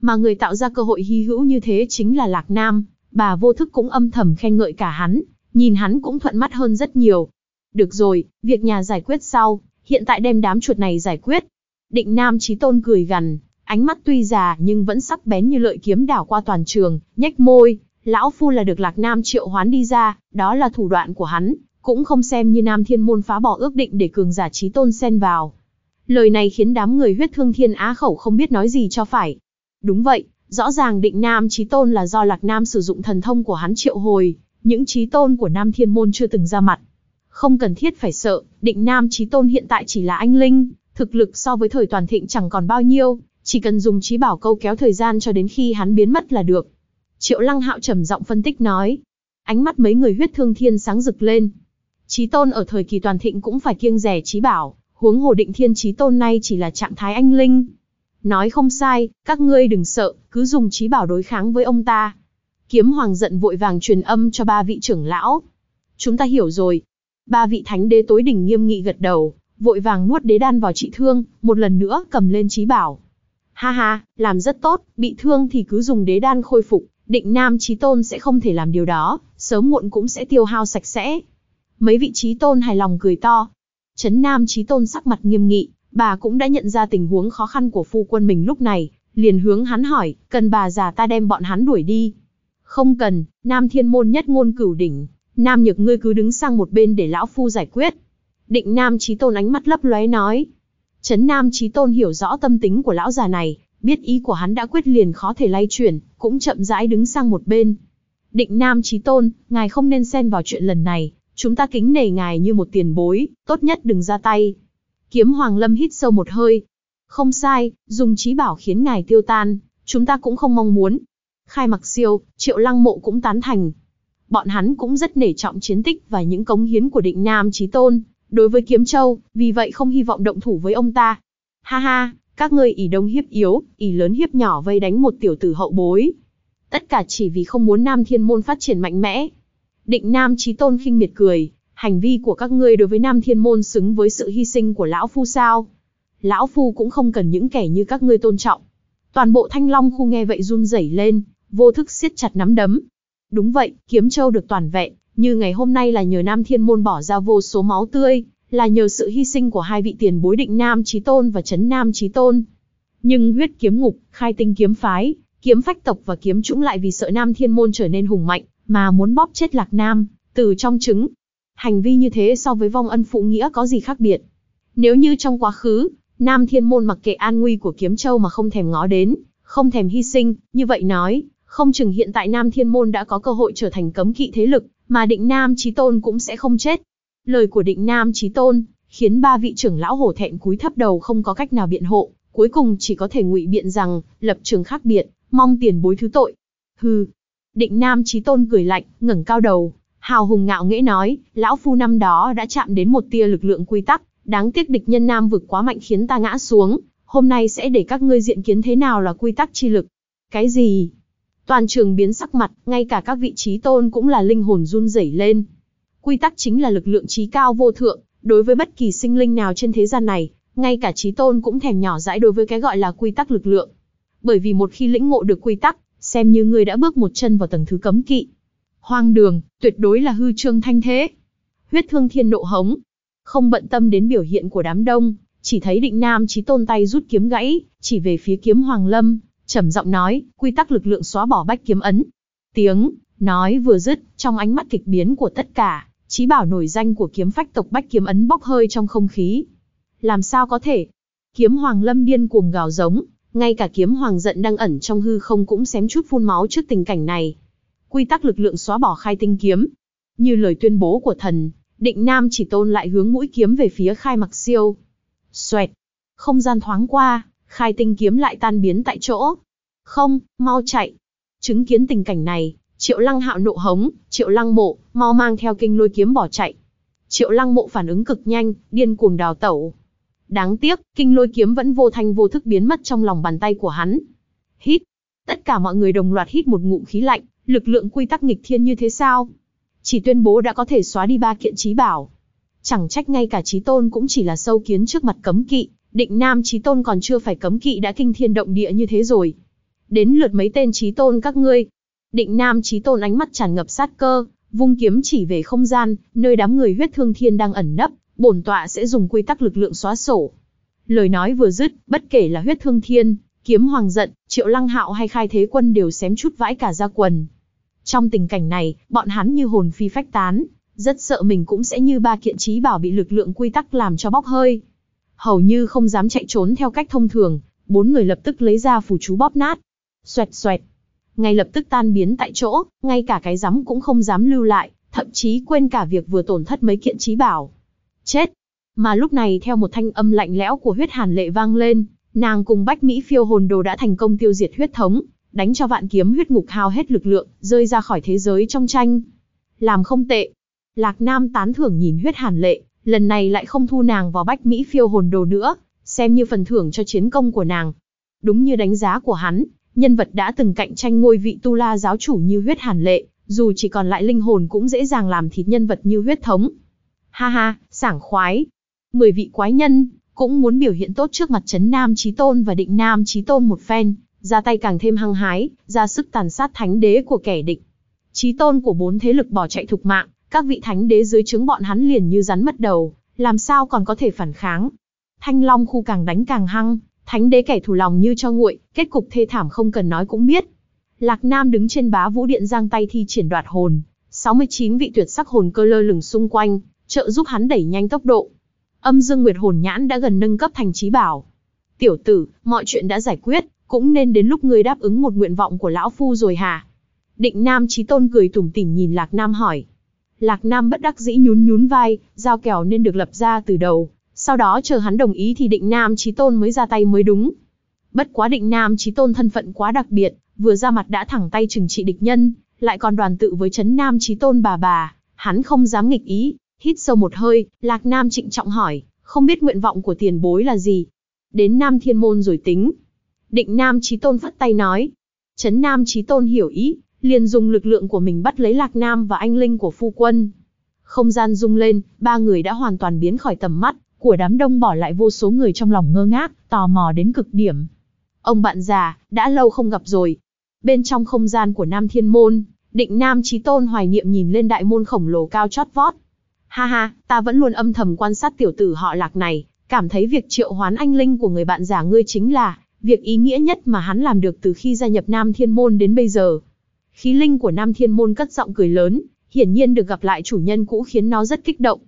Mà người tạo ra cơ hội hy hữu như thế chính là Lạc Nam, bà vô thức cũng âm thầm khen ngợi cả hắn, nhìn hắn cũng thuận mắt hơn rất nhiều. Được rồi, việc nhà giải quyết sau, hiện tại đem đám chuột này giải quyết. Định Nam Chí Tôn cười gằn, ánh mắt tuy già nhưng vẫn sắc bén như lợi kiếm đảo qua toàn trường, nhếch môi, lão phu là được Lạc Nam triệu hoán đi ra, đó là thủ đoạn của hắn, cũng không xem như Nam Thiên môn phá bỏ ước định để cường giả Chí Tôn xen vào. Lời này khiến đám người huyết thương thiên á khẩu không biết nói gì cho phải. Đúng vậy, rõ ràng định Nam Chí Tôn là do Lạc Nam sử dụng thần thông của hắn triệu hồi, những Chí Tôn của Nam Thiên môn chưa từng ra mặt, không cần thiết phải sợ, định Nam Chí Tôn hiện tại chỉ là anh linh, thực lực so với thời toàn thịnh chẳng còn bao nhiêu, chỉ cần dùng trí bảo câu kéo thời gian cho đến khi hắn biến mất là được. Triệu Lăng Hạo trầm giọng phân tích nói. Ánh mắt mấy người huyết thương thiên sáng rực lên. Chí Tôn ở thời kỳ toàn thịnh cũng phải kiêng rẻ trí bảo, huống hồ định thiên Chí Tôn nay chỉ là trạng thái anh linh. Nói không sai, các ngươi đừng sợ, cứ dùng trí bảo đối kháng với ông ta. Kiếm Hoàng giận vội vàng truyền âm cho ba vị trưởng lão. Chúng ta hiểu rồi, Ba vị thánh đế tối đỉnh nghiêm nghị gật đầu, vội vàng nuốt đế đan vào trị thương, một lần nữa cầm lên trí bảo. Ha ha, làm rất tốt, bị thương thì cứ dùng đế đan khôi phục, định nam trí tôn sẽ không thể làm điều đó, sớm muộn cũng sẽ tiêu hao sạch sẽ. Mấy vị trí tôn hài lòng cười to. Trấn nam trí tôn sắc mặt nghiêm nghị, bà cũng đã nhận ra tình huống khó khăn của phu quân mình lúc này, liền hướng hắn hỏi, cần bà già ta đem bọn hắn đuổi đi. Không cần, nam thiên môn nhất ngôn cửu đỉnh, Nam Nhược ngươi cứ đứng sang một bên để lão phu giải quyết. Định Nam Chí Tôn ánh mắt lấp lóe nói. Trấn Nam Chí Tôn hiểu rõ tâm tính của lão già này, biết ý của hắn đã quyết liền khó thể lay chuyển, cũng chậm rãi đứng sang một bên. Định Nam Chí Tôn, ngài không nên xen vào chuyện lần này, chúng ta kính nể ngài như một tiền bối, tốt nhất đừng ra tay. Kiếm Hoàng Lâm hít sâu một hơi. Không sai, dùng trí bảo khiến ngài tiêu tan, chúng ta cũng không mong muốn. Khai mặc siêu, triệu lăng mộ cũng tán thành. Bọn hắn cũng rất nể trọng chiến tích và những cống hiến của định Nam Chí Tôn, đối với Kiếm Châu, vì vậy không hy vọng động thủ với ông ta. Ha ha, các ngươi ỷ đông hiếp yếu, ỷ lớn hiếp nhỏ vây đánh một tiểu tử hậu bối. Tất cả chỉ vì không muốn Nam Thiên Môn phát triển mạnh mẽ. Định Nam Chí Tôn khinh miệt cười, hành vi của các ngươi đối với Nam Thiên Môn xứng với sự hy sinh của Lão Phu sao? Lão Phu cũng không cần những kẻ như các ngươi tôn trọng. Toàn bộ Thanh Long khu nghe vậy run rẩy lên, vô thức siết chặt nắm đấm. Đúng vậy, Kiếm Châu được toàn vẹn, như ngày hôm nay là nhờ Nam Thiên Môn bỏ ra vô số máu tươi, là nhờ sự hy sinh của hai vị tiền bối định Nam Chí Tôn và Trấn Nam Chí Tôn. Nhưng huyết kiếm ngục, khai tinh kiếm phái, kiếm phách tộc và kiếm trũng lại vì sợ Nam Thiên Môn trở nên hùng mạnh, mà muốn bóp chết Lạc Nam, từ trong trứng. Hành vi như thế so với vong ân phụ nghĩa có gì khác biệt? Nếu như trong quá khứ, Nam Thiên Môn mặc kệ an nguy của Kiếm Châu mà không thèm ngó đến, không thèm hy sinh, như vậy nói, không chừng hiện tại Nam Thiên Môn đã có cơ hội trở thành cấm kỵ thế lực, mà định Nam Chí Tôn cũng sẽ không chết. Lời của định Nam Chí Tôn, khiến ba vị trưởng lão hổ thẹn cúi thấp đầu không có cách nào biện hộ, cuối cùng chỉ có thể ngụy biện rằng, lập trường khác biệt, mong tiền bối thứ tội. Hừ. Định Nam Chí Tôn cười lạnh, ngẩng cao đầu, hào hùng ngạo nghễ nói, lão phu năm đó đã chạm đến một tia lực lượng quy tắc, đáng tiếc địch nhân Nam vực quá mạnh khiến ta ngã xuống, hôm nay sẽ để các ngươi diện kiến thế nào là quy tắc chi lực. Cái gì? Toàn trường biến sắc mặt, ngay cả các vị trí tôn cũng là linh hồn run rẩy lên. Quy tắc chính là lực lượng trí cao vô thượng, đối với bất kỳ sinh linh nào trên thế gian này, ngay cả trí tôn cũng thèm nhỏ dãi đối với cái gọi là quy tắc lực lượng. Bởi vì một khi lĩnh ngộ được quy tắc, xem như người đã bước một chân vào tầng thứ cấm kỵ. Hoang đường, tuyệt đối là hư trương thanh thế. Huyết thương thiên nộ hống. Không bận tâm đến biểu hiện của đám đông, chỉ thấy định nam trí tôn tay rút kiếm gãy, chỉ về phía kiếm hoàng lâm, trầm giọng nói, quy tắc lực lượng xóa bỏ bách kiếm ấn. Tiếng, nói vừa dứt, trong ánh mắt kịch biến của tất cả, trí bảo nổi danh của kiếm phách tộc bách kiếm ấn bốc hơi trong không khí. Làm sao có thể? Kiếm hoàng lâm điên cuồng gào giống, ngay cả kiếm hoàng giận đang ẩn trong hư không cũng xém chút phun máu trước tình cảnh này. Quy tắc lực lượng xóa bỏ khai tinh kiếm. Như lời tuyên bố của thần, định nam chỉ tôn lại hướng mũi kiếm về phía khai mặc siêu. Xoẹt. Không gian thoáng qua, khai tinh kiếm lại tan biến tại chỗ. Không, mau chạy. Chứng kiến tình cảnh này, triệu lăng hạo nộ hống, triệu lăng mộ, mau mang theo kinh lôi kiếm bỏ chạy. Triệu lăng mộ phản ứng cực nhanh, điên cuồng đào tẩu. Đáng tiếc, kinh lôi kiếm vẫn vô thanh vô thức biến mất trong lòng bàn tay của hắn. Hít. Tất cả mọi người đồng loạt hít một ngụm khí lạnh, lực lượng quy tắc nghịch thiên như thế sao? Chỉ tuyên bố đã có thể xóa đi ba kiện trí bảo. Chẳng trách ngay cả trí tôn cũng chỉ là sâu kiến trước mặt cấm kỵ, định nam trí tôn còn chưa phải cấm kỵ đã kinh thiên động địa như thế rồi. Đến lượt mấy tên trí tôn các ngươi. Định nam trí tôn ánh mắt tràn ngập sát cơ, vung kiếm chỉ về không gian, nơi đám người huyết thương thiên đang ẩn nấp, bổn tọa sẽ dùng quy tắc lực lượng xóa sổ. Lời nói vừa dứt, bất kể là huyết thương thiên, kiếm hoàng giận, triệu lăng hạo hay khai thế quân đều xém chút vãi cả ra quần. Trong tình cảnh này, bọn hắn như hồn phi phách tán, rất sợ mình cũng sẽ như ba kiện trí bảo bị lực lượng quy tắc làm cho bóc hơi. Hầu như không dám chạy trốn theo cách thông thường, bốn người lập tức lấy ra phù chú bóp nát. Xoẹt xoẹt. Ngay lập tức tan biến tại chỗ, ngay cả cái rắm cũng không dám lưu lại, thậm chí quên cả việc vừa tổn thất mấy kiện trí bảo. Chết! Mà lúc này theo một thanh âm lạnh lẽo của huyết hàn lệ vang lên, nàng cùng bách Mỹ phiêu hồn đồ đã thành công tiêu diệt huyết thống, đánh cho vạn kiếm huyết ngục hao hết lực lượng, rơi ra khỏi thế giới trong tranh. Làm không tệ. Lạc Nam tán thưởng nhìn huyết hàn lệ, lần này lại không thu nàng vào bách Mỹ phiêu hồn đồ nữa, xem như phần thưởng cho chiến công của nàng. Đúng như đánh giá của hắn, nhân vật đã từng cạnh tranh ngôi vị tu la giáo chủ như huyết hàn lệ, dù chỉ còn lại linh hồn cũng dễ dàng làm thịt nhân vật như huyết thống. Ha ha, sảng khoái. Mười vị quái nhân, cũng muốn biểu hiện tốt trước mặt chấn Nam Chí Tôn và định Nam Chí Tôn một phen, ra tay càng thêm hăng hái, ra sức tàn sát thánh đế của kẻ địch. Chí Tôn của bốn thế lực bỏ chạy thục mạng, các vị thánh đế dưới trướng bọn hắn liền như rắn mất đầu, làm sao còn có thể phản kháng. Thanh Long khu càng đánh càng hăng, thánh đế kẻ thù lòng như cho nguội, kết cục thê thảm không cần nói cũng biết. Lạc Nam đứng trên bá vũ điện giang tay thi triển đoạt hồn, 69 vị tuyệt sắc hồn cơ lơ lửng xung quanh, trợ giúp hắn đẩy nhanh tốc độ. Âm Dương Nguyệt hồn nhãn đã gần nâng cấp thành trí bảo. Tiểu tử, mọi chuyện đã giải quyết, cũng nên đến lúc ngươi đáp ứng một nguyện vọng của lão phu rồi hả? Định Nam Chí Tôn cười tủm tỉm nhìn Lạc Nam hỏi. Lạc Nam bất đắc dĩ nhún nhún vai, giao kèo nên được lập ra từ đầu, sau đó chờ hắn đồng ý thì Định Nam Chí Tôn mới ra tay mới đúng. Bất quá Định Nam Chí Tôn thân phận quá đặc biệt, vừa ra mặt đã thẳng tay trừng trị địch nhân, lại còn đoàn tự với chấn Nam Chí Tôn bà bà, hắn không dám nghịch ý, hít sâu một hơi, Lạc Nam trịnh trọng hỏi, không biết nguyện vọng của tiền bối là gì? Đến Nam Thiên Môn rồi tính. Định Nam Chí Tôn phất tay nói. Chấn Nam Chí Tôn hiểu ý, liền dùng lực lượng của mình bắt lấy Lạc Nam và anh linh của phu quân. Không gian rung lên, ba người đã hoàn toàn biến khỏi tầm mắt, của đám đông bỏ lại vô số người trong lòng ngơ ngác, tò mò đến cực điểm. Ông bạn già, đã lâu không gặp rồi. Bên trong không gian của Nam Thiên Môn, định Nam Chí Tôn hoài niệm nhìn lên đại môn khổng lồ cao chót vót. Ha ha, ta vẫn luôn âm thầm quan sát tiểu tử họ lạc này, cảm thấy việc triệu hoán anh linh của người bạn già ngươi chính là việc ý nghĩa nhất mà hắn làm được từ khi gia nhập Nam Thiên Môn đến bây giờ. Khí linh của Nam Thiên Môn cất giọng cười lớn, hiển nhiên được gặp lại chủ nhân cũ khiến nó rất kích động.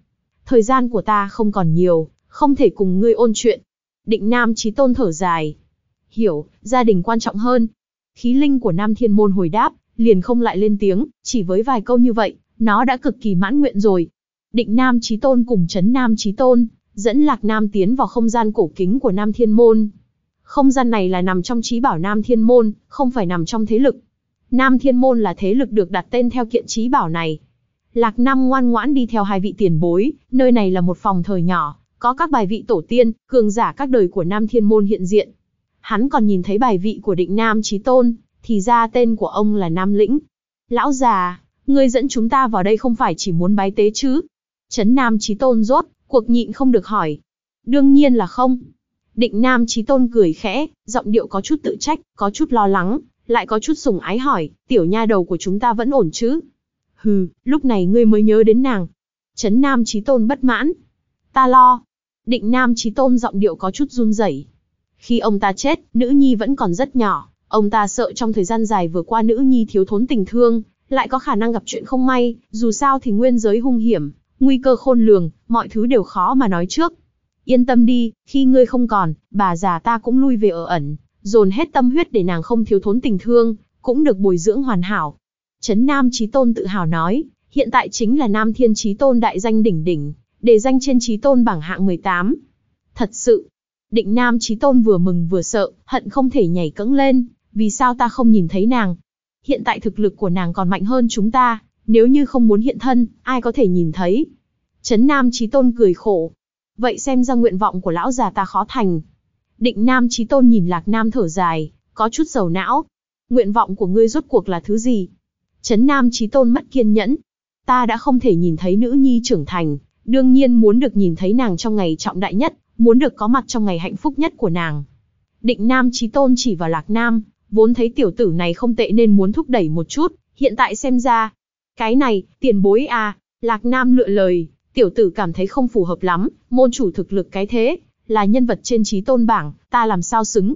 Thời gian của ta không còn nhiều, không thể cùng ngươi ôn chuyện. Định Nam Chí Tôn thở dài. Hiểu, gia đình quan trọng hơn. Khí linh của Nam Thiên Môn hồi đáp, liền không lại lên tiếng, chỉ với vài câu như vậy, nó đã cực kỳ mãn nguyện rồi. Định Nam Chí Tôn cùng chấn Nam Chí Tôn, dẫn Lạc Nam tiến vào không gian cổ kính của Nam Thiên Môn. Không gian này là nằm trong trí bảo Nam Thiên Môn, không phải nằm trong thế lực. Nam Thiên Môn là thế lực được đặt tên theo kiện trí bảo này. Lạc Nam ngoan ngoãn đi theo hai vị tiền bối, nơi này là một phòng thờ nhỏ, có các bài vị tổ tiên, cường giả các đời của Nam Thiên Môn hiện diện. Hắn còn nhìn thấy bài vị của định Nam Chí Tôn, thì ra tên của ông là Nam Lĩnh. Lão già, ngươi dẫn chúng ta vào đây không phải chỉ muốn bái tế chứ? Trấn Nam Chí Tôn rốt, cuộc nhịn không được hỏi. Đương nhiên là không. Định Nam Chí Tôn cười khẽ, giọng điệu có chút tự trách, có chút lo lắng, lại có chút sùng ái hỏi, tiểu nha đầu của chúng ta vẫn ổn chứ? Hừ, lúc này ngươi mới nhớ đến nàng. Trấn Nam Chí Tôn bất mãn. Ta lo. Định Nam Chí Tôn giọng điệu có chút run rẩy. Khi ông ta chết, nữ nhi vẫn còn rất nhỏ, ông ta sợ trong thời gian dài vừa qua nữ nhi thiếu thốn tình thương, lại có khả năng gặp chuyện không may, dù sao thì nguyên giới hung hiểm, nguy cơ khôn lường, mọi thứ đều khó mà nói trước. Yên tâm đi, khi ngươi không còn, bà già ta cũng lui về ở ẩn, dồn hết tâm huyết để nàng không thiếu thốn tình thương, cũng được bồi dưỡng hoàn hảo. Trấn Nam Chí Tôn tự hào nói, hiện tại chính là Nam Thiên Chí Tôn đại danh đỉnh đỉnh, để danh trên Chí Tôn bảng hạng 18. Thật sự, định Nam Chí Tôn vừa mừng vừa sợ, hận không thể nhảy cẫng lên, vì sao ta không nhìn thấy nàng? Hiện tại thực lực của nàng còn mạnh hơn chúng ta, nếu như không muốn hiện thân, ai có thể nhìn thấy? Trấn Nam Chí Tôn cười khổ. Vậy xem ra nguyện vọng của lão già ta khó thành. Định Nam Chí Tôn nhìn Lạc Nam thở dài, có chút dầu não. Nguyện vọng của ngươi rốt cuộc là thứ gì? Trấn Nam Chí Tôn mất kiên nhẫn. Ta đã không thể nhìn thấy nữ nhi trưởng thành, đương nhiên muốn được nhìn thấy nàng trong ngày trọng đại nhất, muốn được có mặt trong ngày hạnh phúc nhất của nàng. Định Nam Chí Tôn chỉ vào Lạc Nam, vốn thấy tiểu tử này không tệ nên muốn thúc đẩy một chút, hiện tại xem ra. Cái này, tiền bối à, Lạc Nam lựa lời, tiểu tử cảm thấy không phù hợp lắm, môn chủ thực lực cái thế, là nhân vật trên trí tôn bảng, ta làm sao xứng.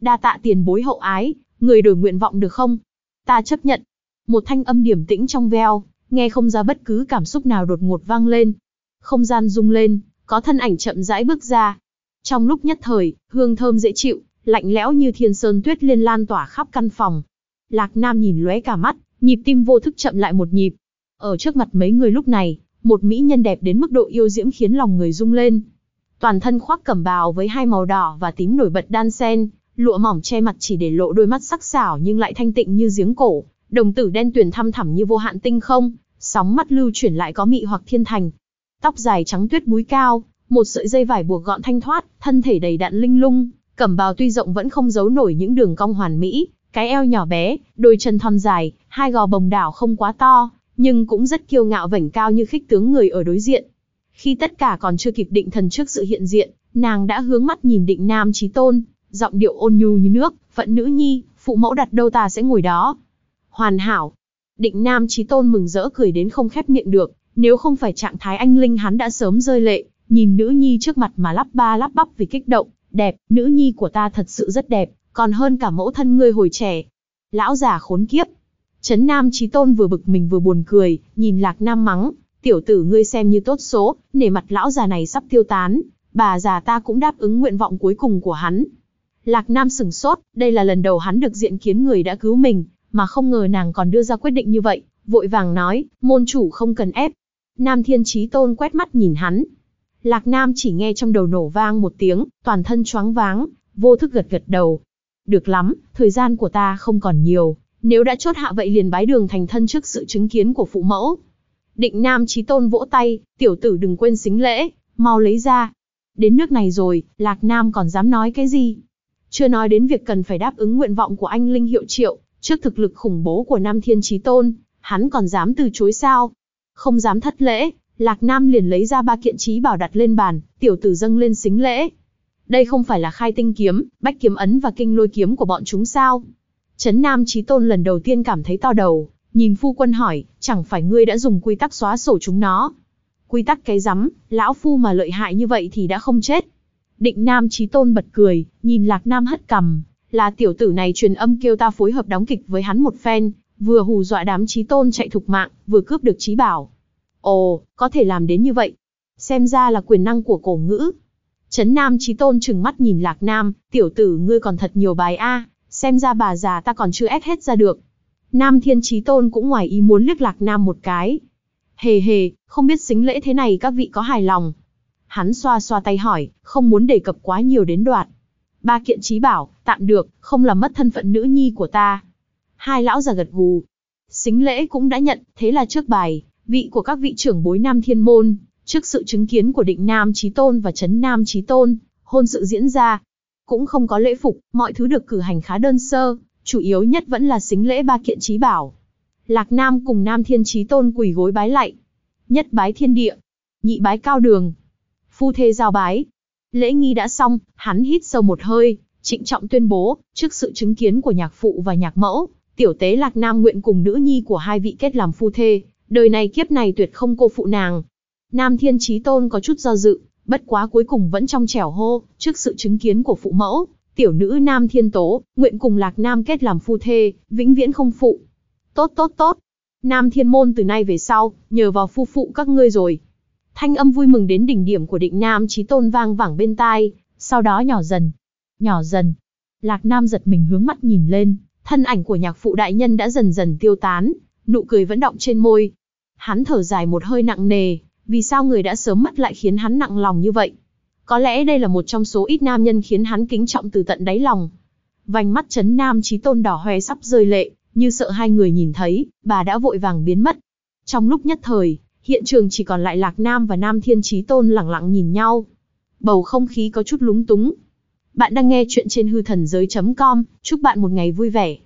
Đa tạ tiền bối hậu ái, người đổi nguyện vọng được không? Ta chấp nhận. Một thanh âm điểm tĩnh trong veo, nghe không ra bất cứ cảm xúc nào đột ngột vang lên. Không gian rung lên, có thân ảnh chậm rãi bước ra. Trong lúc nhất thời, hương thơm dễ chịu, lạnh lẽo như thiên sơn tuyết liên lan tỏa khắp căn phòng. Lạc Nam nhìn lóe cả mắt, nhịp tim vô thức chậm lại một nhịp. Ở trước mặt mấy người lúc này, một mỹ nhân đẹp đến mức độ yêu diễm khiến lòng người rung lên. Toàn thân khoác cẩm bào với hai màu đỏ và tím nổi bật đan sen, lụa mỏng che mặt chỉ để lộ đôi mắt sắc sảo nhưng lại thanh tịnh như giếng cổ, đồng tử đen tuyền thăm thẳm như vô hạn tinh không, sóng mắt lưu chuyển lại có mị hoặc thiên thành. Tóc dài trắng tuyết búi cao, một sợi dây vải buộc gọn thanh thoát, thân thể đầy đặn linh lung, cẩm bào tuy rộng vẫn không giấu nổi những đường cong hoàn mỹ, cái eo nhỏ bé, đôi chân thon dài, hai gò bồng đảo không quá to, nhưng cũng rất kiêu ngạo vảnh cao như khích tướng người ở đối diện. Khi tất cả còn chưa kịp định thần trước sự hiện diện, nàng đã hướng mắt nhìn định nam trí tôn, giọng điệu ôn nhu như nước, phận nữ nhi, phụ mẫu đặt đâu ta sẽ ngồi đó. Hoàn hảo. Định nam trí tôn mừng rỡ cười đến không khép miệng được, nếu không phải trạng thái anh linh hắn đã sớm rơi lệ, nhìn nữ nhi trước mặt mà lắp ba lắp bắp vì kích động, đẹp, nữ nhi của ta thật sự rất đẹp, còn hơn cả mẫu thân ngươi hồi trẻ. Lão già khốn kiếp. Trấn Nam Chí Tôn vừa bực mình vừa buồn cười, nhìn Lạc Nam mắng, tiểu tử ngươi xem như tốt số, nể mặt lão già này sắp tiêu tán, bà già ta cũng đáp ứng nguyện vọng cuối cùng của hắn. Lạc Nam sừng sốt, đây là lần đầu hắn được diện kiến người đã cứu mình, mà không ngờ nàng còn đưa ra quyết định như vậy, vội vàng nói, môn chủ không cần ép. Nam Thiên Chí Tôn quét mắt nhìn hắn. Lạc Nam chỉ nghe trong đầu nổ vang một tiếng, toàn thân choáng váng, vô thức gật gật đầu. Được lắm, thời gian của ta không còn nhiều, nếu đã chốt hạ vậy liền bái đường thành thân trước sự chứng kiến của phụ mẫu. Định Nam Chí Tôn vỗ tay, tiểu tử đừng quên xính lễ, mau lấy ra. Đến nước này rồi, Lạc Nam còn dám nói cái gì? Chưa nói đến việc cần phải đáp ứng nguyện vọng của anh Linh Hiệu Triệu, trước thực lực khủng bố của Nam Thiên Chí Tôn, hắn còn dám từ chối sao? Không dám thất lễ, Lạc Nam liền lấy ra ba kiện trí bảo đặt lên bàn, tiểu tử dâng lên xính lễ. Đây không phải là khai tinh kiếm, bách kiếm ấn và kinh lôi kiếm của bọn chúng sao? Trấn Nam Chí Tôn lần đầu tiên cảm thấy to đầu, nhìn phu quân hỏi, chẳng phải ngươi đã dùng quy tắc xóa sổ chúng nó? Quy tắc cái rắm, lão phu mà lợi hại như vậy thì đã không chết. Định Nam Chí Tôn bật cười, nhìn Lạc Nam hất cằm, là tiểu tử này truyền âm kêu ta phối hợp đóng kịch với hắn một phen, vừa hù dọa đám Chí Tôn chạy thục mạng, vừa cướp được trí bảo. Ồ, có thể làm đến như vậy. Xem ra là quyền năng của cổ ngữ. Trấn Nam Chí Tôn trừng mắt nhìn Lạc Nam, tiểu tử ngươi còn thật nhiều bài a, xem ra bà già ta còn chưa ép hết ra được. Nam Thiên Chí Tôn cũng ngoài ý muốn liếc Lạc Nam một cái. Hề hề, không biết xính lễ thế này các vị có hài lòng. Hắn xoa xoa tay hỏi, không muốn đề cập quá nhiều đến đoạn Ba kiện trí bảo, tạm được, không làm mất thân phận nữ nhi của ta. Hai lão già gật gù. Xính lễ cũng đã nhận, thế là trước bài, vị của các vị trưởng bối Nam Thiên Môn, trước sự chứng kiến của định Nam Chí Tôn và Trấn Nam Chí Tôn, hôn sự diễn ra. Cũng không có lễ phục, mọi thứ được cử hành khá đơn sơ, chủ yếu nhất vẫn là xính lễ ba kiện trí bảo. Lạc Nam cùng Nam Thiên Chí Tôn quỳ gối bái lạy. Nhất bái thiên địa, nhị bái cao đường, phu thê giao bái. Lễ nghi đã xong, hắn hít sâu một hơi, trịnh trọng tuyên bố, trước sự chứng kiến của nhạc phụ và nhạc mẫu, tiểu tế Lạc Nam nguyện cùng nữ nhi của hai vị kết làm phu thê, đời này kiếp này tuyệt không cô phụ nàng. Nam Thiên Chí Tôn có chút do dự, bất quá cuối cùng vẫn trong trẻo hô, trước sự chứng kiến của phụ mẫu, tiểu nữ Nam Thiên Tố, nguyện cùng Lạc Nam kết làm phu thê, vĩnh viễn không phụ. Tốt tốt tốt. Nam Thiên Môn từ nay về sau, nhờ vào phu phụ các ngươi rồi. Thanh âm vui mừng đến đỉnh điểm của định Nam Chí Tôn vang vẳng bên tai, sau đó nhỏ dần, nhỏ dần. Lạc Nam giật mình hướng mắt nhìn lên, thân ảnh của nhạc phụ đại nhân đã dần dần tiêu tán, nụ cười vẫn động trên môi. Hắn thở dài một hơi nặng nề, vì sao người đã sớm mất lại khiến hắn nặng lòng như vậy? Có lẽ đây là một trong số ít nam nhân khiến hắn kính trọng từ tận đáy lòng. Vành mắt chấn nam trí tôn đỏ hoe sắp rơi lệ, như sợ hai người nhìn thấy, bà đã vội vàng biến mất. Trong lúc nhất thời, hiện trường chỉ còn lại Lạc Nam và Nam Thiên Trí Tôn lặng lặng nhìn nhau. Bầu không khí có chút lúng túng. Bạn đang nghe chuyện trên hư thần giới.com, chúc bạn một ngày vui vẻ.